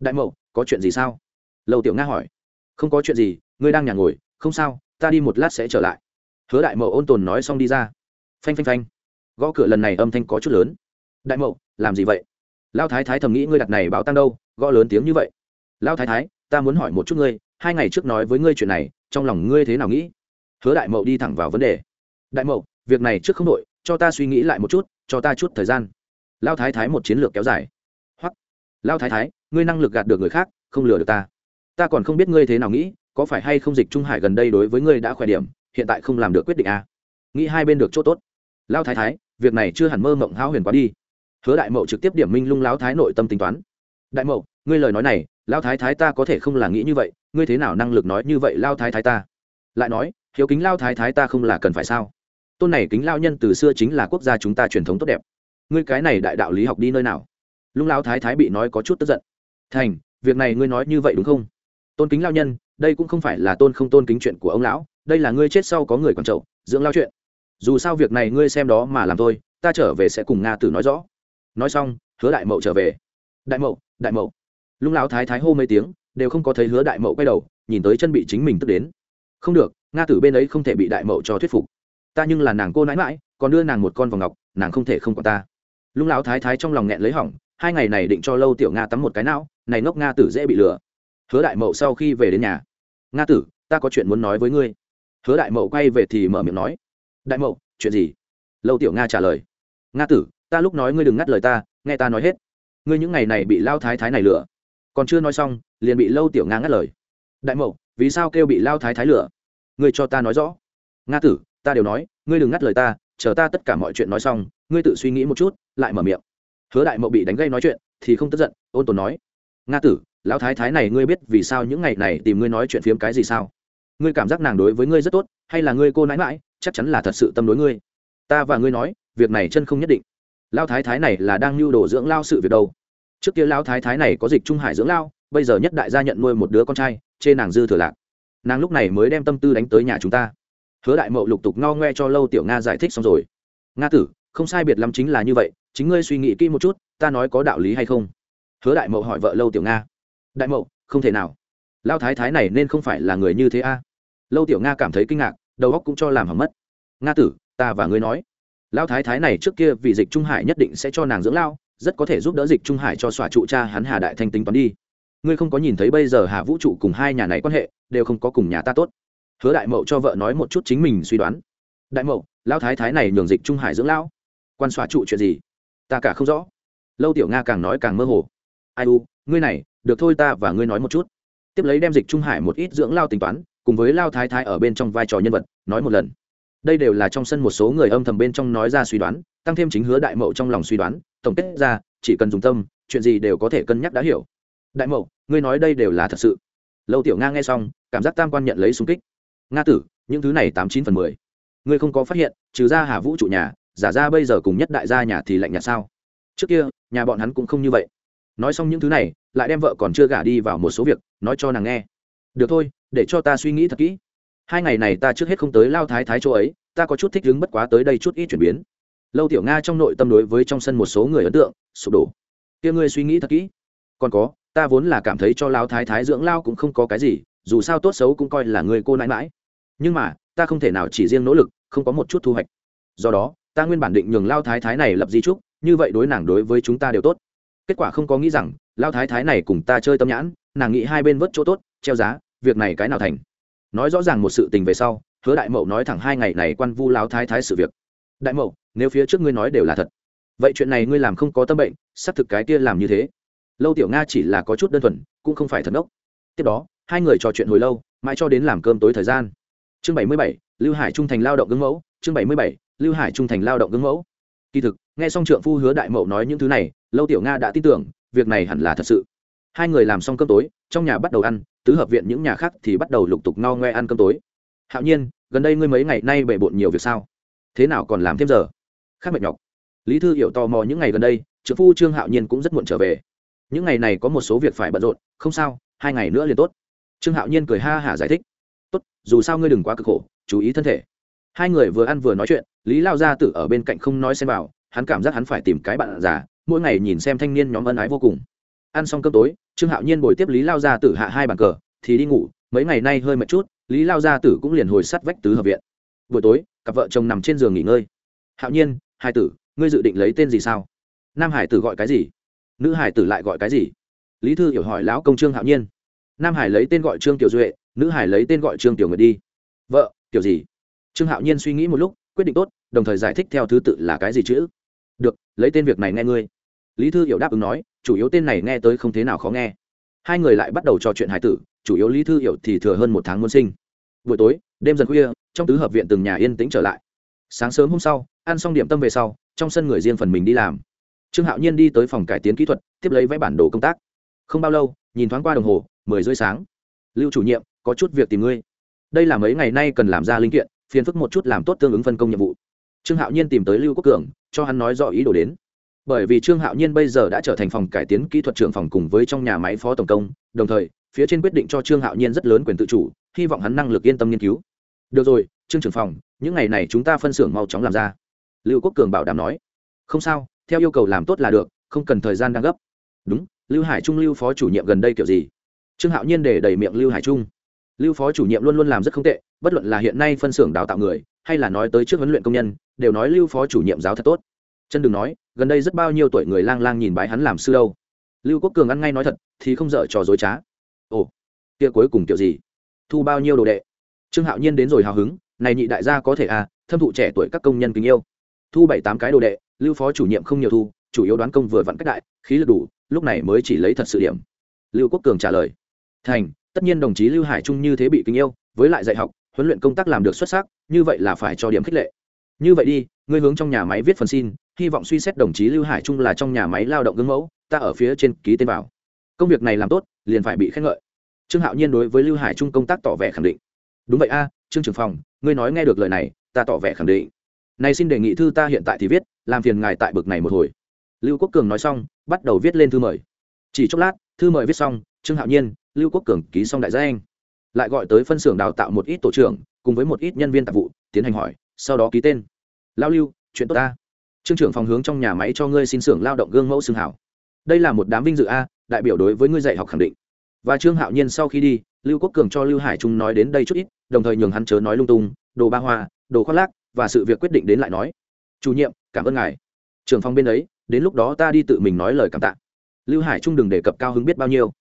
Speaker 1: đại mậu, có chuyện gì sao? Lâu tiểu nga hỏi. Không có chuyện gì, ngươi đang nhà ngồi, không sao, ta đi một lát sẽ trở lại. Hứa đại mậu ôn tồn nói xong đi ra. Phanh phanh phanh. Gõ cửa lần này âm thanh có chút lớn. Đại mậu, làm gì vậy? Lao thái thái thầm nghĩ ngươi đặt này báo tăng đâu, gõ lớn tiếng như vậy. Lao thái thái, ta muốn hỏi một chút ngươi, hai ngày trước nói với ngươi chuyện này, trong lòng ngươi thế nào nghĩ? Hứa đại mậu đi thẳng vào vấn đề. Đại mậu, việc này trước không đội cho ta suy nghĩ lại một chút, cho ta chút thời gian. Lao thái thái một chiến lược kéo dài. Hoặc lao thái thái ngươi năng lực gạt được người khác, không lừa được ta. Ta còn không biết ngươi thế nào nghĩ, có phải hay không dịch trung hải gần đây đối với ngươi đã khỏe điểm, hiện tại không làm được quyết định à? nghĩ hai bên được chỗ tốt. Lao thái thái, việc này chưa hẳn mơ mộng hao huyền quá đi. Hứa đại mậu trực tiếp điểm minh lung lao thái nội tâm tính toán. Đại mậu, ngươi lời nói này lao thái thái ta có thể không là nghĩ như vậy, ngươi thế nào năng lực nói như vậy lao thái thái ta? Lại nói, hiếu kính lao thái thái ta không là cần phải sao? Tôn này kính lao nhân từ xưa chính là quốc gia chúng ta truyền thống tốt đẹp. Ngươi cái này đại đạo lý học đi nơi nào? Lung lao thái thái bị nói có chút tức giận thành, việc này ngươi nói như vậy đúng không? Tôn kính lao nhân, đây cũng không phải là tôn không tôn kính chuyện của ông lão, đây là ngươi chết sau có người còn trậu dưỡng lao chuyện. Dù sao việc này ngươi xem đó mà làm thôi, ta trở về sẽ cùng nga tử nói rõ. Nói xong, hứa đại mậu trở về. Đại mậu đại mậu. Lung lão thái thái hô mấy tiếng, đều không có thấy hứa đại mậu quay đầu, nhìn tới chân bị chính mình tức đến. Không được, nga tử bên ấy không thể bị đại mậu cho thuyết phục. Ta nhưng là nàng cô nãi mãi còn đưa nàng một con vào ngọc, nàng không thể không còn ta. Lung lão thái thái trong lòng nghẹn lấy hỏng, hai ngày này định cho lâu tiểu nga tắm một cái não này ngốc nga tử dễ bị lừa. Hứa đại mậu sau khi về đến nhà. Nga tử, ta có chuyện muốn nói với ngươi. Hứa đại mậu quay về thì mở miệng nói. Đại mậu, chuyện gì? Lâu tiểu nga trả lời. Nga tử, ta lúc nói ngươi đừng ngắt lời ta, nghe ta nói hết. Ngươi những ngày này bị lao thái thái này lừa. Còn chưa nói xong, liền bị lâu tiểu nga ngắt lời. Đại mậu, vì sao kêu bị lao thái thái lừa? Ngươi cho ta nói rõ. Nga tử, ta đều nói, ngươi đừng ngắt lời ta, chờ ta tất cả mọi chuyện nói xong, ngươi tự suy nghĩ một chút, lại mở miệng. Hứa đại mậu bị đánh gây nói chuyện, thì không tức giận, ôn tồn nói nga tử, lão thái thái này ngươi biết vì sao những ngày này tìm ngươi nói chuyện phiếm cái gì sao? Ngươi cảm giác nàng đối với ngươi rất tốt, hay là ngươi cô nãi mãi, chắc chắn là thật sự tâm đối ngươi. Ta và ngươi nói, việc này chân không nhất định. Lao thái thái này là đang lưu đồ dưỡng lao sự việc đâu. Trước kia lao thái thái này có dịch trung hải dưỡng lao, bây giờ nhất đại gia nhận nuôi một đứa con trai, chê nàng dư thừa lạc. Nàng lúc này mới đem tâm tư đánh tới nhà chúng ta. Hứa đại mậu lục tục ngao ngoe cho lâu tiểu nga giải thích xong rồi. Nga tử, không sai biệt lắm chính là như vậy, chính ngươi suy nghĩ kỹ một chút, ta nói có đạo lý hay không? Hứa đại mậu hỏi vợ lâu tiểu nga. Đại mậu, không thể nào. Lao thái thái này nên không phải là người như thế a. Lâu tiểu nga cảm thấy kinh ngạc, đầu óc cũng cho làm hỏng mất. Nga tử, ta và ngươi nói. Lao thái thái này trước kia vì dịch trung hải nhất định sẽ cho nàng dưỡng lao, rất có thể giúp đỡ dịch trung hải cho xòa trụ cha hắn hà đại thanh tính toán đi. Ngươi không có nhìn thấy bây giờ hà vũ trụ cùng hai nhà này quan hệ, đều không có cùng nhà ta tốt. Hứa đại mậu cho vợ nói một chút chính mình suy đoán. Đại mậu, lao thái thái này nhường dịch trung hải dưỡng lão quan xóa trụ chuyện gì? Ta cả không rõ. Lâu tiểu nga càng nói càng mơ hồ ai u, ngươi này, được thôi ta và ngươi nói một chút. Tiếp lấy đem dịch trung hải một ít dưỡng lao tính toán, cùng với lao thái thái ở bên trong vai trò nhân vật, nói một lần. Đây đều là trong sân một số người âm thầm bên trong nói ra suy đoán, tăng thêm chính hứa đại mậu trong lòng suy đoán, tổng kết ra, chỉ cần dùng tâm, chuyện gì đều có thể cân nhắc đã hiểu. Đại mậu, ngươi nói đây đều là thật sự. Lâu tiểu nga nghe xong, cảm giác tam quan nhận lấy sung kích. Nga tử, những thứ này tám chín phần mười. Ngươi không có phát hiện, trừ ra hà vũ trụ nhà, giả ra bây giờ cùng nhất đại gia nhà thì lạnh nhạt sao? Trước kia, nhà bọn hắn cũng không như vậy nói xong những thứ này, lại đem vợ còn chưa gả đi vào một số việc, nói cho nàng nghe. Được thôi, để cho ta suy nghĩ thật kỹ. Hai ngày này ta trước hết không tới lao thái thái chỗ ấy, ta có chút thích đứng bất quá tới đây chút ít chuyển biến. Lâu tiểu nga trong nội tâm đối với trong sân một số người ấn tượng, sụp đổ. Kia ngươi suy nghĩ thật kỹ. Còn có, ta vốn là cảm thấy cho lao thái thái dưỡng lao cũng không có cái gì, dù sao tốt xấu cũng coi là người cô nãi mãi nhưng mà, ta không thể nào chỉ riêng nỗ lực, không có một chút thu hoạch. Do đó, ta nguyên bản định nhường lao thái thái này lập di trúc như vậy đối nàng đối với chúng ta đều tốt kết quả không có nghĩ rằng lao thái thái này cùng ta chơi tâm nhãn, nàng nghĩ hai bên vớt chỗ tốt, treo giá, việc này cái nào thành? Nói rõ ràng một sự tình về sau, hứa đại mậu nói thẳng hai ngày này quan vu lao thái thái sự việc. Đại mậu, nếu phía trước ngươi nói đều là thật, vậy chuyện này ngươi làm không có tâm bệnh, xác thực cái kia làm như thế. Lâu tiểu nga chỉ là có chút đơn thuần, cũng không phải thần ốc tiếp đó, hai người trò chuyện hồi lâu, mãi cho đến làm cơm tối thời gian. Chương bảy mươi bảy, lưu hải trung thành lao động gương mẫu, chương bảy mươi bảy, lưu hải trung thành lao động gương mẫu. Kỳ thực, nghe xong trượng phu hứa đại mậu nói những thứ này lâu tiểu nga đã tin tưởng, việc này hẳn là thật sự. Hai người làm xong cơm tối, trong nhà bắt đầu ăn, tứ hợp viện những nhà khác thì bắt đầu lục tục no ngoe ăn cơm tối. Hạo nhiên, gần đây ngươi mấy ngày nay bề bộn nhiều việc sao? Thế nào còn làm thêm giờ? Khác mệt nhọc. Lý thư hiểu tò mò những ngày gần đây trợ phu trương hạo nhiên cũng rất muộn trở về. Những ngày này có một số việc phải bận rộn, không sao, hai ngày nữa liền tốt. Trương hạo nhiên cười ha hả giải thích. Tốt, dù sao ngươi đừng quá cực khổ, chú ý thân thể. Hai người vừa ăn vừa nói chuyện, lý lao gia tử ở bên cạnh không nói xem vào, hắn cảm giác hắn phải tìm cái bạn già mỗi ngày nhìn xem thanh niên nhóm ân ái vô cùng. Ăn xong cơm tối, trương hạo nhiên bồi tiếp lý lao gia tử hạ hai bàn cờ, thì đi ngủ, mấy ngày nay hơi mệt chút, lý lao gia tử cũng liền hồi sắt vách tứ hợp viện. Buổi tối, cặp vợ chồng nằm trên giường nghỉ ngơi. Hạo nhiên hai tử, ngươi dự định lấy tên gì sao? Nam hải tử gọi cái gì? Nữ hải tử lại gọi cái gì? Lý thư hiểu hỏi lão công trương hạo nhiên. Nam hải lấy tên gọi trương tiểu duệ, nữ hải lấy tên gọi trương tiểu nguyệt đi. Vợ, kiểu gì? Trương hạo nhiên suy nghĩ một lúc, quyết định tốt, đồng thời giải thích theo thứ tự là cái gì chữ được, lấy tên việc này nghe ngươi lý thư hiểu đáp ứng nói, chủ yếu tên này nghe tới không thế nào khó nghe. Hai người lại bắt đầu trò chuyện hải tử, chủ yếu lý thư hiểu thì thừa hơn một tháng muôn sinh. Buổi tối, đêm dần khuya, trong tứ hợp viện từng nhà yên tĩnh trở lại. Sáng sớm hôm sau, ăn xong điểm tâm về sau, trong sân người riêng phần mình đi làm. Trương hạo nhiên đi tới phòng cải tiến kỹ thuật, tiếp lấy vẽ bản đồ công tác. Không bao lâu, nhìn thoáng qua đồng hồ, mười rưỡi sáng. Lưu chủ nhiệm, có chút việc tìm ngươi. Đây là mấy ngày nay cần làm ra linh kiện, phiền phức một chút làm tốt tương ứng phân công nhiệm vụ. Trương hạo nhiên tìm tới lưu quốc cường, cho hắn nói rõ ý đồ đến bởi vì trương hạo nhiên bây giờ đã trở thành phòng cải tiến kỹ thuật trưởng phòng cùng với trong nhà máy phó tổng công, đồng thời, phía trên quyết định cho trương hạo nhiên rất lớn quyền tự chủ, hy vọng hắn năng lực yên tâm nghiên cứu. Được rồi, trương trưởng phòng, những ngày này chúng ta phân xưởng mau chóng làm ra. Lưu quốc cường bảo đảm nói. Không sao, theo yêu cầu làm tốt là được, không cần thời gian đang gấp. Đúng, lưu hải trung, lưu phó chủ nhiệm gần đây kiểu gì? Trương hạo nhiên để đẩy miệng lưu hải trung. Lưu phó chủ nhiệm luôn luôn làm rất không tệ, bất luận là hiện nay phân xưởng đào tạo người, hay là nói tới trước huấn luyện công nhân, đều nói lưu phó chủ nhiệm giáo thật tốt. Chân đừng nói gần đây rất bao nhiêu tuổi người lang lang nhìn bái hắn làm sư đâu. Lưu quốc cường ăn ngay nói thật, thì không dở trò dối trá. Ồ, kia cuối cùng kiểu gì? Thu bao nhiêu đồ đệ? Trương hạo nhiên đến rồi hào hứng, này nhị đại gia có thể à thâm thụ trẻ tuổi các công nhân kính yêu. Thu bảy tám cái đồ đệ, lưu phó chủ nhiệm không nhiều thu, chủ yếu đoán công vừa vặn cách đại, khí lực đủ, lúc này mới chỉ lấy thật sự điểm. Lưu quốc cường trả lời. Thành, tất nhiên đồng chí lưu hải trung như thế bị kính yêu, với lại dạy học, huấn luyện công tác làm được xuất sắc, như vậy là phải cho điểm khích lệ. Như vậy đi, ngươi hướng trong nhà máy viết phần xin hy vọng suy xét đồng chí lưu hải trung là trong nhà máy lao động gương mẫu, ta ở phía trên ký tên vào. Công việc này làm tốt, liền phải bị khen ngợi. Trương hạo nhiên đối với lưu hải trung công tác tỏ vẻ khẳng định. Đúng vậy a, trương trưởng phòng, ngươi nói nghe được lời này, ta tỏ vẻ khẳng định. Này xin đề nghị thư ta hiện tại thì viết, làm phiền ngài tại bực này một hồi. Lưu quốc cường nói xong, bắt đầu viết lên thư mời. Chỉ chốc lát, thư mời viết xong, trương hạo nhiên, lưu quốc cường ký xong đại gia anh lại gọi tới phân xưởng đào tạo một ít tổ trưởng, cùng với một ít nhân viên tạp vụ, tiến hành hỏi, sau đó ký tên. Lao lưu, chuyện tốt ta trương trưởng phòng hướng trong nhà máy cho ngươi xin xưởng lao động gương mẫu xương hảo. Đây là một đám vinh dự a, đại biểu đối với ngươi dạy học khẳng định. Và trương hạo nhiên sau khi đi, lưu quốc cường cho lưu hải trung nói đến đây chút ít, đồng thời nhường hắn chớ nói lung tung, đồ ba hoa, đồ khoác lác, và sự việc quyết định đến lại nói. Chủ nhiệm, cảm ơn ngài. Trưởng phòng bên ấy, đến lúc đó ta đi tự mình nói lời cảm tạ. Lưu hải trung đừng đề cập cao hứng biết bao nhiêu.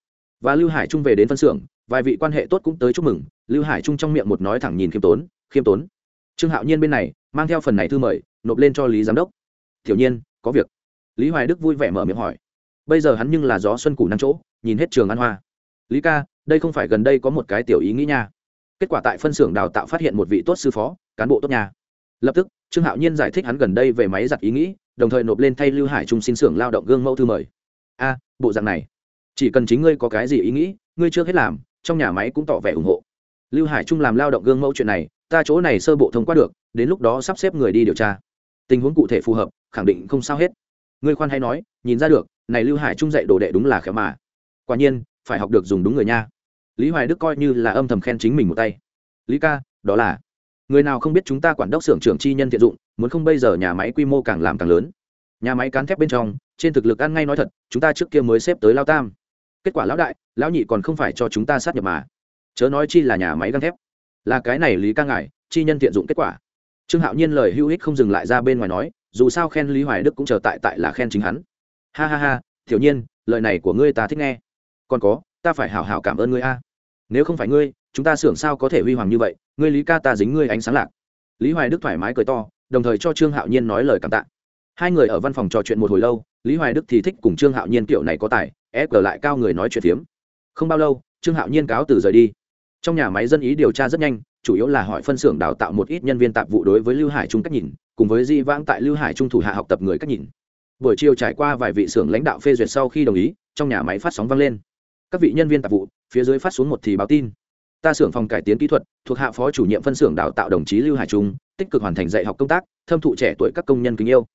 Speaker 1: Và lưu hải trung về đến phân xưởng, vài vị quan hệ tốt cũng tới chúc mừng. Lưu hải trung trong miệng một nói thẳng nhìn khiêm tốn khiêm tốn. Trương hạo nhiên bên này, mang theo phần này thư mời, nộp lên cho lý giám đốc tiểu nhiên, có việc. Lý hoài đức vui vẻ mở miệng hỏi. Bây giờ hắn nhưng là gió xuân củ năm chỗ, nhìn hết trường ăn hoa. Lý ca, đây không phải gần đây có một cái tiểu ý nghĩ nha. Kết quả tại phân xưởng đào tạo phát hiện một vị tốt sư phó, cán bộ tốt nhà lập tức, trương hạo nhiên giải thích hắn gần đây về máy giặt ý nghĩ, đồng thời nộp lên thay lưu hải trung xin xưởng lao động gương mẫu thư mời. A, bộ dạng này, chỉ cần chính ngươi có cái gì ý nghĩ, ngươi chưa hết làm, trong nhà máy cũng tỏ vẻ ủng hộ. Lưu hải trung làm lao động gương mẫu chuyện này, ta chỗ này sơ bộ thông qua được, đến lúc đó sắp xếp người đi điều tra tình huống cụ thể phù hợp, khẳng định không sao hết. Ngươi khoan hay nói, nhìn ra được, này lưu hải trung dạy đồ đệ đúng là khéo mà. Quả nhiên, phải học được dùng đúng người nha. Lý hoài đức coi như là âm thầm khen chính mình một tay. Lý ca, đó là, người nào không biết chúng ta quản đốc xưởng trưởng chi nhân thiện dụng, muốn không bây giờ nhà máy quy mô càng làm càng lớn. Nhà máy cán thép bên trong, trên thực lực ăn ngay nói thật, chúng ta trước kia mới xếp tới lao tam. Kết quả lão đại, lão nhị còn không phải cho chúng ta sát nhập mà. Chớ nói chi là nhà máy găng thép. Là cái này lý ca ngại, chi nhân thiện dụng kết quả trương hạo nhiên lời hữu hích không dừng lại ra bên ngoài nói, dù sao khen lý hoài đức cũng chờ tại tại là khen chính hắn. Ha ha ha thiểu nhiên, lời này của ngươi ta thích nghe. Còn có, ta phải hảo hảo cảm ơn ngươi a. Nếu không phải ngươi, chúng ta xưởng sao có thể huy hoàng như vậy, ngươi lý ca ta dính ngươi ánh sáng lạc. Lý hoài đức thoải mái cười to, đồng thời cho trương hạo nhiên nói lời cảm tạ. Hai người ở văn phòng trò chuyện một hồi lâu, lý hoài đức thì thích cùng trương hạo nhiên kiểu này có tài ép ở lại cao người nói chuyện phiếm. Không bao lâu, trương hạo nhiên cáo từ rời đi. Trong nhà máy dân ý điều tra rất nhanh chủ yếu là hỏi phân xưởng đào tạo một ít nhân viên tạp vụ đối với lưu hải trung cách nhìn, cùng với di vãng tại lưu hải trung thủ hạ học tập người cách nhìn. Buổi chiều trải qua vài vị xưởng lãnh đạo phê duyệt sau khi đồng ý, trong nhà máy phát sóng vang lên. Các vị nhân viên tạp vụ, phía dưới phát xuống một thì báo tin. Ta xưởng phòng cải tiến kỹ thuật, thuộc hạ phó chủ nhiệm phân xưởng đào tạo đồng chí lưu hải trung, tích cực hoàn thành dạy học công tác, thâm thụ trẻ tuổi các công nhân kính yêu.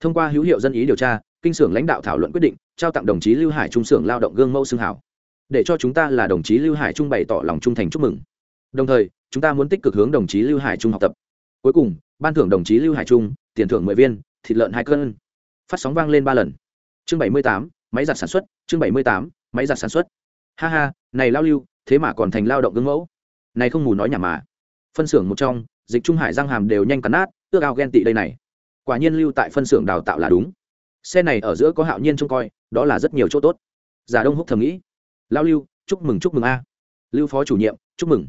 Speaker 1: Thông qua hữu hiệu dân ý điều tra, kinh xưởng lãnh đạo thảo luận quyết định, trao tặng đồng chí lưu hải trung xưởng lao động gương mẫu xương hảo. Để cho chúng ta là đồng chí lưu hải trung bày tỏ lòng trung thành chúc mừng đồng thời, chúng ta muốn tích cực hướng đồng chí lưu hải trung học tập. Cuối cùng, ban thưởng đồng chí lưu hải trung, tiền thưởng mười viên, thịt lợn hai cân. Phát sóng vang lên ba lần. Chương bảy mươi tám, máy giặt sản xuất, chương bảy mươi tám, máy giặt sản xuất. Ha ha, này lao lưu, thế mà còn thành lao động gương mẫu. Này không mù nói nhà mà. Phân xưởng một trong, dịch trung hải giang hàm đều nhanh cắn nát, ước ao ghen tị đây này. Quả nhiên lưu tại phân xưởng đào tạo là đúng. Xe này ở giữa có hạo nhiên trông coi, đó là rất nhiều chỗ tốt. Giả đông húc thầm nghĩ. Lao lưu, chúc mừng chúc mừng a. Lưu phó chủ nhiệm, chúc mừng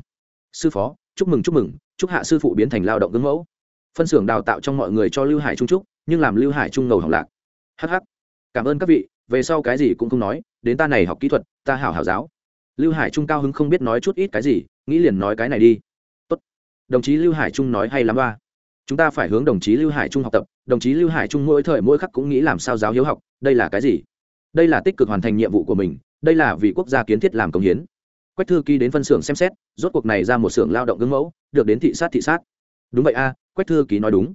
Speaker 1: sư phó, chúc mừng chúc mừng, chúc hạ sư phụ biến thành lao động gương mẫu. Phân xưởng đào tạo trong mọi người cho lưu hải trung trúc nhưng làm lưu hải trung ngầu hỏng lạc. Hh cảm ơn các vị, về sau cái gì cũng không nói, đến ta này học kỹ thuật, ta hảo hảo giáo. Lưu hải trung cao hứng không biết nói chút ít cái gì, nghĩ liền nói cái này đi. Tốt. đồng chí lưu hải trung nói hay lắm ba. Chúng ta phải hướng đồng chí lưu hải trung học tập, đồng chí lưu hải trung mỗi thời mỗi khắc cũng nghĩ làm sao giáo hiếu học, đây là cái gì? Đây là tích cực hoàn thành nhiệm vụ của mình, đây là vì quốc gia kiến thiết làm công hiến quách thư ký đến phân xưởng xem xét, rốt cuộc này ra một xưởng lao động gương mẫu, được đến thị sát thị sát. Đúng vậy a, quách thư ký nói đúng.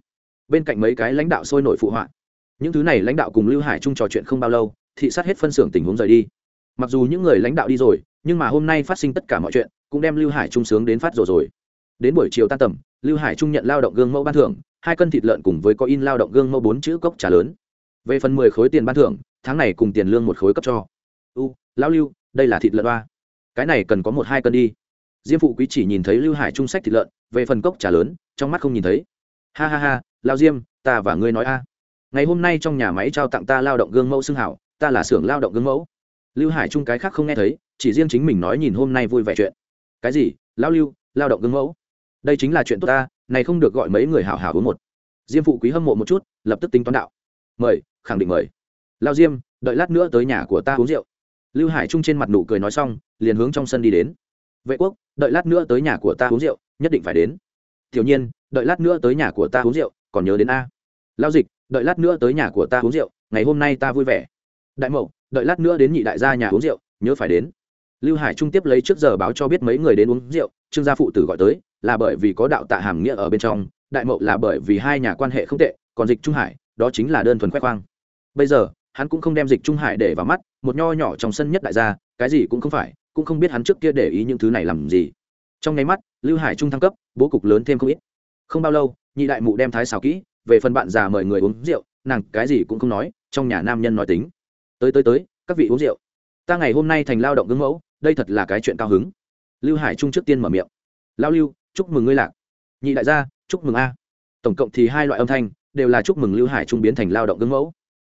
Speaker 1: Bên cạnh mấy cái lãnh đạo sôi nổi phụ họa. Những thứ này lãnh đạo cùng lưu hải trung trò chuyện không bao lâu, thị sát hết phân xưởng tình huống rời đi. Mặc dù những người lãnh đạo đi rồi, nhưng mà hôm nay phát sinh tất cả mọi chuyện, cũng đem lưu hải trung sướng đến phát rồi rồi. Đến buổi chiều tan tầm, lưu hải trung nhận lao động gương mẫu ban thưởng, hai cân thịt lợn cùng với có in lao động gương mẫu bốn chữ cốc trà lớn. Về phần mười khối tiền ban thưởng, tháng này cùng tiền lương một khối cấp cho. U, lão lưu, đây là thịt lợn ba cái này cần có một hai cân đi. Diêm phụ quý chỉ nhìn thấy lưu hải trung sách thịt lợn, về phần cốc trà lớn, trong mắt không nhìn thấy. Ha ha ha, lao diêm, ta và ngươi nói a. Ngày hôm nay trong nhà máy trao tặng ta lao động gương mẫu xưng hảo, ta là xưởng lao động gương mẫu. Lưu hải trung cái khác không nghe thấy, chỉ riêng chính mình nói nhìn hôm nay vui vẻ chuyện. Cái gì? Lao lưu, lao động gương mẫu? Đây chính là chuyện tốt ta, này không được gọi mấy người hảo hảo uống một. Diêm phụ quý hâm mộ một chút, lập tức tính toán đạo. Mời, khẳng định mời. Lao diêm, đợi lát nữa tới nhà của ta uống rượu lưu hải trung trên mặt nụ cười nói xong, liền hướng trong sân đi đến. Vệ quốc, đợi lát nữa tới nhà của ta uống rượu, nhất định phải đến. Tiểu nhiên, đợi lát nữa tới nhà của ta uống rượu, còn nhớ đến a. Lao dịch, đợi lát nữa tới nhà của ta uống rượu, ngày hôm nay ta vui vẻ. Đại mậu, đợi lát nữa đến nhị đại gia nhà uống rượu, nhớ phải đến. Lưu hải trung tiếp lấy trước giờ báo cho biết mấy người đến uống rượu, trương gia phụ tử gọi tới, là bởi vì có đạo tạ hàm nghĩa ở bên trong, đại mậu là bởi vì hai nhà quan hệ không tệ, còn dịch trung hải, đó chính là đơn thuần khoe khoang. Bây giờ hắn cũng không đem dịch trung hải để vào mắt, một nho nhỏ trong sân nhất đại gia, cái gì cũng không phải, cũng không biết hắn trước kia để ý những thứ này làm gì. Trong nháy mắt, lưu hải trung thăng cấp, bố cục lớn thêm không ít. Không bao lâu, nhị đại mụ đem thái xào kỹ, về phần bạn già mời người uống rượu, nàng cái gì cũng không nói, trong nhà nam nhân nói tính. Tới tới tới, các vị uống rượu. Ta ngày hôm nay thành lao động gương mẫu, đây thật là cái chuyện cao hứng. Lưu hải trung trước tiên mở miệng. Lao lưu, chúc mừng ngươi lạc. Nhị đại gia, chúc mừng a. Tổng cộng thì hai loại âm thanh, đều là chúc mừng lưu hải trung biến thành lao động gương mẫu.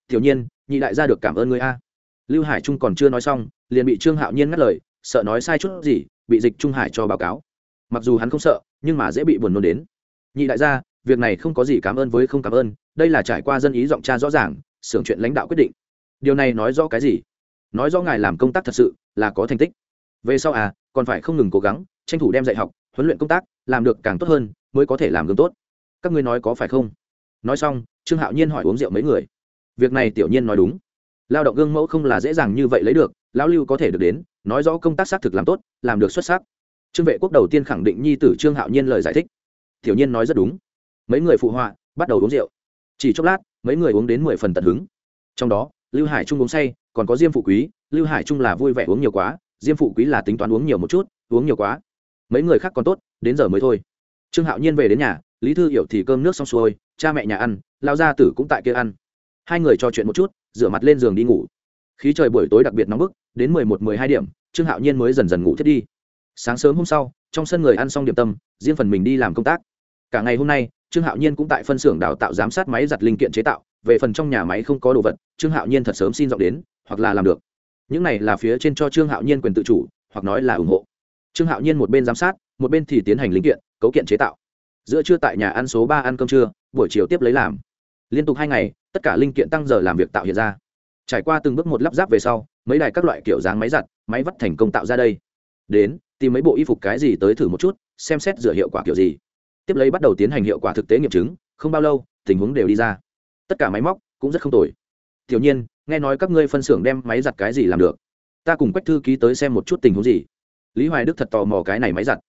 Speaker 1: Tiểu nhiên nhị đại gia được cảm ơn ngươi a. Lưu hải trung còn chưa nói xong, liền bị trương hạo nhiên ngắt lời, sợ nói sai chút gì, bị dịch trung hải cho báo cáo. Mặc dù hắn không sợ, nhưng mà dễ bị buồn nôn đến. Nhị đại gia, việc này không có gì cảm ơn với không cảm ơn, đây là trải qua dân ý giọng cha rõ ràng, xưởng chuyện lãnh đạo quyết định. Điều này nói rõ cái gì? Nói rõ ngài làm công tác thật sự là có thành tích. Về sau à còn phải không ngừng cố gắng, tranh thủ đem dạy học, huấn luyện công tác, làm được càng tốt hơn, mới có thể làm gương tốt. Các ngươi nói có phải không? Nói xong, trương hạo nhiên hỏi uống rượu mấy người việc này tiểu nhiên nói đúng. Lao động gương mẫu không là dễ dàng như vậy lấy được, lão lưu có thể được đến, nói rõ công tác xác thực làm tốt, làm được xuất sắc. Trương vệ quốc đầu tiên khẳng định nhi tử trương hạo nhiên lời giải thích. Tiểu nhiên nói rất đúng. Mấy người phụ họa, bắt đầu uống rượu. Chỉ chốc lát, mấy người uống đến mười phần tận hứng. Trong đó, lưu hải trung uống say, còn có diêm phụ quý. Lưu hải trung là vui vẻ uống nhiều quá, diêm phụ quý là tính toán uống nhiều một chút, uống nhiều quá. Mấy người khác còn tốt, đến giờ mới thôi. Trương hạo nhiên về đến nhà, lý thư hiểu thì cơm nước xong xuôi, cha mẹ nhà ăn lao gia tử cũng tại kia ăn hai người trò chuyện một chút, rửa mặt lên giường đi ngủ. Khí trời buổi tối đặc biệt nóng bức, đến mười một, mười hai điểm, trương hạo nhiên mới dần dần ngủ thiết đi. Sáng sớm hôm sau, trong sân người ăn xong điểm tâm, riêng phần mình đi làm công tác. Cả ngày hôm nay, trương hạo nhiên cũng tại phân xưởng đào tạo giám sát máy giặt linh kiện chế tạo, về phần trong nhà máy không có đồ vật, trương hạo nhiên thật sớm xin dọn đến, hoặc là làm được. Những này là phía trên cho trương hạo nhiên quyền tự chủ, hoặc nói là ủng hộ. Trương hạo nhiên một bên giám sát, một bên thì tiến hành linh kiện, cấu kiện chế tạo. Giữa trưa tại nhà ăn số ba ăn cơm trưa, buổi chiều tiếp lấy làm. Liên tục hai ngày tất cả linh kiện tăng giờ làm việc tạo hiện ra. Trải qua từng bước một lắp ráp về sau, mấy đài các loại kiểu dáng máy giặt, máy vắt thành công tạo ra đây. Đến, tìm mấy bộ y phục cái gì tới thử một chút, xem xét rửa hiệu quả kiểu gì. Tiếp lấy bắt đầu tiến hành hiệu quả thực tế nghiệm chứng, không bao lâu, tình huống đều đi ra. Tất cả máy móc cũng rất không tồi. Tiểu nhiên, nghe nói các ngươi phân xưởng đem máy giặt cái gì làm được? Ta cùng quách thư ký tới xem một chút tình huống gì. Lý hoài đức thật tò mò cái này máy giặt.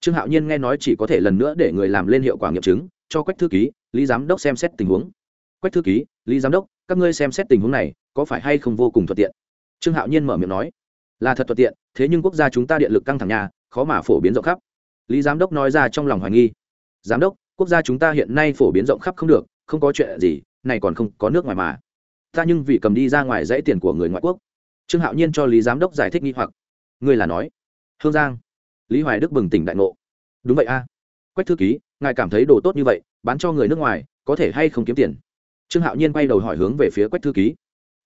Speaker 1: Trương hạo nhiên nghe nói chỉ có thể lần nữa để người làm lên hiệu quả nghiệm chứng, cho quách thư ký, lý giám đốc xem xét tình huống quách thư ký, lý giám đốc, các ngươi xem xét tình huống này, có phải hay không vô cùng thuận tiện? Trương hạo nhiên mở miệng nói. Là thật thuận tiện, thế nhưng quốc gia chúng ta điện lực căng thẳng nhà, khó mà phổ biến rộng khắp. Lý giám đốc nói ra trong lòng hoài nghi. Giám đốc, quốc gia chúng ta hiện nay phổ biến rộng khắp không được, không có chuyện gì, này còn không có nước ngoài mà. Ta nhưng vì cầm đi ra ngoài dãy tiền của người ngoại quốc. Trương hạo nhiên cho lý giám đốc giải thích nghi hoặc. Ngươi là nói. Hương giang. Lý hoài đức bừng tỉnh đại ngộ. Đúng vậy a. Quách thư ký, ngài cảm thấy đồ tốt như vậy, bán cho người nước ngoài, có thể hay không kiếm tiền? Trương hạo nhiên quay đầu hỏi hướng về phía quách thư ký.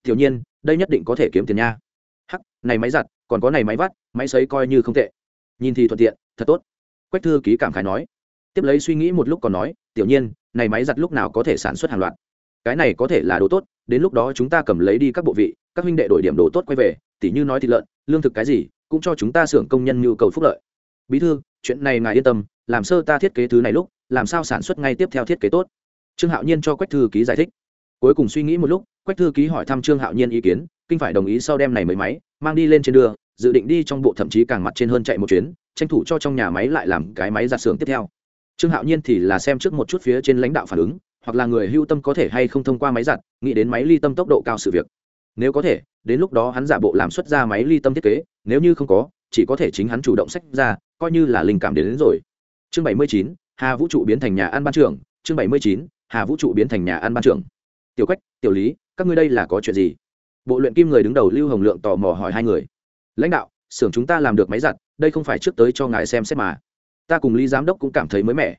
Speaker 1: Tiểu nhiên, đây nhất định có thể kiếm tiền nha. Hắc, này máy giặt, còn có này máy vắt, máy sấy coi như không tệ. Nhìn thì thuận tiện, thật tốt. Quách thư ký cảm khái nói. Tiếp lấy suy nghĩ một lúc còn nói, tiểu nhiên, này máy giặt lúc nào có thể sản xuất hàng loạt? Cái này có thể là đồ tốt, đến lúc đó chúng ta cầm lấy đi các bộ vị, các huynh đệ đổi điểm đồ tốt quay về, tỉ như nói thịt lợn, lương thực cái gì, cũng cho chúng ta xưởng công nhân nhu cầu phúc lợi. Bí thư, chuyện này ngài yên tâm, làm sơ ta thiết kế thứ này lúc, làm sao sản xuất ngay tiếp theo thiết kế tốt? Trương hạo nhiên cho quách thư ký giải thích. Cuối cùng suy nghĩ một lúc quách thư ký hỏi thăm trương hạo nhiên ý kiến kinh phải đồng ý sau đem này mấy máy mang đi lên trên đường dự định đi trong bộ thậm chí càng mặt trên hơn chạy một chuyến tranh thủ cho trong nhà máy lại làm cái máy giặt xưởng tiếp theo. Trương hạo nhiên thì là xem trước một chút phía trên lãnh đạo phản ứng hoặc là người hưu tâm có thể hay không thông qua máy giặt nghĩ đến máy ly tâm tốc độ cao sự việc. Nếu có thể đến lúc đó hắn giả bộ làm xuất ra máy ly tâm thiết kế nếu như không có chỉ có thể chính hắn chủ động sách ra coi như là linh cảm đến, đến rồi. Chương bảy mươi chín hà vũ trụ biến thành nhà ăn ban trưởng chương bảy mươi chín hà vũ trụ biến thành nhà ăn ban trưởng. Tiểu quách, tiểu lý, các ngươi đây là có chuyện gì? Bộ luyện kim người đứng đầu lưu hồng lượng tò mò hỏi hai người. Lãnh đạo, xưởng chúng ta làm được máy giặt, đây không phải trước tới cho ngài xem xét mà. Ta cùng lý giám đốc cũng cảm thấy mới mẻ.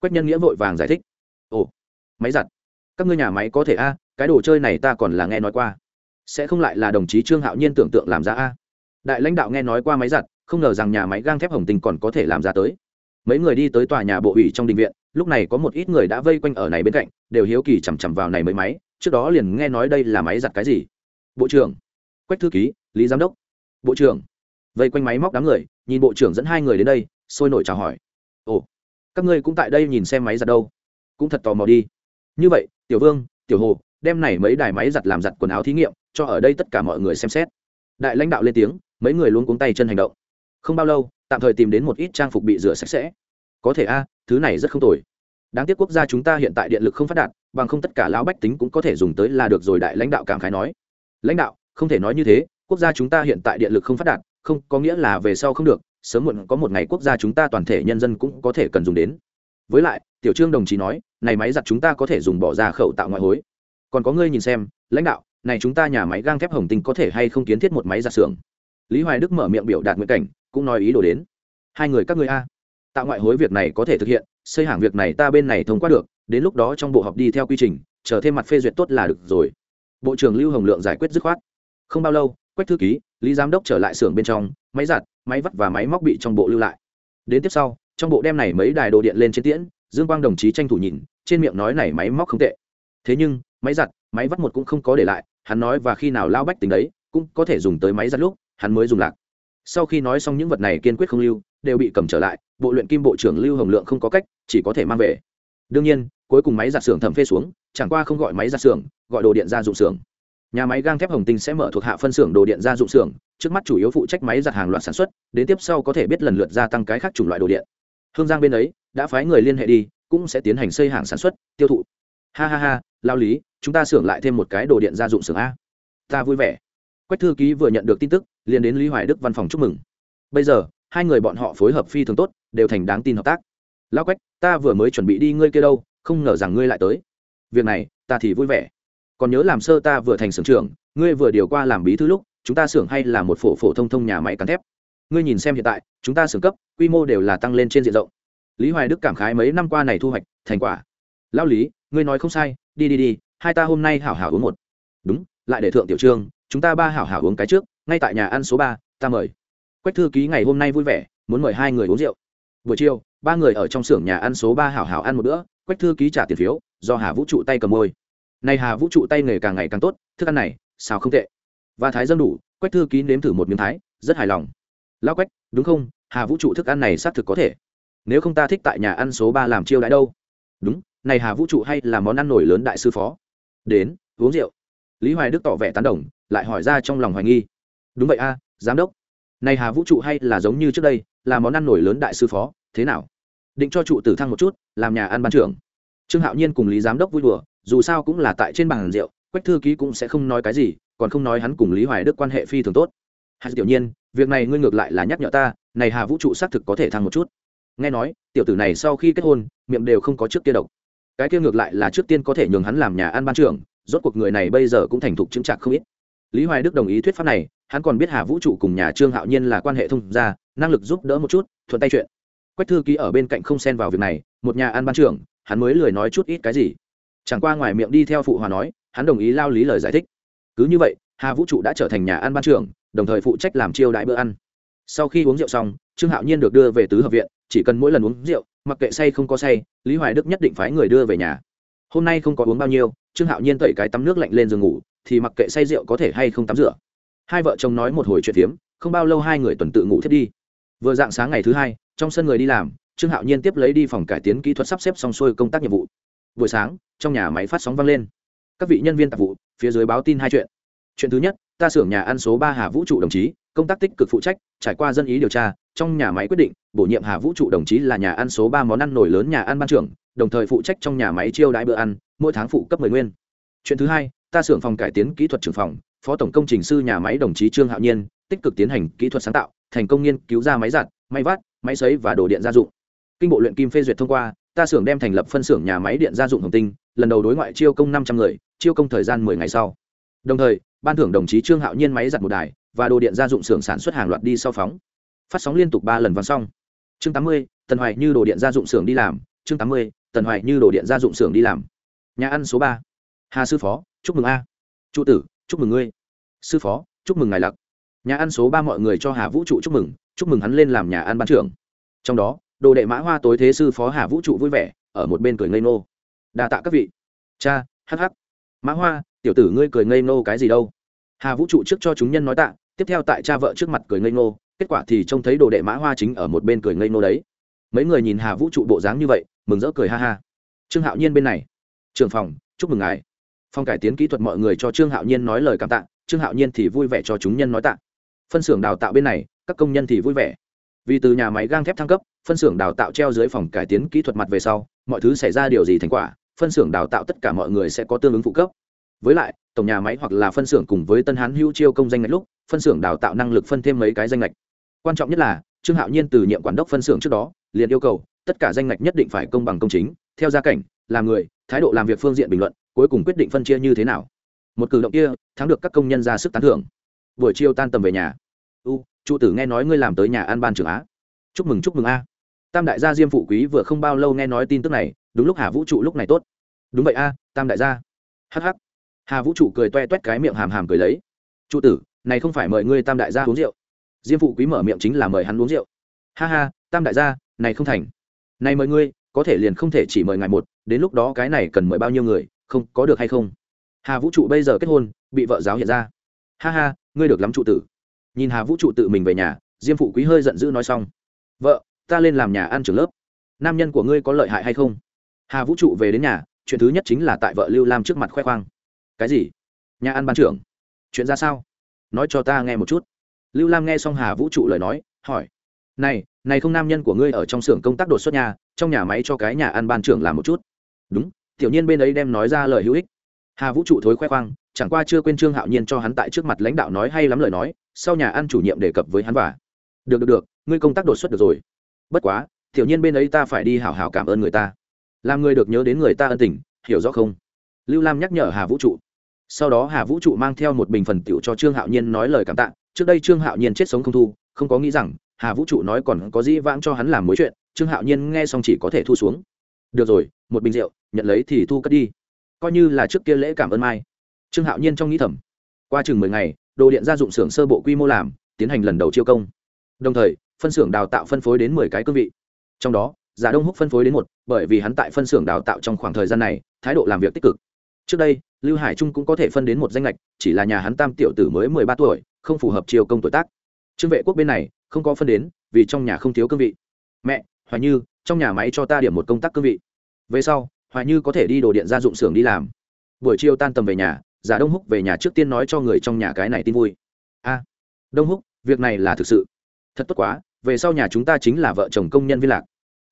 Speaker 1: Quách nhân nghĩa vội vàng giải thích. Ồ, máy giặt. Các ngươi nhà máy có thể a, cái đồ chơi này ta còn là nghe nói qua. Sẽ không lại là đồng chí trương hạo nhiên tưởng tượng làm ra a. Đại lãnh đạo nghe nói qua máy giặt, không ngờ rằng nhà máy gang thép hồng tinh còn có thể làm ra tới mấy người đi tới tòa nhà bộ ủy trong đình viện, lúc này có một ít người đã vây quanh ở này bên cạnh, đều hiếu kỳ chằm chằm vào này mới máy, trước đó liền nghe nói đây là máy giặt cái gì. Bộ trưởng, quách thư ký, lý giám đốc. Bộ trưởng, vây quanh máy móc đám người, nhìn bộ trưởng dẫn hai người đến đây, sôi nổi chào hỏi. Ồ, các ngươi cũng tại đây nhìn xem máy giặt đâu? Cũng thật tò mò đi. Như vậy, tiểu vương, tiểu hồ, đem này mấy đài máy giặt làm giặt quần áo thí nghiệm, cho ở đây tất cả mọi người xem xét. Đại lãnh đạo lên tiếng, mấy người luôn cuống tay chân hành động không bao lâu, tạm thời tìm đến một ít trang phục bị rửa sạch sẽ. Có thể a, thứ này rất không tồi. Đáng tiếc quốc gia chúng ta hiện tại điện lực không phát đạt, bằng không tất cả lão bách tính cũng có thể dùng tới là được rồi, đại lãnh đạo cảm khái nói. Lãnh đạo, không thể nói như thế, quốc gia chúng ta hiện tại điện lực không phát đạt, không, có nghĩa là về sau không được, sớm muộn có một ngày quốc gia chúng ta toàn thể nhân dân cũng có thể cần dùng đến. Với lại, tiểu trương đồng chí nói, này máy giặt chúng ta có thể dùng bỏ ra khẩu tạo ngoại hối. Còn có ngươi nhìn xem, lãnh đạo, này chúng ta nhà máy gang thép hồng tinh có thể hay không kiến thiết một máy giặt xưởng? Lý hoài đức mở miệng biểu đạt nguyện cảnh cũng nói ý đồ đến. Hai người các ngươi a, tạo ngoại hối việc này có thể thực hiện, xây hàng việc này ta bên này thông qua được, đến lúc đó trong bộ họp đi theo quy trình, chờ thêm mặt phê duyệt tốt là được rồi. Bộ trưởng lưu hồng lượng giải quyết dứt khoát. Không bao lâu, quách thư ký, lý giám đốc trở lại xưởng bên trong, máy giặt, máy vắt và máy móc bị trong bộ lưu lại. Đến tiếp sau, trong bộ đem này mấy đài đồ điện lên trên tiễn, dương quang đồng chí tranh thủ nhìn, trên miệng nói này máy móc không tệ. Thế nhưng, máy giặt, máy vắt một cũng không có để lại, hắn nói và khi nào lao bách tính đấy, cũng có thể dùng tới máy giặt lúc, hắn mới dùng lạc sau khi nói xong những vật này kiên quyết không lưu, đều bị cầm trở lại, bộ luyện kim bộ trưởng lưu hồng lượng không có cách, chỉ có thể mang về. Đương nhiên, cuối cùng máy giặt xưởng thẩm phê xuống, chẳng qua không gọi máy giặt xưởng, gọi đồ điện gia dụng xưởng. Nhà máy gang thép hồng tinh sẽ mở thuộc hạ phân xưởng đồ điện gia dụng xưởng, trước mắt chủ yếu phụ trách máy giặt hàng loạt sản xuất, đến tiếp sau có thể biết lần lượt gia tăng cái khác chủng loại đồ điện. Hương giang bên ấy, đã phái người liên hệ đi, cũng sẽ tiến hành xây hàng sản xuất, tiêu thụ. Ha ha ha, lao lý, chúng ta xưởng lại thêm một cái đồ điện gia dụng xưởng a. Ta vui vẻ. Quách thư ký vừa nhận được tin tức liền đến lý hoài đức văn phòng chúc mừng. Bây giờ, hai người bọn họ phối hợp phi thường tốt, đều thành đáng tin hợp tác. Lao quách, ta vừa mới chuẩn bị đi ngươi kia đâu, không ngờ rằng ngươi lại tới. Việc này, ta thì vui vẻ. Còn nhớ làm sơ ta vừa thành xưởng trưởng, ngươi vừa điều qua làm bí thư lúc, chúng ta xưởng hay là một phổ phổ thông thông nhà máy cắn thép. Ngươi nhìn xem hiện tại, chúng ta xưởng cấp, quy mô đều là tăng lên trên diện rộng. Lý hoài đức cảm khái mấy năm qua này thu hoạch, thành quả. Lao lý, ngươi nói không sai, đi đi đi, hai ta hôm nay hảo hảo uống một. Đúng, lại để thượng tiểu trương, chúng ta ba hảo hảo uống cái trước ngay tại nhà ăn số ba, ta mời. Quách thư ký ngày hôm nay vui vẻ, muốn mời hai người uống rượu. Buổi chiều, ba người ở trong xưởng nhà ăn số ba hảo hảo ăn một bữa, quách thư ký trả tiền phiếu, do hà vũ trụ tay cầm môi. Này hà vũ trụ tay nghề càng ngày càng tốt, thức ăn này, sao không tệ. Và thái dân đủ, quách thư ký nếm thử một miếng thái, rất hài lòng. Lão quách, đúng không? Hà vũ trụ thức ăn này xác thực có thể. Nếu không ta thích tại nhà ăn số ba làm chiêu đãi đâu. Đúng, này hà vũ trụ hay là món ăn nổi lớn đại sư phó. Đến, uống rượu. Lý hoài đức tỏ vẻ tán đồng, lại hỏi ra trong lòng hoài nghi đúng vậy a, giám đốc. Này hà vũ trụ hay là giống như trước đây, là món ăn nổi lớn đại sư phó, thế nào? Định cho trụ tử thăng một chút, làm nhà ăn ban trưởng. Trương hạo nhiên cùng lý giám đốc vui đùa, dù sao cũng là tại trên bàn rượu, quách thư ký cũng sẽ không nói cái gì, còn không nói hắn cùng lý hoài đức quan hệ phi thường tốt. Hạt tiểu nhiên, việc này ngươi ngược lại là nhắc nhở ta, này hà vũ trụ xác thực có thể thăng một chút. Nghe nói, tiểu tử này sau khi kết hôn, miệng đều không có trước kia độc. Cái kia ngược lại là trước tiên có thể nhường hắn làm nhà ăn ban trưởng, rốt cuộc người này bây giờ cũng thành thục chứng trạc không ít. Lý hoài đức đồng ý thuyết pháp này hắn còn biết hà vũ trụ cùng nhà trương hạo nhiên là quan hệ thông gia, năng lực giúp đỡ một chút, thuận tay chuyện. Quách thư ký ở bên cạnh không xen vào việc này, một nhà ăn ban trưởng, hắn mới lười nói chút ít cái gì. Chẳng qua ngoài miệng đi theo phụ hòa nói, hắn đồng ý lao lý lời giải thích. Cứ như vậy, hà vũ trụ đã trở thành nhà ăn ban trưởng, đồng thời phụ trách làm chiêu đãi bữa ăn. Sau khi uống rượu xong, trương hạo nhiên được đưa về tứ hợp viện, chỉ cần mỗi lần uống rượu, mặc kệ say không có say, lý hoài đức nhất định phái người đưa về nhà. Hôm nay không có uống bao nhiêu, trương hạo nhiên tẩy cái tắm nước lạnh lên giường ngủ, thì mặc kệ say rượu có thể hay không tắm rửa hai vợ chồng nói một hồi chuyện phiếm, không bao lâu hai người tuần tự ngủ thiết đi. Vừa dạng sáng ngày thứ hai, trong sân người đi làm, trương hạo nhiên tiếp lấy đi phòng cải tiến kỹ thuật sắp xếp xong xuôi công tác nhiệm vụ. Buổi sáng, trong nhà máy phát sóng vang lên. Các vị nhân viên tạp vụ, phía dưới báo tin hai chuyện. Chuyện thứ nhất, ta xưởng nhà ăn số ba hà vũ trụ đồng chí, công tác tích cực phụ trách, trải qua dân ý điều tra, trong nhà máy quyết định, bổ nhiệm hà vũ trụ đồng chí là nhà ăn số ba món ăn nổi lớn nhà ăn ban trưởng, đồng thời phụ trách trong nhà máy chiêu đãi bữa ăn, mỗi tháng phụ cấp mười nguyên. Chuyện thứ hai, ta xưởng phòng cải tiến kỹ thuật trưởng phòng phó tổng công trình sư nhà máy đồng chí trương hạo nhiên, tích cực tiến hành kỹ thuật sáng tạo, thành công nghiên cứu ra máy giặt, máy vát, máy xấy và đồ điện gia dụng. Kinh bộ luyện kim phê duyệt thông qua, ta xưởng đem thành lập phân xưởng nhà máy điện gia dụng hồng tinh, lần đầu đối ngoại chiêu công năm trăm người, chiêu công thời gian mười ngày sau. Đồng thời, ban thưởng đồng chí trương hạo nhiên máy giặt một đài và đồ điện gia dụng xưởng sản xuất hàng loạt đi sau phóng. Phát sóng liên tục ba lần vang xong. Chương tám mươi, tần hoài như đồ điện gia dụng xưởng đi làm. Chương tám mươi, tần hoài như đồ điện gia dụng xưởng đi làm. Nhà ăn số ba. Hà sư phó, chúc mừng a. Trụ tử chúc mừng ngươi. Sư phó, chúc mừng ngài lặc nhà ăn số ba mọi người cho hà vũ trụ chúc mừng chúc mừng hắn lên làm nhà ăn ban trưởng. Trong đó, đồ đệ mã hoa tối thế sư phó hà vũ trụ vui vẻ, ở một bên cười ngây nô đa tạ các vị. Cha hh mã hoa, tiểu tử ngươi cười ngây nô cái gì đâu? Hà vũ trụ trước cho chúng nhân nói tạ, tiếp theo tại cha vợ trước mặt cười ngây nô kết quả thì trông thấy đồ đệ mã hoa chính ở một bên cười ngây nô đấy. Mấy người nhìn hà vũ trụ bộ dáng như vậy, mừng rỡ cười ha ha. Trương hạo nhiên bên này. Trường phòng, chúc mừng ngài phòng cải tiến kỹ thuật mọi người cho trương hạo nhiên nói lời cảm tạ, trương hạo nhiên thì vui vẻ cho chúng nhân nói tạ. Phân xưởng đào tạo bên này, các công nhân thì vui vẻ. Vì từ nhà máy gang thép thăng cấp, phân xưởng đào tạo treo dưới phòng cải tiến kỹ thuật mặt về sau, mọi thứ xảy ra điều gì thành quả, phân xưởng đào tạo tất cả mọi người sẽ có tương ứng phụ cấp. Với lại, tổng nhà máy hoặc là phân xưởng cùng với tân hán hữu chiêu công danh ngạch lúc, phân xưởng đào tạo năng lực phân thêm mấy cái danh ngạch. Quan trọng nhất là, trương hạo nhiên từ nhiệm quản đốc phân xưởng trước đó, liền yêu cầu, tất cả danh ngạch nhất định phải công bằng công chính, theo gia cảnh, làm người, thái độ làm việc phương diện bình luận cuối cùng quyết định phân chia như thế nào. Một cử động kia, thắng được các công nhân ra sức tán thưởng. Buổi chiều tan tầm về nhà. U, trụ tử nghe nói ngươi làm tới nhà an ban trưởng á. Chúc mừng chúc mừng a. Tam đại gia diêm phụ quý vừa không bao lâu nghe nói tin tức này, đúng lúc hà vũ trụ lúc này tốt. Đúng vậy a, tam đại gia. Hh hà vũ trụ cười toe toét cái miệng hàm hàm cười lấy. Trụ tử, này không phải mời ngươi tam đại gia uống rượu. Diêm phụ quý mở miệng chính là mời hắn uống rượu. Ha ha, tam đại gia, này không thành. Này mời ngươi, có thể liền không thể chỉ mời ngài một, đến lúc đó cái này cần mời bao nhiêu người không có được hay không? Hà vũ trụ bây giờ kết hôn, bị vợ giáo hiện ra. Ha ha, ngươi được lắm trụ tử. Nhìn hà vũ trụ tự mình về nhà, diêm phụ quý hơi giận dữ nói xong. Vợ, ta lên làm nhà ăn trường lớp. Nam nhân của ngươi có lợi hại hay không? Hà vũ trụ về đến nhà, chuyện thứ nhất chính là tại vợ lưu lam trước mặt khoe khoang. Cái gì? Nhà ăn ban trưởng. Chuyện ra sao? Nói cho ta nghe một chút. Lưu lam nghe xong hà vũ trụ lời nói, hỏi. Này này không nam nhân của ngươi ở trong xưởng công tác đột xuất nhà, trong nhà máy cho cái nhà ăn ban trưởng làm một chút. Đúng tiểu nhiên bên ấy đem nói ra lời hữu ích. Hà vũ trụ thối khoe khoang, chẳng qua chưa quên trương hạo nhiên cho hắn tại trước mặt lãnh đạo nói hay lắm lời nói, sau nhà ăn chủ nhiệm đề cập với hắn và, được được được, ngươi công tác đột xuất được rồi. Bất quá, tiểu nhiên bên ấy ta phải đi hảo hảo cảm ơn người ta. Làm người được nhớ đến người ta ân tình, hiểu rõ không? Lưu lam nhắc nhở hà vũ trụ. Sau đó hà vũ trụ mang theo một bình phần tiểu cho trương hạo nhiên nói lời cảm tạ. Trước đây trương hạo nhiên chết sống không thu, không có nghĩ rằng, hà vũ trụ nói còn có dĩ vãng cho hắn làm mối chuyện, trương hạo nhiên nghe xong chỉ có thể thu xuống. Được rồi, một bình rượu nhận lấy thì thu cất đi. Coi như là trước kia lễ cảm ơn mai. Trương hạo nhiên trong nghĩ thầm, qua chừng mười ngày, đồ điện gia dụng xưởng sơ bộ quy mô làm, tiến hành lần đầu chiêu công. Đồng thời, phân xưởng đào tạo phân phối đến mười cái cương vị. Trong đó, giả đông húc phân phối đến một, bởi vì hắn tại phân xưởng đào tạo trong khoảng thời gian này, thái độ làm việc tích cực. Trước đây, lưu hải trung cũng có thể phân đến một danh lệch chỉ là nhà hắn tam tiểu tử mới mười ba tuổi, không phù hợp chiều công tuổi tác. Trương vệ quốc bên này, không có phân đến, vì trong nhà không thiếu cương vị. Mẹ, hoài như, trong nhà máy cho ta điểm một công tác cương vị. Về sau hoài như có thể đi đồ điện gia dụng xưởng đi làm. Buổi chiều tan tầm về nhà, giả đông húc về nhà trước tiên nói cho người trong nhà cái này tin vui. A, đông húc, việc này là thực sự. Thật tốt quá, về sau nhà chúng ta chính là vợ chồng công nhân viên lạc.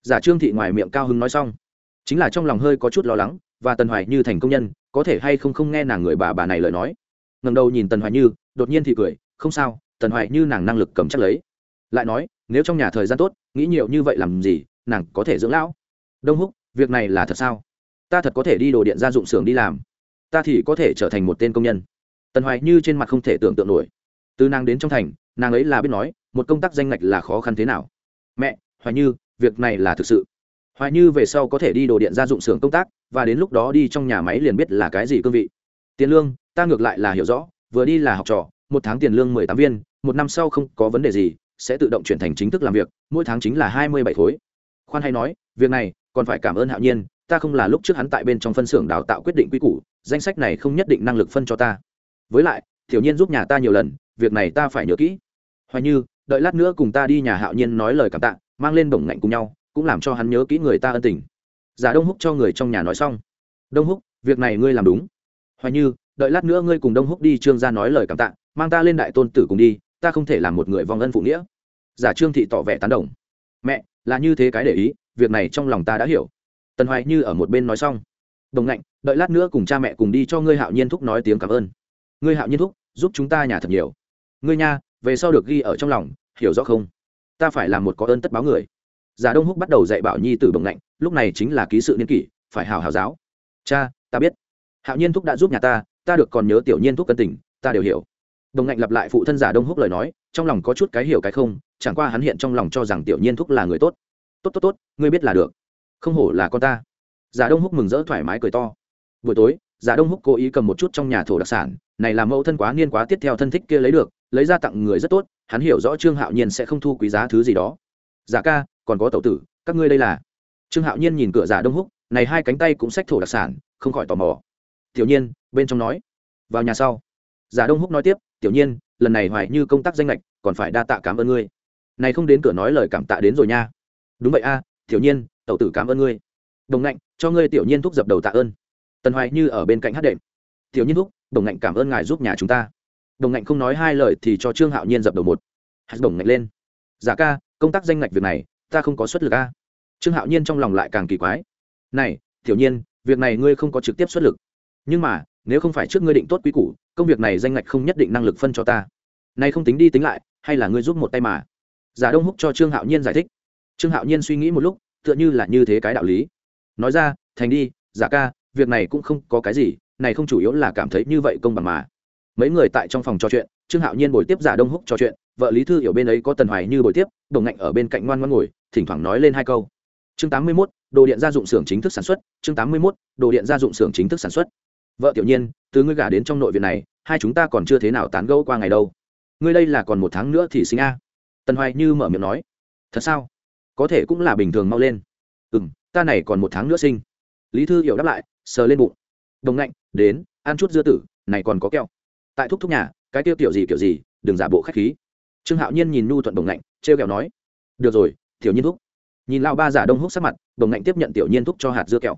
Speaker 1: Giả trương thị ngoài miệng cao hứng nói xong. Chính là trong lòng hơi có chút lo lắng, và tần hoài như thành công nhân, có thể hay không không nghe nàng người bà bà này lời nói. Ngầm đầu nhìn tần hoài như, đột nhiên thì cười, không sao, tần hoài như nàng năng lực cầm chắc lấy. Lại nói, nếu trong nhà thời gian tốt, nghĩ nhiều như vậy làm gì, nàng có thể dưỡng lão. Đông húc, việc này là thật sao? Ta thật có thể đi đồ điện gia dụng xưởng đi làm. Ta thì có thể trở thành một tên công nhân. Tần hoài như trên mặt không thể tưởng tượng nổi. Từ nàng đến trong thành, nàng ấy là biết nói, một công tác danh ngạch là khó khăn thế nào. Mẹ, hoài như, việc này là thực sự. Hoài như về sau có thể đi đồ điện gia dụng xưởng công tác, và đến lúc đó đi trong nhà máy liền biết là cái gì cương vị. Tiền lương, ta ngược lại là hiểu rõ, vừa đi là học trò, một tháng tiền lương mười tám viên, một năm sau không có vấn đề gì, sẽ tự động chuyển thành chính thức làm việc, mỗi tháng chính là hai mươi bảy khối. Khoan hay nói, việc này còn phải cảm ơn hạo nhiên ta không là lúc trước hắn tại bên trong phân xưởng đào tạo quyết định quy củ, danh sách này không nhất định năng lực phân cho ta. Với lại thiểu nhiên giúp nhà ta nhiều lần, việc này ta phải nhớ kỹ. Hoài như, đợi lát nữa cùng ta đi nhà hạo nhiên nói lời cảm tạ, mang lên bổng ngạnh cùng nhau, cũng làm cho hắn nhớ kỹ người ta ân tình. Giả đông húc cho người trong nhà nói xong. Đông húc, việc này ngươi làm đúng. Hoài như, đợi lát nữa ngươi cùng đông húc đi trương gia nói lời cảm tạ, mang ta lên đại tôn tử cùng đi, ta không thể làm một người vong ân phụ nghĩa. Giả trương thị tỏ vẻ tán đồng. Mẹ, là như thế cái để ý, việc này trong lòng ta đã hiểu tần hoài như ở một bên nói xong. Đồng ngạnh, đợi lát nữa cùng cha mẹ cùng đi cho ngươi hạo nhiên thúc nói tiếng cảm ơn. Ngươi hạo nhiên thúc, giúp chúng ta nhà thật nhiều. Ngươi nha, về sau được ghi ở trong lòng, hiểu rõ không? Ta phải làm một có ơn tất báo người. Giả đông húc bắt đầu dạy bảo nhi t ử đồng lạnh lúc này chính là ký sự niên kỷ, phải hào hào giáo. Cha, ta biết. Hạo nhiên thúc đã giúp nhà ta ta được còn nhớ tiểu nhiên thúc cân tình, ta đều hiểu. Đồng ngạnh lặp lại phụ thân giả đông húc lời nói, trong lòng có chút cái hiểu cái không, chẳng qua hắn hiện trong lòng cho rằng tiểu nhiên thúc là người tốt. Tốt tốt tốt, ngươi biết là được không hổ là con ta. Giả đông húc mừng rỡ thoải mái cười to. Buổi tối, giả đông húc cố ý cầm một chút trong nhà thổ đặc sản, này là mẫu thân quá niên quá tiếp theo thân thích kia lấy được, lấy ra tặng người rất tốt, hắn hiểu rõ trương hạo nhiên sẽ không thu quý giá thứ gì đó. Giả ca, còn có tẩu tử, các ngươi đây là. Trương hạo nhiên nhìn cửa giả đông húc, này hai cánh tay cũng xách thổ đặc sản, không khỏi tò mò. Tiểu nhiên, bên trong nói. Vào nhà sau. Giả đông húc nói tiếp, tiểu nhiên, lần này hoài như công tác danh lệch, còn phải đa tạ cảm ơn ngươi. Này không đến cửa nói lời cảm tạ đến rồi nha. Đúng vậy a, tiểu nhiên tẩu tử cảm ơn ngươi. Đồng ngạnh, cho ngươi tiểu nhiên thúc dập đầu tạ ơn. Tần hoài như ở bên cạnh hát đệm. Tiểu nhiên thúc, đồng ngạnh cảm ơn ngài giúp nhà chúng ta. Đồng ngạnh không nói hai lời thì cho trương hạo nhiên dập đầu một. Hạt đồng ngạnh lên. Giả ca, công tác danh ngạch việc này, ta không có xuất lực a. Trương hạo nhiên trong lòng lại càng kỳ quái. Này, tiểu nhiên, việc này ngươi không có trực tiếp xuất lực. Nhưng mà, nếu không phải trước ngươi định tốt quý củ, công việc này danh ngạch không nhất định năng lực phân cho ta. Nay không tính đi tính lại, hay là ngươi giúp một tay mà. Giả đông húc cho trương hạo nhiên giải thích. Trương hạo nhiên suy nghĩ một lúc tựa như là như thế cái đạo lý. Nói ra thành đi giả ca việc này cũng không có cái gì này không chủ yếu là cảm thấy như vậy công bằng mà. Mấy người tại trong phòng trò chuyện trương hạo nhiên bồi tiếp giả đông húc trò chuyện vợ lý thư hiểu bên ấy có tần hoài như bồi tiếp đồng ngạnh ở bên cạnh ngoan ngoan ngồi thỉnh thoảng nói lên hai câu. Chương tám mươi 81, đồ điện gia dụng xưởng chính thức sản xuất chương tám mươi 81, đồ điện gia dụng xưởng chính thức sản xuất. Vợ tiểu nhiên từ ngươi gả đến trong nội viện này hai chúng ta còn chưa thế nào tán gẫu qua ngày đâu. Ngươi đây là còn một tháng nữa thì sinh a. Tần hoài như mở miệng nói. Thật sao? Có thể cũng là bình thường mau lên. Ừ m ta này còn một tháng nữa sinh. Lý thư hiểu đáp lại, sờ lên bụng. Đồng ngạnh, đến, ăn chút dưa tử, này còn có keo tại thúc thúc nhà, cái tiêu kiểu gì kiểu gì, đừng giả bộ k h á c h khí. Trương hạo nhiên nhìn nhu thuận đồng ngạnh t r e o kẹo nói, được rồi, tiểu nhiên thúc. Nhìn lao ba giả đông húc sắc mặt, đồng ngạnh tiếp nhận tiểu nhiên thúc cho hạt dưa kẹo.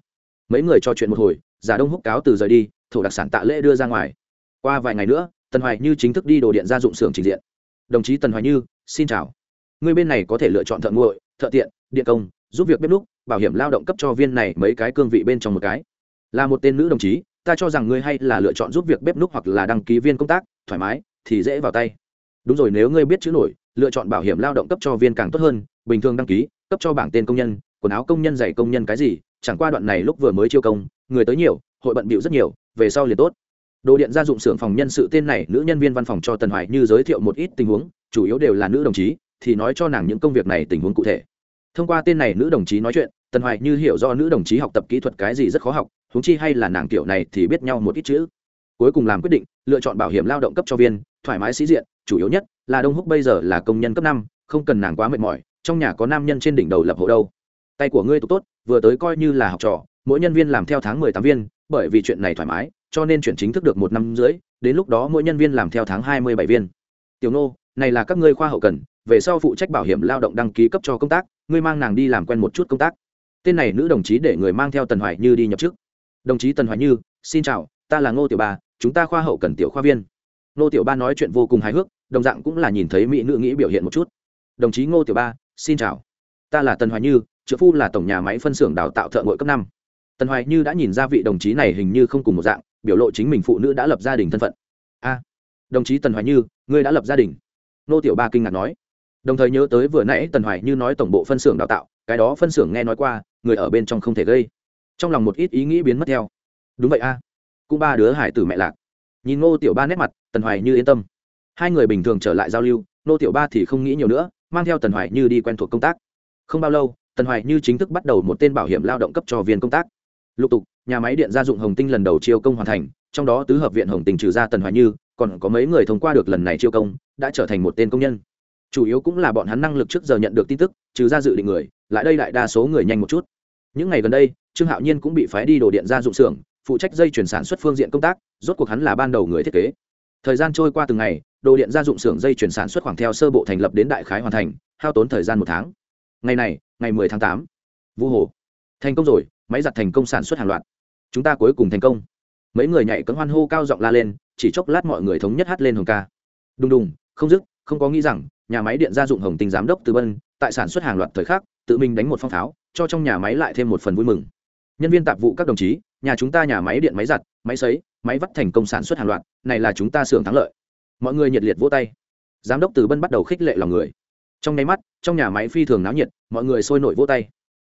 Speaker 1: Mấy người trò chuyện một hồi, giả đông húc cáo từ rời đi, thổ đặc sản tạ lễ đưa ra ngoài. Qua vài ngày nữa, tần hoài như chính thức đi đồ điện gia dụng xưởng trình diện. Đồng chí tần hoài như, xin chào. Người bên này có thể lựa chọn thợ nguội thợ tiện, điện công, giúp việc bếp lúc bảo hiểm lao động cấp cho viên này mấy cái cương vị bên trong một cái. Là một tên nữ đồng chí, ta cho rằng ngươi hay là lựa chọn giúp việc bếp núc hoặc là đăng ký viên công tác, thoải mái, thì dễ vào tay. Đúng rồi, nếu ngươi biết chữ nổi, lựa chọn bảo hiểm lao động cấp cho viên càng tốt hơn, bình thường đăng ký, cấp cho bảng tên công nhân, quần áo công nhân, giày công nhân cái gì, chẳng qua đoạn này lúc vừa mới chiêu công, người tới nhiều, hội bận bịu rất nhiều, về sau liền tốt. Đồ điện gia dụng xưởng phòng nhân sự tên này, nữ nhân viên văn phòng cho tần hoài như giới thiệu một ít tình huống, chủ yếu đều là nữ đồng chí, thì nói cho nàng những công việc này tình huống cụ thể thông qua tên này nữ đồng chí nói chuyện, tần hoài như hiểu do nữ đồng chí học tập kỹ thuật cái gì rất khó học, huống chi hay là nàng tiểu này thì biết nhau một ít chữ. Cuối cùng làm quyết định, lựa chọn bảo hiểm lao động cấp cho viên, thoải mái sĩ diện, chủ yếu nhất là đông húc bây giờ là công nhân cấp năm, không cần nàng quá mệt mỏi, trong nhà có nam nhân trên đỉnh đầu lập hộ đâu. Tay của ngươi tốt, vừa tới coi như là học trò, mỗi nhân viên làm theo tháng mười tám viên, bởi vì chuyện này thoải mái, cho nên chuyển chính thức được một năm rưỡi, đến lúc đó mỗi nhân viên làm theo tháng hai mươi bảy viên. Tiểu nô, này là các ngươi khoa hậu cần về sau phụ trách bảo hiểm lao động đăng ký cấp cho công tác, ngươi mang nàng đi làm quen một chút công tác. Tên này nữ đồng chí để người mang theo tần hoài như đi nhập chức. Đồng chí tần hoài như, xin chào, ta là ngô tiểu ba, chúng ta khoa hậu cần tiểu khoa viên. Ngô tiểu ba nói chuyện vô cùng hài hước, đồng dạng cũng là nhìn thấy mỹ nữ nghĩ biểu hiện một chút. Đồng chí ngô tiểu ba, xin chào. Ta là tần hoài như, trợ phu là tổng nhà máy phân xưởng đào tạo thợ ngội cấp năm. Tần hoài như đã nhìn ra vị đồng chí này hình như không cùng một dạng, biểu lộ chính mình phụ nữ đã lập gia đình thân phận. A, đồng chí tần hoài như, ngươi đã lập gia đình. Nô tiểu ba kinh ngạc nói đồng thời nhớ tới vừa nãy tần hoài như nói tổng bộ phân xưởng đào tạo, cái đó phân xưởng nghe nói qua, người ở bên trong không thể gây. Trong lòng một ít ý nghĩ biến mất theo. Đúng vậy a. Cũng ba đứa hải tử mẹ lạc. Nhìn ngô tiểu ba nét mặt, tần hoài như yên tâm. Hai người bình thường trở lại giao lưu, ngô tiểu ba thì không nghĩ nhiều nữa, mang theo tần hoài như đi quen thuộc công tác. Không bao lâu, tần hoài như chính thức bắt đầu một tên bảo hiểm lao động cấp cho viên công tác. Lục tục, nhà máy điện gia dụng hồng tinh lần đầu chiêu công hoàn thành, trong đó tứ hợp viện hồng tinh trừ ra tần hoài như, còn có mấy người thông qua được lần này chiêu công, đã trở thành một tên công nhân chủ yếu cũng là bọn hắn năng lực trước giờ nhận được tin tức, trừ ra dự định người, lại đây đại đa số người nhanh một chút. Những ngày gần đây, trương hạo nhiên cũng bị phái đi đồ điện gia dụng xưởng, phụ trách dây chuyển sản xuất phương diện công tác, rốt cuộc hắn là ban đầu người thiết kế. Thời gian trôi qua từng ngày, đồ điện gia dụng xưởng dây chuyển sản xuất khoảng theo sơ bộ thành lập đến đại khái hoàn thành, hao tốn thời gian một tháng. Ngày này, ngày 10 tháng 8. vu hồ. Thành công rồi, máy giặt thành công sản xuất hàng loạt. Chúng ta cuối cùng thành công. Mấy người nhảy cấm hoan hô cao giọng la lên, chỉ chốc lát mọi người thống nhất hát lên hồng ca. Đùng đùng, không dứt, không có nghĩ rằng nhà máy điện gia dụng hồng tinh giám đốc từ bân, tại sản xuất hàng loạt thời khắc, tự mình đánh một phong pháo cho trong nhà máy lại thêm một phần vui mừng. Nhân viên tạp vụ các đồng chí, nhà chúng ta nhà máy điện máy giặt, máy sấy, máy vắt thành công sản xuất hàng loạt, này là chúng ta xưởng thắng lợi. Mọi người nhiệt liệt vỗ tay. Giám đốc từ bân bắt đầu khích lệ lòng người. Trong nháy mắt, trong nhà máy phi thường náo nhiệt, mọi người sôi nổi vỗ tay.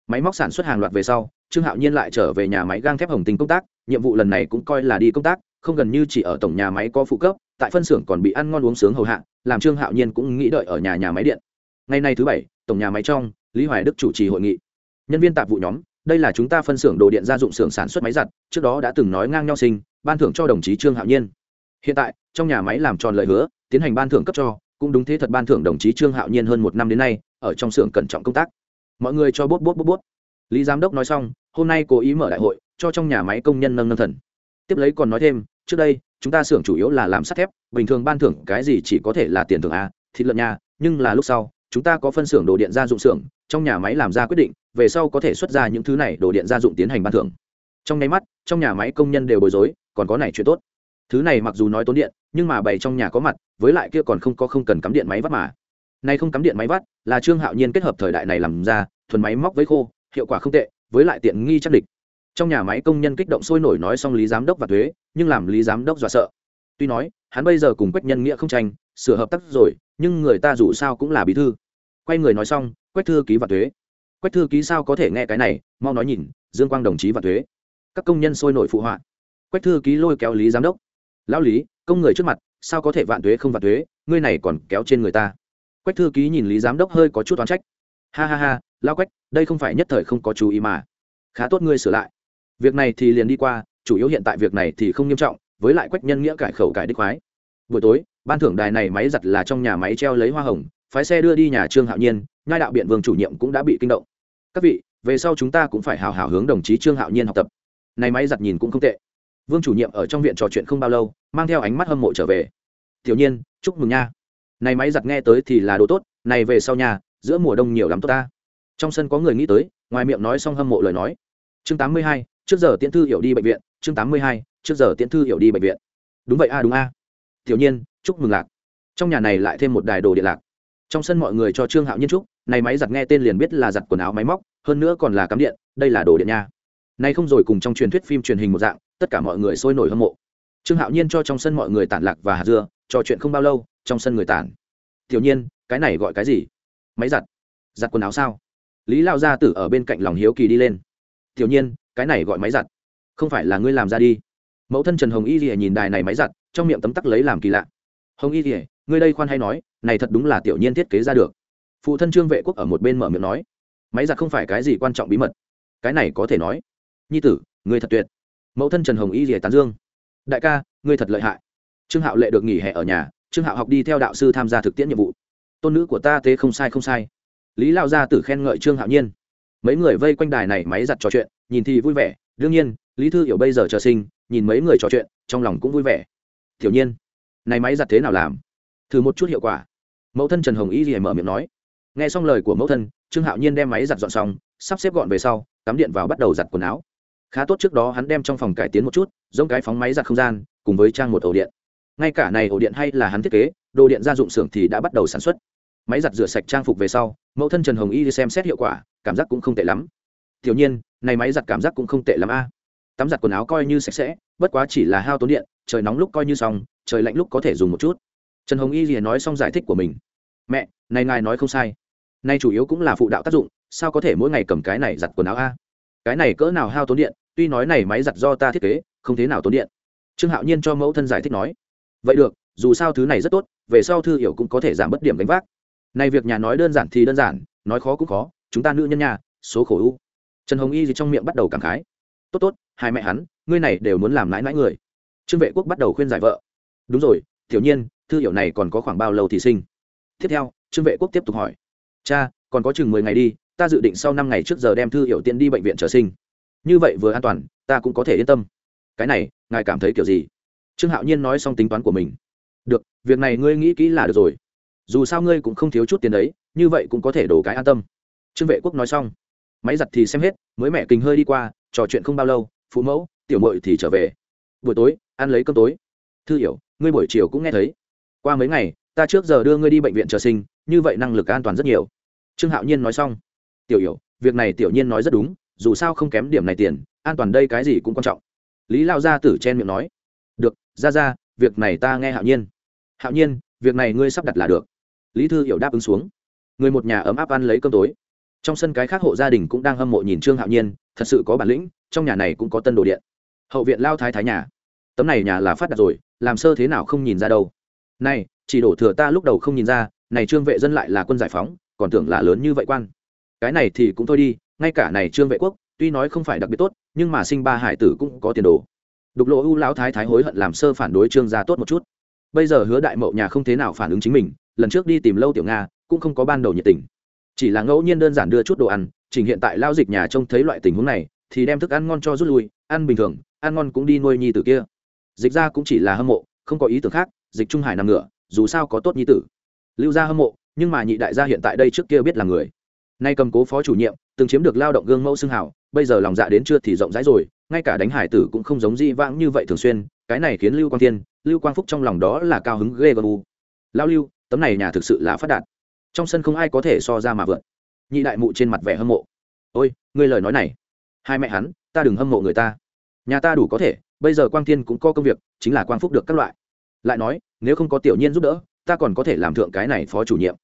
Speaker 1: Máy móc sản xuất hàng loạt về sau, trương hạo nhiên lại trở về nhà máy gang thép hồng tinh công tác, nhiệm vụ lần này cũng coi là đi công tác, không gần như chỉ ở tổng nhà máy có phụ cấp tại phân xưởng còn bị ăn ngon uống sướng hầu hạ, làm trương hạo nhiên cũng nghĩ đợi ở nhà nhà máy điện. Ngày nay thứ bảy, tổng nhà máy trong, lý hoài đức chủ trì hội nghị. Nhân viên tạp vụ nhóm, đây là chúng ta phân xưởng đồ điện gia dụng xưởng sản xuất máy giặt, trước đó đã từng nói ngang nhau sinh, ban thưởng cho đồng chí trương hạo nhiên. Hiện tại, trong nhà máy làm tròn lời hứa, tiến hành ban thưởng cấp cho, cũng đúng thế thật ban thưởng đồng chí trương hạo nhiên hơn một năm đến nay, ở trong xưởng cẩn trọng công tác. Mọi người cho bốt bốt bốt bốt. Lý giám đốc nói xong, hôm nay cố ý mở đại hội, cho trong nhà máy công nhân nâng nâng thần. Tiếp lấy còn nói thêm, trước đây chúng ta xưởng chủ yếu là làm sắt thép, bình thường ban thưởng cái gì chỉ có thể là tiền thưởng a, thịt lợn nha, nhưng là lúc sau, chúng ta có phân xưởng đồ điện gia dụng xưởng, trong nhà máy làm ra quyết định, về sau có thể xuất ra những thứ này đồ điện gia dụng tiến hành ban thưởng. Trong nháy mắt, trong nhà máy công nhân đều bối rối, còn có này chuyện tốt. Thứ này mặc dù nói tốn điện, nhưng mà bày trong nhà có mặt, với lại kia còn không có không cần cắm điện máy vắt mà. Nay không cắm điện máy vắt, là trương hạo nhiên kết hợp thời đại này làm ra, thuần máy móc với khô, hiệu quả không tệ, với lại tiện nghi chắc địch trong nhà máy công nhân kích động sôi nổi nói xong lý giám đốc và thuế, nhưng làm lý giám đốc dọa sợ. Tuy nói, hắn bây giờ cùng quách nhân nghĩa không tranh, sửa hợp tác rồi, nhưng người ta dù sao cũng là bí thư. Quay người nói xong, quách thư ký và thuế. Quách thư ký sao có thể nghe cái này, mau nói nhìn, dương quang đồng chí và thuế. Các công nhân sôi nổi phụ họa. Quách thư ký lôi kéo lý giám đốc. Lão lý, công người trước mặt, sao có thể vạn thuế không vạn thuế, ngươi này còn kéo trên người ta. Quách thư ký nhìn lý giám đốc hơi có chút toán trách. Ha ha ha lao quách, đây không phải nhất thời không có chú ý mà. Khá tốt ngươi sửa lại việc này thì liền đi qua, chủ yếu hiện tại việc này thì không nghiêm trọng, với lại quách nhân nghĩa cải khẩu cải đích khoái. Buổi tối, ban thưởng đài này máy giặt là trong nhà máy treo lấy hoa hồng, phái xe đưa đi nhà trương hạo nhiên, nhai đạo biện vương chủ nhiệm cũng đã bị kinh động. Các vị, về sau chúng ta cũng phải hào hào hướng đồng chí trương hạo nhiên học tập. Này máy giặt nhìn cũng không tệ. Vương chủ nhiệm ở trong viện trò chuyện không bao lâu, mang theo ánh mắt hâm mộ trở về. Tiểu nhiên, chúc mừng nha. Này máy giặt nghe tới thì là đồ tốt, này về sau nhà, giữa mùa đông nhiều lắm tốt ta. Trong sân có người nghĩ tới, ngoài miệng nói xong hâm mộ lời nói. Chương tám mươi hai trước giờ tiễn thư hiểu đi bệnh viện, chương tám mươi hai, trước giờ tiễn thư hiểu đi bệnh viện. Đúng vậy a, đúng a. Tiểu nhiên, chúc mừng lạc. Trong nhà này lại thêm một đài đồ điện lạc. Trong sân mọi người cho trương hạo nhiên trúc này máy giặt nghe tên liền biết là giặt quần áo máy móc, hơn nữa còn là cắm điện, đây là đồ điện nha. Nay không rồi cùng trong truyền thuyết phim truyền hình một dạng, tất cả mọi người sôi nổi hâm mộ. Trương hạo nhiên cho trong sân mọi người tản lạc và hạt dưa, trò chuyện không bao lâu, trong sân người tản. Tiểu nhiên, cái này gọi cái gì? Máy giặt. Giặt quần áo sao? Lý lao gia tử ở bên cạnh lòng hiếu kỳ đi lên. Tiểu nhiên cái này gọi máy giặt. Không phải là ngươi làm ra đi. Mẫu thân trần hồng y rìa nhìn đài này máy giặt, trong miệng tấm tắc lấy làm kỳ lạ. Hồng y rìa ngươi đây khoan hay nói, này thật đúng là tiểu nhiên thiết kế ra được. Phụ thân trương vệ quốc ở một bên mở miệng nói, máy giặt không phải cái gì quan trọng bí mật. Cái này có thể nói, nhi tử, ngươi thật tuyệt. Mẫu thân trần hồng y rìa tán dương, đại ca, ngươi thật lợi hại. Trương hạo lệ được nghỉ hè ở nhà, trương hạo học đi theo đạo sư tham gia thực tiễn nhiệm vụ. Tôn nữ của ta thế không sai không sai. Lý lao gia tử khen ngợi trương hạo nhiên. Mấy người vây quanh đài này máy giặt trò chuyện nhìn thì vui vẻ. Đương nhiên, lý thư hiểu bây giờ chờ sinh, nhìn mấy người trò chuyện, trong lòng cũng vui vẻ. Thiểu nhiên, này máy giặt thế nào làm? Thử một chút hiệu quả. Mẫu thân trần hồng y gì mở miệng nói. Nghe xong lời của mẫu thân, trương hạo nhiên đem máy giặt dọn xong, sắp xếp gọn về sau, cắm điện vào bắt đầu giặt quần áo. Khá tốt trước đó hắn đem trong phòng cải tiến một chút, giống cái phóng máy giặt không gian, cùng với trang một ổ điện. Ngay cả này ổ điện hay là hắn thiết kế, đồ điện gia dụng xưởng thì đã bắt đầu sản xuất. Máy giặt rửa sạch trang phục về sau, mẫu thân trần hồng y đi xem xét hiệu quả, cảm giác cũng không tệ lắm. Tiểu nhiên này máy giặt cảm giác cũng không tệ lắm a. Tắm giặt quần áo coi như sạch sẽ, bất quá chỉ là hao tốn điện, trời nóng lúc coi như xong, trời lạnh lúc có thể dùng một chút. Trần hồng y liền nói xong giải thích của mình. Mẹ, này ngài nói không sai. Nay chủ yếu cũng là phụ đạo tác dụng, sao có thể mỗi ngày cầm cái này giặt quần áo a? Cái này cỡ nào hao tốn điện, tuy nói này máy giặt do ta thiết kế, không thế nào tốn điện. Trương hạo nhiên cho mẫu thân giải thích nói. Vậy được, dù sao thứ này rất tốt, về sau thư hiểu cũng có thể giảm bất điểm gánh vác. Này việc nhà nói đơn giản thì đơn giản, nói khó cũng khó, chúng ta nữ nhân nhà, số khổ u trần hồng y gì trong miệng bắt đầu cảm khái. Tốt tốt, hai mẹ hắn, ngươi này đều muốn làm mãi mãi người. Trương vệ quốc bắt đầu khuyên giải vợ. Đúng rồi, tiểu nhiên, thư hiệu này còn có khoảng bao lâu thì sinh? Tiếp theo, trương vệ quốc tiếp tục hỏi. Cha, còn có chừng mười ngày đi, ta dự định sau năm ngày trước giờ đem thư hiệu tiện đi bệnh viện trở sinh. Như vậy vừa an toàn, ta cũng có thể yên tâm. Cái này, ngài cảm thấy kiểu gì? Trương hạo nhiên nói xong tính toán của mình. Được, việc này ngươi nghĩ kỹ là được rồi. Dù sao ngươi cũng không thiếu chút tiền đấy, như vậy cũng có thể đổ cái an tâm. Trương vệ quốc nói xong máy giặt thì xem hết, mới mẹ kinh hơi đi qua, trò chuyện không bao lâu, phụ mẫu, tiểu mội thì trở về. Buổi tối, ăn lấy cơm tối. Thư hiểu, ngươi buổi chiều cũng nghe thấy. Qua mấy ngày, ta trước giờ đưa ngươi đi bệnh viện chờ sinh, như vậy năng lực an toàn rất nhiều. Trương hạo nhiên nói xong. Tiểu hiểu, việc này tiểu nhiên nói rất đúng, dù sao không kém điểm này tiền, an toàn đây cái gì cũng quan trọng. Lý lao gia tử chen miệng nói. Được ra ra việc này ta nghe hạo nhiên. Hạo nhiên, việc này ngươi sắp đặt là được. Lý thư hiểu đáp ứng xuống. Người một nhà ấm áp ăn lấy cơm tối trong sân cái khác hộ gia đình cũng đang hâm mộ nhìn trương hạo nhiên, thật sự có bản lĩnh, trong nhà này cũng có tân đồ điện. Hậu viện lao thái thái nhà. Tấm này nhà là phát đạt rồi, làm sơ thế nào không nhìn ra đâu. Này, chỉ đổ thừa ta lúc đầu không nhìn ra, này trương vệ dân lại là quân giải phóng, còn tưởng là lớn như vậy quan. Cái này thì cũng thôi đi, ngay cả này trương vệ quốc, tuy nói không phải đặc biệt tốt, nhưng mà sinh ba hải tử cũng có tiền đồ. Đục lộ ưu lão thái thái hối hận làm sơ phản đối trương gia tốt một chút. Bây giờ hứa đại mậu nhà không thế nào phản ứng chính mình, lần trước đi tìm lâu tiểu nga, cũng không có ban đầu nhiệt tình chỉ là ngẫu nhiên đơn giản đưa chút đồ ăn trình hiện tại lao dịch nhà trông thấy loại tình huống này, thì đem thức ăn ngon cho rút lui, ăn bình thường, ăn ngon cũng đi nuôi nhi tử kia. Dịch ra cũng chỉ là hâm mộ, không có ý tưởng khác, dịch trung hải nằm ngửa, dù sao có tốt nhi tử. Lưu gia hâm mộ, nhưng mà nhị đại gia hiện tại đây trước kia biết là người. Nay cầm cố phó chủ nhiệm, từng chiếm được lao động gương mẫu xưng hảo bây giờ lòng dạ đến chưa thì rộng rãi rồi, ngay cả đánh hải tử cũng không giống di vãng như vậy thường xuyên, cái này khiến lưu quang thiên, lưu quang phúc trong lòng đó là cao hứng ghê gờ u. Lao lưu, tấm này nhà thực sự là phát đạt trong sân không ai có thể so ra mà vượt nhị đại mụ trên mặt vẻ hâm mộ. Ôi, ngươi lời nói này. Hai mẹ hắn, ta đừng hâm mộ người ta. Nhà ta đủ có thể, bây giờ quang thiên cũng có công việc, chính là quang phúc được các loại. Lại nói, nếu không có tiểu nhiên giúp đỡ, ta còn có thể làm thượng cái này phó chủ nhiệm.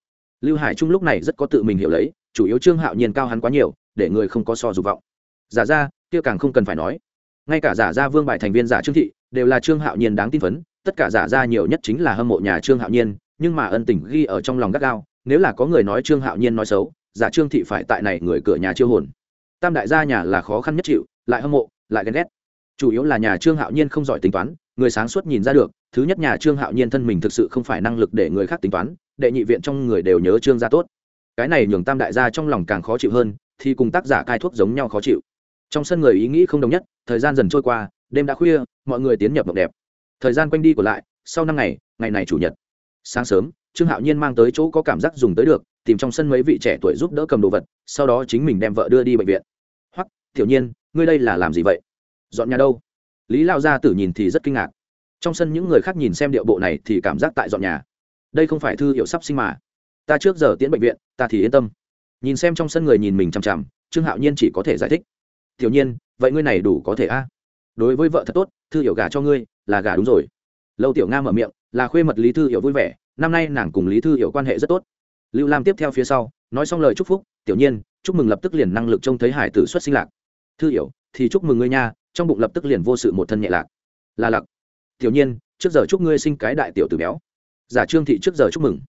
Speaker 1: Lưu hải trung lúc này rất có tự mình hiểu lấy, chủ yếu trương hạo nhiên cao hắn quá nhiều, để người không có so dục vọng. Giả ra, kia càng không cần phải nói. Ngay cả giả ra vương bài thành viên giả trương thị, đều là trương hạo nhiên đáng tin phấn, tất cả giả ra nhiều nhất chính là hâm mộ nhà trương hạo nhiên, nhưng mà ân tình ghi ở trong lòng gắt gao nếu là có người nói trương hạo nhiên nói xấu, giả trương thị phải tại này người cửa nhà chiêu hồn. Tam đại gia nhà là khó khăn nhất chịu, lại hâm mộ, lại ghen ghét. Chủ yếu là nhà trương hạo nhiên không giỏi tính toán, người sáng suốt nhìn ra được, thứ nhất nhà trương hạo nhiên thân mình thực sự không phải năng lực để người khác tính toán, đệ nhị viện trong người đều nhớ trương gia tốt. Cái này nhường tam đại gia trong lòng càng khó chịu hơn, thì cùng tác giả cai thuốc giống nhau khó chịu. Trong sân người ý nghĩ không đồng nhất, thời gian dần trôi qua, đêm đã khuya, mọi người tiến nhập mộng đẹp. Thời gian quanh đi của lại, sau năm ngày ngày này chủ nhật. Sáng sớm trương hạo nhiên mang tới chỗ có cảm giác dùng tới được, tìm trong sân mấy vị trẻ tuổi giúp đỡ cầm đồ vật, sau đó chính mình đem vợ đưa đi bệnh viện. Hoặc tiểu nhiên, ngươi đây là làm gì vậy? Dọn nhà đâu? Lý lao gia tử nhìn thì rất kinh ngạc. Trong sân những người khác nhìn xem điệu bộ này thì cảm giác tại dọn nhà. Đây không phải thư hiệu sắp sinh mà. Ta trước giờ tiến bệnh viện, ta thì yên tâm. Nhìn xem trong sân người nhìn mình chằm chằm, trương hạo nhiên chỉ có thể giải thích. Tiểu nhiên, vậy ngươi này đủ có thể a? Đối với vợ thật tốt, thư hiểu gà cho ngươi là gà đúng rồi. Lâu tiểu nga mở miệng là khuê mật lý thư hiểu vui vẻ, năm nay nàng cùng lý thư hiểu quan hệ rất tốt. Lưu lam tiếp theo phía sau, nói xong lời chúc phúc, tiểu nhiên, chúc mừng lập tức liền năng lực trông thấy hải tử xuất sinh lạc. Thư hiểu, thì chúc mừng ngươi nha, trong bụng lập tức liền vô sự một thân nhẹ lạc. Là lạc. Tiểu nhiên, trước giờ chúc ngươi sinh cái đại tiểu tử béo. Giả trương thị trước giờ chúc mừng.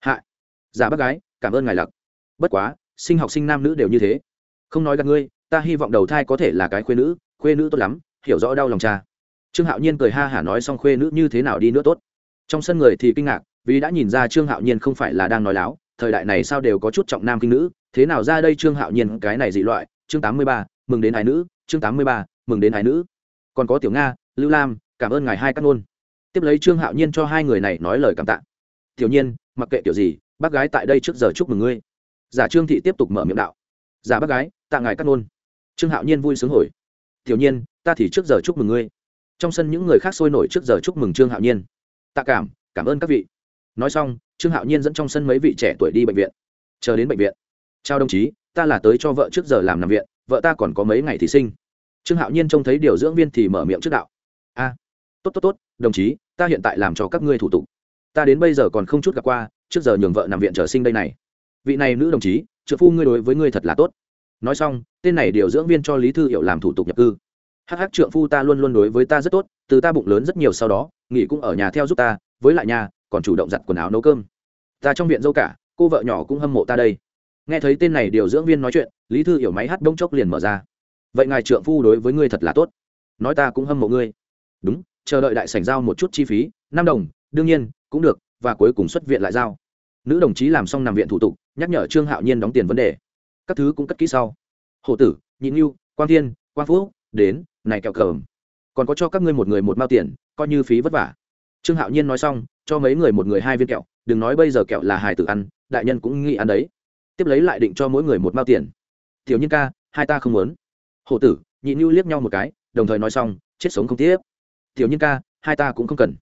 Speaker 1: Hạ. Giả bác gái, cảm ơn ngài lặc bất quá, sinh học sinh nam nữ đều như thế. Không nói gặp ngươi, ta hy vọng đầu thai có thể là cái khuê nữ khuê nữ tốt lắm, hiểu rõ đau lòng cha. Trương hạo nhiên cười ha hả nói xong khuê nữ như thế nào đi nữa tốt trong sân người thì kinh ngạc, vì đã nhìn ra trương hạo nhiên không phải là đang nói láo, thời đại này sao đều có chút trọng nam kinh nữ, thế nào ra đây trương hạo nhiên cái này dị loại, chương tám mươi ba, mừng đến hai nữ, chương tám mươi ba, mừng đến hai nữ. Còn có tiểu nga, lưu lam, cảm ơn ngài hai cắt ngôn. Tiếp lấy trương hạo nhiên cho hai người này nói lời cảm tạ. Tiểu nhiên, mặc kệ kiểu gì, bác gái tại đây trước giờ chúc mừng ngươi. Giả trương thị tiếp tục mở miệng đạo. Giả bác gái, tạ ngài cắt ngôn. Trương hạo nhiên vui sướng hồi. Tiểu nhiên, ta thì trước giờ chúc mừng ngươi. Trong sân những người khác sôi nổi trước giờ chúc mừng trương hạo nhiên tạ cảm cảm ơn các vị. Nói xong, trương hạo nhiên dẫn trong sân mấy vị trẻ tuổi đi bệnh viện. Chờ đến bệnh viện. Chào đồng chí, ta là tới cho vợ trước giờ làm nằm viện, vợ ta còn có mấy ngày thì sinh. Trương hạo nhiên trông thấy điều dưỡng viên thì mở miệng trước đạo. A, tốt tốt tốt, đồng chí, ta hiện tại làm cho các ngươi thủ tục. Ta đến bây giờ còn không chút gặp qua, trước giờ nhường vợ nằm viện trở sinh đây này. Vị này nữ đồng chí, trợ phu ngươi đối với ngươi thật là tốt. Nói xong, tên này điều dưỡng viên cho lý thư hiểu làm thủ tục nhập cư hắc hắc trượng phu ta luôn luôn đối với ta rất tốt, từ ta bụng lớn rất nhiều sau đó, nghỉ cũng ở nhà theo giúp ta, với lại nhà, còn chủ động giặt quần áo nấu cơm. Ta trong viện dâu cả, cô vợ nhỏ cũng hâm mộ ta đây. Nghe thấy tên này điều dưỡng viên nói chuyện, lý thư hiểu máy hát bông chốc liền mở ra. Vậy ngài trượng phu đối với ngươi thật là tốt. Nói ta cũng hâm mộ ngươi. Đúng, chờ đợi đại sảnh giao một chút chi phí, năm đồng, đương nhiên, cũng được, và cuối cùng xuất viện lại giao. Nữ đồng chí làm xong nằm viện thủ tục, nhắc nhở trương hạo nhiên đóng tiền vấn đề. Các thứ cũng cất kỹ sau. Hổ tử nhịn yêu quang thiên, quang phú đến này kẹo cờm. Còn có cho các ngươi một người một mao tiền, coi như phí vất vả. Trương hạo nhiên nói xong, cho mấy người một người hai viên kẹo, đừng nói bây giờ kẹo là hài tử ăn, đại nhân cũng nghĩ ăn đấy. Tiếp lấy lại định cho mỗi người một mao tiền. Tiểu nhân ca, hai ta không muốn. Hổ tử, nhị nhu liếc nhau một cái, đồng thời nói xong, chết sống không tiếp. Tiểu nhân ca, hai ta cũng không cần.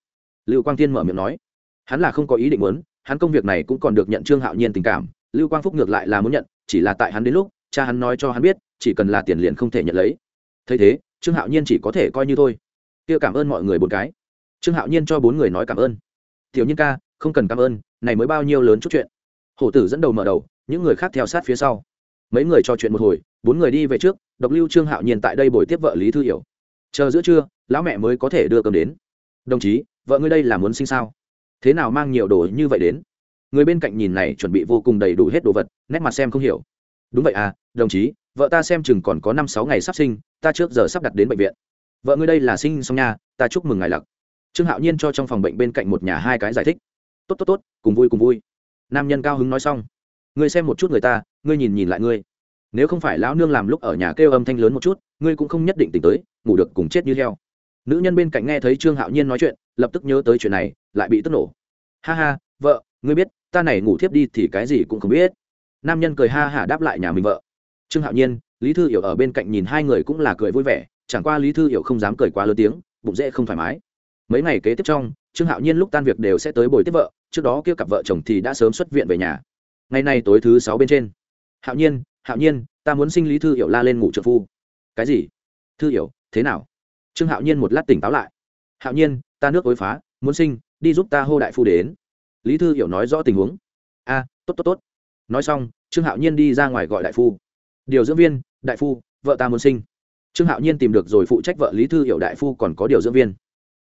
Speaker 1: Lưu quang tiên mở miệng nói. Hắn là không có ý định muốn, hắn công việc này cũng còn được nhận trương hạo nhiên tình cảm. Lưu quang phúc ngược lại là muốn nhận, chỉ là tại hắn đến lúc, cha hắn nói cho hắn biết, chỉ cần là tiền liền không thể nhận lấy. Thấy thế trương hạo nhiên chỉ có thể coi như thôi. Kia cảm ơn mọi người bốn cái. Trương hạo nhiên cho bốn người nói cảm ơn. Tiểu Nhiên ca, không cần cảm ơn, này mới bao nhiêu lớn chút chuyện. Hổ tử dẫn đầu mở đầu, những người khác theo sát phía sau. Mấy người trò chuyện một hồi, bốn người đi về trước, độc lưu trương hạo nhiên tại đây buổi tiếp vợ lý thư hiểu. Chờ giữa trưa, lão mẹ mới có thể đưa cơm đến. Đồng chí, vợ ngươi đây là muốn sinh sao? Thế nào mang nhiều đồ như vậy đến? Người bên cạnh nhìn này chuẩn bị vô cùng đầy đủ hết đồ vật, nét mặt xem không hiểu. Đúng vậy à đồng chí vợ ta xem chừng còn có năm sáu ngày sắp sinh, ta trước giờ sắp đặt đến bệnh viện. Vợ ngươi đây là sinh xong nha, ta chúc mừng ngài lặc. Trương hạo nhiên cho trong phòng bệnh bên cạnh một nhà hai cái giải thích. Tốt tốt tốt, cùng vui cùng vui. Nam nhân cao hứng nói xong. Ngươi xem một chút người ta, ngươi nhìn nhìn lại ngươi. Nếu không phải lão nương làm lúc ở nhà kêu âm thanh lớn một chút, ngươi cũng không nhất định tỉnh tới, ngủ được cùng chết như heo. Nữ nhân bên cạnh nghe thấy trương hạo nhiên nói chuyện, lập tức nhớ tới chuyện này, lại bị tức nổ. Ha ha, vợ, ngươi biết, ta này ngủ thiếp đi thì cái gì cũng không biết. Nam nhân cười ha hả đáp lại nhà mình vợ trương hạo nhiên, lý thư hiểu ở bên cạnh nhìn hai người cũng là cười vui vẻ, chẳng qua lý thư hiểu không dám cười quá lớn tiếng, bụng dễ không thoải mái. Mấy ngày kế tiếp trong, trương hạo nhiên lúc tan việc đều sẽ tới bồi tiếp vợ, trước đó kia cặp vợ chồng thì đã sớm xuất viện về nhà. Ngày nay tối thứ sáu bên trên. Hạo nhiên hạo nhiên, ta muốn sinh lý thư hiểu la lên ngủ trợ phu. Cái gì? Thư hiểu, thế nào? Trương hạo nhiên một lát tỉnh táo lại. Hạo nhiên, ta nước ối phá, muốn sinh, đi giúp ta hô đại phu đến. Lý thư hiểu nói rõ tình huống. A, tốt tốt tốt. Nói xong, trương hạo nhiên đi ra ngoài gọi đại phu điều dưỡng viên, đại phu, vợ ta muốn sinh. Trương hạo nhiên tìm được rồi phụ trách vợ lý thư hiểu đại phu còn có điều dưỡng viên.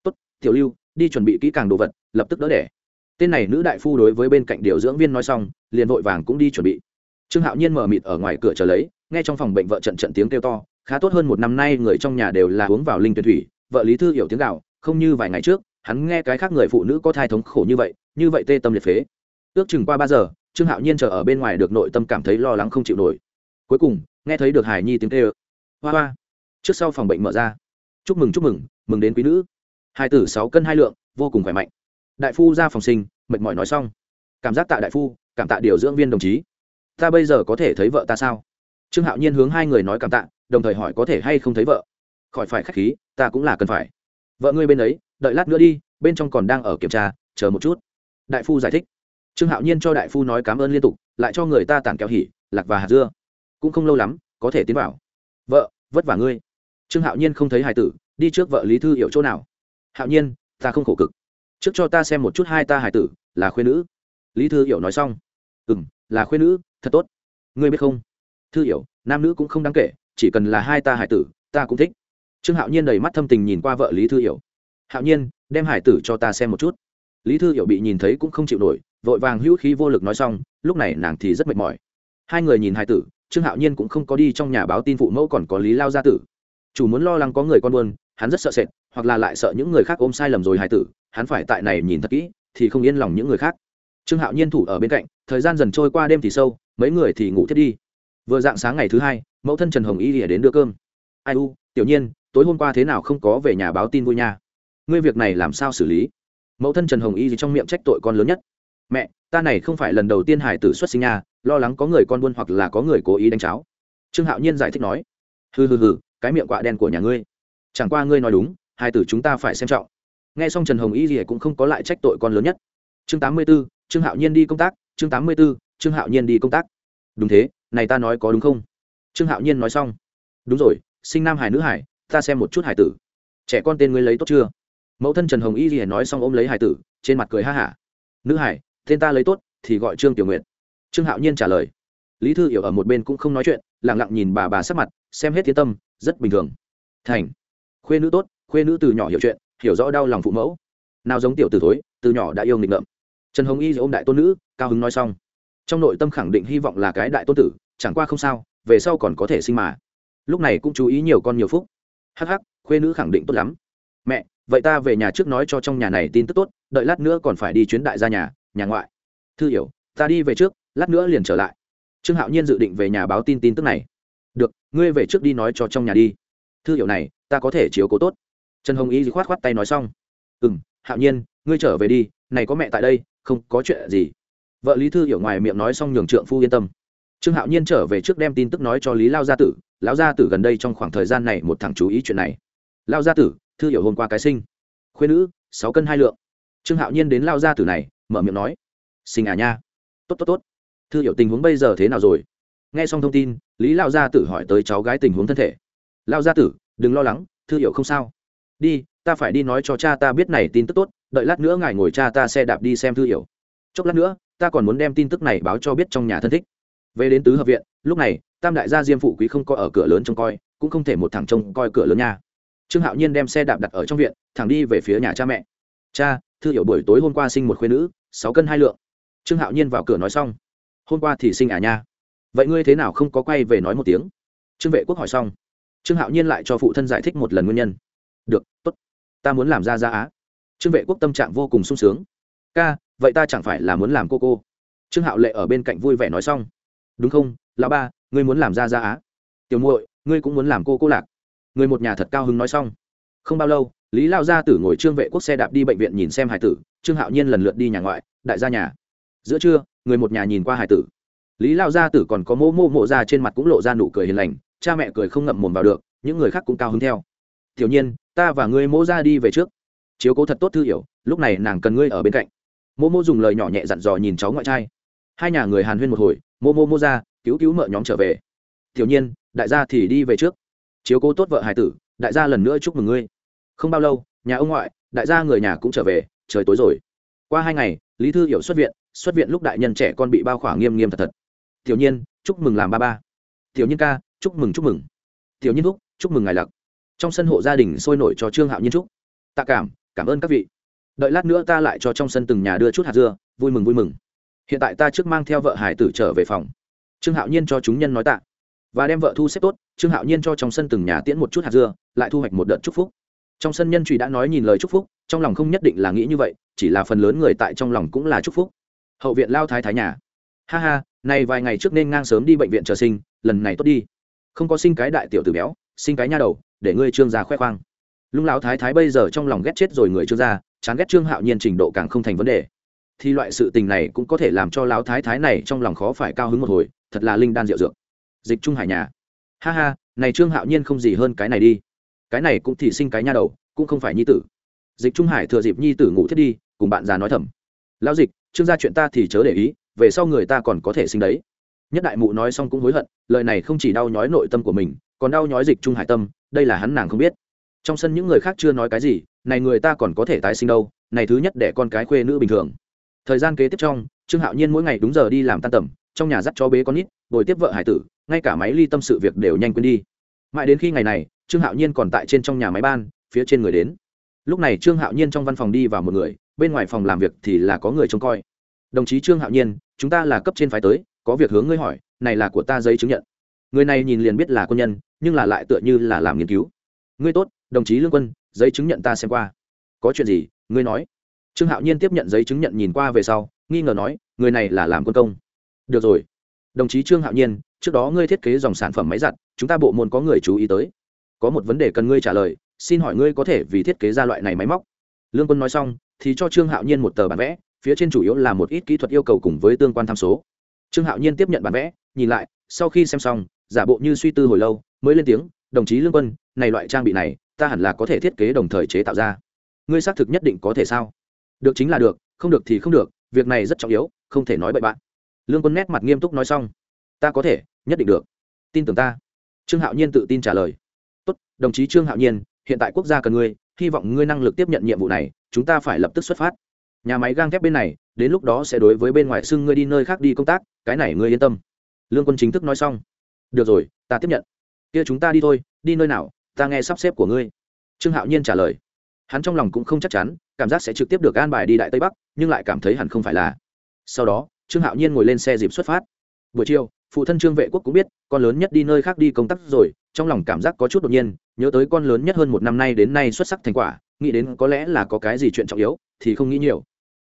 Speaker 1: Tốt, tiểu lưu, đi chuẩn bị kỹ càng đồ vật, lập tức đỡ đẻ. Tên này nữ đại phu đối với bên cạnh điều dưỡng viên nói xong, liền vội vàng cũng đi chuẩn bị. Trương hạo nhiên mở mịt ở ngoài cửa chờ lấy, nghe trong phòng bệnh vợ trận trận tiếng kêu to, khá tốt hơn một năm nay người trong nhà đều là uống vào linh tuyển thủy, vợ lý thư hiểu tiếng gạo không như vài ngày trước, hắn nghe cái khác người phụ nữ có thai thống khổ như vậy như vậy tê tâm liệt phế. Ước chừng qua ba giờ, trương hạo nhiên chờ ở bên ngoài được nội tâm cảm thấy lo lắng không chịu nổi cuối cùng, nghe thấy được hải nhi tiếng kêu. Hoa hoa. Trước sau phòng bệnh mở ra. Chúc mừng chúc mừng mừng đến quý nữ. Hai tử sáu cân hai lượng, vô cùng khỏe mạnh. Đại phu ra phòng sinh, mệt mỏi nói xong. Cảm giác tạ đại phu, cảm tạ điều dưỡng viên đồng chí. Ta bây giờ có thể thấy vợ ta sao? Trương hạo nhiên hướng hai người nói cảm tạ, đồng thời hỏi có thể hay không thấy vợ. Khỏi phải k h á c h khí, ta cũng là cần phải. Vợ ngươi bên ấy, đợi lát nữa đi, bên trong còn đang ở kiểm tra, chờ một chút. Đại phu giải thích. Trương hạo nhiên cho đại phu nói cảm ơn liên tục, lại cho người ta tản kẹo hỉ, lạc và hạt dưa cũng không lâu lắm, có thể tiến vào. Vợ, vất vả ngươi. Trương hạo nhiên không thấy hài tử, đi trước vợ lý thư hiểu chỗ nào? Hạo nhiên, ta không khổ cực. Trước cho ta xem một chút hai ta hài tử, là khuyên nữ. Lý thư hiểu nói xong. Ừ m là khuyên nữ, thật tốt. Ngươi biết không? Thư hiểu, nam nữ cũng không đáng kể, chỉ cần là hai ta hải tử, ta cũng thích. Trương hạo nhiên đầy mắt thâm tình nhìn qua vợ lý thư hiểu. Hạo nhiên, đem hải tử cho ta xem một chút. Lý thư hiểu bị nhìn thấy cũng không chịu nổi, vội vàng hữu khí vô lực nói xong, lúc này nàng thì rất mệt mỏi. Hai người nhìn hải tử trương hạo nhiên cũng không có đi trong nhà báo tin phụ mẫu còn có lý lao gia tử. Chủ muốn lo lắng có người con buôn hắn rất sợ sệt, hoặc là lại sợ những người khác ôm sai lầm rồi hài tử, hắn phải tại này nhìn thật kỹ, thì không yên lòng những người khác. Trương hạo nhiên thủ ở bên cạnh, thời gian dần trôi qua đêm thì sâu, mấy người thì ngủ thiết đi. Vừa dạng sáng ngày thứ hai, mẫu thân trần hồng y lìa đến đưa cơm. Ai u, tiểu nhiên, tối hôm qua thế nào không có về nhà báo tin vui nha? Ngươi việc này làm sao xử lý? Mẫu thân trần hồng y gì trong miệng trách tội con lớn nhất. Mẹ, ta này không phải lần đầu tiên hải tử xuất sinh nha lo lắng có người con buôn hoặc là có người cố ý đánh cháo. Trương hạo nhiên giải thích nói, hừ hừ hừ, cái miệng quạ đen của nhà ngươi. Chẳng qua ngươi nói đúng, hai tử chúng ta phải xem trọng. Nghe xong trần hồng y gì cũng không có lại trách tội con lớn nhất. Chương tám mươi b ố trương hạo nhiên đi công tác, chương tám mươi b ố trương hạo nhiên đi công tác. Đúng thế, này ta nói có đúng không? Trương hạo nhiên nói xong, đúng rồi, sinh nam hải nữ hải ta xem một chút hải tử. Trẻ con tên ngươi lấy tốt chưa? Mẫu thân trần hồng y gì nói xong ôm lấy hải tử, trên mặt cười ha hả. Nữ hải tên ta lấy tốt, thì gọi trương tiểu nguyện trương hạo nhiên trả lời. Lý thư hiểu ở một bên cũng không nói chuyện lẳng lặng nhìn bà bà sắc mặt, xem hết thiên tâm, rất bình thường. Thành. Khuê nữ tốt, khuê nữ từ nhỏ hiểu chuyện, hiểu rõ đau lòng phụ mẫu. Nào giống tiểu từ thối, từ nhỏ đã yêu nghịch ngợm. Trần hồng y ôm đại tôn nữ, cao hứng nói xong. Trong nội tâm khẳng định hy vọng là cái đại tôn tử, chẳng qua không sao, về sau còn có thể sinh mà. Lúc này cũng chú ý nhiều con nhiều phúc. Hắc hắc, khuê nữ khẳng định tốt lắm. Mẹ, vậy ta về nhà trước nói cho trong nhà này tin tức tốt, đợi lát nữa còn phải đi chuyến đại gia nhà nhà ngoại. Thư hiểu, ta đi về trước lát nữa liền trở lại. Trương hạo nhiên dự định về nhà báo tin tin tức này. Được, ngươi về trước đi nói cho trong nhà đi. Thư hiểu này, ta có thể chiếu cố tốt. Trần hồng y khoát khoát tay nói xong. Ừ m hạo nhiên, ngươi trở về đi, này có mẹ tại đây, không có chuyện gì. Vợ lý thư hiểu ngoài miệng nói xong nhường trượng phu yên tâm. Trương hạo nhiên trở về trước đem tin tức nói cho lý lao gia tử. Lão gia tử gần đây trong khoảng thời gian này một thằng chú ý chuyện này. Lao gia tử, thư hiểu hôm qua cái sinh. Khuyên nữ, sáu cân hai lượng. Trương hạo nhiên đến lao gia tử này, mở miệng nói. Sinh à nha. Tốt tốt tốt thư hiểu tình huống bây giờ thế nào rồi? Nghe xong thông tin, lý lao gia tử hỏi tới cháu gái tình huống thân thể. Lao gia tử, đừng lo lắng, thư hiểu không sao. Đi, ta phải đi nói cho cha ta biết này tin tức tốt, đợi lát nữa ngài ngồi cha ta xe đạp đi xem thư hiểu. Chốc lát nữa, ta còn muốn đem tin tức này báo cho biết trong nhà thân thích. Về đến tứ hợp viện, lúc này, tam đại gia diêm phụ quý không có ở cửa lớn trông coi, cũng không thể một thằng trông coi cửa lớn nhà. trương hạo nhiên đem xe đạp đặt ở trong viện, thẳng đi về phía nhà cha mẹ. Cha, thư hiểu buổi tối hôm qua sinh một khuyên nữ, sáu cân hai lượng. Trương hạo nhiên vào cửa nói xong hôm qua thì sinh à nha. Vậy ngươi thế nào không có quay về nói một tiếng? Trương vệ quốc hỏi xong. Trương hạo nhiên lại cho phụ thân giải thích một lần nguyên nhân. Được, tốt. Ta muốn làm ra ra á. Trương vệ quốc tâm trạng vô cùng sung sướng. Ca, vậy ta chẳng phải là muốn làm cô cô? Trương hạo lệ ở bên cạnh vui vẻ nói xong. Đúng không, lão ba, ngươi muốn làm ra ra á. Tiểu muội, ngươi cũng muốn làm cô cô lạc. Người một nhà thật cao hứng nói xong. Không bao lâu, lý lao gia tử ngồi trương vệ quốc xe đạp đi bệnh viện nhìn xem hải tử. Trương hạo nhiên lần lượt đi nhà ngoại, đại gia nhà. Giữa trưa người một nhà nhìn qua hải tử. Lý lao gia tử còn có mô mô mộ ra trên mặt cũng lộ ra nụ cười hiền lành, cha mẹ cười không ngậm mồm vào được, những người khác cũng cao hứng theo. Tiểu nhiên, ta và ngươi mô ra đi về trước. Chiếu cố thật tốt thư hiểu, lúc này nàng cần ngươi ở bên cạnh. Mô mô dùng lời nhỏ nhẹ dặn dò nhìn cháu ngoại trai. Hai nhà người hàn huyên một hồi mô mô mô ra, cứu cứu mợ nhóm trở về. Tiểu nhiên, đại gia thì đi về trước. Chiếu cố tốt vợ hải tử, đại gia lần nữa chúc mừng ngươi. Không bao lâu, nhà ông ngoại, đại gia người nhà cũng trở về, trời tối rồi. Qua hai ngày, lý thư hiểu xuất viện xuất viện lúc đại nhân trẻ con bị bao khỏa nghiêm nghiêm thật thật. Tiểu nhiên, chúc mừng làm ba ba. Tiểu nhiên ca, chúc mừng chúc mừng. Tiểu nhiên thúc, chúc mừng ngài lặc. Trong sân hộ gia đình sôi nổi cho trương hạo nhiên chúc. Tạ cảm cảm ơn các vị. Đợi lát nữa ta lại cho trong sân từng nhà đưa chút hạt dưa, vui mừng vui mừng. Hiện tại ta trước mang theo vợ hải tử trở về phòng. Trương hạo nhiên cho chúng nhân nói tạ. Và đem vợ thu xếp tốt, trương hạo nhiên cho trong sân từng nhà tiễn một chút hạt dưa, lại thu hoạch một đợt chúc phúc. Trong sân nhân trụy đã nói nhìn lời chúc phúc, trong lòng không nhất định là nghĩ như vậy, chỉ là phần lớn người tại trong lòng cũng là chúc phúc hậu viện lao thái thái nhà. Ha ha, này vài ngày trước nên ngang sớm đi bệnh viện chờ sinh, lần này tốt đi. Không có sinh cái đại tiểu tử béo, sinh cái nha đầu, để ngươi trương gia khoe khoang. Lung lão thái thái bây giờ trong lòng ghét chết rồi người trương gia, chán ghét trương hạo nhiên trình độ càng không thành vấn đề. Thì loại sự tình này cũng có thể làm cho lão thái thái này trong lòng khó phải cao hứng một hồi, thật là linh đan diệu dược. Dịch trung hải nhà. Ha ha, này trương hạo nhiên không gì hơn cái này đi. Cái này cũng thì sinh cái nha đầu, cũng không phải nhi tử. Dịch trung hải thừa dịp nhi tử ngủ thiết đi, cùng bạn già nói thầm. Lão dịch trương gia chuyện ta thì chớ để ý, về sau người ta còn có thể sinh đấy. Nhất đại mụ nói xong cũng hối hận, lời này không chỉ đau nhói nội tâm của mình, còn đau nhói dịch trung hải tâm, đây là hắn nàng không biết. Trong sân những người khác chưa nói cái gì, này người ta còn có thể tái sinh đâu, này thứ nhất để con cái khuê nữ bình thường. Thời gian kế tiếp trong, trương hạo nhiên mỗi ngày đúng giờ đi làm tan tầm, trong nhà dắt cho bế con nít, bồi tiếp vợ hải tử, ngay cả máy ly tâm sự việc đều nhanh quên đi. Mãi đến khi ngày này, trương hạo nhiên còn tại trên trong nhà máy ban, phía trên người đến. Lúc này trương hạo nhiên trong văn phòng đi vào một người bên ngoài phòng làm việc thì là có người trông coi. Đồng chí trương hạo nhiên, chúng ta là cấp trên phái tới, có việc hướng ngươi hỏi, này là của ta giấy chứng nhận. Người này nhìn liền biết là quân nhân, nhưng là lại tựa như là làm nghiên cứu. Ngươi tốt, đồng chí lương quân, giấy chứng nhận ta xem qua. Có chuyện gì, ngươi nói. Trương hạo nhiên tiếp nhận giấy chứng nhận nhìn qua về sau, nghi ngờ nói, người này là làm quân công. Được rồi. Đồng chí trương hạo nhiên, trước đó ngươi thiết kế dòng sản phẩm máy giặt, chúng ta bộ môn có người chú ý tới. Có một vấn đề cần ngươi trả lời, xin hỏi ngươi có thể vì thiết kế ra loại này máy móc. Lương quân nói xong thì cho trương hạo nhiên một tờ bản vẽ, phía trên chủ yếu là một ít kỹ thuật yêu cầu cùng với tương quan tham số. Trương hạo nhiên tiếp nhận bản vẽ, nhìn lại, sau khi xem xong, giả bộ như suy tư hồi lâu, mới lên tiếng, đồng chí lương quân, này loại trang bị này, ta hẳn là có thể thiết kế đồng thời chế tạo ra. Ngươi xác thực nhất định có thể sao? Được chính là được, không được thì không được, việc này rất trọng yếu, không thể nói bậy bạn. Lương quân nét mặt nghiêm túc nói xong, ta có thể, nhất định được. Tin tưởng ta. Trương hạo nhiên tự tin trả lời, tốt, đồng chí trương hạo nhiên, hiện tại quốc gia cần ngươi hy vọng ngươi năng lực tiếp nhận nhiệm vụ này, chúng ta phải lập tức xuất phát. Nhà máy gang thép bên này, đến lúc đó sẽ đối với bên ngoài xưng ngươi đi nơi khác đi công tác, cái này ngươi yên tâm. Lương quân chính thức nói xong. Được rồi, ta tiếp nhận. Kia chúng ta đi thôi, đi nơi nào, ta nghe sắp xếp của ngươi. Trương hạo nhiên trả lời. Hắn trong lòng cũng không chắc chắn, cảm giác sẽ trực tiếp được an bài đi đại tây bắc, nhưng lại cảm thấy hẳn không phải là. Sau đó, trương hạo nhiên ngồi lên xe dịp xuất phát. Buổi chiều phụ thân trương vệ quốc cũng biết, con lớn nhất đi nơi khác đi công tác rồi, trong lòng cảm giác có chút đột nhiên, nhớ tới con lớn nhất hơn một năm nay đến nay xuất sắc thành quả, nghĩ đến có lẽ là có cái gì chuyện trọng yếu, thì không nghĩ nhiều.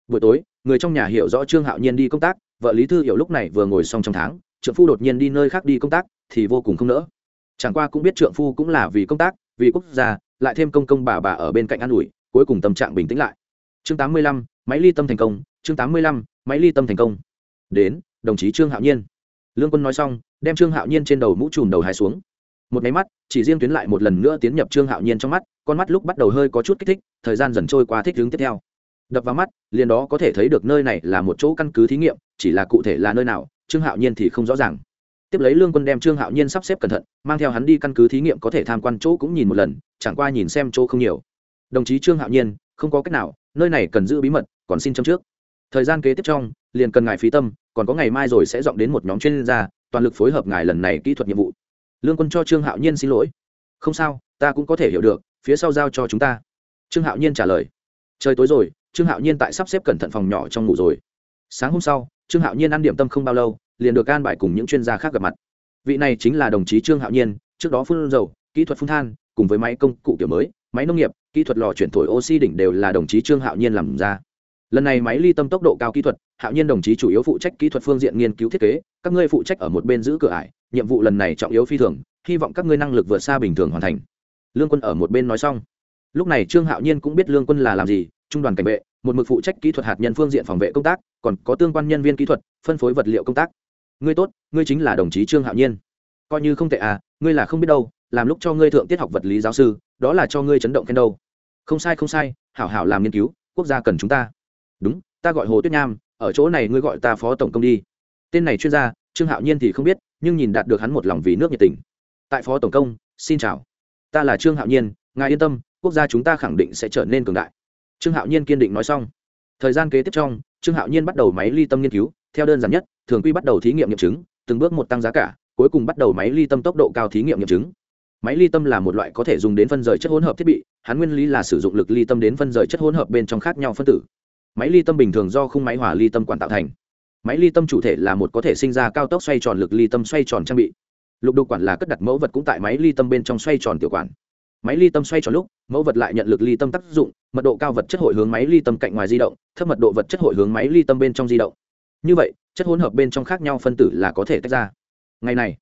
Speaker 1: Buổi tối, người trong nhà hiểu rõ trương hạo nhiên đi công tác, vợ lý thư hiểu lúc này vừa ngồi xong trong tháng, trượng phu đột nhiên đi nơi khác đi công tác, thì vô cùng không nỡ. Chẳng qua cũng biết trượng phu cũng là vì công tác, vì quốc gia, lại thêm công công bà bà ở bên cạnh an ủi, cuối cùng tâm trạng bình tĩnh lại. Chương tám mươi lăm, máy ly tâm thành công, chương tám mươi lăm, máy ly tâm thành công. Đến, đồng chí trương hạo nhiên lương quân nói xong, đem trương hạo nhiên trên đầu mũ trùm đầu hai xuống. Một máy mắt, chỉ riêng tuyến lại một lần nữa tiến nhập trương hạo nhiên trong mắt, con mắt lúc bắt đầu hơi có chút kích thích, thời gian dần trôi qua thích hướng tiếp theo. Đập vào mắt, liền đó có thể thấy được nơi này là một chỗ căn cứ thí nghiệm, chỉ là cụ thể là nơi nào, trương hạo nhiên thì không rõ ràng. Tiếp lấy lương quân đem trương hạo nhiên sắp xếp cẩn thận, mang theo hắn đi căn cứ thí nghiệm có thể tham quan chỗ cũng nhìn một lần, chẳng qua nhìn xem chỗ không nhiều. Đồng chí trương hạo nhiên, không có cách nào, nơi này cần giữ bí mật, còn xin châm trước. Thời gian kế tiếp trong, liền cần ngài phí tâm còn có ngày mai rồi sẽ dọn đến một nhóm chuyên gia, toàn lực phối hợp ngài lần này kỹ thuật nhiệm vụ. Lương quân cho trương hạo nhiên xin lỗi. Không sao, ta cũng có thể hiểu được, phía sau giao cho chúng ta. Trương hạo nhiên trả lời. Trời tối rồi, trương hạo nhiên tại sắp xếp cẩn thận phòng nhỏ trong ngủ rồi. Sáng hôm sau, trương hạo nhiên ăn điểm tâm không bao lâu, liền được can bài cùng những chuyên gia khác gặp mặt. Vị này chính là đồng chí trương hạo nhiên, trước đó phun dầu, kỹ thuật phun than, cùng với máy công cụ kiểu mới, máy nông nghiệp, kỹ thuật lò chuyển thổi oxy đỉnh đều là đồng chí trương hạo nhiên làm ra lần này máy ly tâm tốc độ cao kỹ thuật, hạo nhiên đồng chí chủ yếu phụ trách kỹ thuật phương diện nghiên cứu thiết kế, các ngươi phụ trách ở một bên giữ cửa ải, nhiệm vụ lần này trọng yếu phi thường, hy vọng các ngươi năng lực vượt xa bình thường hoàn thành. Lương quân ở một bên nói xong. Lúc này trương hạo nhiên cũng biết lương quân là làm gì, trung đoàn cảnh vệ, một mực phụ trách kỹ thuật hạt nhân phương diện phòng vệ công tác, còn có tương quan nhân viên kỹ thuật, phân phối vật liệu công tác. Ngươi tốt, ngươi chính là đồng chí trương hạo nhiên. Coi như không tệ à ngươi là không biết đâu, làm lúc cho ngươi thượng tiết học vật lý giáo sư, đó là cho ngươi chấn động khen đâu. Không sai không sai, hảo hảo làm nghiên cứu, quốc gia cần chúng ta đúng, ta gọi hồ tuyết nham, ở chỗ này ngươi gọi ta phó tổng công đi. Tên này chuyên gia, trương hạo nhiên thì không biết, nhưng nhìn đạt được hắn một lòng vì nước nhiệt tình. Tại phó tổng công, xin chào. Ta là trương hạo nhiên, ngài yên tâm, quốc gia chúng ta khẳng định sẽ trở nên cường đại. Trương hạo nhiên kiên định nói xong. Thời gian kế tiếp trong, trương hạo nhiên bắt đầu máy ly tâm nghiên cứu, theo đơn giản nhất, thường quy bắt đầu thí nghiệm nghiệm chứng, từng bước một tăng giá cả, cuối cùng bắt đầu máy ly tâm tốc độ cao thí nghiệm nghiệm chứng. Máy ly tâm là một loại có thể dùng đến phân rời chất hỗn hợp thiết bị, hắn nguyên lý là sử dụng lực ly tâm đến phân rời chất hỗn hợp bên trong khác nhau phân tử máy ly tâm bình thường do khung máy hỏa ly tâm quản tạo thành. Máy ly tâm chủ thể là một có thể sinh ra cao tốc xoay tròn lực ly tâm xoay tròn trang bị. Lục đục quản là cất đặt mẫu vật cũng tại máy ly tâm bên trong xoay tròn tiểu quản. Máy ly tâm xoay tròn lúc, mẫu vật lại nhận lực ly tâm tác dụng, mật độ cao vật chất hội hướng máy ly tâm cạnh ngoài di động, thấp mật độ vật chất hội hướng máy ly tâm bên trong di động. Như vậy, chất hỗn hợp bên trong khác nhau phân tử là có thể tách ra. Ngày này,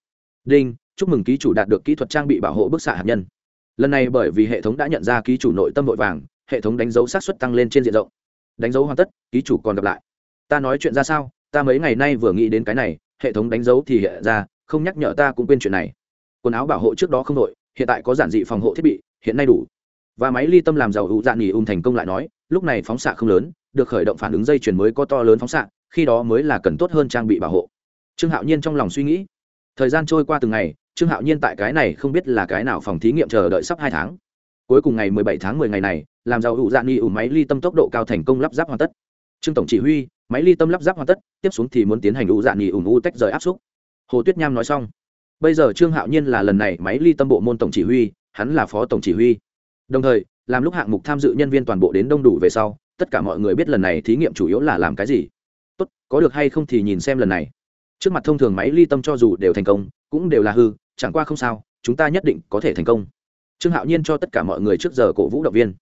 Speaker 1: đinh, chúc mừng ký chủ đạt được kỹ thuật trang bị bảo hộ bức xạ hạt nhân. Lần này bởi vì hệ thống đã nhận ra ký chủ nội tâm vội vàng, hệ thống đánh dấu sát xuất tăng lên trên diện rộng đánh dấu hoàn tất, ký chủ còn gặp lại. Ta nói chuyện ra sao, ta mấy ngày nay vừa nghĩ đến cái này, hệ thống đánh dấu thì hiện ra, không nhắc nhở ta cũng quên chuyện này. Quần áo bảo hộ trước đó không đội hiện tại có giản dị phòng hộ thiết bị, hiện nay đủ. Và máy ly tâm làm giàu hữu dạn nghỉ ung thành công lại nói, lúc này phóng xạ không lớn, được khởi động phản ứng dây chuyển mới có to lớn phóng xạ, khi đó mới là cần tốt hơn trang bị bảo hộ. Trương hạo nhiên trong lòng suy nghĩ. Thời gian trôi qua từng ngày, trương hạo nhiên tại cái này không biết là cái nào phòng thí nghiệm chờ đợi sắp hai tháng. Cuối cùng ngày mười bảy tháng mười ngày này làm giàu hữu dạn nghi ủ máy ly tâm tốc độ cao thành công lắp ráp hoàn tất. Trương tổng chỉ huy, máy ly tâm lắp ráp hoàn tất, tiếp xuống thì muốn tiến hành ủ dạn nghi ủ u tách rời áp xúc hồ tuyết nham nói xong. Bây giờ trương hạo nhiên là lần này máy ly tâm bộ môn tổng chỉ huy, hắn là phó tổng chỉ huy. Đồng thời, làm lúc hạng mục tham dự nhân viên toàn bộ đến đông đủ về sau, tất cả mọi người biết lần này thí nghiệm chủ yếu là làm cái gì. Tốt, có được hay không thì nhìn xem lần này. Trước mặt thông thường máy ly tâm cho dù đều thành công, cũng đều là hư, chẳng qua không sao, chúng ta nhất định có thể thành công. Trương hạo nhiên cho tất cả mọi người trước giờ cổ vũ động viên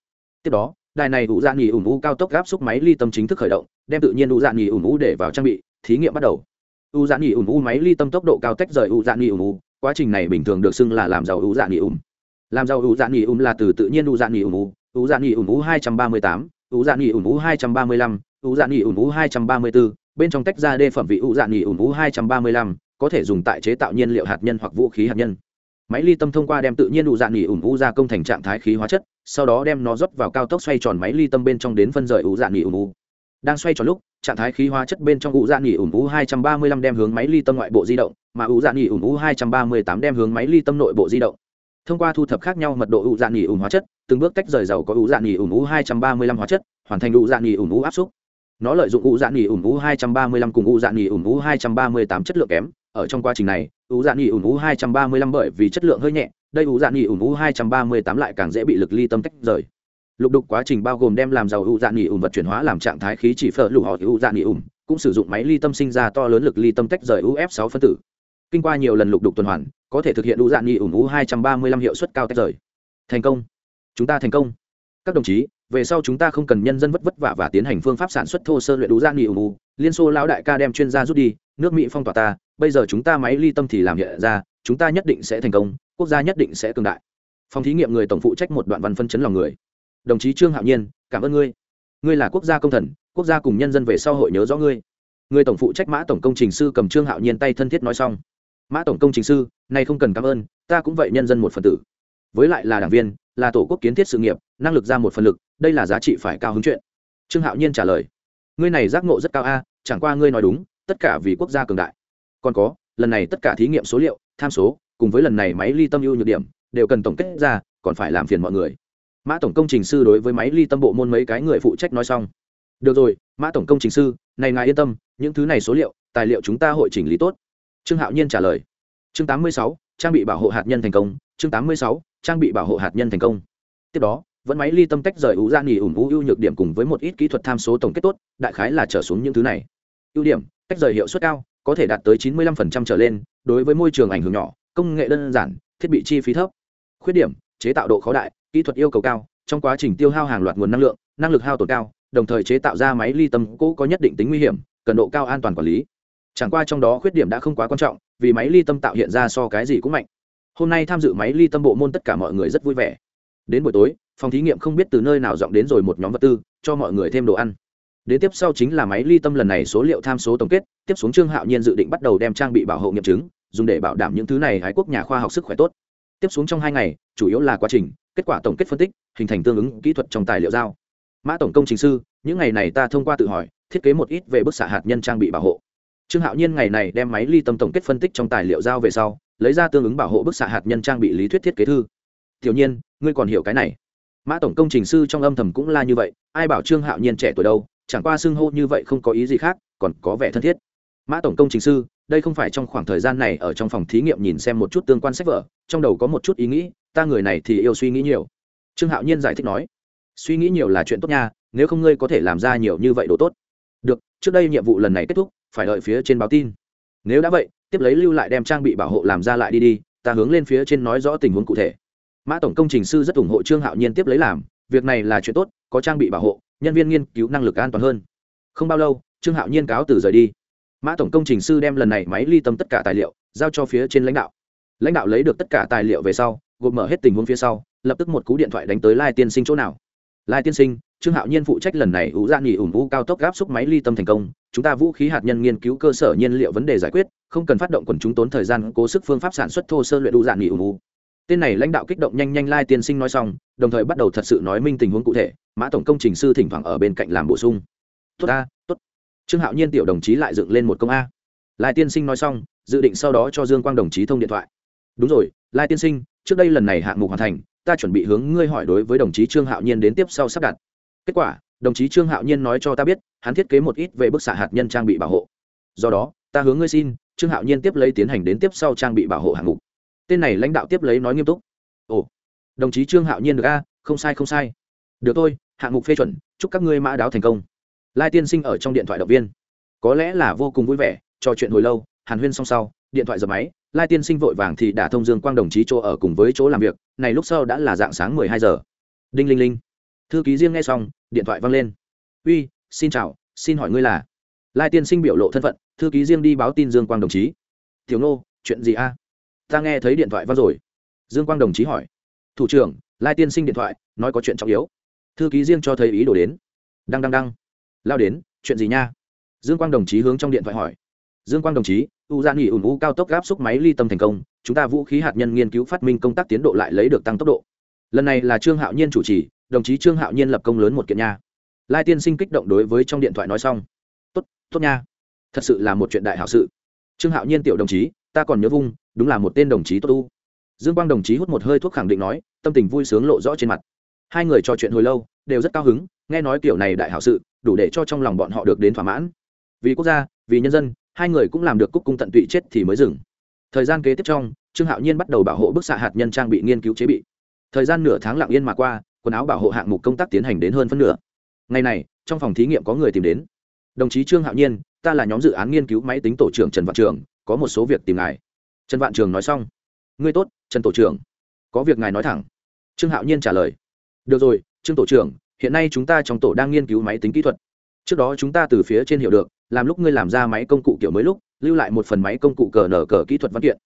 Speaker 1: tiếp đó đài này ủ dạng nghỉ ủng u cao tốc gáp xúc máy ly tâm chính thức khởi động đem tự nhiên ủ dạng nghỉ ủng u để vào trang bị thí nghiệm bắt đầu ủ dạng nghỉ ủng u máy ly tâm tốc độ cao tách rời ủ dạng nghỉ ủng u quá trình này bình thường được xưng là làm giàu ủ dạng nghỉ ủng làm giàu ủ dạng nghỉ ủng là từ tự nhiên ủ dạng nghỉ ủng u ủ dạng nghỉ ủng u hai trăm ba mươi tám ủ dạng nghỉ ủng u hai trăm ba mươi lăm ủ dạng nghỉ ủng u hai trăm ba mươi bốn bên trong tách ra đê phẩm vị ủ dạng nghỉ ủng u hai trăm ba mươi lăm có thể dùng tại chế tạo nhiên liệu hạt nhân hoặc vũ khí hạt nhân máy ly tâm thông qua đem tự nhiên ủ dạng nghỉ ủng u ra công thành trạng thái khí hóa chất sau đó đem nó rót vào cao tốc xoay tròn máy ly tâm bên trong đến phân rời ủ dạng nghỉ ủng u đang xoay tròn lúc, trạng thái khí hóa chất bên trong ủ dạng nghỉ ủng u 235 đem hướng máy ly tâm ngoại bộ di động, mà ủ dạng nghỉ ủng u 238 đem hướng máy ly tâm nội bộ di động. Thông qua thu thập khác nhau mật độ ủ dạng nghỉ ủng hóa chất, từng bước tách rời dầu có ủ dạng nghỉ ủng u 235 hóa chất, hoàn thành ủ dạng nghỉ ủng u áp xúc nó lợi dụng u dạng nghỉ ủng u 235 cùng u dạng nghỉ ủng u 238 chất lượng kém. Ở trong quá trình này u dạng nghỉ ủng u 235 bởi vì chất lượng hơi nhẹ đây ủ dạn nghỉ ủng u dạ 238 lại càng dễ bị lực ly tâm tách rời. Lục đục quá trình bao gồm đem làm giàu ủ dạn nghỉ ủng vật chuyển hóa làm trạng thái khí chỉ phở lụ họ ủ dạn nghỉ ủng cũng sử dụng máy ly tâm sinh ra to lớn lực ly tâm tách rời uf sáu phân tử. Kinh qua nhiều lần lục đục tuần hoàn, có thể thực hiện ủ dạn nghỉ ủng u dạ 235 hiệu suất cao tách rời. Thành công. Chúng ta thành công. Các đồng chí, về sau chúng ta không cần nhân dân vất vất vả và tiến hành phương pháp sản xuất thô sơ luyện đủ gian nghỉ ủng ủ liên xô lão đại ca đem chuyên gia rút đi, nước mỹ phong tỏa ta, bây giờ chúng ta máy ly tâm thì làm hiện ra, chúng ta nhất định sẽ thành công quốc gia nhất định sẽ cường đại. Phòng thí nghiệm người tổng phụ trách một đoạn văn phân chấn lòng người. Đồng chí trương hạo nhiên, cảm ơn ngươi. Ngươi là quốc gia công thần, quốc gia cùng nhân dân về sau hội nhớ rõ ngươi. Người tổng phụ trách mã tổng công trình sư cầm trương hạo nhiên tay thân thiết nói xong. Mã tổng công trình sư này không cần cảm ơn, ta cũng vậy nhân dân một phần tử. Với lại là đảng viên, là tổ quốc kiến thiết sự nghiệp, năng lực ra một phần lực, đây là giá trị phải cao hứng chuyện. Trương hạo nhiên trả lời. Ngươi này giác ngộ rất cao a, chẳng qua ngươi nói đúng, tất cả vì quốc gia cường đại. Còn có, lần này tất cả thí nghiệm số liệu, tham số cùng với lần này máy ly tâm ưu nhược điểm đều cần tổng kết ra còn phải làm phiền mọi người. Mã tổng công trình sư đối với máy ly tâm bộ môn mấy cái người phụ trách nói xong. Được rồi mã tổng công trình sư này ngài yên tâm những thứ này số liệu tài liệu chúng ta hội chỉnh lý tốt. Trương hạo nhiên trả lời. Chương 86, trang bị bảo hộ hạt nhân thành công. Chương 86, trang bị bảo hộ hạt nhân thành công. Tiếp đó vẫn máy ly tâm tách rời ủ ra nghỉ ủng ưu ưu nhược điểm cùng với một ít kỹ thuật tham số tổng kết tốt đại khái là trở xuống những thứ này. Ưu điểm tách rời hiệu suất cao có thể đạt tới 95% trở lên đối với môi trường ảnh hưởng nhỏ công nghệ đơn giản, thiết bị chi phí thấp. Khuyết điểm, chế tạo độ khó đại, kỹ thuật yêu cầu cao, trong quá trình tiêu hao hàng loạt nguồn năng lượng, năng lực hao tổn cao, đồng thời chế tạo ra máy ly tâm cũ có nhất định tính nguy hiểm, cần độ cao an toàn quản lý. Chẳng qua trong đó khuyết điểm đã không quá quan trọng, vì máy ly tâm tạo hiện ra so cái gì cũng mạnh. Hôm nay tham dự máy ly tâm bộ môn tất cả mọi người rất vui vẻ. Đến buổi tối, phòng thí nghiệm không biết từ nơi nào dọn đến rồi một nhóm vật tư, cho mọi người thêm đồ ăn. Đến tiếp sau chính là máy ly tâm lần này số liệu tham số tổng kết, tiếp xuống trương hạo nhiên dự định bắt đầu đem trang bị bảo hộ nghiệm chứng dùng để bảo đảm những thứ này hái quốc nhà khoa học sức khỏe tốt. Tiếp xuống trong hai ngày, chủ yếu là quá trình, kết quả tổng kết phân tích, hình thành tương ứng kỹ thuật trong tài liệu giao. Mã tổng công trình sư, những ngày này ta thông qua tự hỏi, thiết kế một ít về bức xạ hạt nhân trang bị bảo hộ. Trương hạo nhiên ngày này đem máy ly tâm tổng kết phân tích trong tài liệu giao về sau, lấy ra tương ứng bảo hộ bức xạ hạt nhân trang bị lý thuyết thiết kế thư. Tiểu nhiên, ngươi còn hiểu cái này? Mã tổng công trình sư trong âm thầm cũng là như vậy, ai bảo trương hạo nhiên trẻ tuổi đâu, chẳng qua xưng hô như vậy không có ý gì khác, còn có vẻ thân thiết. Mã tổng công trình sư đây không phải trong khoảng thời gian này ở trong phòng thí nghiệm nhìn xem một chút tương quan sách vở, trong đầu có một chút ý nghĩ, ta người này thì yêu suy nghĩ nhiều. Trương hạo nhiên giải thích nói, suy nghĩ nhiều là chuyện tốt nha, nếu không ngươi có thể làm ra nhiều như vậy đồ tốt. Được, trước đây nhiệm vụ lần này kết thúc, phải đợi phía trên báo tin. Nếu đã vậy, tiếp lấy lưu lại đem trang bị bảo hộ làm ra lại đi đi, ta hướng lên phía trên nói rõ tình huống cụ thể. Mã tổng công trình sư rất ủng hộ trương hạo nhiên tiếp lấy làm, việc này là chuyện tốt, có trang bị bảo hộ, nhân viên nghiên cứu năng lực an toàn hơn. Không bao lâu, trương hạo nhiên cáo từ rời đi mã tổng công trình sư đem lần này máy ly tâm tất cả tài liệu giao cho phía trên lãnh đạo. Lãnh đạo lấy được tất cả tài liệu về sau, gộp mở hết tình huống phía sau, lập tức một cú điện thoại đánh tới lai tiên sinh chỗ nào. Lai tiên sinh, trương hạo nhiên phụ trách lần này ủ ra dạ nghỉ ủng vũ cao tốc gáp xúc máy ly tâm thành công, chúng ta vũ khí hạt nhân nghiên cứu cơ sở nhiên liệu vấn đề giải quyết, không cần phát động quần chúng tốn thời gian, cố sức phương pháp sản xuất thô sơ luyện đủ dạng nghỉ ủng vũ tên này lãnh đạo kích động nhanh nhanh lai tiên sinh nói xong, đồng thời bắt đầu thật sự nói minh tình huống cụ thể, mã tổng công trình sư thỉnh thoảng ở bên cạnh làm bổ sung. Tốt ta, tốt trương hạo nhiên tiểu đồng chí lại dựng lên một công a. Lai tiên sinh nói xong, dự định sau đó cho dương quang đồng chí thông điện thoại. Đúng rồi, lai tiên sinh, trước đây lần này hạng mục hoàn thành, ta chuẩn bị hướng ngươi hỏi đối với đồng chí trương hạo nhiên đến tiếp sau sắp đặt. Kết quả, đồng chí trương hạo nhiên nói cho ta biết, hắn thiết kế một ít về bức xạ hạt nhân trang bị bảo hộ. Do đó, ta hướng ngươi xin, trương hạo nhiên tiếp lấy tiến hành đến tiếp sau trang bị bảo hộ hạng mục. Tên này lãnh đạo tiếp lấy nói nghiêm túc. Ồ, đồng chí trương hạo nhiên được a, không sai không sai. Được thôi, hạng mục phê chuẩn, chúc các ngươi mã đáo thành công lai tiên sinh ở trong điện thoại động viên. Có lẽ là vô cùng vui vẻ, trò chuyện hồi lâu, hàn huyên xong sau, điện thoại dập máy, lai tiên sinh vội vàng thì đã thông dương quang đồng chí chỗ ở cùng với chỗ làm việc, này lúc sau đã là dạng sáng mười hai giờ. Đinh linh linh. Thư ký riêng nghe xong, điện thoại văng lên. Uy, xin chào, xin hỏi ngươi là? Lai tiên sinh biểu lộ thân phận, thư ký riêng đi báo tin dương quang đồng chí. Tiểu nô, chuyện gì a? Ta nghe thấy điện thoại văng rồi. Dương quang đồng chí hỏi. Thủ trưởng, lai tiên sinh điện thoại, nói có chuyện trọng yếu. Thư ký riêng cho thấy ý đồ đến. Đăng đăng đăng lao đến, chuyện gì nha? Dương quang đồng chí hướng trong điện thoại hỏi. Dương quang đồng chí, u gian nghỉ ủn u cao tốc gáp xúc máy ly tâm thành công, chúng ta vũ khí hạt nhân nghiên cứu phát minh công tác tiến độ lại lấy được tăng tốc độ. Lần này là trương hạo nhiên chủ trì, đồng chí trương hạo nhiên lập công lớn một kiện nha. Lai tiên sinh kích động đối với trong điện thoại nói xong. Tốt tốt nha. Thật sự là một chuyện đại hảo sự. Trương hạo nhiên tiểu đồng chí, ta còn nhớ vung, đúng là một tên đồng chí tốt tu dương quang đồng chí hút một hơi thuốc khẳng định nói, tâm tình vui sướng lộ rõ trên mặt. Hai người trò chuyện hồi lâu, đều rất cao hứng, nghe nói kiểu này đại hảo sự đủ để cho trong lòng bọn họ được đến thỏa mãn. Vì quốc gia, vì nhân dân, hai người cũng làm được cúc cung tận tụy chết thì mới dừng. Thời gian kế tiếp trong, trương hạo nhiên bắt đầu bảo hộ bức xạ hạt nhân trang bị nghiên cứu chế bị. Thời gian nửa tháng lặng yên mà qua, quần áo bảo hộ hạng mục công tác tiến hành đến hơn phân nửa. Ngày này, trong phòng thí nghiệm có người tìm đến. Đồng chí trương hạo nhiên, ta là nhóm dự án nghiên cứu máy tính tổ trưởng trần vạn trường, có một số việc tìm ngài. Trần vạn trường nói xong. Ngươi tốt, trần tổ trưởng. Có việc ngài nói thẳng. Trương hạo nhiên trả lời. Được rồi, trương tổ trưởng hiện nay chúng ta trong tổ đang nghiên cứu máy tính kỹ thuật. Trước đó chúng ta từ phía trên hiểu được, làm lúc ngươi làm ra máy công cụ kiểu mới lúc, lưu lại một phần máy công cụ cờ nở cờ kỹ thuật văn kiện.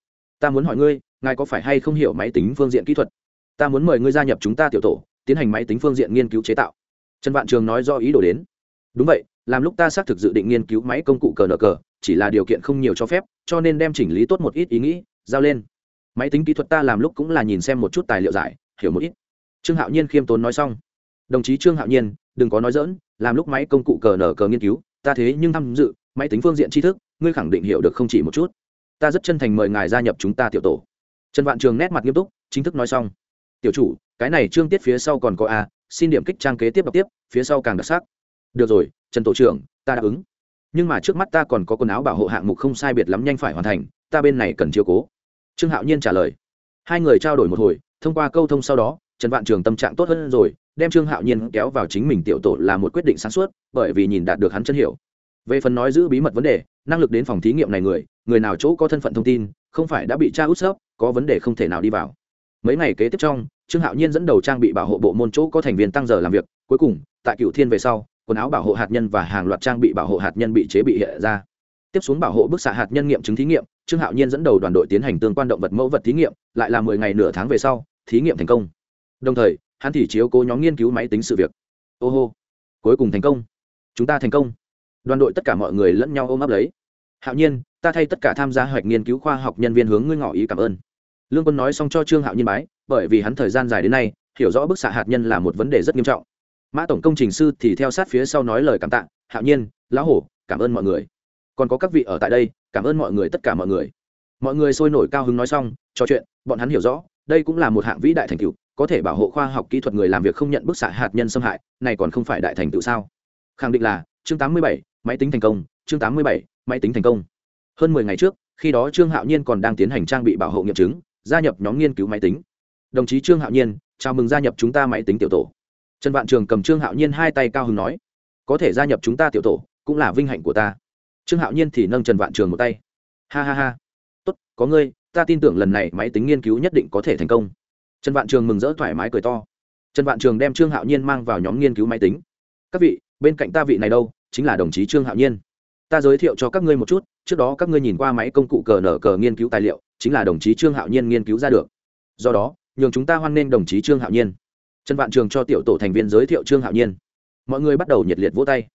Speaker 1: Ta muốn hỏi ngươi, ngài có phải hay không hiểu máy tính phương diện kỹ thuật? Ta muốn mời ngươi gia nhập chúng ta tiểu tổ, tiến hành máy tính phương diện nghiên cứu chế tạo. Trần vạn trường nói do ý đồ đến. Đúng vậy, làm lúc ta xác thực dự định nghiên cứu máy công cụ cờ nở cờ, chỉ là điều kiện không nhiều cho phép, cho nên đem chỉnh lý tốt một ít ý nghĩ, giao lên. Máy tính kỹ thuật ta làm lúc cũng là nhìn xem một chút tài liệu giải, hiểu một ít. Trương hạo nhiên khiêm tốn nói xong đồng chí trương hạo nhiên, đừng có nói dỡn làm lúc máy công cụ cờ nở cờ nghiên cứu, ta thế nhưng tham dự, máy tính phương diện tri thức, ngươi khẳng định hiểu được không chỉ một chút. Ta rất chân thành mời ngài gia nhập chúng ta tiểu tổ. Trần vạn trường nét mặt nghiêm túc, chính thức nói xong. Tiểu chủ, cái này trương tiết phía sau còn có a, xin điểm kích trang kế tiếp đọc tiếp, phía sau càng đặc sắc. Được rồi, trần tổ trưởng, ta đáp ứng. Nhưng mà trước mắt ta còn có quần áo bảo hộ hạng mục không sai biệt lắm nhanh phải hoàn thành, ta bên này cần chiếu cố. Trương hạo nhiên trả lời. Hai người trao đổi một hồi, thông qua câu thông sau đó trần vạn trường tâm trạng tốt hơn rồi, đem trương hạo nhiên kéo vào chính mình tiểu tổ là một quyết định sáng suốt, bởi vì nhìn đạt được hắn chân hiểu. Về phần nói giữ bí mật vấn đề, năng lực đến phòng thí nghiệm này người người nào chỗ có thân phận thông tin, không phải đã bị tra út sớp, có vấn đề không thể nào đi vào. Mấy ngày kế tiếp trong, trương hạo nhiên dẫn đầu trang bị bảo hộ bộ môn chỗ có thành viên tăng giờ làm việc, cuối cùng, tại cựu thiên về sau, quần áo bảo hộ hạt nhân và hàng loạt trang bị bảo hộ hạt nhân bị chế bị hiện ra. Tiếp xuống bảo hộ bức xạ hạt nhân nghiệm chứng thí nghiệm, trương hạo nhiên dẫn đầu đoàn đội tiến hành tương quan động vật mẫu vật thí nghiệm, lại là mười ngày nửa tháng về sau, thí nghiệm thành công đồng thời, hắn thì chiếu cố nhóm nghiên cứu máy tính sự việc. Ô hô, cuối cùng thành công. Chúng ta thành công. Đoàn đội tất cả mọi người lẫn nhau ôm ấp lấy. Hạo nhiên, ta thay tất cả tham gia hoạch nghiên cứu khoa học nhân viên hướng ngươi ngỏ ý cảm ơn. Lương quân nói xong cho trương hạo nhiên bái, bởi vì hắn thời gian dài đến nay, hiểu rõ bức xạ hạt nhân là một vấn đề rất nghiêm trọng. Mã tổng công trình sư thì theo sát phía sau nói lời cảm tạ, hạo nhiên, lão hổ, cảm ơn mọi người. Còn có các vị ở tại đây, cảm ơn mọi người tất cả mọi người. Mọi người sôi nổi cao hứng nói xong, trò chuyện, bọn hắn hiểu rõ, đây cũng là một hạng vĩ đại thành tựu có thể bảo hộ khoa học kỹ thuật người làm việc không nhận bức xạ hạt nhân xâm hại này còn không phải đại thành tựu sao? Khẳng định là chương 87, máy tính thành công chương 87, máy tính thành công. Hơn mười ngày trước khi đó trương hạo nhiên còn đang tiến hành trang bị bảo hộ nghiệm chứng gia nhập nhóm nghiên cứu máy tính. Đồng chí trương hạo nhiên chào mừng gia nhập chúng ta máy tính tiểu tổ. Trần vạn trường cầm trương hạo nhiên hai tay cao hứng nói có thể gia nhập chúng ta tiểu tổ cũng là vinh hạnh của ta. Trương hạo nhiên thì nâng trần vạn trường một tay. Ha ha ha. Tốt có ngươi ta tin tưởng lần này máy tính nghiên cứu nhất định có thể thành công trần vạn trường mừng rỡ thoải mái cười to. Trần vạn trường đem trương hạo nhiên mang vào nhóm nghiên cứu máy tính. Các vị, bên cạnh ta vị này đâu? Chính là đồng chí trương hạo nhiên. Ta giới thiệu cho các ngươi một chút, trước đó các ngươi nhìn qua máy công cụ cờ nở cờ nghiên cứu tài liệu, chính là đồng chí trương hạo nhiên nghiên cứu ra được. Do đó, nhường chúng ta hoan nghênh đồng chí trương hạo nhiên. Trần vạn trường cho tiểu tổ thành viên giới thiệu trương hạo nhiên. Mọi người bắt đầu nhiệt liệt vỗ tay.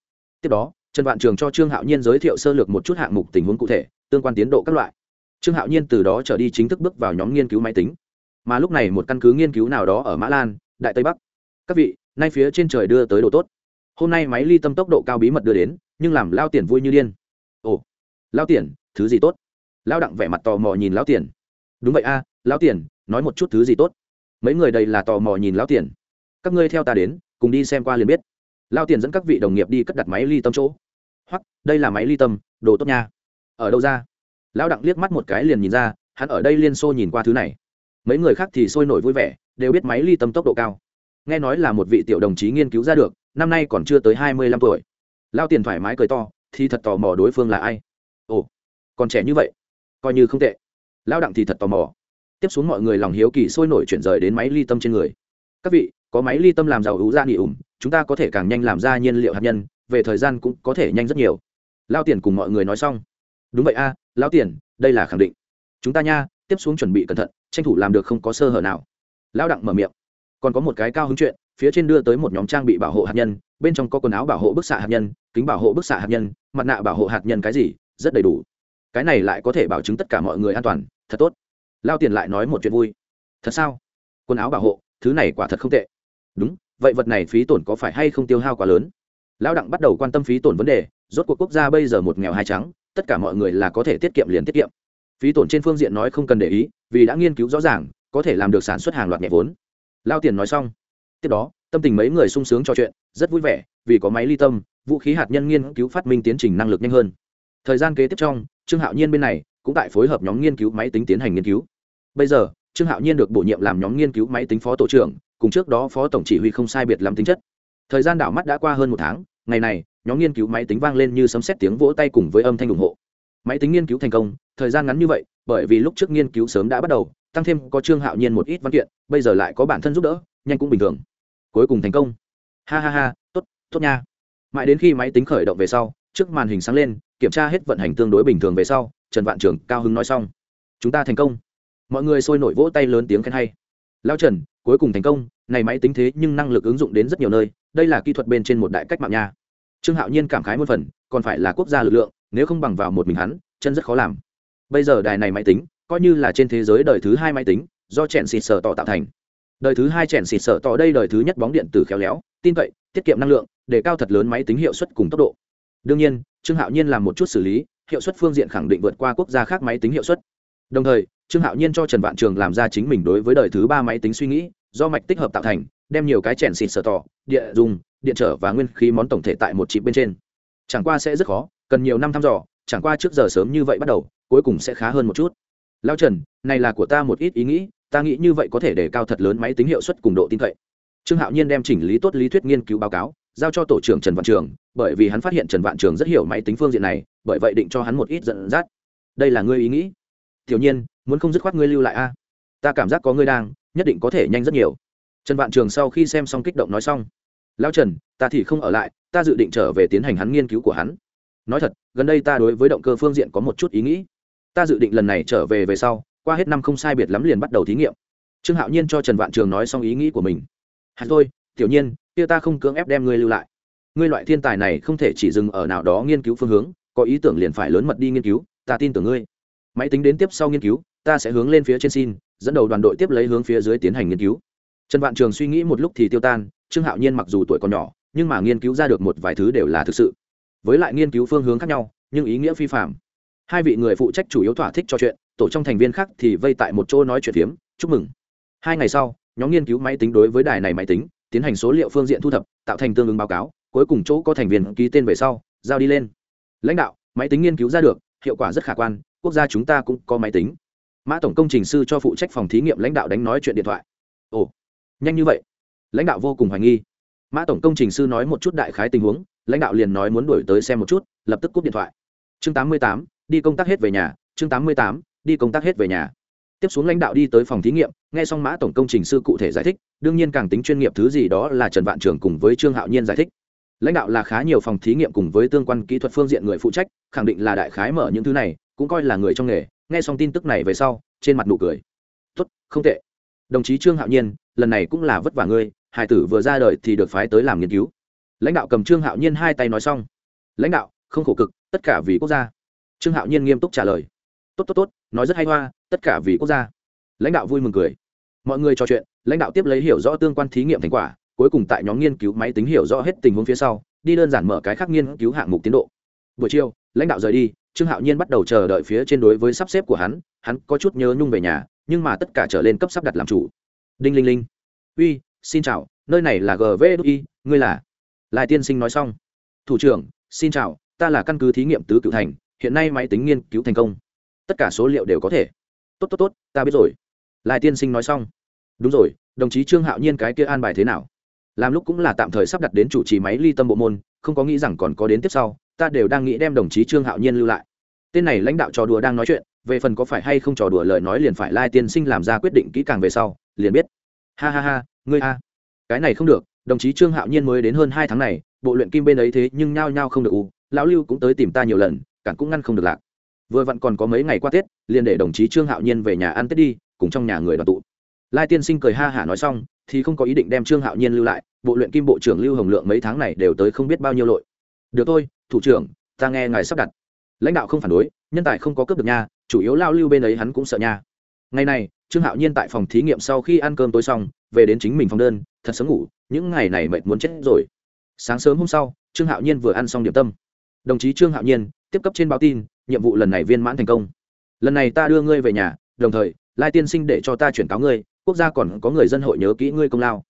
Speaker 1: Tiếp đó, trần vạn trường cho trương hạo nhiên giới thiệu sơ lược một chút hạng mục tình huống cụ thể, tương quan tiến độ các loại. Trương hạo nhiên từ đó trở đi chính thức bước vào nhóm nghiên cứu máy tính mà lúc này một căn cứ nghiên cứu nào đó ở mã lan đại tây bắc. Các vị nay phía trên trời đưa tới đồ tốt. Hôm nay máy ly tâm tốc độ cao bí mật đưa đến nhưng làm lao tiền vui như điên. Ồ lao tiền thứ gì tốt? Lao đặng vẻ mặt tò mò nhìn lao tiền đúng vậy a à, lao tiền nói một chút thứ gì tốt. Mấy người đây là tò mò nhìn lao tiền các ngươi theo ta đến cùng đi xem qua liền biết. Lao tiền dẫn các vị đồng nghiệp đi cất đặt máy ly tâm chỗ. Hoặc đây là máy ly tâm đồ tốt nha. Ở đâu ra? Lão đặng liếc mắt một cái liền nhìn ra hắn ở đây liên xô nhìn qua thứ này mấy người khác thì sôi nổi vui vẻ đều biết máy ly tâm tốc độ cao. Nghe nói là một vị tiểu đồng chí nghiên cứu ra được năm nay còn chưa tới hai mươi lăm tuổi. Lao tiền thoải mái cười to thì thật tò mò đối phương là ai. Ồ còn trẻ như vậy coi như không tệ. Lao đặng thì thật tò mò. Tiếp xuống mọi người lòng hiếu kỳ sôi nổi chuyển rời đến máy ly tâm trên người. Các vị có máy ly tâm làm giàu hữu ra nghỉ ủng chúng ta có thể càng nhanh làm ra nhiên liệu hạt nhân về thời gian cũng có thể nhanh rất nhiều. Lao tiền cùng mọi người nói xong. Đúng vậy a à, lao tiền đây là khẳng định. Chúng ta nha tiếp xuống chuẩn bị cẩn thận, tranh thủ làm được không có sơ hở nào. Lao đặng mở miệng. Còn có một cái cao hứng chuyện, phía trên đưa tới một nhóm trang bị bảo hộ hạt nhân, bên trong có quần áo bảo hộ bức xạ hạt nhân, kính bảo hộ bức xạ hạt nhân, mặt nạ bảo hộ hạt nhân cái gì, rất đầy đủ. Cái này lại có thể bảo chứng tất cả mọi người an toàn, thật tốt. Lao tiền lại nói một chuyện vui. Thật sao? Quần áo bảo hộ, thứ này quả thật không tệ. Đúng, vậy vật này phí tổn có phải hay không tiêu hao quá lớn? Lão đặng bắt đầu quan tâm phí tổn vấn đề, rốt cuộc quốc gia bây giờ một nghèo hai trắng, tất cả mọi người là có thể tiết kiệm liền tiết kiệm phí tổn trên phương diện nói không cần để ý, vì đã nghiên cứu rõ ràng, có thể làm được sản xuất hàng loạt nhẹ vốn. Lao tiền nói xong. Tiếp đó, tâm tình mấy người sung sướng trò chuyện, rất vui vẻ, vì có máy ly tâm, vũ khí hạt nhân nghiên cứu phát minh tiến trình năng lực nhanh hơn. Thời gian kế tiếp trong, trương hạo nhiên bên này cũng tại phối hợp nhóm nghiên cứu máy tính tiến hành nghiên cứu. Bây giờ, trương hạo nhiên được bổ nhiệm làm nhóm nghiên cứu máy tính phó tổ trưởng, cùng trước đó phó tổng chỉ huy không sai biệt lắm tính chất. Thời gian đảo mắt đã qua hơn một tháng, ngày này, nhóm nghiên cứu máy tính vang lên như sấm xét tiếng vỗ tay cùng với âm thanh ủng hộ. Máy tính nghiên cứu thành công thời gian ngắn như vậy bởi vì lúc trước nghiên cứu sớm đã bắt đầu tăng thêm có trương hạo nhiên một ít văn kiện bây giờ lại có bản thân giúp đỡ nhanh cũng bình thường. Cuối cùng thành công. Ha ha ha tốt tốt nha. Mãi đến khi máy tính khởi động về sau trước màn hình sáng lên kiểm tra hết vận hành tương đối bình thường về sau trần vạn trường, cao hứng nói xong. Chúng ta thành công. Mọi người sôi nổi vỗ tay lớn tiếng khen hay. Lao trần cuối cùng thành công này máy tính thế nhưng năng lực ứng dụng đến rất nhiều nơi đây là kỹ thuật bên trên một đại cách mạng nha. Trương hạo nhiên cảm khái một phần còn phải là quốc gia lực lượng nếu không bằng vào một mình hắn chân rất khó làm bây giờ đài này máy tính, coi như là trên thế giới đời thứ hai máy tính, do chèn xịt sở tỏ tạo thành. Đời thứ hai chèn xịt sở tỏ đây đời thứ nhất bóng điện tử khéo léo, tin cậy, tiết kiệm năng lượng, để cao thật lớn máy tính hiệu suất cùng tốc độ. Đương nhiên, trương hạo nhiên làm một chút xử lý, hiệu suất phương diện khẳng định vượt qua quốc gia khác máy tính hiệu suất. Đồng thời, trương hạo nhiên cho trần vạn trường làm ra chính mình đối với đời thứ ba máy tính suy nghĩ, do mạch tích hợp tạo thành, đem nhiều cái chèn xịt sở tỏ địa dùng, điện trở và nguyên khí món tổng thể tại một chịp bên trên. Chẳng qua sẽ rất khó, cần nhiều năm thăm dò chẳng qua trước giờ sớm như vậy bắt đầu, cuối cùng sẽ khá hơn một chút. Lao trần, này là của ta một ít ý nghĩ, ta nghĩ như vậy có thể để cao thật lớn máy tính hiệu suất cùng độ tin cậy. Trương hạo nhiên đem chỉnh lý tốt lý thuyết nghiên cứu báo cáo, giao cho tổ trưởng trần vạn trường, bởi vì hắn phát hiện trần vạn trường rất hiểu máy tính phương diện này, bởi vậy định cho hắn một ít dẫn dắt. Đây là ngươi ý nghĩ. Tiểu nhiên, muốn không dứt khoát ngươi lưu lại a? Ta cảm giác có ngươi đang, nhất định có thể nhanh rất nhiều. Trần vạn trường sau khi xem xong kích động nói xong. Lão trần, ta thì không ở lại, ta dự định trở về tiến hành hắn nghiên cứu của hắn nói thật, gần đây ta đối với động cơ phương diện có một chút ý nghĩ. Ta dự định lần này trở về về sau, qua hết năm không sai biệt lắm liền bắt đầu thí nghiệm. Trương hạo nhiên cho trần vạn trường nói xong ý nghĩ của mình. Hạt thôi, tiểu nhiên, kia ta không cưỡng ép đem ngươi lưu lại. Ngươi loại thiên tài này không thể chỉ dừng ở nào đó nghiên cứu phương hướng, có ý tưởng liền phải lớn mật đi nghiên cứu, ta tin tưởng ngươi. Máy tính đến tiếp sau nghiên cứu, ta sẽ hướng lên phía trên xin, dẫn đầu đoàn đội tiếp lấy hướng phía dưới tiến hành nghiên cứu. Trần vạn trường suy nghĩ một lúc thì tiêu tan, trương hạo nhiên mặc dù tuổi còn nhỏ, nhưng mà nghiên cứu ra được một vài thứ đều là thực sự với lại nghiên cứu phương hướng khác nhau, nhưng ý nghĩa phi phạm hai vị người phụ trách chủ yếu thỏa thích cho chuyện, tổ trong thành viên khác thì vây tại một chỗ nói chuyện phiếm, chúc mừng. Hai ngày sau, nhóm nghiên cứu máy tính đối với đài này máy tính, tiến hành số liệu phương diện thu thập, tạo thành tương ứng báo cáo, cuối cùng chỗ có thành viên ký tên về sau, giao đi lên. Lãnh đạo, máy tính nghiên cứu ra được, hiệu quả rất khả quan, quốc gia chúng ta cũng có máy tính. Mã tổng công trình sư cho phụ trách phòng thí nghiệm lãnh đạo đánh nói chuyện điện thoại. Ồ, nhanh như vậy. Lãnh đạo vô cùng hoài nghi. Mã tổng công trình sư nói một chút đại khái tình huống lãnh đạo liền nói muốn đổi tới xem một chút, lập tức cúp điện thoại. Chương tám mươi tám, đi công tác hết về nhà, chương tám mươi tám, đi công tác hết về nhà. Tiếp xuống lãnh đạo đi tới phòng thí nghiệm, nghe xong mã tổng công trình sư cụ thể giải thích, đương nhiên càng tính chuyên nghiệp thứ gì đó là trần vạn trường cùng với trương hạo nhiên giải thích. Lãnh đạo là khá nhiều phòng thí nghiệm cùng với tương quan kỹ thuật phương diện người phụ trách, khẳng định là đại khái mở những thứ này, cũng coi là người trong nghề, nghe xong tin tức này về sau, trên mặt nụ cười. Tốt, không tệ. Đồng chí trương hạo nhiên, lần này cũng là vất vả ngươi hải tử vừa ra đời thì được phái tới làm nghiên cứu lãnh đạo cầm trương hạo nhiên hai tay nói xong. Lãnh đạo, không khổ cực, tất cả vì quốc gia. Trương hạo nhiên nghiêm túc trả lời. Tốt tốt tốt, nói rất hay hoa, tất cả vì quốc gia. Lãnh đạo vui mừng cười. Mọi người trò chuyện, lãnh đạo tiếp lấy hiểu rõ tương quan thí nghiệm thành quả, cuối cùng tại nhóm nghiên cứu máy tính hiểu rõ hết tình huống phía sau, đi đơn giản mở cái khác nghiên cứu hạng mục tiến độ. Buổi chiều, lãnh đạo rời đi, trương hạo nhiên bắt đầu chờ đợi phía trên đối với sắp xếp của hắn hắn có chút nhớ nhung về nhà, nhưng mà tất cả trở lên cấp sắp đặt làm chủ. Đinh linh linh. Uy, xin chào, nơi này là gvi ngươi là? Lai tiên sinh nói xong. Thủ trưởng, xin chào, ta là căn cứ thí nghiệm tứ cựu thành, hiện nay máy tính nghiên cứu thành công. Tất cả số liệu đều có thể. Tốt tốt tốt, ta biết rồi. Lai tiên sinh nói xong. Đúng rồi, đồng chí trương hạo nhiên cái kia an bài thế nào? Làm lúc cũng là tạm thời sắp đặt đến chủ trì máy ly tâm bộ môn, không có nghĩ rằng còn có đến tiếp sau, ta đều đang nghĩ đem đồng chí trương hạo nhiên lưu lại. Tên này lãnh đạo trò đùa đang nói chuyện, về phần có phải hay không trò đùa lời nói liền phải lai tiên sinh làm ra quyết định kỹ càng về sau, liền biết. Ha ha ha, ngươi a. Cái này không được đồng chí trương hạo nhiên mới đến hơn hai tháng này, bộ luyện kim bên ấy thế nhưng nhao nhao không được u, lão lưu cũng tới tìm ta nhiều lần, cản cũng ngăn không được lạc. Vừa vặn còn có mấy ngày qua tết, liền để đồng chí trương hạo nhiên về nhà ăn tết đi, cùng trong nhà người đoàn tụ. Lai tiên sinh cười ha hả nói xong, thì không có ý định đem trương hạo nhiên lưu lại, bộ luyện kim bộ trưởng lưu hồng lượng mấy tháng này đều tới không biết bao nhiêu lội. Được thôi, thủ trưởng, ta nghe ngài sắp đặt. Lãnh đạo không phản đối, nhân tài không có cướp được nha, chủ yếu lao lưu bên ấy hắn cũng sợ nha. Ngày này, trương hạo nhiên tại phòng thí nghiệm sau khi ăn cơm tối xong, về đến chính mình phòng đơn, thật sớm ngủ những ngày này mệt muốn chết rồi. Sáng sớm hôm sau, trương hạo nhiên vừa ăn xong điểm tâm. Đồng chí trương hạo nhiên, tiếp cấp trên báo tin, nhiệm vụ lần này viên mãn thành công. Lần này ta đưa ngươi về nhà, đồng thời, lai tiên sinh để cho ta chuyển cáo ngươi, quốc gia còn có người dân hội nhớ kỹ ngươi công lao.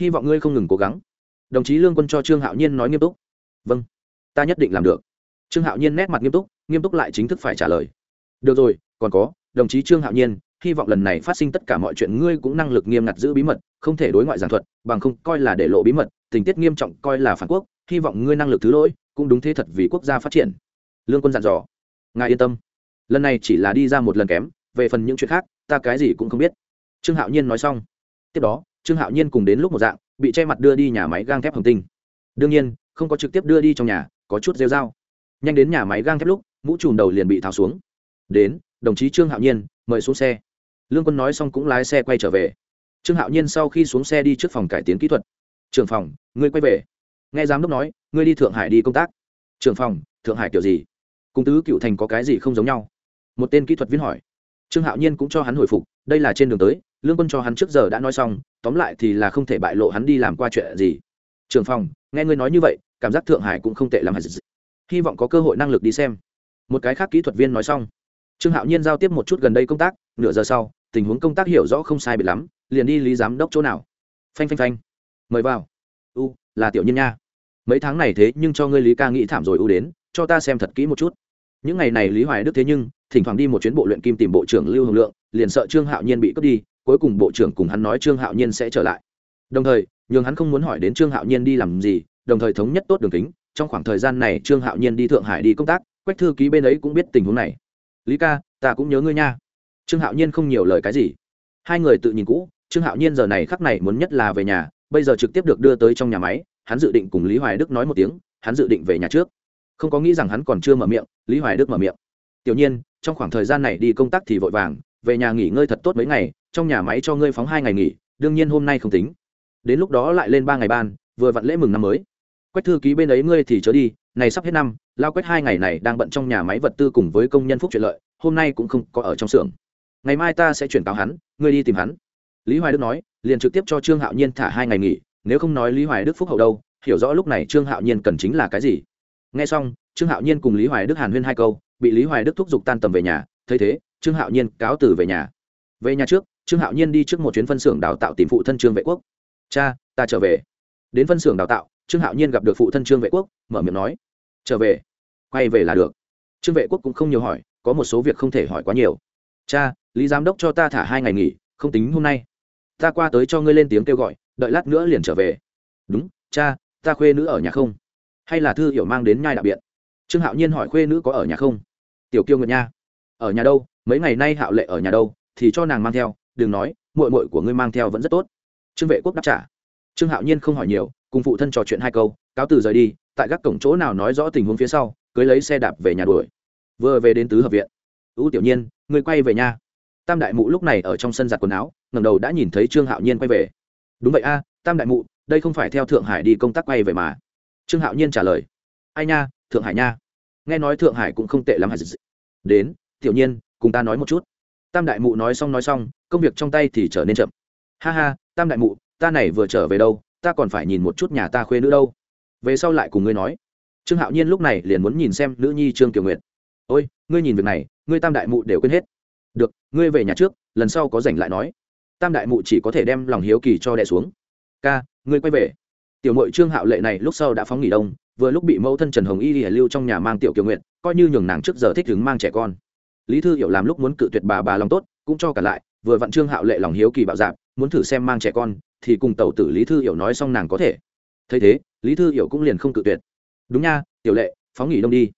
Speaker 1: Hy vọng ngươi không ngừng cố gắng. Đồng chí lương quân cho trương hạo nhiên nói nghiêm túc. Vâng ta nhất định làm được. Trương hạo nhiên nét mặt nghiêm túc nghiêm túc lại chính thức phải trả lời. Được rồi, còn có, đồng chí trương hạo nhiên hy vọng lần này phát sinh tất cả mọi chuyện, ngươi cũng năng lực nghiêm ngặt giữ bí mật, không thể đối ngoại giảng thuật, bằng không coi là để lộ bí mật, tình tiết nghiêm trọng coi là phản quốc, hy vọng ngươi năng lực thứ lỗi, cũng đúng thế thật vì quốc gia phát triển. Lương quân dặn dò. Ngài yên tâm. Lần này chỉ là đi ra một lần kém, về phần những chuyện khác, ta cái gì cũng không biết. Trương hạo nhiên nói xong. Tiếp đó, trương hạo nhiên cùng đến lúc một dạng, bị che mặt đưa đi nhà máy gang thép hồng tinh. Đương nhiên, không có trực tiếp đưa đi trong nhà, có chút rêu dao nhanh đến nhà máy gang thép lúc, mũ trùm đầu liền bị tháo xuống. Đến, đồng chí trương hạo nhiên, mời xuống xe lương quân nói xong cũng lái xe quay trở về. Trương hạo nhiên sau khi xuống xe đi trước phòng cải tiến kỹ thuật. Trưởng phòng, ngươi quay về. Nghe giám đốc nói, ngươi đi thượng hải đi công tác. Trưởng phòng, thượng hải kiểu gì? Cung tứ cựu thành có cái gì không giống nhau? Một tên kỹ thuật viên hỏi. Trương hạo nhiên cũng cho hắn hồi phục, đây là trên đường tới, lương quân cho hắn trước giờ đã nói xong, tóm lại thì là không thể bại lộ hắn đi làm qua chuyện gì. Trưởng phòng, nghe ngươi nói như vậy, cảm giác thượng hải cũng không tệ lắm hy vọng có cơ hội năng lực đi xem. Một cái khác kỹ thuật viên nói xong. Trương hạo nhiên giao tiếp một chút gần đây công tác, nửa giờ sau tình huống công tác hiểu rõ không sai biệt lắm, liền đi lý giám đốc chỗ nào. Phanh phanh phanh. Mời vào. U, là tiểu nhân nha. Mấy tháng này thế nhưng cho ngươi lý ca nghĩ thảm rồi u đến, cho ta xem thật kỹ một chút. Những ngày này lý hoài đức thế nhưng, thỉnh thoảng đi một chuyến bộ luyện kim tìm bộ trưởng lưu hồng lượng, liền sợ trương hạo nhiên bị cướp đi, cuối cùng bộ trưởng cùng hắn nói trương hạo nhiên sẽ trở lại. Đồng thời, nhường hắn không muốn hỏi đến trương hạo nhiên đi làm gì, đồng thời thống nhất tốt đường kính, trong khoảng thời gian này trương hạo nhiên đi thượng hải đi công tác, quách thư ký bên ấy cũng biết tình huống này. Lý ca, ta cũng nhớ ngươi nha trương hạo nhiên không nhiều lời cái gì. Hai người tự nhìn cũ, trương hạo nhiên giờ này khắc này muốn nhất là về nhà, bây giờ trực tiếp được đưa tới trong nhà máy, hắn dự định cùng lý hoài đức nói một tiếng, hắn dự định về nhà trước. Không có nghĩ rằng hắn còn chưa mở miệng, lý hoài đức mở miệng. Tiểu nhiên, trong khoảng thời gian này đi công tác thì vội vàng, về nhà nghỉ ngơi thật tốt mấy ngày, trong nhà máy cho ngươi phóng hai ngày nghỉ, đương nhiên hôm nay không tính. Đến lúc đó lại lên ba ngày ban, vừa vặn lễ mừng năm mới. Quách thư ký bên ấy ngươi thì chớ đi, này sắp hết năm, lao quách hai ngày này đang bận trong nhà máy vật tư cùng với công nhân phúc chuyện lợi, hôm nay cũng không có ở trong xưởng ngày mai ta sẽ chuyển cáo hắn, ngươi đi tìm hắn. Lý hoài đức nói, liền trực tiếp cho trương hạo nhiên thả hai ngày nghỉ, nếu không nói lý hoài đức phúc hậu đâu, hiểu rõ lúc này trương hạo nhiên cần chính là cái gì. Nghe xong, trương hạo nhiên cùng lý hoài đức hàn huyên hai câu, bị lý hoài đức thúc giục tan tầm về nhà, thấy thế, trương hạo nhiên cáo từ về nhà. Về nhà trước, trương hạo nhiên đi trước một chuyến phân xưởng đào tạo tìm phụ thân trương vệ quốc. Cha, ta trở về. Đến phân xưởng đào tạo, trương hạo nhiên gặp được phụ thân trương vệ quốc, mở miệng nói, trở về, quay về là được. Trương vệ quốc cũng không nhiều hỏi, có một số việc không thể hỏi quá nhiều. Cha lý giám đốc cho ta thả hai ngày nghỉ, không tính hôm nay. Ta qua tới cho ngươi lên tiếng kêu gọi, đợi lát nữa liền trở về. Đúng, cha, ta khuê nữ ở nhà không? Hay là thư hiểu mang đến nhai đặc biệt? trương hạo nhiên hỏi khuê nữ có ở nhà không? Tiểu kiêu ngược nha. Ở nhà đâu? Mấy ngày nay hạo lệ ở nhà đâu? Thì cho nàng mang theo, đừng nói mội mội của ngươi mang theo vẫn rất tốt. Trương vệ quốc đáp trả. Trương hạo nhiên không hỏi nhiều, cùng phụ thân trò chuyện hai câu, cáo từ rời đi, tại các cổng chỗ nào nói rõ tình huống phía sau, cưới lấy xe đạp về nhà đuổi. Vừa về đến tứ hợp viện. Ưu tiểu nhiên, ngươi quay về nhà tam đại mụ lúc này ở trong sân giặt quần áo ngầm đầu đã nhìn thấy trương hạo nhiên quay về. Đúng vậy a, tam đại mụ, đây không phải theo thượng hải đi công tác quay về mà. Trương hạo nhiên trả lời. Ai nha, thượng hải nha. Nghe nói thượng hải cũng không tệ lắm hả? Đến, tiểu nhiên, cùng ta nói một chút. Tam đại mụ nói xong nói xong, công việc trong tay thì trở nên chậm. Ha ha, tam đại mụ, ta này vừa trở về đâu, ta còn phải nhìn một chút nhà ta khuê nữ đâu. Về sau lại cùng ngươi nói. Trương hạo nhiên lúc này liền muốn nhìn xem nữ nhi trương kiều nguyệt. Ôi, ngươi nhìn việc này, ngươi tam đại mụ đều quên hết được, ngươi về nhà trước, lần sau có rảnh lại nói. Tam đại mụ chỉ có thể đem lòng hiếu kỳ cho đẻ xuống. Ca, ngươi quay về. Tiểu mội trương hạo lệ này lúc sau đã phóng nghỉ đông, vừa lúc bị mẫu thân trần hồng y lìa lưu trong nhà mang tiểu kiều nguyện, coi như nhường nàng trước giờ thích đứng mang trẻ con. Lý thư hiểu làm lúc muốn cự tuyệt bà bà lòng tốt, cũng cho cả lại, vừa vặn trương hạo lệ lòng hiếu kỳ bạo dạp muốn thử xem mang trẻ con, thì cùng tàu tử lý thư hiểu nói xong nàng có thể. Thấy thế, lý thư hiểu cũng liền không cự tuyệt. Đúng nha, tiểu lệ, phóng nghỉ đông đi.